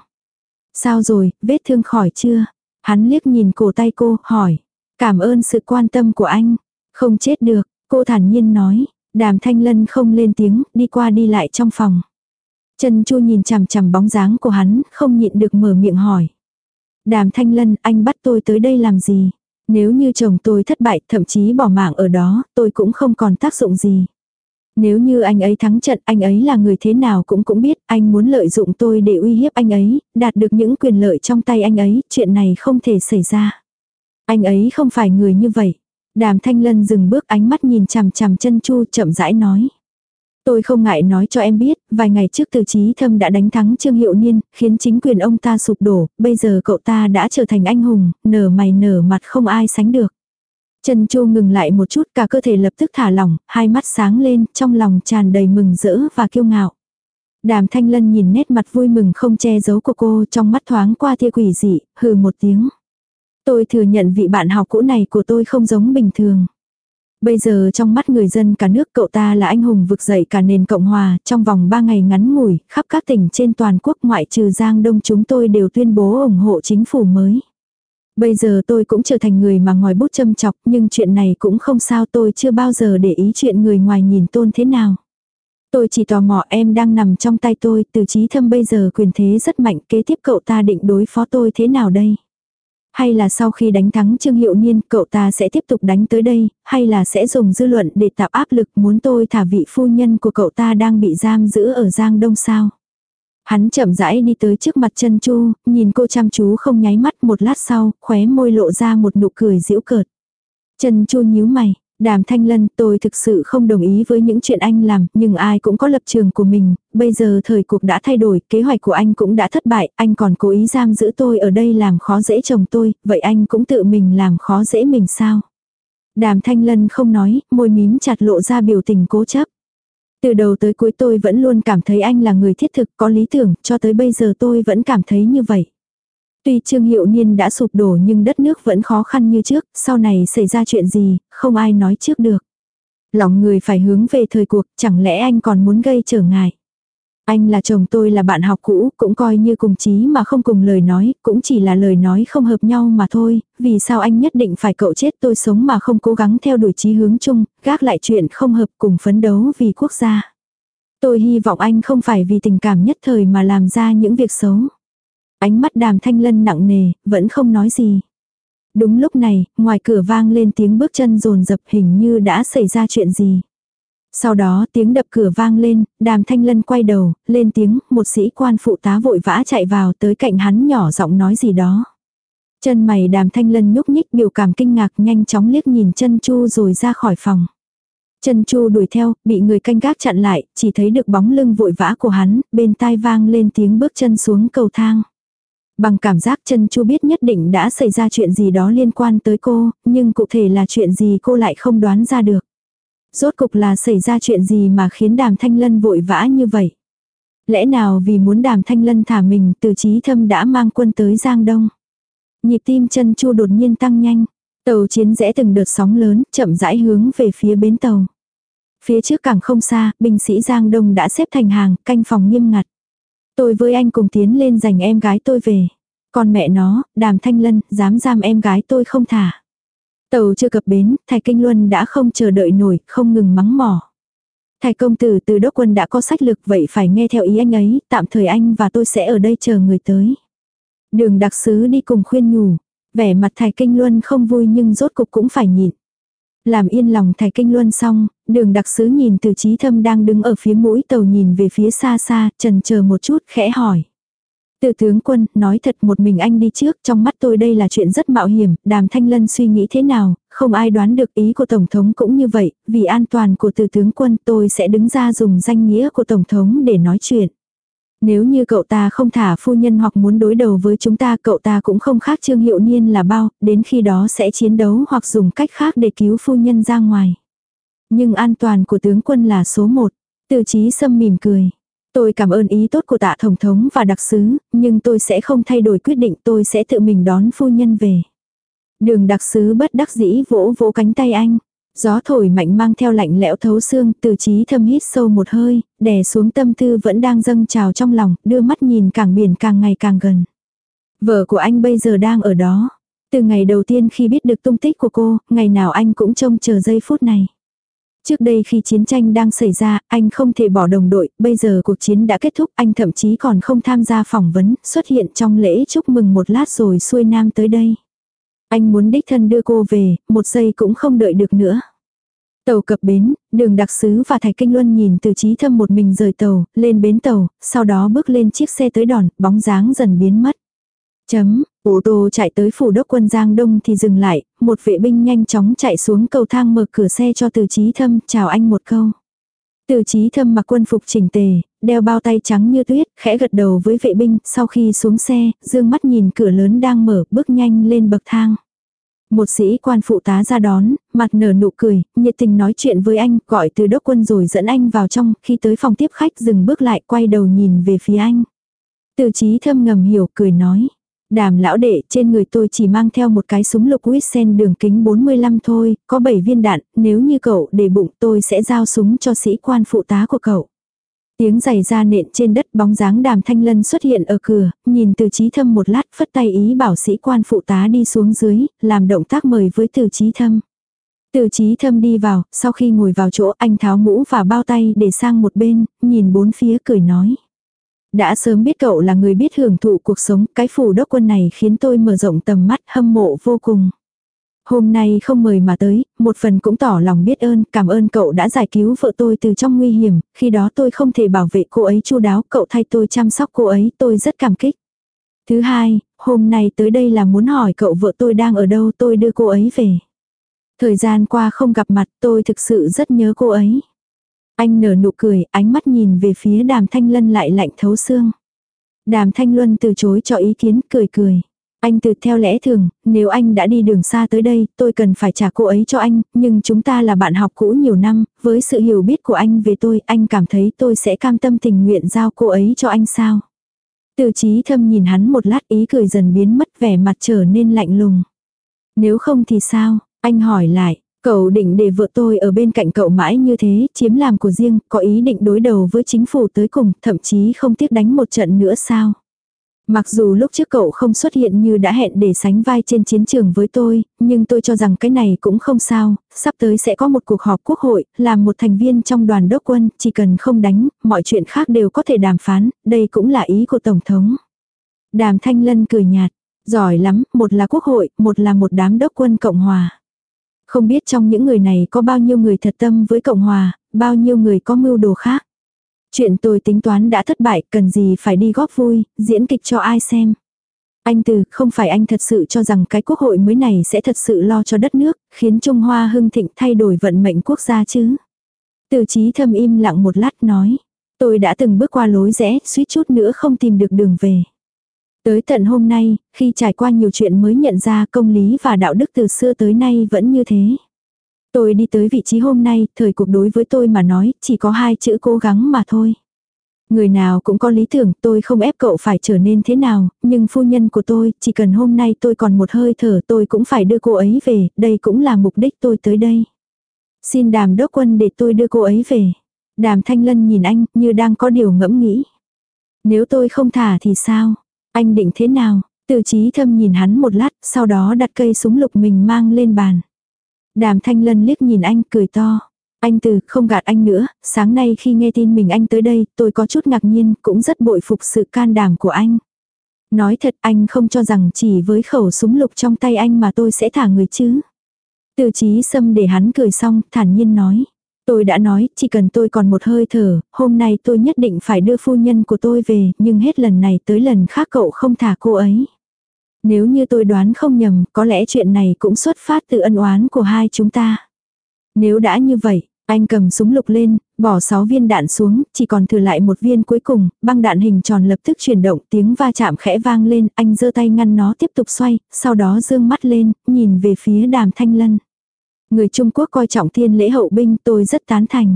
Sao rồi, vết thương khỏi chưa? Hắn liếc nhìn cổ tay cô, hỏi. Cảm ơn sự quan tâm của anh. Không chết được, cô thản nhiên nói. Đàm thanh lân không lên tiếng, đi qua đi lại trong phòng. Trần Chu nhìn chằm chằm bóng dáng của hắn, không nhịn được mở miệng hỏi. Đàm thanh lân, anh bắt tôi tới đây làm gì? Nếu như chồng tôi thất bại, thậm chí bỏ mạng ở đó, tôi cũng không còn tác dụng gì. Nếu như anh ấy thắng trận, anh ấy là người thế nào cũng cũng biết, anh muốn lợi dụng tôi để uy hiếp anh ấy, đạt được những quyền lợi trong tay anh ấy, chuyện này không thể xảy ra. Anh ấy không phải người như vậy. Đàm Thanh Lân dừng bước ánh mắt nhìn chằm chằm chân chu chậm rãi nói. Tôi không ngại nói cho em biết, vài ngày trước từ trí thâm đã đánh thắng Trương Hiệu Niên, khiến chính quyền ông ta sụp đổ, bây giờ cậu ta đã trở thành anh hùng, nở mày nở mặt không ai sánh được. Trần Chu ngừng lại một chút cả cơ thể lập tức thả lỏng, hai mắt sáng lên, trong lòng tràn đầy mừng rỡ và kiêu ngạo. Đàm Thanh Lân nhìn nét mặt vui mừng không che giấu của cô trong mắt thoáng qua tia quỷ dị, hừ một tiếng. Tôi thừa nhận vị bạn học cũ này của tôi không giống bình thường. Bây giờ trong mắt người dân cả nước cậu ta là anh hùng vực dậy cả nền Cộng Hòa, trong vòng 3 ngày ngắn ngủi, khắp các tỉnh trên toàn quốc ngoại trừ Giang Đông chúng tôi đều tuyên bố ủng hộ chính phủ mới. Bây giờ tôi cũng trở thành người mà ngòi bút châm chọc, nhưng chuyện này cũng không sao tôi chưa bao giờ để ý chuyện người ngoài nhìn tôn thế nào. Tôi chỉ tò mò em đang nằm trong tay tôi, từ trí thâm bây giờ quyền thế rất mạnh, kế tiếp cậu ta định đối phó tôi thế nào đây? Hay là sau khi đánh thắng Trương Hiệu Niên, cậu ta sẽ tiếp tục đánh tới đây, hay là sẽ dùng dư luận để tạo áp lực muốn tôi thả vị phu nhân của cậu ta đang bị giam giữ ở Giang Đông sao? Hắn chậm rãi đi tới trước mặt chân chu, nhìn cô chăm chú không nháy mắt một lát sau, khóe môi lộ ra một nụ cười giễu cợt. Chân chu nhíu mày, Đàm Thanh Lân, tôi thực sự không đồng ý với những chuyện anh làm, nhưng ai cũng có lập trường của mình, bây giờ thời cuộc đã thay đổi, kế hoạch của anh cũng đã thất bại, anh còn cố ý giam giữ tôi ở đây làm khó dễ chồng tôi, vậy anh cũng tự mình làm khó dễ mình sao? Đàm Thanh Lân không nói, môi mím chặt lộ ra biểu tình cố chấp. Từ đầu tới cuối tôi vẫn luôn cảm thấy anh là người thiết thực, có lý tưởng, cho tới bây giờ tôi vẫn cảm thấy như vậy. Tuy Trương Hiệu Niên đã sụp đổ nhưng đất nước vẫn khó khăn như trước, sau này xảy ra chuyện gì, không ai nói trước được. Lòng người phải hướng về thời cuộc, chẳng lẽ anh còn muốn gây trở ngại. Anh là chồng tôi là bạn học cũ, cũng coi như cùng chí mà không cùng lời nói, cũng chỉ là lời nói không hợp nhau mà thôi, vì sao anh nhất định phải cậu chết tôi sống mà không cố gắng theo đuổi chí hướng chung, gác lại chuyện không hợp cùng phấn đấu vì quốc gia. Tôi hy vọng anh không phải vì tình cảm nhất thời mà làm ra những việc xấu. Ánh mắt đàm thanh lân nặng nề, vẫn không nói gì. Đúng lúc này, ngoài cửa vang lên tiếng bước chân rồn rập hình như đã xảy ra chuyện gì. Sau đó tiếng đập cửa vang lên, đàm thanh lân quay đầu, lên tiếng, một sĩ quan phụ tá vội vã chạy vào tới cạnh hắn nhỏ giọng nói gì đó. Chân mày đàm thanh lân nhúc nhích biểu cảm kinh ngạc nhanh chóng liếc nhìn chân chu rồi ra khỏi phòng. Chân chu đuổi theo, bị người canh gác chặn lại, chỉ thấy được bóng lưng vội vã của hắn, bên tai vang lên tiếng bước chân xuống cầu thang. Bằng cảm giác chân chu biết nhất định đã xảy ra chuyện gì đó liên quan tới cô, nhưng cụ thể là chuyện gì cô lại không đoán ra được. Rốt cục là xảy ra chuyện gì mà khiến đàm thanh lân vội vã như vậy. Lẽ nào vì muốn đàm thanh lân thả mình từ trí thâm đã mang quân tới Giang Đông. Nhịp tim chân chu đột nhiên tăng nhanh. Tàu chiến rẽ từng đợt sóng lớn, chậm rãi hướng về phía bến tàu. Phía trước cảng không xa, binh sĩ Giang Đông đã xếp thành hàng, canh phòng nghiêm ngặt. Tôi với anh cùng tiến lên giành em gái tôi về. Còn mẹ nó, đàm thanh lân, dám giam em gái tôi không thả. Tàu chưa cập bến, Thái Kinh Luân đã không chờ đợi nổi, không ngừng mắng mỏ. Thái công tử từ đốc quân đã có sách lực vậy phải nghe theo ý anh ấy, tạm thời anh và tôi sẽ ở đây chờ người tới. Đường đặc sứ đi cùng khuyên nhủ, vẻ mặt Thái Kinh Luân không vui nhưng rốt cục cũng phải nhịn. Làm yên lòng Thái Kinh Luân xong, đường đặc sứ nhìn từ trí thâm đang đứng ở phía mũi tàu nhìn về phía xa xa, trần chờ một chút, khẽ hỏi. Từ tướng quân, nói thật một mình anh đi trước, trong mắt tôi đây là chuyện rất mạo hiểm, đàm thanh lân suy nghĩ thế nào, không ai đoán được ý của Tổng thống cũng như vậy, vì an toàn của từ tướng quân tôi sẽ đứng ra dùng danh nghĩa của Tổng thống để nói chuyện. Nếu như cậu ta không thả phu nhân hoặc muốn đối đầu với chúng ta cậu ta cũng không khác Trương Hiệu Niên là bao, đến khi đó sẽ chiến đấu hoặc dùng cách khác để cứu phu nhân ra ngoài. Nhưng an toàn của tướng quân là số một. Từ trí sâm mỉm cười. Tôi cảm ơn ý tốt của tạ tổng thống và đặc sứ, nhưng tôi sẽ không thay đổi quyết định tôi sẽ tự mình đón phu nhân về. Đường đặc sứ bất đắc dĩ vỗ vỗ cánh tay anh. Gió thổi mạnh mang theo lạnh lẽo thấu xương, từ trí thâm hít sâu một hơi, đè xuống tâm tư vẫn đang dâng trào trong lòng, đưa mắt nhìn cảng biển càng ngày càng gần. Vợ của anh bây giờ đang ở đó. Từ ngày đầu tiên khi biết được tung tích của cô, ngày nào anh cũng trông chờ giây phút này. Trước đây khi chiến tranh đang xảy ra, anh không thể bỏ đồng đội, bây giờ cuộc chiến đã kết thúc, anh thậm chí còn không tham gia phỏng vấn, xuất hiện trong lễ chúc mừng một lát rồi xuôi nam tới đây. Anh muốn đích thân đưa cô về, một giây cũng không đợi được nữa. Tàu cập bến, đường đặc sứ và Thạch Kinh Luân nhìn từ trí thâm một mình rời tàu, lên bến tàu, sau đó bước lên chiếc xe tới đòn, bóng dáng dần biến mất. Chấm, ô tô chạy tới phủ đốc quân Giang Đông thì dừng lại, một vệ binh nhanh chóng chạy xuống cầu thang mở cửa xe cho từ trí thâm, chào anh một câu. Từ trí thâm mặc quân phục chỉnh tề, đeo bao tay trắng như tuyết, khẽ gật đầu với vệ binh, sau khi xuống xe, dương mắt nhìn cửa lớn đang mở, bước nhanh lên bậc thang. Một sĩ quan phụ tá ra đón, mặt nở nụ cười, nhiệt tình nói chuyện với anh, gọi từ đốc quân rồi dẫn anh vào trong, khi tới phòng tiếp khách dừng bước lại quay đầu nhìn về phía anh. Từ trí thâm ngầm hiểu cười nói. Đàm lão đệ trên người tôi chỉ mang theo một cái súng lục Witsen đường kính 45 thôi, có 7 viên đạn, nếu như cậu để bụng tôi sẽ giao súng cho sĩ quan phụ tá của cậu. Tiếng giày ra nện trên đất bóng dáng đàm thanh lân xuất hiện ở cửa, nhìn từ trí thâm một lát phất tay ý bảo sĩ quan phụ tá đi xuống dưới, làm động tác mời với từ trí thâm. Từ trí thâm đi vào, sau khi ngồi vào chỗ anh tháo mũ và bao tay để sang một bên, nhìn bốn phía cười nói. Đã sớm biết cậu là người biết hưởng thụ cuộc sống, cái phủ đốc quân này khiến tôi mở rộng tầm mắt hâm mộ vô cùng. Hôm nay không mời mà tới, một phần cũng tỏ lòng biết ơn, cảm ơn cậu đã giải cứu vợ tôi từ trong nguy hiểm, khi đó tôi không thể bảo vệ cô ấy chu đáo, cậu thay tôi chăm sóc cô ấy, tôi rất cảm kích. Thứ hai, hôm nay tới đây là muốn hỏi cậu vợ tôi đang ở đâu tôi đưa cô ấy về. Thời gian qua không gặp mặt tôi thực sự rất nhớ cô ấy. Anh nở nụ cười, ánh mắt nhìn về phía đàm thanh lân lại lạnh thấu xương. Đàm thanh luân từ chối cho ý kiến, cười cười. Anh từ theo lẽ thường, nếu anh đã đi đường xa tới đây, tôi cần phải trả cô ấy cho anh, nhưng chúng ta là bạn học cũ nhiều năm, với sự hiểu biết của anh về tôi, anh cảm thấy tôi sẽ cam tâm tình nguyện giao cô ấy cho anh sao. Từ trí thâm nhìn hắn một lát ý cười dần biến mất vẻ mặt trở nên lạnh lùng. Nếu không thì sao, anh hỏi lại, Cậu định để vợ tôi ở bên cạnh cậu mãi như thế, chiếm làm của riêng, có ý định đối đầu với chính phủ tới cùng, thậm chí không tiếc đánh một trận nữa sao? Mặc dù lúc trước cậu không xuất hiện như đã hẹn để sánh vai trên chiến trường với tôi, nhưng tôi cho rằng cái này cũng không sao, sắp tới sẽ có một cuộc họp quốc hội, làm một thành viên trong đoàn đốc quân, chỉ cần không đánh, mọi chuyện khác đều có thể đàm phán, đây cũng là ý của Tổng thống. Đàm Thanh Lân cười nhạt, giỏi lắm, một là quốc hội, một là một đám đốc quân Cộng Hòa. Không biết trong những người này có bao nhiêu người thật tâm với Cộng Hòa, bao nhiêu người có mưu đồ khác. Chuyện tôi tính toán đã thất bại, cần gì phải đi góp vui, diễn kịch cho ai xem. Anh Từ, không phải anh thật sự cho rằng cái quốc hội mới này sẽ thật sự lo cho đất nước, khiến Trung Hoa hưng thịnh thay đổi vận mệnh quốc gia chứ. Từ chí thâm im lặng một lát nói. Tôi đã từng bước qua lối rẽ, suýt chút nữa không tìm được đường về. Tới tận hôm nay, khi trải qua nhiều chuyện mới nhận ra công lý và đạo đức từ xưa tới nay vẫn như thế. Tôi đi tới vị trí hôm nay, thời cuộc đối với tôi mà nói, chỉ có hai chữ cố gắng mà thôi. Người nào cũng có lý tưởng, tôi không ép cậu phải trở nên thế nào, nhưng phu nhân của tôi, chỉ cần hôm nay tôi còn một hơi thở tôi cũng phải đưa cô ấy về, đây cũng là mục đích tôi tới đây. Xin đàm đốc quân để tôi đưa cô ấy về. Đàm thanh lân nhìn anh như đang có điều ngẫm nghĩ. Nếu tôi không thả thì sao? Anh định thế nào? Từ trí thâm nhìn hắn một lát, sau đó đặt cây súng lục mình mang lên bàn. Đàm thanh lân liếc nhìn anh cười to. Anh từ, không gạt anh nữa, sáng nay khi nghe tin mình anh tới đây, tôi có chút ngạc nhiên, cũng rất bội phục sự can đảm của anh. Nói thật anh không cho rằng chỉ với khẩu súng lục trong tay anh mà tôi sẽ thả người chứ. Từ trí xâm để hắn cười xong, thản nhiên nói. Tôi đã nói, chỉ cần tôi còn một hơi thở, hôm nay tôi nhất định phải đưa phu nhân của tôi về, nhưng hết lần này tới lần khác cậu không thả cô ấy. Nếu như tôi đoán không nhầm, có lẽ chuyện này cũng xuất phát từ ân oán của hai chúng ta. Nếu đã như vậy, anh cầm súng lục lên, bỏ 6 viên đạn xuống, chỉ còn thừa lại một viên cuối cùng, băng đạn hình tròn lập tức chuyển động, tiếng va chạm khẽ vang lên, anh giơ tay ngăn nó tiếp tục xoay, sau đó dương mắt lên, nhìn về phía đàm thanh lân. Người Trung Quốc coi trọng thiên lễ hậu binh tôi rất tán thành.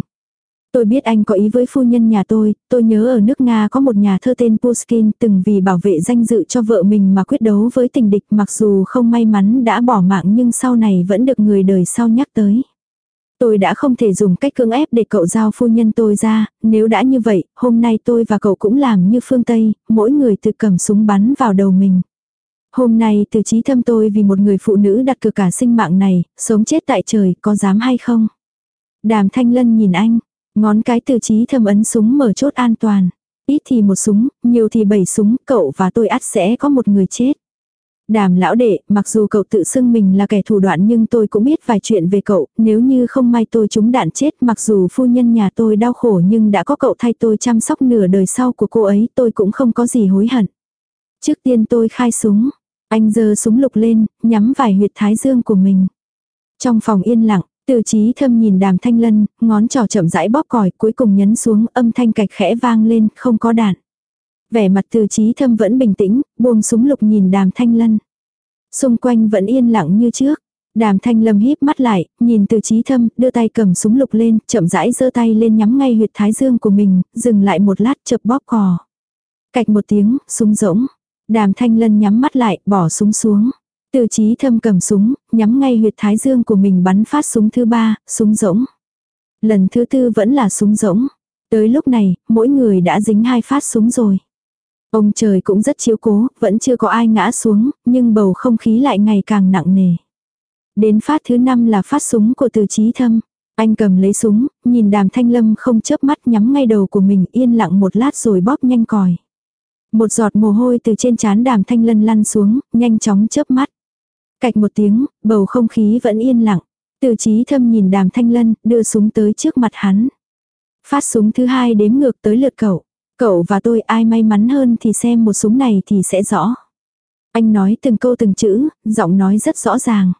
Tôi biết anh có ý với phu nhân nhà tôi, tôi nhớ ở nước Nga có một nhà thơ tên Pushkin từng vì bảo vệ danh dự cho vợ mình mà quyết đấu với tình địch mặc dù không may mắn đã bỏ mạng nhưng sau này vẫn được người đời sau nhắc tới. Tôi đã không thể dùng cách cưỡng ép để cậu giao phu nhân tôi ra, nếu đã như vậy, hôm nay tôi và cậu cũng làm như phương Tây, mỗi người tự cầm súng bắn vào đầu mình. Hôm nay từ trí thâm tôi vì một người phụ nữ đặt cược cả sinh mạng này, sống chết tại trời, có dám hay không? Đàm thanh lân nhìn anh, ngón cái từ trí thâm ấn súng mở chốt an toàn. Ít thì một súng, nhiều thì bảy súng, cậu và tôi ắt sẽ có một người chết. Đàm lão đệ, mặc dù cậu tự xưng mình là kẻ thủ đoạn nhưng tôi cũng biết vài chuyện về cậu, nếu như không may tôi trúng đạn chết mặc dù phu nhân nhà tôi đau khổ nhưng đã có cậu thay tôi chăm sóc nửa đời sau của cô ấy tôi cũng không có gì hối hận. Trước tiên tôi khai súng, anh giơ súng lục lên, nhắm vài huyệt thái dương của mình. Trong phòng yên lặng, từ trí thâm nhìn đàm thanh lân, ngón trỏ chậm rãi bóp còi cuối cùng nhấn xuống âm thanh cạch khẽ vang lên, không có đạn. Vẻ mặt từ trí thâm vẫn bình tĩnh, buông súng lục nhìn đàm thanh lân. Xung quanh vẫn yên lặng như trước. Đàm thanh lâm híp mắt lại, nhìn từ trí thâm, đưa tay cầm súng lục lên, chậm rãi giơ tay lên nhắm ngay huyệt thái dương của mình, dừng lại một lát chập bóp cò. Cạch một tiếng, súng rỗng. Đàm thanh lân nhắm mắt lại, bỏ súng xuống. Từ trí thâm cầm súng, nhắm ngay huyệt thái dương của mình bắn phát súng thứ ba, súng rỗng. Lần thứ tư vẫn là súng rỗng. Tới lúc này, mỗi người đã dính hai phát súng rồi. Ông trời cũng rất chiếu cố, vẫn chưa có ai ngã xuống, nhưng bầu không khí lại ngày càng nặng nề. Đến phát thứ năm là phát súng của từ trí thâm. Anh cầm lấy súng, nhìn đàm thanh lâm không chớp mắt nhắm ngay đầu của mình yên lặng một lát rồi bóp nhanh còi. Một giọt mồ hôi từ trên trán đàm thanh lân lăn xuống, nhanh chóng chớp mắt. Cạch một tiếng, bầu không khí vẫn yên lặng. Từ trí thâm nhìn đàm thanh lân, đưa súng tới trước mặt hắn. Phát súng thứ hai đếm ngược tới lượt cậu. Cậu và tôi ai may mắn hơn thì xem một súng này thì sẽ rõ. Anh nói từng câu từng chữ, giọng nói rất rõ ràng.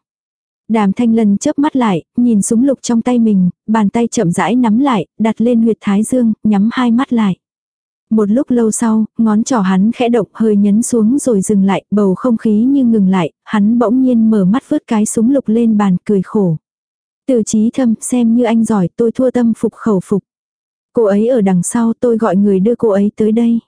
Đàm thanh lân chớp mắt lại, nhìn súng lục trong tay mình, bàn tay chậm rãi nắm lại, đặt lên huyệt thái dương, nhắm hai mắt lại. Một lúc lâu sau, ngón trỏ hắn khẽ động hơi nhấn xuống rồi dừng lại, bầu không khí như ngừng lại, hắn bỗng nhiên mở mắt vứt cái súng lục lên bàn cười khổ. Từ trí thâm, xem như anh giỏi, tôi thua tâm phục khẩu phục. Cô ấy ở đằng sau tôi gọi người đưa cô ấy tới đây.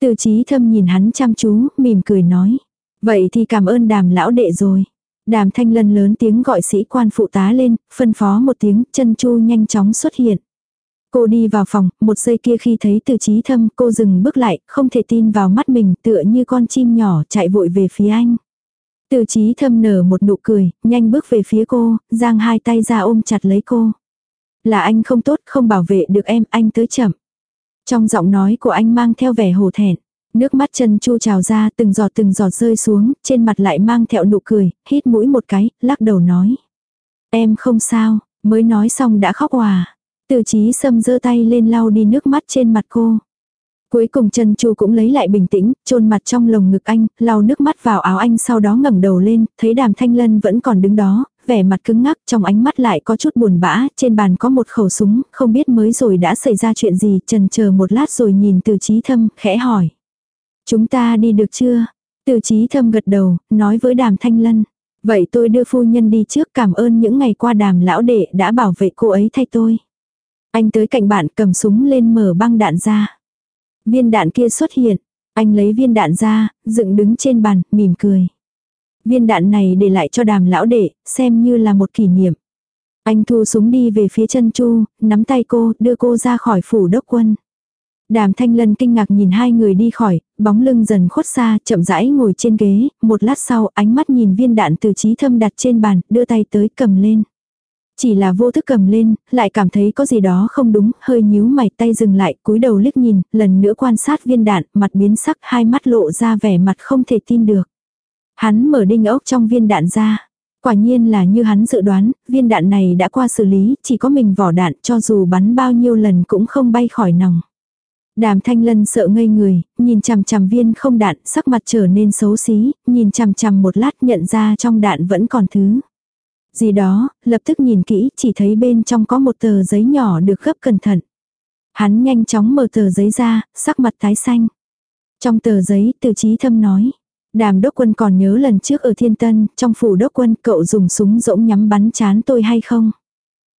Từ trí thâm nhìn hắn chăm chú, mỉm cười nói. Vậy thì cảm ơn đàm lão đệ rồi. Đàm thanh lân lớn tiếng gọi sĩ quan phụ tá lên, phân phó một tiếng, chân chu nhanh chóng xuất hiện. Cô đi vào phòng, một giây kia khi thấy từ trí thâm, cô dừng bước lại, không thể tin vào mắt mình, tựa như con chim nhỏ chạy vội về phía anh. Từ trí thâm nở một nụ cười, nhanh bước về phía cô, giang hai tay ra ôm chặt lấy cô. Là anh không tốt, không bảo vệ được em, anh tới chậm. Trong giọng nói của anh mang theo vẻ hổ thẹn. Nước mắt chân chu trào ra từng giọt từng giọt rơi xuống, trên mặt lại mang theo nụ cười, hít mũi một cái, lắc đầu nói. Em không sao, mới nói xong đã khóc hòa. Từ trí sâm giơ tay lên lau đi nước mắt trên mặt cô. Cuối cùng chân chu cũng lấy lại bình tĩnh, chôn mặt trong lồng ngực anh, lau nước mắt vào áo anh sau đó ngẩng đầu lên, thấy đàm thanh lân vẫn còn đứng đó, vẻ mặt cứng ngắc trong ánh mắt lại có chút buồn bã, trên bàn có một khẩu súng, không biết mới rồi đã xảy ra chuyện gì, trần chờ một lát rồi nhìn từ trí thâm, khẽ hỏi. Chúng ta đi được chưa? Từ trí thâm gật đầu, nói với đàm thanh lân. Vậy tôi đưa phu nhân đi trước cảm ơn những ngày qua đàm lão đệ đã bảo vệ cô ấy thay tôi. Anh tới cạnh bạn cầm súng lên mở băng đạn ra. Viên đạn kia xuất hiện. Anh lấy viên đạn ra, dựng đứng trên bàn, mỉm cười. Viên đạn này để lại cho đàm lão đệ, xem như là một kỷ niệm. Anh thu súng đi về phía chân chu, nắm tay cô, đưa cô ra khỏi phủ đốc quân. Đàm thanh lân kinh ngạc nhìn hai người đi khỏi, bóng lưng dần khuất xa, chậm rãi ngồi trên ghế, một lát sau ánh mắt nhìn viên đạn từ trí thâm đặt trên bàn, đưa tay tới cầm lên. Chỉ là vô thức cầm lên, lại cảm thấy có gì đó không đúng, hơi nhíu mày tay dừng lại, cúi đầu liếc nhìn, lần nữa quan sát viên đạn, mặt biến sắc, hai mắt lộ ra vẻ mặt không thể tin được. Hắn mở đinh ốc trong viên đạn ra. Quả nhiên là như hắn dự đoán, viên đạn này đã qua xử lý, chỉ có mình vỏ đạn cho dù bắn bao nhiêu lần cũng không bay khỏi nòng. Đàm thanh lân sợ ngây người, nhìn chằm chằm viên không đạn, sắc mặt trở nên xấu xí, nhìn chằm chằm một lát nhận ra trong đạn vẫn còn thứ. Gì đó, lập tức nhìn kỹ, chỉ thấy bên trong có một tờ giấy nhỏ được gấp cẩn thận. Hắn nhanh chóng mở tờ giấy ra, sắc mặt tái xanh. Trong tờ giấy, từ trí thâm nói. Đàm đốc quân còn nhớ lần trước ở thiên tân, trong phủ đốc quân cậu dùng súng rỗng nhắm bắn chán tôi hay không?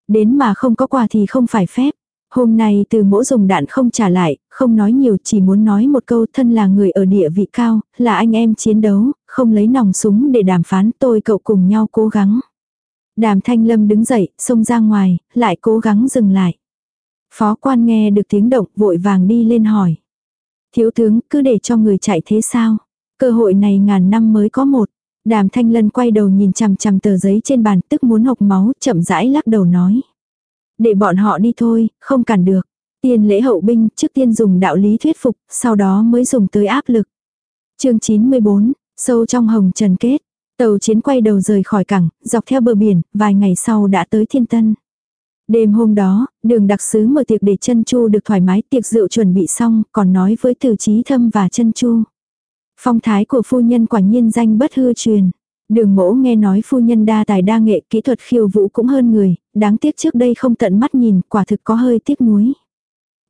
Đến mà không có quà thì không phải phép. Hôm nay từ mỗ dùng đạn không trả lại, không nói nhiều chỉ muốn nói một câu thân là người ở địa vị cao, là anh em chiến đấu, không lấy nòng súng để đàm phán tôi cậu cùng nhau cố gắng. Đàm thanh lâm đứng dậy, xông ra ngoài, lại cố gắng dừng lại. Phó quan nghe được tiếng động vội vàng đi lên hỏi. Thiếu tướng cứ để cho người chạy thế sao? Cơ hội này ngàn năm mới có một. Đàm thanh lân quay đầu nhìn chằm chằm tờ giấy trên bàn tức muốn hộc máu chậm rãi lắc đầu nói. Để bọn họ đi thôi, không cản được. Tiên lễ hậu binh trước tiên dùng đạo lý thuyết phục, sau đó mới dùng tới áp lực. chương 94, sâu trong hồng trần kết. Tàu chiến quay đầu rời khỏi cảng, dọc theo bờ biển, vài ngày sau đã tới thiên tân. Đêm hôm đó, đường đặc sứ mở tiệc để chân chu được thoải mái tiệc rượu chuẩn bị xong, còn nói với từ trí thâm và chân chu. Phong thái của phu nhân quả nhiên danh bất hư truyền. Đường mỗ nghe nói phu nhân đa tài đa nghệ kỹ thuật khiêu vũ cũng hơn người, đáng tiếc trước đây không tận mắt nhìn, quả thực có hơi tiếc nuối.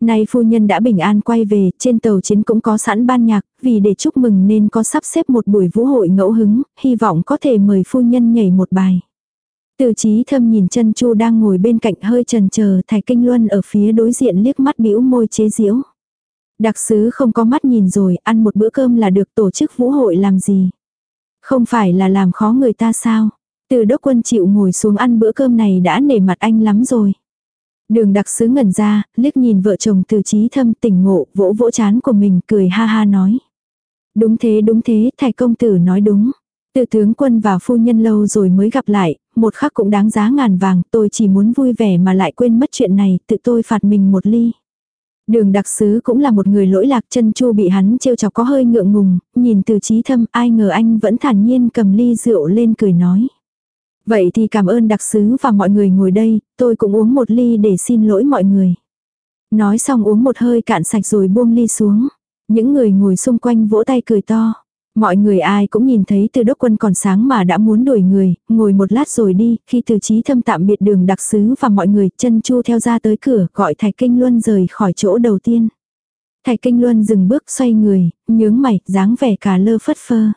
Nay phu nhân đã bình an quay về, trên tàu chiến cũng có sẵn ban nhạc, vì để chúc mừng nên có sắp xếp một buổi vũ hội ngẫu hứng, hy vọng có thể mời phu nhân nhảy một bài. Từ trí thâm nhìn chân chu đang ngồi bên cạnh hơi trần chờ thải kinh luân ở phía đối diện liếc mắt bĩu môi chế diễu. Đặc sứ không có mắt nhìn rồi, ăn một bữa cơm là được tổ chức vũ hội làm gì. Không phải là làm khó người ta sao. Từ đốc quân chịu ngồi xuống ăn bữa cơm này đã nể mặt anh lắm rồi. Đường đặc sứ ngẩn ra, liếc nhìn vợ chồng từ trí thâm tỉnh ngộ, vỗ vỗ chán của mình, cười ha ha nói. Đúng thế đúng thế, thầy công tử nói đúng. Từ tướng quân và phu nhân lâu rồi mới gặp lại, một khắc cũng đáng giá ngàn vàng, tôi chỉ muốn vui vẻ mà lại quên mất chuyện này, tự tôi phạt mình một ly. Đường đặc sứ cũng là một người lỗi lạc chân chu bị hắn trêu chọc có hơi ngượng ngùng, nhìn từ trí thâm ai ngờ anh vẫn thản nhiên cầm ly rượu lên cười nói. Vậy thì cảm ơn đặc sứ và mọi người ngồi đây, tôi cũng uống một ly để xin lỗi mọi người. Nói xong uống một hơi cạn sạch rồi buông ly xuống. Những người ngồi xung quanh vỗ tay cười to. Mọi người ai cũng nhìn thấy từ đốc quân còn sáng mà đã muốn đuổi người, ngồi một lát rồi đi, khi từ trí thâm tạm biệt đường đặc sứ và mọi người chân chu theo ra tới cửa gọi Thạch Kinh Luân rời khỏi chỗ đầu tiên. Thạch Kinh Luân dừng bước xoay người, nhướng mày, dáng vẻ cả lơ phất phơ.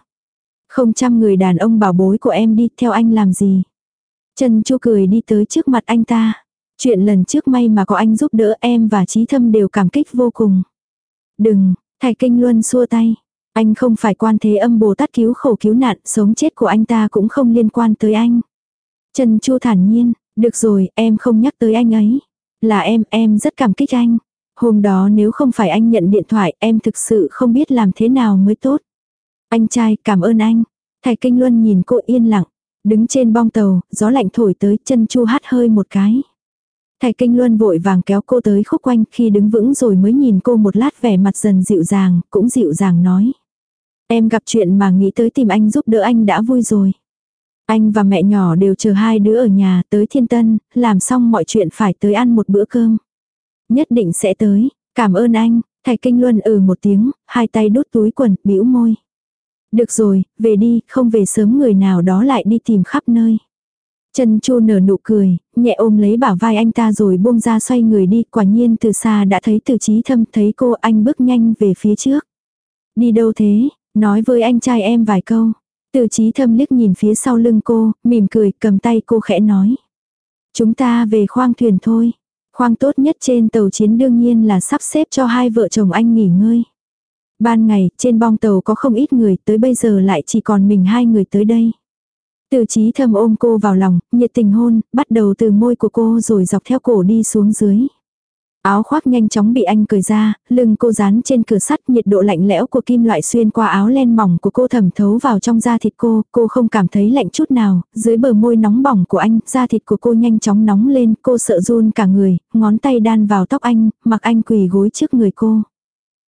Không trăm người đàn ông bảo bối của em đi theo anh làm gì. Trần chu cười đi tới trước mặt anh ta. Chuyện lần trước may mà có anh giúp đỡ em và trí thâm đều cảm kích vô cùng. Đừng, Thạch Kinh Luân xua tay. Anh không phải quan thế âm Bồ Tát cứu khổ cứu nạn, sống chết của anh ta cũng không liên quan tới anh. Trần Chu thản nhiên, được rồi, em không nhắc tới anh ấy. Là em, em rất cảm kích anh. Hôm đó nếu không phải anh nhận điện thoại, em thực sự không biết làm thế nào mới tốt. Anh trai, cảm ơn anh. Thầy Kinh Luân nhìn cô yên lặng. Đứng trên bong tàu, gió lạnh thổi tới chân chu hát hơi một cái. Thầy Kinh Luân vội vàng kéo cô tới khúc quanh khi đứng vững rồi mới nhìn cô một lát vẻ mặt dần dịu dàng, cũng dịu dàng nói. Em gặp chuyện mà nghĩ tới tìm anh giúp đỡ anh đã vui rồi. Anh và mẹ nhỏ đều chờ hai đứa ở nhà tới thiên tân, làm xong mọi chuyện phải tới ăn một bữa cơm. Nhất định sẽ tới, cảm ơn anh, thầy Kinh Luân ừ một tiếng, hai tay đút túi quần, bĩu môi. Được rồi, về đi, không về sớm người nào đó lại đi tìm khắp nơi. Trần Chu nở nụ cười, nhẹ ôm lấy bả vai anh ta rồi buông ra xoay người đi, quả nhiên từ xa đã thấy từ trí thâm thấy cô anh bước nhanh về phía trước. Đi đâu thế, nói với anh trai em vài câu. Từ trí thâm liếc nhìn phía sau lưng cô, mỉm cười, cầm tay cô khẽ nói. Chúng ta về khoang thuyền thôi. Khoang tốt nhất trên tàu chiến đương nhiên là sắp xếp cho hai vợ chồng anh nghỉ ngơi. Ban ngày, trên bong tàu có không ít người, tới bây giờ lại chỉ còn mình hai người tới đây. Từ trí thâm ôm cô vào lòng, nhiệt tình hôn, bắt đầu từ môi của cô rồi dọc theo cổ đi xuống dưới. Áo khoác nhanh chóng bị anh cởi ra, lưng cô dán trên cửa sắt nhiệt độ lạnh lẽo của kim loại xuyên qua áo len mỏng của cô thẩm thấu vào trong da thịt cô, cô không cảm thấy lạnh chút nào, dưới bờ môi nóng bỏng của anh, da thịt của cô nhanh chóng nóng lên, cô sợ run cả người, ngón tay đan vào tóc anh, mặc anh quỳ gối trước người cô.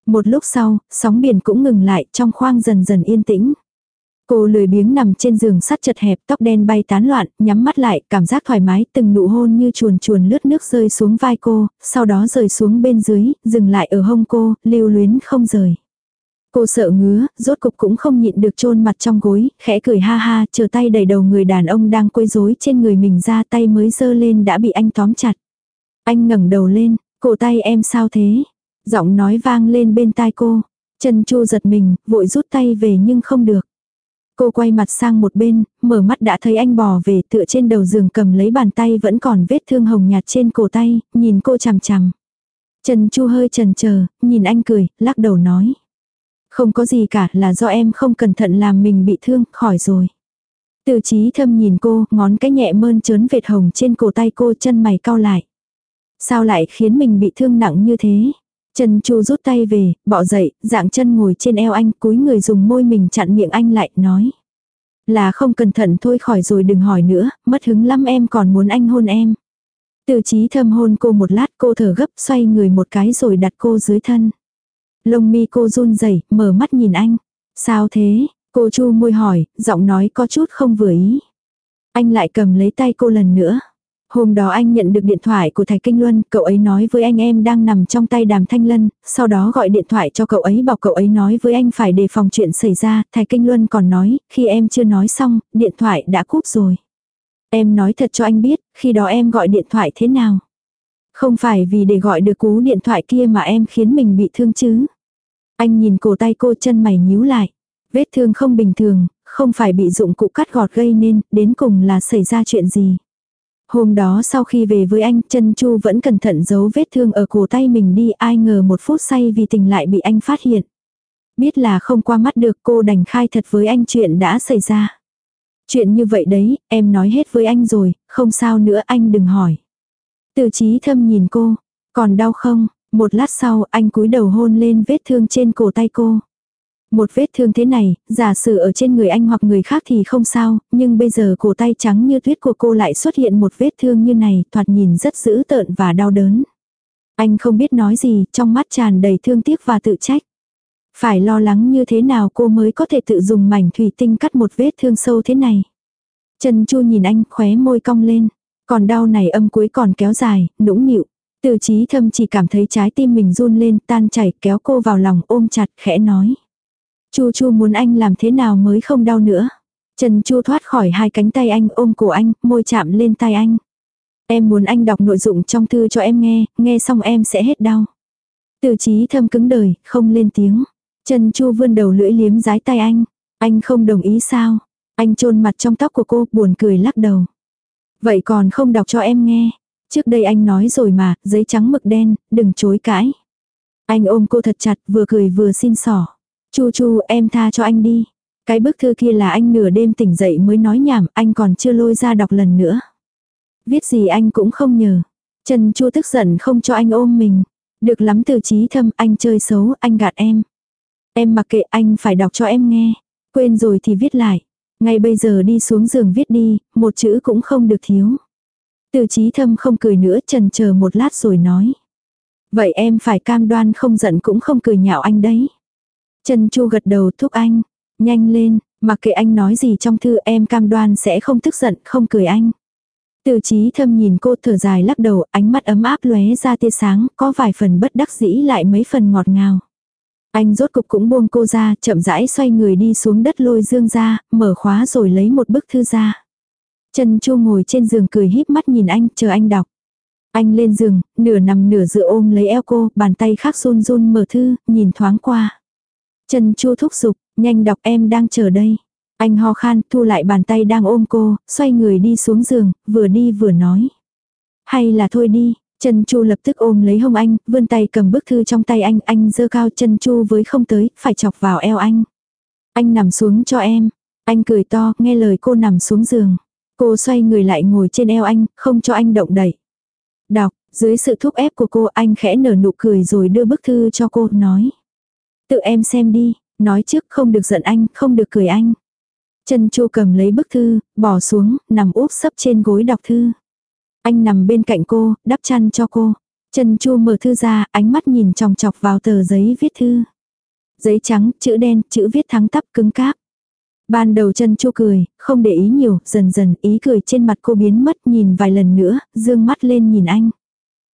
Một lúc sau, sóng biển cũng ngừng lại, trong khoang dần dần yên tĩnh. Cô lười biếng nằm trên giường sắt chật hẹp, tóc đen bay tán loạn, nhắm mắt lại, cảm giác thoải mái, từng nụ hôn như chuồn chuồn lướt nước rơi xuống vai cô, sau đó rơi xuống bên dưới, dừng lại ở hông cô, lưu luyến không rời. Cô sợ ngứa, rốt cục cũng không nhịn được chôn mặt trong gối, khẽ cười ha ha, chờ tay đẩy đầu người đàn ông đang quấy rối trên người mình ra tay mới dơ lên đã bị anh tóm chặt. Anh ngẩng đầu lên, cổ tay em sao thế? Giọng nói vang lên bên tai cô. Chân chu giật mình, vội rút tay về nhưng không được. Cô quay mặt sang một bên, mở mắt đã thấy anh bò về tựa trên đầu giường cầm lấy bàn tay vẫn còn vết thương hồng nhạt trên cổ tay, nhìn cô chằm chằm. Trần Chu hơi trần chờ nhìn anh cười, lắc đầu nói. Không có gì cả là do em không cẩn thận làm mình bị thương, khỏi rồi. Từ trí thâm nhìn cô, ngón cái nhẹ mơn trớn vệt hồng trên cổ tay cô chân mày cau lại. Sao lại khiến mình bị thương nặng như thế? Trần Chu rút tay về, bỏ dậy, dạng chân ngồi trên eo anh, cúi người dùng môi mình chặn miệng anh lại, nói. Là không cẩn thận thôi khỏi rồi đừng hỏi nữa, mất hứng lắm em còn muốn anh hôn em. Từ trí thâm hôn cô một lát cô thở gấp xoay người một cái rồi đặt cô dưới thân. Lông mi cô run rẩy mở mắt nhìn anh. Sao thế? Cô chu môi hỏi, giọng nói có chút không vừa ý. Anh lại cầm lấy tay cô lần nữa. Hôm đó anh nhận được điện thoại của Thạch Kinh Luân, cậu ấy nói với anh em đang nằm trong tay đàm thanh lân, sau đó gọi điện thoại cho cậu ấy bảo cậu ấy nói với anh phải đề phòng chuyện xảy ra, Thạch Kinh Luân còn nói, khi em chưa nói xong, điện thoại đã cúp rồi. Em nói thật cho anh biết, khi đó em gọi điện thoại thế nào. Không phải vì để gọi được cú điện thoại kia mà em khiến mình bị thương chứ. Anh nhìn cổ tay cô chân mày nhíu lại. Vết thương không bình thường, không phải bị dụng cụ cắt gọt gây nên, đến cùng là xảy ra chuyện gì. Hôm đó sau khi về với anh, chân Chu vẫn cẩn thận giấu vết thương ở cổ tay mình đi, ai ngờ một phút say vì tình lại bị anh phát hiện. Biết là không qua mắt được cô đành khai thật với anh chuyện đã xảy ra. Chuyện như vậy đấy, em nói hết với anh rồi, không sao nữa anh đừng hỏi. Từ trí thâm nhìn cô, còn đau không? Một lát sau anh cúi đầu hôn lên vết thương trên cổ tay cô. Một vết thương thế này, giả sử ở trên người anh hoặc người khác thì không sao, nhưng bây giờ cổ tay trắng như tuyết của cô lại xuất hiện một vết thương như này, thoạt nhìn rất dữ tợn và đau đớn. Anh không biết nói gì, trong mắt tràn đầy thương tiếc và tự trách. Phải lo lắng như thế nào cô mới có thể tự dùng mảnh thủy tinh cắt một vết thương sâu thế này. Trần Chu nhìn anh khóe môi cong lên. Còn đau này âm cuối còn kéo dài, nũng nịu. Từ trí thâm chỉ cảm thấy trái tim mình run lên tan chảy kéo cô vào lòng ôm chặt khẽ nói. Chu Chu muốn anh làm thế nào mới không đau nữa. Trần Chu thoát khỏi hai cánh tay anh ôm cổ anh, môi chạm lên tay anh. Em muốn anh đọc nội dung trong thư cho em nghe, nghe xong em sẽ hết đau. Từ trí thâm cứng đời, không lên tiếng. Trần Chu vươn đầu lưỡi liếm dái tay anh. Anh không đồng ý sao? Anh chôn mặt trong tóc của cô, buồn cười lắc đầu. Vậy còn không đọc cho em nghe. Trước đây anh nói rồi mà, giấy trắng mực đen, đừng chối cãi. Anh ôm cô thật chặt, vừa cười vừa xin sỏ. Chu chu em tha cho anh đi. Cái bức thư kia là anh nửa đêm tỉnh dậy mới nói nhảm, anh còn chưa lôi ra đọc lần nữa. Viết gì anh cũng không nhờ. Trần Chu tức giận không cho anh ôm mình. Được lắm từ trí thâm, anh chơi xấu, anh gạt em. Em mặc kệ anh phải đọc cho em nghe. Quên rồi thì viết lại. Ngay bây giờ đi xuống giường viết đi, một chữ cũng không được thiếu. Từ trí thâm không cười nữa trần chờ một lát rồi nói. Vậy em phải cam đoan không giận cũng không cười nhạo anh đấy. Trần Chu gật đầu thúc anh. Nhanh lên, mặc kệ anh nói gì trong thư em cam đoan sẽ không tức giận, không cười anh. Từ trí thâm nhìn cô thở dài lắc đầu, ánh mắt ấm áp lóe ra tia sáng, có vài phần bất đắc dĩ lại mấy phần ngọt ngào. Anh rốt cục cũng buông cô ra, chậm rãi xoay người đi xuống đất lôi dương ra, mở khóa rồi lấy một bức thư ra. Trần Chu ngồi trên giường cười híp mắt nhìn anh, chờ anh đọc. Anh lên giường, nửa nằm nửa dựa ôm lấy eo cô, bàn tay khác run run mở thư, nhìn thoáng qua. Trần Chu thúc giục, nhanh đọc em đang chờ đây. Anh ho khan, thu lại bàn tay đang ôm cô, xoay người đi xuống giường, vừa đi vừa nói. Hay là thôi đi, Trần Chu lập tức ôm lấy hông anh, vươn tay cầm bức thư trong tay anh, anh giơ cao Trần Chu với không tới, phải chọc vào eo anh. Anh nằm xuống cho em. Anh cười to, nghe lời cô nằm xuống giường. Cô xoay người lại ngồi trên eo anh, không cho anh động đẩy. Đọc, dưới sự thúc ép của cô anh khẽ nở nụ cười rồi đưa bức thư cho cô, nói. Tự em xem đi, nói trước không được giận anh, không được cười anh. Trần Chu cầm lấy bức thư, bỏ xuống, nằm úp sấp trên gối đọc thư. Anh nằm bên cạnh cô, đắp chăn cho cô. Trần Chu mở thư ra, ánh mắt nhìn chòng chọc vào tờ giấy viết thư. Giấy trắng, chữ đen, chữ viết thắng tắp cứng cáp. Ban đầu Trần Chu cười, không để ý nhiều, dần dần ý cười trên mặt cô biến mất nhìn vài lần nữa, dương mắt lên nhìn anh.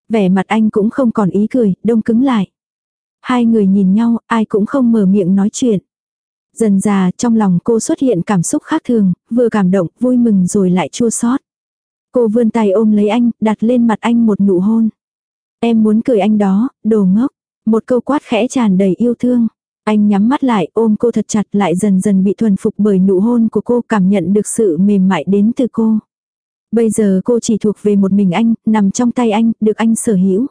Vẻ mặt anh cũng không còn ý cười, đông cứng lại. Hai người nhìn nhau, ai cũng không mở miệng nói chuyện. Dần già trong lòng cô xuất hiện cảm xúc khác thường, vừa cảm động, vui mừng rồi lại chua xót. Cô vươn tay ôm lấy anh, đặt lên mặt anh một nụ hôn. Em muốn cười anh đó, đồ ngốc. Một câu quát khẽ tràn đầy yêu thương. Anh nhắm mắt lại ôm cô thật chặt lại dần dần bị thuần phục bởi nụ hôn của cô cảm nhận được sự mềm mại đến từ cô. Bây giờ cô chỉ thuộc về một mình anh, nằm trong tay anh, được anh sở hữu.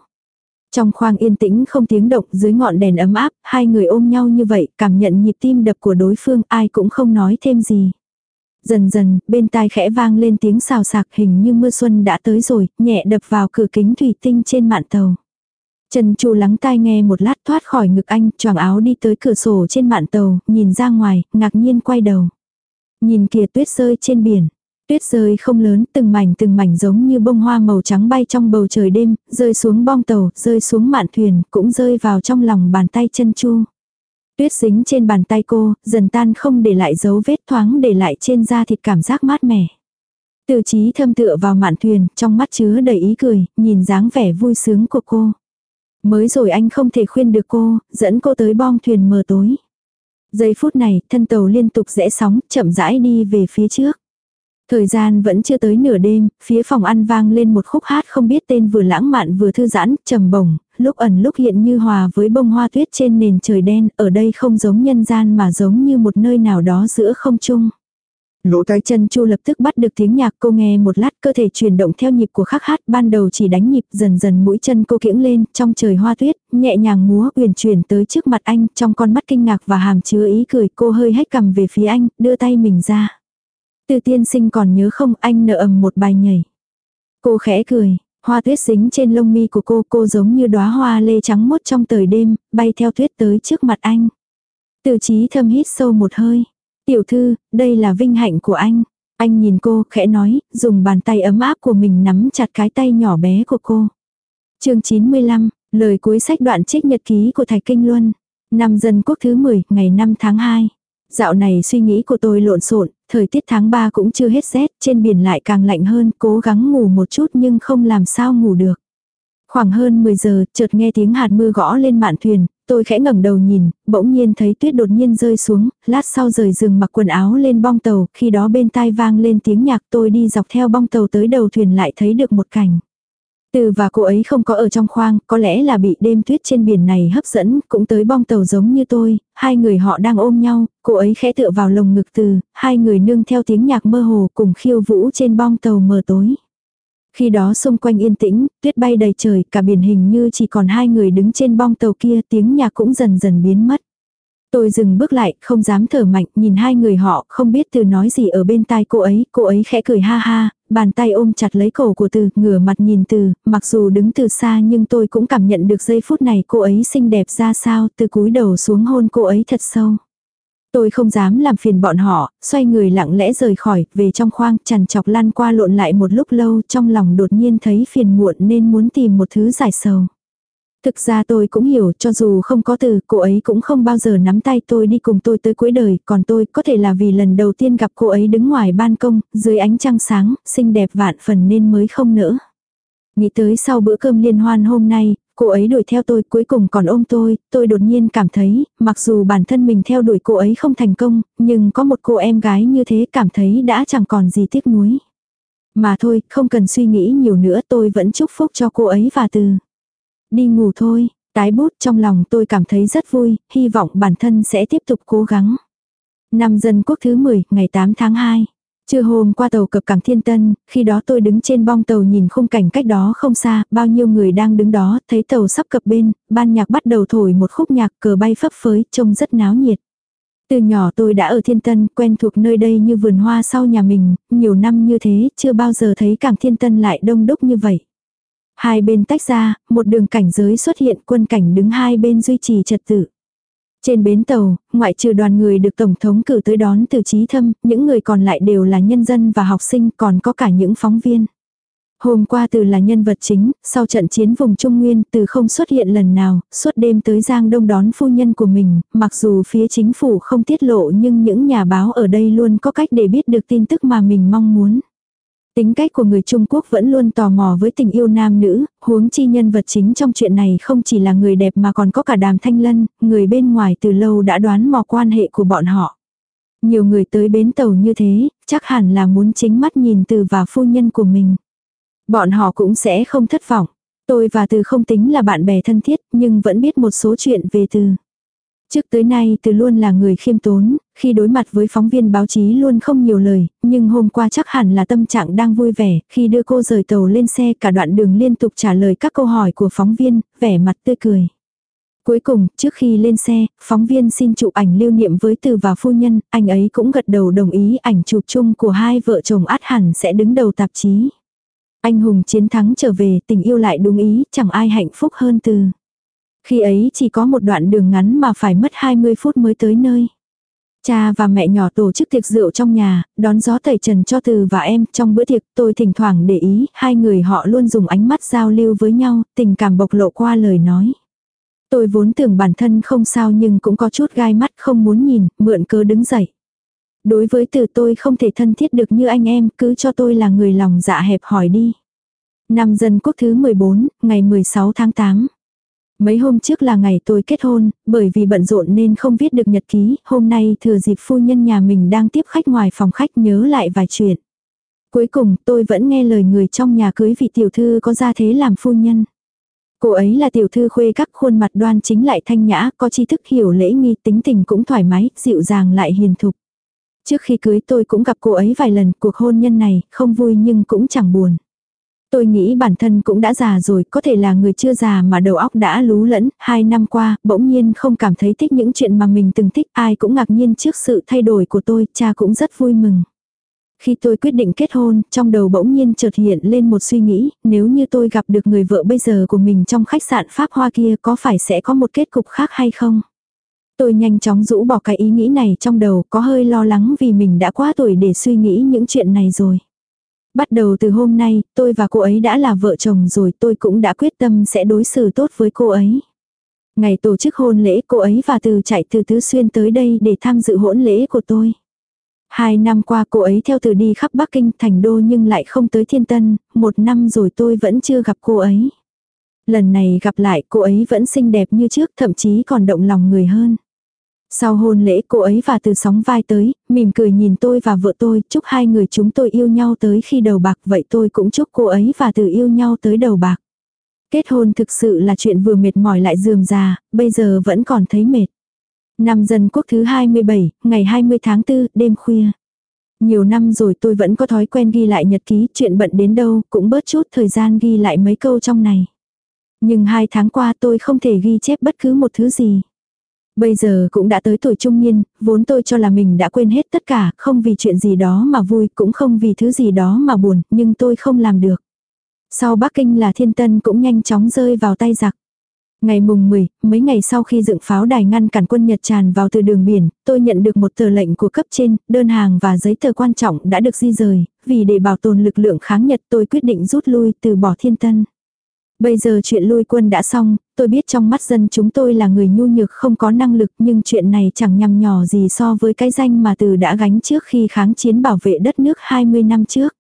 Trong khoang yên tĩnh không tiếng động dưới ngọn đèn ấm áp, hai người ôm nhau như vậy, cảm nhận nhịp tim đập của đối phương ai cũng không nói thêm gì. Dần dần, bên tai khẽ vang lên tiếng xào sạc hình như mưa xuân đã tới rồi, nhẹ đập vào cửa kính thủy tinh trên mạn tàu. Trần Chu lắng tai nghe một lát thoát khỏi ngực anh, choàng áo đi tới cửa sổ trên mạn tàu, nhìn ra ngoài, ngạc nhiên quay đầu. Nhìn kìa tuyết rơi trên biển. Tuyết rơi không lớn, từng mảnh từng mảnh giống như bông hoa màu trắng bay trong bầu trời đêm, rơi xuống bong tàu, rơi xuống mạn thuyền, cũng rơi vào trong lòng bàn tay chân chu. Tuyết dính trên bàn tay cô, dần tan không để lại dấu vết thoáng để lại trên da thịt cảm giác mát mẻ. Từ trí thâm tựa vào mạn thuyền, trong mắt chứa đầy ý cười, nhìn dáng vẻ vui sướng của cô. Mới rồi anh không thể khuyên được cô, dẫn cô tới bong thuyền mờ tối. Giây phút này, thân tàu liên tục rẽ sóng, chậm rãi đi về phía trước. Thời gian vẫn chưa tới nửa đêm, phía phòng ăn vang lên một khúc hát không biết tên vừa lãng mạn vừa thư giãn, trầm bổng, lúc ẩn lúc hiện như hòa với bông hoa tuyết trên nền trời đen, ở đây không giống nhân gian mà giống như một nơi nào đó giữa không trung. Lỗ tai chân chu lập tức bắt được tiếng nhạc cô nghe một lát cơ thể chuyển động theo nhịp của khắc hát ban đầu chỉ đánh nhịp dần dần mũi chân cô kiễng lên trong trời hoa tuyết nhẹ nhàng múa uyển chuyển tới trước mặt anh trong con mắt kinh ngạc và hàm chứa ý cười cô hơi hét cầm về phía anh đưa tay mình ra. Từ tiên sinh còn nhớ không anh nợ ầm một bài nhảy. Cô khẽ cười, hoa tuyết dính trên lông mi của cô cô giống như đóa hoa lê trắng mốt trong trời đêm bay theo tuyết tới trước mặt anh. Từ trí thâm hít sâu một hơi. Tiểu thư, đây là vinh hạnh của anh. Anh nhìn cô, khẽ nói, dùng bàn tay ấm áp của mình nắm chặt cái tay nhỏ bé của cô. chương 95, lời cuối sách đoạn trích nhật ký của Thạch Kinh Luân. Năm dân quốc thứ 10, ngày 5 tháng 2. Dạo này suy nghĩ của tôi lộn xộn, thời tiết tháng 3 cũng chưa hết rét, trên biển lại càng lạnh hơn, cố gắng ngủ một chút nhưng không làm sao ngủ được. Khoảng hơn 10 giờ, chợt nghe tiếng hạt mưa gõ lên mạn thuyền, tôi khẽ ngẩng đầu nhìn, bỗng nhiên thấy tuyết đột nhiên rơi xuống, lát sau rời giường mặc quần áo lên bong tàu, khi đó bên tai vang lên tiếng nhạc tôi đi dọc theo bong tàu tới đầu thuyền lại thấy được một cảnh. Từ và cô ấy không có ở trong khoang, có lẽ là bị đêm tuyết trên biển này hấp dẫn, cũng tới bong tàu giống như tôi, hai người họ đang ôm nhau, cô ấy khẽ tựa vào lồng ngực từ, hai người nương theo tiếng nhạc mơ hồ cùng khiêu vũ trên bong tàu mờ tối. Khi đó xung quanh yên tĩnh, tuyết bay đầy trời, cả biển hình như chỉ còn hai người đứng trên bong tàu kia, tiếng nhạc cũng dần dần biến mất. Tôi dừng bước lại, không dám thở mạnh, nhìn hai người họ, không biết từ nói gì ở bên tai cô ấy, cô ấy khẽ cười ha ha, bàn tay ôm chặt lấy cổ của từ, ngửa mặt nhìn từ, mặc dù đứng từ xa nhưng tôi cũng cảm nhận được giây phút này cô ấy xinh đẹp ra sao, từ cúi đầu xuống hôn cô ấy thật sâu. Tôi không dám làm phiền bọn họ, xoay người lặng lẽ rời khỏi, về trong khoang, chằn chọc lăn qua lộn lại một lúc lâu, trong lòng đột nhiên thấy phiền muộn nên muốn tìm một thứ giải sầu. Thực ra tôi cũng hiểu cho dù không có từ, cô ấy cũng không bao giờ nắm tay tôi đi cùng tôi tới cuối đời, còn tôi có thể là vì lần đầu tiên gặp cô ấy đứng ngoài ban công, dưới ánh trăng sáng, xinh đẹp vạn phần nên mới không nỡ. Nghĩ tới sau bữa cơm liên hoan hôm nay, cô ấy đuổi theo tôi cuối cùng còn ôm tôi, tôi đột nhiên cảm thấy, mặc dù bản thân mình theo đuổi cô ấy không thành công, nhưng có một cô em gái như thế cảm thấy đã chẳng còn gì tiếc nuối. Mà thôi, không cần suy nghĩ nhiều nữa tôi vẫn chúc phúc cho cô ấy và từ. Đi ngủ thôi, tái bút trong lòng tôi cảm thấy rất vui, hy vọng bản thân sẽ tiếp tục cố gắng. Năm dân quốc thứ 10, ngày 8 tháng 2. Trưa hôm qua tàu cập cảng Thiên Tân, khi đó tôi đứng trên bong tàu nhìn khung cảnh cách đó không xa, bao nhiêu người đang đứng đó, thấy tàu sắp cập bên, ban nhạc bắt đầu thổi một khúc nhạc cờ bay phấp phới, trông rất náo nhiệt. Từ nhỏ tôi đã ở Thiên Tân, quen thuộc nơi đây như vườn hoa sau nhà mình, nhiều năm như thế, chưa bao giờ thấy cảng Thiên Tân lại đông đúc như vậy. Hai bên tách ra, một đường cảnh giới xuất hiện quân cảnh đứng hai bên duy trì trật tự. Trên bến tàu, ngoại trừ đoàn người được Tổng thống cử tới đón từ trí thâm, những người còn lại đều là nhân dân và học sinh còn có cả những phóng viên. Hôm qua từ là nhân vật chính, sau trận chiến vùng Trung Nguyên từ không xuất hiện lần nào, suốt đêm tới Giang Đông đón phu nhân của mình, mặc dù phía chính phủ không tiết lộ nhưng những nhà báo ở đây luôn có cách để biết được tin tức mà mình mong muốn. Tính cách của người Trung Quốc vẫn luôn tò mò với tình yêu nam nữ, huống chi nhân vật chính trong chuyện này không chỉ là người đẹp mà còn có cả đàm thanh lân, người bên ngoài từ lâu đã đoán mò quan hệ của bọn họ. Nhiều người tới bến tàu như thế, chắc hẳn là muốn chính mắt nhìn từ và phu nhân của mình. Bọn họ cũng sẽ không thất vọng. Tôi và từ không tính là bạn bè thân thiết nhưng vẫn biết một số chuyện về từ. Trước tới nay từ luôn là người khiêm tốn, khi đối mặt với phóng viên báo chí luôn không nhiều lời, nhưng hôm qua chắc hẳn là tâm trạng đang vui vẻ, khi đưa cô rời tàu lên xe cả đoạn đường liên tục trả lời các câu hỏi của phóng viên, vẻ mặt tươi cười. Cuối cùng, trước khi lên xe, phóng viên xin chụp ảnh lưu niệm với từ và phu nhân, anh ấy cũng gật đầu đồng ý ảnh chụp chung của hai vợ chồng át hẳn sẽ đứng đầu tạp chí. Anh hùng chiến thắng trở về, tình yêu lại đúng ý, chẳng ai hạnh phúc hơn từ. Khi ấy chỉ có một đoạn đường ngắn mà phải mất 20 phút mới tới nơi. Cha và mẹ nhỏ tổ chức tiệc rượu trong nhà, đón gió tẩy trần cho từ và em. Trong bữa tiệc tôi thỉnh thoảng để ý, hai người họ luôn dùng ánh mắt giao lưu với nhau, tình cảm bộc lộ qua lời nói. Tôi vốn tưởng bản thân không sao nhưng cũng có chút gai mắt không muốn nhìn, mượn cớ đứng dậy. Đối với từ tôi không thể thân thiết được như anh em, cứ cho tôi là người lòng dạ hẹp hỏi đi. Năm dân quốc thứ 14, ngày 16 tháng 8. Mấy hôm trước là ngày tôi kết hôn, bởi vì bận rộn nên không viết được nhật ký, hôm nay thừa dịp phu nhân nhà mình đang tiếp khách ngoài phòng khách nhớ lại vài chuyện. Cuối cùng tôi vẫn nghe lời người trong nhà cưới vị tiểu thư có gia thế làm phu nhân. Cô ấy là tiểu thư khuê các khuôn mặt đoan chính lại thanh nhã, có tri thức hiểu lễ nghi tính tình cũng thoải mái, dịu dàng lại hiền thục. Trước khi cưới tôi cũng gặp cô ấy vài lần, cuộc hôn nhân này không vui nhưng cũng chẳng buồn. Tôi nghĩ bản thân cũng đã già rồi, có thể là người chưa già mà đầu óc đã lú lẫn, hai năm qua, bỗng nhiên không cảm thấy thích những chuyện mà mình từng thích, ai cũng ngạc nhiên trước sự thay đổi của tôi, cha cũng rất vui mừng. Khi tôi quyết định kết hôn, trong đầu bỗng nhiên chợt hiện lên một suy nghĩ, nếu như tôi gặp được người vợ bây giờ của mình trong khách sạn Pháp Hoa kia có phải sẽ có một kết cục khác hay không? Tôi nhanh chóng rũ bỏ cái ý nghĩ này trong đầu, có hơi lo lắng vì mình đã quá tuổi để suy nghĩ những chuyện này rồi. Bắt đầu từ hôm nay, tôi và cô ấy đã là vợ chồng rồi tôi cũng đã quyết tâm sẽ đối xử tốt với cô ấy. Ngày tổ chức hôn lễ cô ấy và từ chạy từ Tứ Xuyên tới đây để tham dự hôn lễ của tôi. Hai năm qua cô ấy theo từ đi khắp Bắc Kinh thành đô nhưng lại không tới Thiên Tân, một năm rồi tôi vẫn chưa gặp cô ấy. Lần này gặp lại cô ấy vẫn xinh đẹp như trước thậm chí còn động lòng người hơn. Sau hôn lễ cô ấy và từ sóng vai tới, mỉm cười nhìn tôi và vợ tôi, chúc hai người chúng tôi yêu nhau tới khi đầu bạc, vậy tôi cũng chúc cô ấy và từ yêu nhau tới đầu bạc. Kết hôn thực sự là chuyện vừa mệt mỏi lại dườm già, bây giờ vẫn còn thấy mệt. Năm dân quốc thứ 27, ngày 20 tháng 4, đêm khuya. Nhiều năm rồi tôi vẫn có thói quen ghi lại nhật ký, chuyện bận đến đâu, cũng bớt chút thời gian ghi lại mấy câu trong này. Nhưng hai tháng qua tôi không thể ghi chép bất cứ một thứ gì. Bây giờ cũng đã tới tuổi trung niên, vốn tôi cho là mình đã quên hết tất cả, không vì chuyện gì đó mà vui, cũng không vì thứ gì đó mà buồn, nhưng tôi không làm được. Sau Bắc Kinh là thiên tân cũng nhanh chóng rơi vào tay giặc. Ngày mùng 10, mấy ngày sau khi dựng pháo đài ngăn cản quân Nhật tràn vào từ đường biển, tôi nhận được một tờ lệnh của cấp trên, đơn hàng và giấy tờ quan trọng đã được di rời, vì để bảo tồn lực lượng kháng Nhật tôi quyết định rút lui từ bỏ thiên tân. Bây giờ chuyện lui quân đã xong, tôi biết trong mắt dân chúng tôi là người nhu nhược không có năng lực nhưng chuyện này chẳng nhằm nhỏ gì so với cái danh mà từ đã gánh trước khi kháng chiến bảo vệ đất nước 20 năm trước.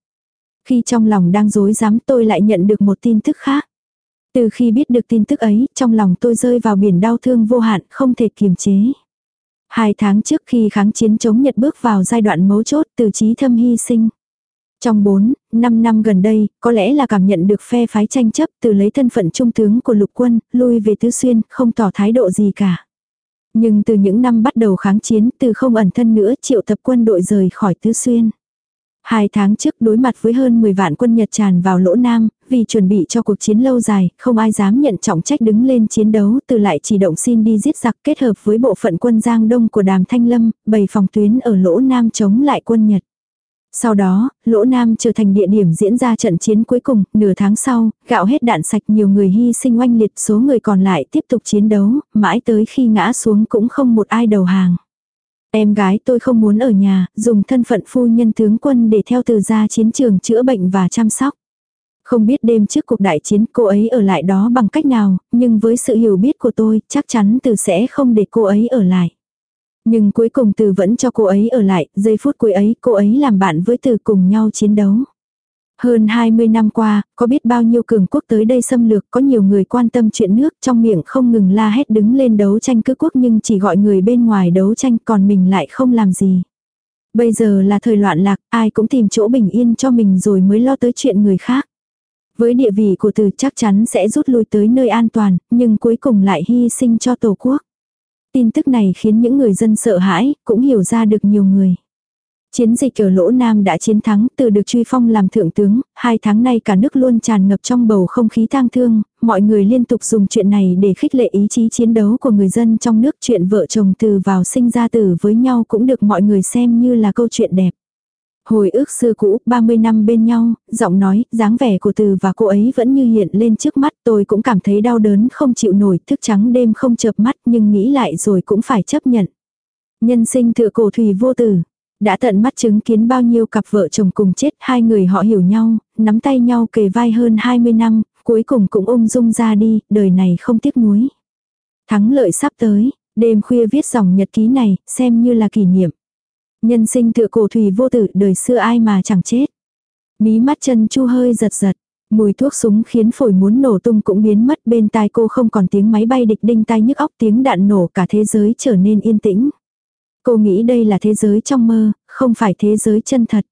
Khi trong lòng đang dối dám tôi lại nhận được một tin tức khác. Từ khi biết được tin tức ấy, trong lòng tôi rơi vào biển đau thương vô hạn, không thể kiềm chế. Hai tháng trước khi kháng chiến chống Nhật bước vào giai đoạn mấu chốt từ trí thâm hy sinh. Trong 4, 5 năm gần đây, có lẽ là cảm nhận được phe phái tranh chấp từ lấy thân phận trung tướng của lục quân, lui về Tứ Xuyên, không tỏ thái độ gì cả. Nhưng từ những năm bắt đầu kháng chiến, từ không ẩn thân nữa triệu tập quân đội rời khỏi Tứ Xuyên. Hai tháng trước đối mặt với hơn 10 vạn quân Nhật tràn vào lỗ Nam, vì chuẩn bị cho cuộc chiến lâu dài, không ai dám nhận trọng trách đứng lên chiến đấu từ lại chỉ động xin đi giết giặc kết hợp với bộ phận quân Giang Đông của Đàm Thanh Lâm, bày phòng tuyến ở lỗ Nam chống lại quân Nhật. Sau đó, Lỗ Nam trở thành địa điểm diễn ra trận chiến cuối cùng, nửa tháng sau, gạo hết đạn sạch nhiều người hy sinh oanh liệt số người còn lại tiếp tục chiến đấu, mãi tới khi ngã xuống cũng không một ai đầu hàng. Em gái tôi không muốn ở nhà, dùng thân phận phu nhân tướng quân để theo từ ra chiến trường chữa bệnh và chăm sóc. Không biết đêm trước cuộc đại chiến cô ấy ở lại đó bằng cách nào, nhưng với sự hiểu biết của tôi, chắc chắn từ sẽ không để cô ấy ở lại. Nhưng cuối cùng từ vẫn cho cô ấy ở lại, giây phút cuối ấy cô ấy làm bạn với từ cùng nhau chiến đấu. Hơn 20 năm qua, có biết bao nhiêu cường quốc tới đây xâm lược, có nhiều người quan tâm chuyện nước, trong miệng không ngừng la hét đứng lên đấu tranh cứ quốc nhưng chỉ gọi người bên ngoài đấu tranh còn mình lại không làm gì. Bây giờ là thời loạn lạc, ai cũng tìm chỗ bình yên cho mình rồi mới lo tới chuyện người khác. Với địa vị của từ chắc chắn sẽ rút lui tới nơi an toàn, nhưng cuối cùng lại hy sinh cho tổ quốc. Tin tức này khiến những người dân sợ hãi, cũng hiểu ra được nhiều người. Chiến dịch ở Lỗ Nam đã chiến thắng, từ được truy phong làm thượng tướng, hai tháng nay cả nước luôn tràn ngập trong bầu không khí tang thương, mọi người liên tục dùng chuyện này để khích lệ ý chí chiến đấu của người dân trong nước. Chuyện vợ chồng từ vào sinh ra tử với nhau cũng được mọi người xem như là câu chuyện đẹp. Hồi ức xưa cũ, 30 năm bên nhau, giọng nói, dáng vẻ của từ và cô ấy vẫn như hiện lên trước mắt. Tôi cũng cảm thấy đau đớn không chịu nổi, thức trắng đêm không chợp mắt nhưng nghĩ lại rồi cũng phải chấp nhận. Nhân sinh tựa cổ thủy vô tử. Đã tận mắt chứng kiến bao nhiêu cặp vợ chồng cùng chết, hai người họ hiểu nhau, nắm tay nhau kề vai hơn 20 năm, cuối cùng cũng ung dung ra đi, đời này không tiếc nuối. Thắng lợi sắp tới, đêm khuya viết dòng nhật ký này, xem như là kỷ niệm. Nhân sinh tựa cổ thủy vô tử, đời xưa ai mà chẳng chết. Mí mắt chân chu hơi giật giật. Mùi thuốc súng khiến phổi muốn nổ tung cũng biến mất bên tai cô không còn tiếng máy bay địch đinh tai nhức óc tiếng đạn nổ cả thế giới trở nên yên tĩnh. Cô nghĩ đây là thế giới trong mơ, không phải thế giới chân thật.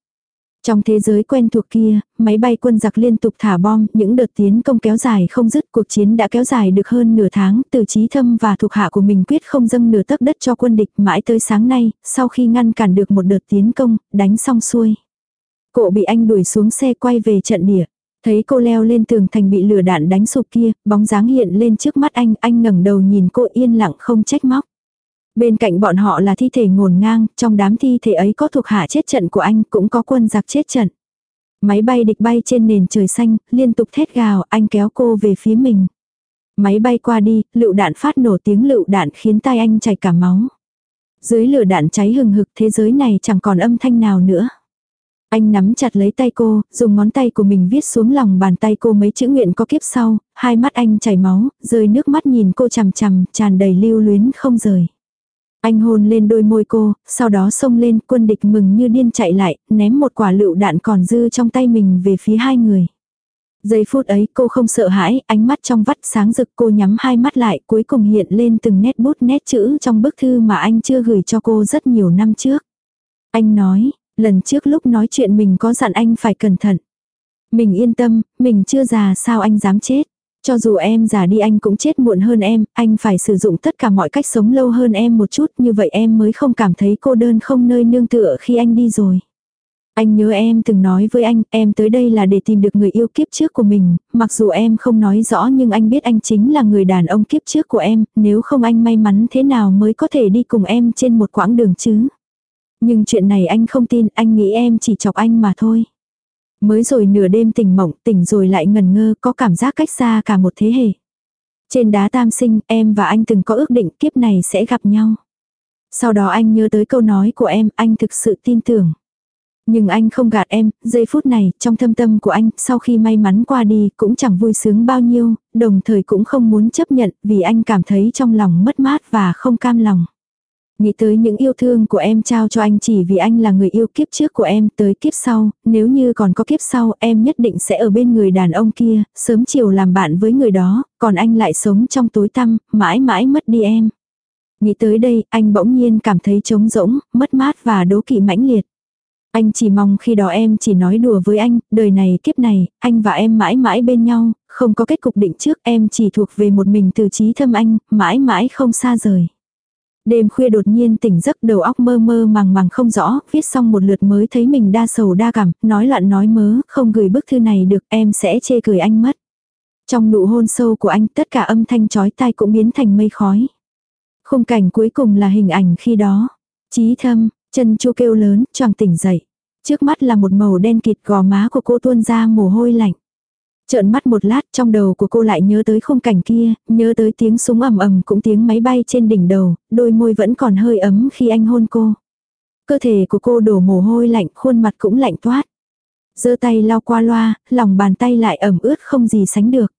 Trong thế giới quen thuộc kia, máy bay quân giặc liên tục thả bom, những đợt tiến công kéo dài không dứt, cuộc chiến đã kéo dài được hơn nửa tháng, từ trí thâm và thuộc hạ của mình quyết không dâng nửa tấc đất cho quân địch mãi tới sáng nay, sau khi ngăn cản được một đợt tiến công, đánh xong xuôi. Cộ bị anh đuổi xuống xe quay về trận địa. Thấy cô leo lên tường thành bị lửa đạn đánh sụp kia, bóng dáng hiện lên trước mắt anh, anh ngẩng đầu nhìn cô yên lặng không trách móc. Bên cạnh bọn họ là thi thể ngổn ngang, trong đám thi thể ấy có thuộc hạ chết trận của anh, cũng có quân giặc chết trận. Máy bay địch bay trên nền trời xanh, liên tục thét gào, anh kéo cô về phía mình. Máy bay qua đi, lựu đạn phát nổ tiếng lựu đạn khiến tai anh chảy cả máu. Dưới lửa đạn cháy hừng hực thế giới này chẳng còn âm thanh nào nữa. Anh nắm chặt lấy tay cô, dùng ngón tay của mình viết xuống lòng bàn tay cô mấy chữ nguyện có kiếp sau, hai mắt anh chảy máu, rơi nước mắt nhìn cô chằm chằm, tràn đầy lưu luyến không rời. Anh hôn lên đôi môi cô, sau đó xông lên quân địch mừng như điên chạy lại, ném một quả lựu đạn còn dư trong tay mình về phía hai người. Giây phút ấy cô không sợ hãi, ánh mắt trong vắt sáng rực cô nhắm hai mắt lại cuối cùng hiện lên từng nét bút nét chữ trong bức thư mà anh chưa gửi cho cô rất nhiều năm trước. Anh nói, lần trước lúc nói chuyện mình có dặn anh phải cẩn thận. Mình yên tâm, mình chưa già sao anh dám chết. Cho dù em già đi anh cũng chết muộn hơn em, anh phải sử dụng tất cả mọi cách sống lâu hơn em một chút như vậy em mới không cảm thấy cô đơn không nơi nương tựa khi anh đi rồi. Anh nhớ em từng nói với anh, em tới đây là để tìm được người yêu kiếp trước của mình, mặc dù em không nói rõ nhưng anh biết anh chính là người đàn ông kiếp trước của em, nếu không anh may mắn thế nào mới có thể đi cùng em trên một quãng đường chứ. Nhưng chuyện này anh không tin, anh nghĩ em chỉ chọc anh mà thôi. Mới rồi nửa đêm tỉnh mộng, tỉnh rồi lại ngần ngơ, có cảm giác cách xa cả một thế hệ. Trên đá tam sinh, em và anh từng có ước định kiếp này sẽ gặp nhau. Sau đó anh nhớ tới câu nói của em, anh thực sự tin tưởng. Nhưng anh không gạt em, giây phút này, trong thâm tâm của anh, sau khi may mắn qua đi, cũng chẳng vui sướng bao nhiêu, đồng thời cũng không muốn chấp nhận, vì anh cảm thấy trong lòng mất mát và không cam lòng. Nghĩ tới những yêu thương của em trao cho anh chỉ vì anh là người yêu kiếp trước của em tới kiếp sau, nếu như còn có kiếp sau em nhất định sẽ ở bên người đàn ông kia, sớm chiều làm bạn với người đó, còn anh lại sống trong tối tăm, mãi mãi mất đi em. Nghĩ tới đây, anh bỗng nhiên cảm thấy trống rỗng, mất mát và đố kỵ mãnh liệt. Anh chỉ mong khi đó em chỉ nói đùa với anh, đời này kiếp này, anh và em mãi mãi bên nhau, không có kết cục định trước em chỉ thuộc về một mình từ trí thâm anh, mãi mãi không xa rời. Đêm khuya đột nhiên tỉnh giấc đầu óc mơ mơ màng màng không rõ, viết xong một lượt mới thấy mình đa sầu đa cảm, nói loạn nói mớ, không gửi bức thư này được em sẽ chê cười anh mất. Trong nụ hôn sâu của anh tất cả âm thanh chói tai cũng biến thành mây khói. Khung cảnh cuối cùng là hình ảnh khi đó. Chí thâm, chân chu kêu lớn, choàng tỉnh dậy. Trước mắt là một màu đen kịt gò má của cô tuôn ra mồ hôi lạnh. Trợn mắt một lát trong đầu của cô lại nhớ tới khung cảnh kia, nhớ tới tiếng súng ầm ầm cũng tiếng máy bay trên đỉnh đầu, đôi môi vẫn còn hơi ấm khi anh hôn cô. Cơ thể của cô đổ mồ hôi lạnh, khuôn mặt cũng lạnh toát. giơ tay lau qua loa, lòng bàn tay lại ẩm ướt không gì sánh được.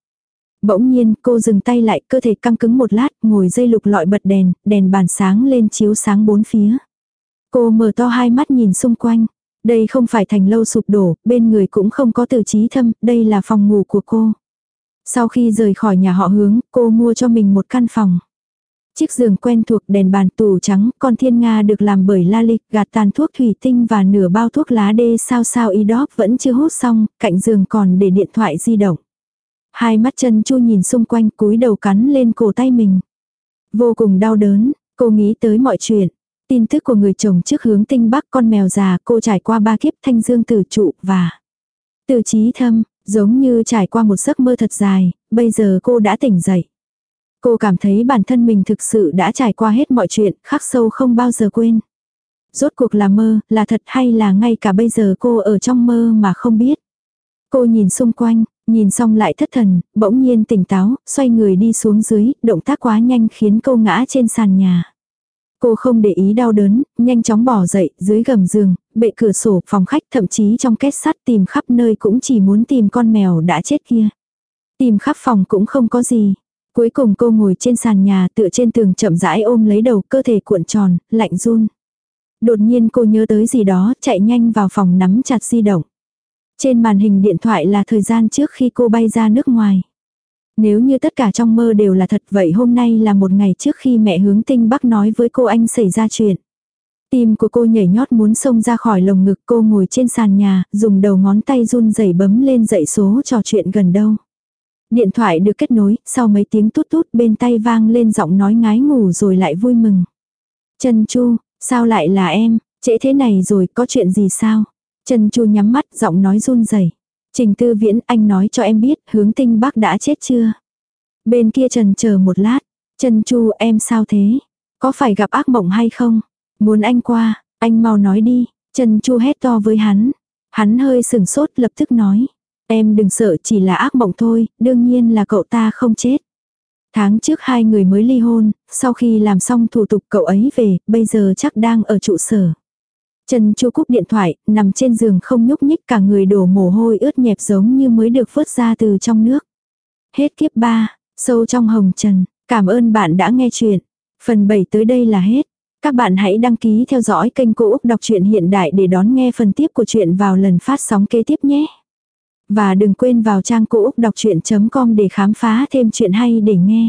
Bỗng nhiên cô dừng tay lại, cơ thể căng cứng một lát, ngồi dây lục lọi bật đèn, đèn bàn sáng lên chiếu sáng bốn phía. Cô mở to hai mắt nhìn xung quanh. Đây không phải thành lâu sụp đổ, bên người cũng không có từ trí thâm, đây là phòng ngủ của cô. Sau khi rời khỏi nhà họ hướng, cô mua cho mình một căn phòng. Chiếc giường quen thuộc đèn bàn tủ trắng, con thiên nga được làm bởi la lịch, gạt tàn thuốc thủy tinh và nửa bao thuốc lá đê sao sao y đóp vẫn chưa hút xong, cạnh giường còn để điện thoại di động. Hai mắt chân chu nhìn xung quanh cúi đầu cắn lên cổ tay mình. Vô cùng đau đớn, cô nghĩ tới mọi chuyện. Tin tức của người chồng trước hướng tinh bắc con mèo già cô trải qua ba kiếp thanh dương tử trụ và từ trí thâm, giống như trải qua một giấc mơ thật dài, bây giờ cô đã tỉnh dậy. Cô cảm thấy bản thân mình thực sự đã trải qua hết mọi chuyện, khắc sâu không bao giờ quên. Rốt cuộc là mơ, là thật hay là ngay cả bây giờ cô ở trong mơ mà không biết. Cô nhìn xung quanh, nhìn xong lại thất thần, bỗng nhiên tỉnh táo, xoay người đi xuống dưới, động tác quá nhanh khiến cô ngã trên sàn nhà. Cô không để ý đau đớn, nhanh chóng bỏ dậy, dưới gầm giường, bệ cửa sổ, phòng khách, thậm chí trong kết sắt tìm khắp nơi cũng chỉ muốn tìm con mèo đã chết kia. Tìm khắp phòng cũng không có gì. Cuối cùng cô ngồi trên sàn nhà tựa trên tường chậm rãi ôm lấy đầu cơ thể cuộn tròn, lạnh run. Đột nhiên cô nhớ tới gì đó, chạy nhanh vào phòng nắm chặt di động. Trên màn hình điện thoại là thời gian trước khi cô bay ra nước ngoài. Nếu như tất cả trong mơ đều là thật vậy hôm nay là một ngày trước khi mẹ hướng tinh bắc nói với cô anh xảy ra chuyện. Tim của cô nhảy nhót muốn xông ra khỏi lồng ngực cô ngồi trên sàn nhà, dùng đầu ngón tay run rẩy bấm lên dãy số trò chuyện gần đâu. Điện thoại được kết nối, sau mấy tiếng tút tút bên tay vang lên giọng nói ngái ngủ rồi lại vui mừng. Trần Chu, sao lại là em, trễ thế này rồi có chuyện gì sao? Trần Chu nhắm mắt giọng nói run rẩy Trình tư viễn anh nói cho em biết hướng tinh bác đã chết chưa. Bên kia trần chờ một lát. Trần chu em sao thế? Có phải gặp ác mộng hay không? Muốn anh qua, anh mau nói đi. Trần chu hét to với hắn. Hắn hơi sừng sốt lập tức nói. Em đừng sợ chỉ là ác mộng thôi, đương nhiên là cậu ta không chết. Tháng trước hai người mới ly hôn, sau khi làm xong thủ tục cậu ấy về, bây giờ chắc đang ở trụ sở. Trần Chu Cúc điện thoại, nằm trên giường không nhúc nhích cả người đổ mồ hôi ướt nhẹp giống như mới được vớt ra từ trong nước. Hết kiếp 3, sâu trong hồng trần, cảm ơn bạn đã nghe chuyện. Phần 7 tới đây là hết. Các bạn hãy đăng ký theo dõi kênh Cô Úc Đọc truyện Hiện Đại để đón nghe phần tiếp của chuyện vào lần phát sóng kế tiếp nhé. Và đừng quên vào trang Cô Úc Đọc Chuyện.com để khám phá thêm chuyện hay để nghe.